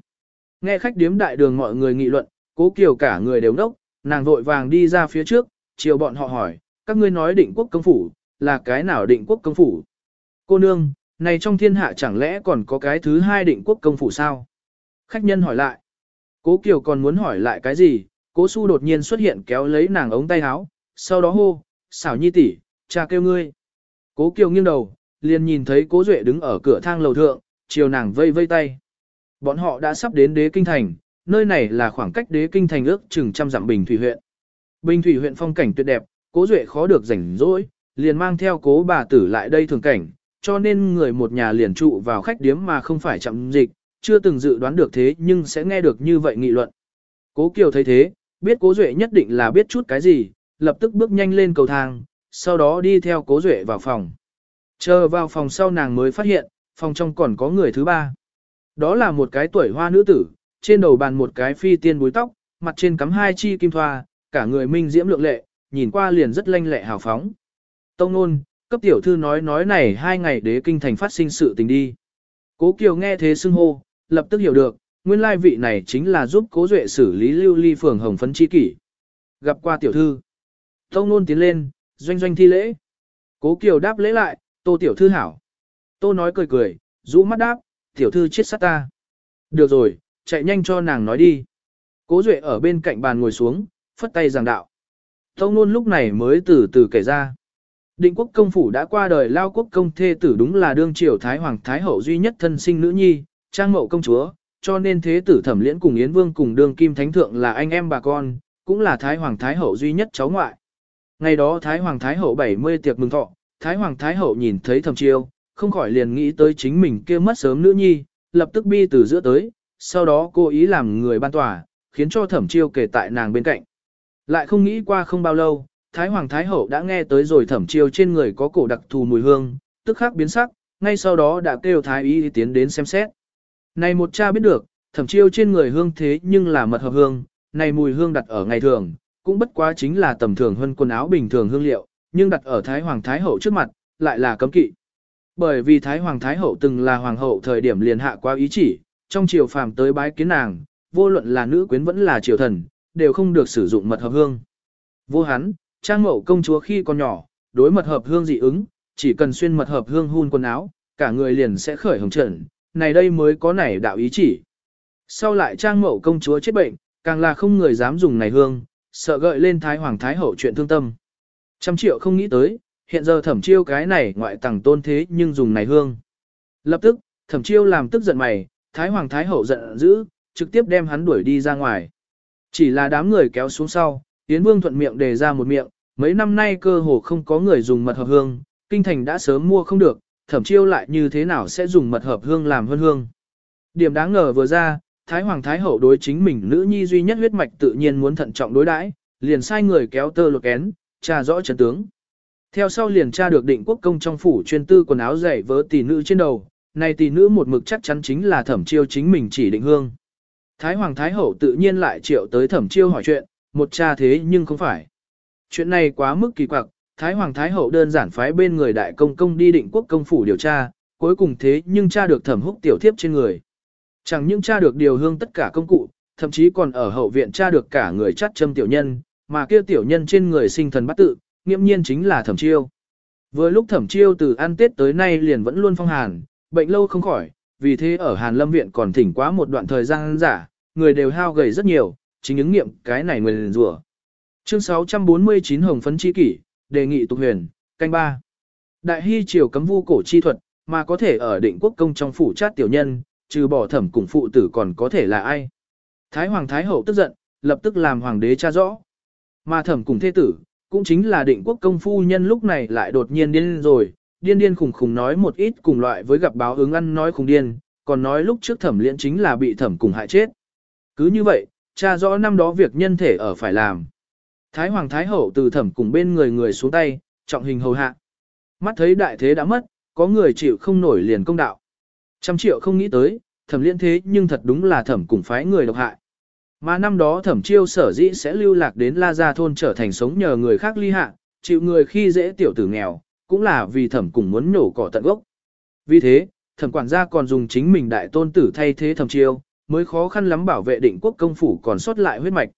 Nghe khách điếm đại đường mọi người nghị luận, cố kiều cả người đều nốc, nàng vội vàng đi ra phía trước, chiều bọn họ hỏi, các ngươi nói định quốc công phủ, là cái nào định quốc công phủ? Cô nương, này trong thiên hạ chẳng lẽ còn có cái thứ hai định quốc công phủ sao? Khách nhân hỏi lại. Cố Kiều còn muốn hỏi lại cái gì, cố su đột nhiên xuất hiện kéo lấy nàng ống tay áo, sau đó hô, xảo nhi tỷ, cha kêu ngươi. Cố Kiều nghiêng đầu, liền nhìn thấy cố Duệ đứng ở cửa thang lầu thượng, chiều nàng vây vây tay. Bọn họ đã sắp đến đế kinh thành, nơi này là khoảng cách đế kinh thành ước chừng trăm dặm bình thủy huyện. Bình thủy huyện phong cảnh tuyệt đẹp, cố Duệ khó được rảnh rỗi, liền mang theo cố bà tử lại đây thường cảnh, cho nên người một nhà liền trụ vào khách điếm mà không phải chậm dịch, chưa từng dự đoán được thế nhưng sẽ nghe được như vậy nghị luận. Cố Kiều thấy thế, biết cố Duệ nhất định là biết chút cái gì, lập tức bước nhanh lên cầu thang, sau đó đi theo cố Duệ vào phòng. Chờ vào phòng sau nàng mới phát hiện, phòng trong còn có người thứ ba. Đó là một cái tuổi hoa nữ tử, trên đầu bàn một cái phi tiên búi tóc, mặt trên cắm hai chi kim thoa, cả người minh diễm lượng lệ, nhìn qua liền rất lanh lẹ hào phóng. Tông nôn, cấp tiểu thư nói nói này hai ngày đế kinh thành phát sinh sự tình đi. Cố Kiều nghe thế xưng hô, lập tức hiểu được, nguyên lai vị này chính là giúp cố duệ xử lý lưu ly phường hồng phấn chi kỷ. Gặp qua tiểu thư. Tông nôn tiến lên, doanh doanh thi lễ. Cố Kiều đáp lễ lại, tô tiểu thư hảo. Tô nói cười cười, rũ mắt đáp, tiểu thư chết sát ta. Được rồi, chạy nhanh cho nàng nói đi. Cố Duệ ở bên cạnh bàn ngồi xuống, phất tay giảng đạo. Tông nôn lúc này mới từ từ kể ra. Định quốc công phủ đã qua đời lao quốc công thê tử đúng là đương triều Thái Hoàng Thái Hậu duy nhất thân sinh nữ nhi, trang mậu công chúa, cho nên thế tử thẩm liễn cùng Yến Vương cùng đương kim thánh thượng là anh em bà con, cũng là Thái Hoàng Thái Hậu duy nhất cháu ngoại. Ngày đó Thái Hoàng Thái Hậu 70 tiệc mừng thọ, Thái Hoàng Thái Hậu nhìn thấy thẩm chiêu, không khỏi liền nghĩ tới chính mình kia mất sớm nữ nhi, lập tức bi từ giữa tới, sau đó cô ý làm người ban tòa, khiến cho thẩm chiêu kể tại nàng bên cạnh. Lại không nghĩ qua không bao lâu, Thái Hoàng Thái Hậu đã nghe tới rồi thẩm chiêu trên người có cổ đặc thù mùi hương, tức khắc biến sắc, ngay sau đó đã kêu Thái Y tiến đến xem xét. Này một cha biết được, thẩm chiêu trên người hương thế nhưng là mật hợp hương, này mùi hương đặt ở ngày thường, cũng bất quá chính là tầm thường hơn quần áo bình thường hương liệu, nhưng đặt ở Thái Hoàng Thái Hậu trước mặt, lại là cấm kỵ. Bởi vì Thái Hoàng Thái Hậu từng là Hoàng hậu thời điểm liền hạ qua ý chỉ, trong triều phàm tới bái kiến nàng, vô luận là nữ quyến vẫn là triều thần, đều không được sử dụng mật hợp hương. Vô hắn, trang mậu công chúa khi còn nhỏ, đối mật hợp hương dị ứng, chỉ cần xuyên mật hợp hương hun quần áo, cả người liền sẽ khởi hồng trận, này đây mới có nảy đạo ý chỉ. Sau lại trang mậu công chúa chết bệnh, càng là không người dám dùng này hương, sợ gợi lên thái hoàng thái hậu chuyện thương tâm. Trăm triệu không nghĩ tới, hiện giờ thẩm chiêu cái này ngoại tàng tôn thế nhưng dùng này hương. Lập tức, thẩm chiêu làm tức giận mày, thái hoàng thái hậu giận dữ, trực tiếp đem hắn đuổi đi ra ngoài. Chỉ là đám người kéo xuống sau, Yến Vương thuận miệng đề ra một miệng, mấy năm nay cơ hồ không có người dùng mật hợp hương, kinh thành đã sớm mua không được, thẩm chiêu lại như thế nào sẽ dùng mật hợp hương làm hương hương. Điểm đáng ngờ vừa ra, Thái Hoàng Thái Hậu đối chính mình nữ nhi duy nhất huyết mạch tự nhiên muốn thận trọng đối đãi, liền sai người kéo tơ lột kén, tra rõ trận tướng. Theo sau liền tra được định quốc công trong phủ chuyên tư quần áo dày vớ tỷ nữ trên đầu, này tỷ nữ một mực chắc chắn chính là thẩm chiêu chính mình chỉ định hương. Thái Hoàng Thái Hậu tự nhiên lại triệu tới thẩm chiêu hỏi chuyện, một cha thế nhưng không phải. Chuyện này quá mức kỳ quặc, Thái Hoàng Thái Hậu đơn giản phái bên người đại công công đi định quốc công phủ điều tra, cuối cùng thế nhưng tra được thẩm húc tiểu thiếp trên người. Chẳng những tra được điều hương tất cả công cụ, thậm chí còn ở hậu viện tra được cả người chắt châm tiểu nhân, mà kia tiểu nhân trên người sinh thần bắt tự, nghiêm nhiên chính là thẩm chiêu. Vừa lúc thẩm chiêu từ ăn tết tới nay liền vẫn luôn phong hàn, bệnh lâu không khỏi, vì thế ở Hàn Lâm Viện còn thỉnh quá một đoạn thời gian giả, người đều hao gầy rất nhiều, chính ứng nghiệm cái này người liền rủa. Chương 649 Hồng Phấn Chi Kỷ, đề nghị tục huyền, canh ba. Đại hy triều cấm vu cổ chi thuật, mà có thể ở định quốc công trong phủ chát tiểu nhân, trừ bỏ thẩm cùng phụ tử còn có thể là ai. Thái Hoàng Thái Hậu tức giận, lập tức làm hoàng đế tra rõ. Mà thẩm cùng thế tử, cũng chính là định quốc công phu nhân lúc này lại đột nhiên điên rồi, điên điên khùng khùng nói một ít cùng loại với gặp báo ứng ăn nói khùng điên, còn nói lúc trước thẩm liễn chính là bị thẩm cùng hại chết. Cứ như vậy, tra rõ năm đó việc nhân thể ở phải làm. Thái Hoàng Thái Hậu từ thẩm cùng bên người người xuống tay, trọng hình hầu hạ. Mắt thấy đại thế đã mất, có người chịu không nổi liền công đạo. Trăm triệu không nghĩ tới, thẩm liễn thế nhưng thật đúng là thẩm cùng phái người độc hại. Mà năm đó thẩm chiêu sở dĩ sẽ lưu lạc đến La Gia Thôn trở thành sống nhờ người khác ly hạ, chịu người khi dễ tiểu tử nghèo, cũng là vì thẩm cùng muốn nhổ cỏ tận gốc. Vì thế, thẩm quản gia còn dùng chính mình đại tôn tử thay thế thẩm chiêu, mới khó khăn lắm bảo vệ định quốc công phủ còn sót lại huyết mạch.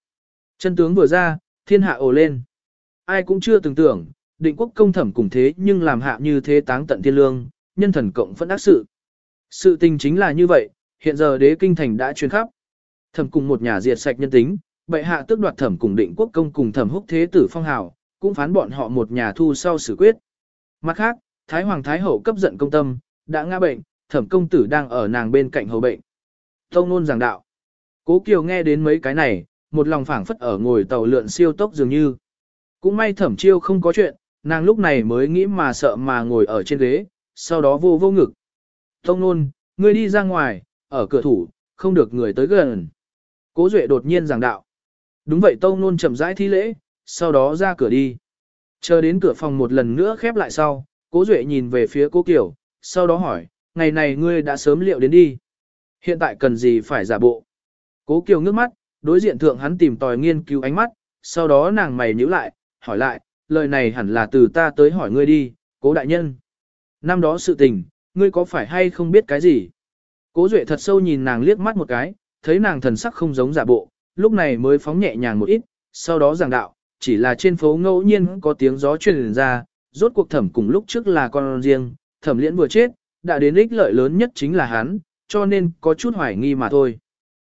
Chân tướng vừa ra, thiên hạ ồ lên. Ai cũng chưa từng tưởng, định quốc công thẩm cùng thế nhưng làm hạ như thế táng tận thiên lương, nhân thần cộng phẫn ác sự. Sự tình chính là như vậy, hiện giờ đế kinh thành đã truyền khắp. Thẩm cùng một nhà diệt sạch nhân tính, bệ hạ tước đoạt thẩm cùng định quốc công cùng thẩm húc thế tử phong hào, cũng phán bọn họ một nhà thu sau xử quyết. Mặt khác, Thái Hoàng Thái Hậu cấp giận công tâm, đã ngã bệnh, thẩm công tử đang ở nàng bên cạnh hầu bệnh. Tông nôn giảng đạo. Cố Kiều nghe đến mấy cái này, một lòng phảng phất ở ngồi tàu lượn siêu tốc dường như. Cũng may thẩm chiêu không có chuyện, nàng lúc này mới nghĩ mà sợ mà ngồi ở trên ghế, sau đó vô vô ngực. Tông nôn, ngươi đi ra ngoài, ở cửa thủ, không được người tới gần. Cố Duệ đột nhiên giảng đạo. Đúng vậy Tông nôn chậm rãi thi lễ, sau đó ra cửa đi. Chờ đến cửa phòng một lần nữa khép lại sau, Cố Duệ nhìn về phía cố Kiều, sau đó hỏi, ngày này ngươi đã sớm liệu đến đi. Hiện tại cần gì phải giả bộ. Cố Kiều ngước mắt, đối diện thượng hắn tìm tòi nghiên cứu ánh mắt, sau đó nàng mày nhíu lại, hỏi lại, lời này hẳn là từ ta tới hỏi ngươi đi, cố đại nhân. Năm đó sự tình, ngươi có phải hay không biết cái gì? Cố Duệ thật sâu nhìn nàng liếc mắt một cái, thấy nàng thần sắc không giống giả bộ, lúc này mới phóng nhẹ nhàng một ít, sau đó giảng đạo, chỉ là trên phố ngẫu nhiên có tiếng gió truyền ra, rốt cuộc thẩm cùng lúc trước là con riêng, thẩm liễn vừa chết, đã đến ích lợi lớn nhất chính là hắn, cho nên có chút hoài nghi mà thôi.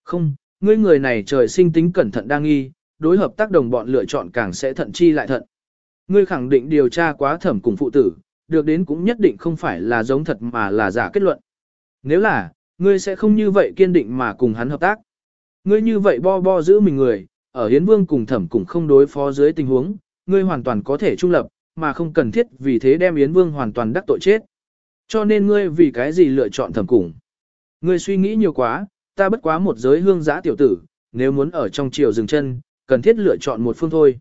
Không, ngươi người này trời sinh tính cẩn thận đang nghi, đối hợp tác đồng bọn lựa chọn càng sẽ thận chi lại thận. Ngươi khẳng định điều tra quá thẩm cùng phụ tử, được đến cũng nhất định không phải là giống thật mà là giả kết luận. Nếu là, ngươi sẽ không như vậy kiên định mà cùng hắn hợp tác. Ngươi như vậy bo bo giữ mình người, ở Hiến Vương cùng thẩm cùng không đối phó dưới tình huống, ngươi hoàn toàn có thể trung lập, mà không cần thiết vì thế đem Yến Vương hoàn toàn đắc tội chết. Cho nên ngươi vì cái gì lựa chọn thẩm cùng. Ngươi suy nghĩ nhiều quá, ta bất quá một giới hương giã tiểu tử, nếu muốn ở trong triều dừng chân, cần thiết lựa chọn một phương thôi.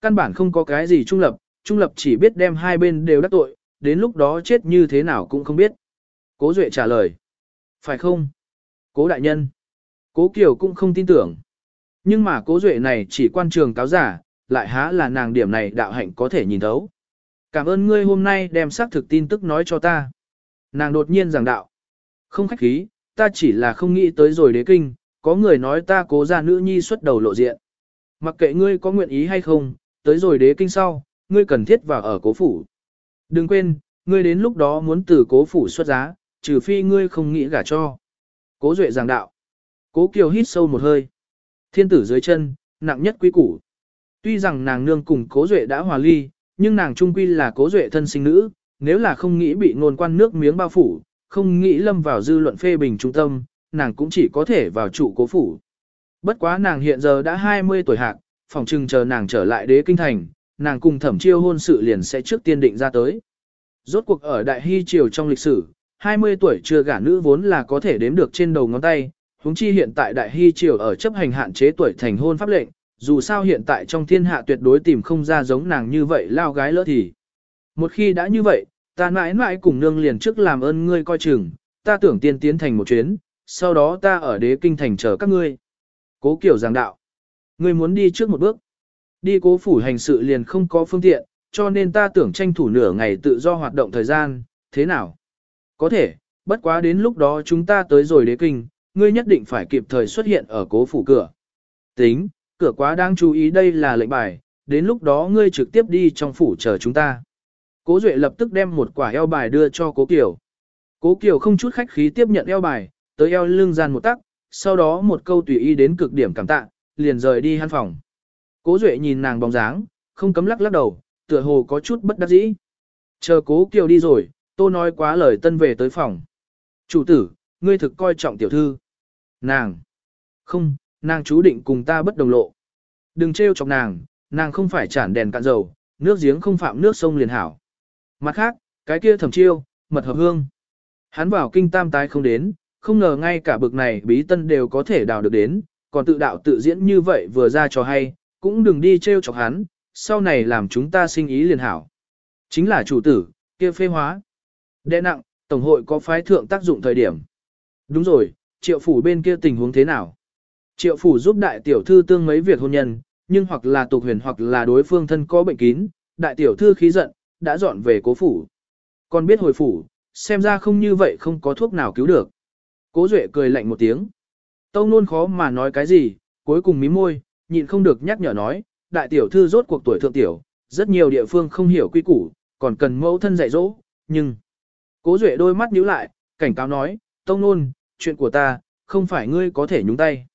Căn bản không có cái gì trung lập, trung lập chỉ biết đem hai bên đều đắc tội, đến lúc đó chết như thế nào cũng không biết. Cố Duệ trả lời. Phải không? Cố đại nhân. Cố Kiều cũng không tin tưởng. Nhưng mà cố Duệ này chỉ quan trường cáo giả, lại há là nàng điểm này đạo hạnh có thể nhìn thấu. Cảm ơn ngươi hôm nay đem xác thực tin tức nói cho ta. Nàng đột nhiên giảng đạo. Không khách khí, ta chỉ là không nghĩ tới rồi đế kinh, có người nói ta cố ra nữ nhi xuất đầu lộ diện. Mặc kệ ngươi có nguyện ý hay không, tới rồi đế kinh sau, ngươi cần thiết vào ở cố phủ. Đừng quên, ngươi đến lúc đó muốn từ cố phủ xuất giá, trừ phi ngươi không nghĩ gả cho. Cố duệ giảng đạo. Cố kiều hít sâu một hơi. Thiên tử dưới chân, nặng nhất quý củ. Tuy rằng nàng nương cùng cố duệ đã hòa ly, nhưng nàng trung quy là cố duệ thân sinh nữ, nếu là không nghĩ bị ngôn quan nước miếng bao phủ, không nghĩ lâm vào dư luận phê bình trung tâm, nàng cũng chỉ có thể vào trụ cố phủ. Bất quá nàng hiện giờ đã 20 tuổi hạc, phòng trừng chờ nàng trở lại đế kinh thành, nàng cùng thẩm chiêu hôn sự liền sẽ trước tiên định ra tới. Rốt cuộc ở Đại Hy Triều trong lịch sử, 20 tuổi chưa gả nữ vốn là có thể đếm được trên đầu ngón tay, huống chi hiện tại Đại Hy Triều ở chấp hành hạn chế tuổi thành hôn pháp lệnh, dù sao hiện tại trong thiên hạ tuyệt đối tìm không ra giống nàng như vậy lao gái lỡ thì. Một khi đã như vậy, ta mãi mãi cùng nương liền trước làm ơn ngươi coi chừng, ta tưởng tiên tiến thành một chuyến, sau đó ta ở đế kinh thành chờ các ngươi. Cố kiểu giảng đạo. Ngươi muốn đi trước một bước. Đi cố phủ hành sự liền không có phương tiện, cho nên ta tưởng tranh thủ nửa ngày tự do hoạt động thời gian, thế nào? Có thể, bất quá đến lúc đó chúng ta tới rồi đế kinh, ngươi nhất định phải kịp thời xuất hiện ở cố phủ cửa. Tính, cửa quá đang chú ý đây là lệnh bài, đến lúc đó ngươi trực tiếp đi trong phủ chờ chúng ta. Cố Duệ lập tức đem một quả eo bài đưa cho Cố Kiều. Cố Kiều không chút khách khí tiếp nhận eo bài, tới eo lưng gian một tắc, sau đó một câu tùy ý đến cực điểm cảm tạ, liền rời đi hắn phòng. Cố Duệ nhìn nàng bóng dáng, không cấm lắc lắc đầu, tựa hồ có chút bất đắc dĩ. Chờ Cố Kiều đi rồi, Tô nói quá lời tân về tới phòng. Chủ tử, ngươi thực coi trọng tiểu thư. Nàng. Không, nàng chú định cùng ta bất đồng lộ. Đừng trêu chọc nàng, nàng không phải chản đèn cạn dầu, nước giếng không phạm nước sông liền hảo. Mặt khác, cái kia thẩm chiêu, mật hợp hương. Hắn vào kinh tam tái không đến, không ngờ ngay cả bực này bí tân đều có thể đào được đến, còn tự đạo tự diễn như vậy vừa ra cho hay, cũng đừng đi trêu chọc hắn, sau này làm chúng ta sinh ý liền hảo. Chính là chủ tử, kia phê hóa. Đệ nặng, Tổng hội có phái thượng tác dụng thời điểm. Đúng rồi, triệu phủ bên kia tình huống thế nào? Triệu phủ giúp đại tiểu thư tương mấy việc hôn nhân, nhưng hoặc là tục huyền hoặc là đối phương thân có bệnh kín, đại tiểu thư khí giận, đã dọn về cố phủ. Còn biết hồi phủ, xem ra không như vậy không có thuốc nào cứu được. Cố Duệ cười lạnh một tiếng. Tâu nôn khó mà nói cái gì, cuối cùng mím môi, nhịn không được nhắc nhở nói, đại tiểu thư rốt cuộc tuổi thượng tiểu, rất nhiều địa phương không hiểu quy củ, còn cần mẫu thân dạy dỗ, nhưng... Cố Duệ đôi mắt nhíu lại, cảnh cáo nói, Tông Nôn, chuyện của ta, không phải ngươi có thể nhúng tay.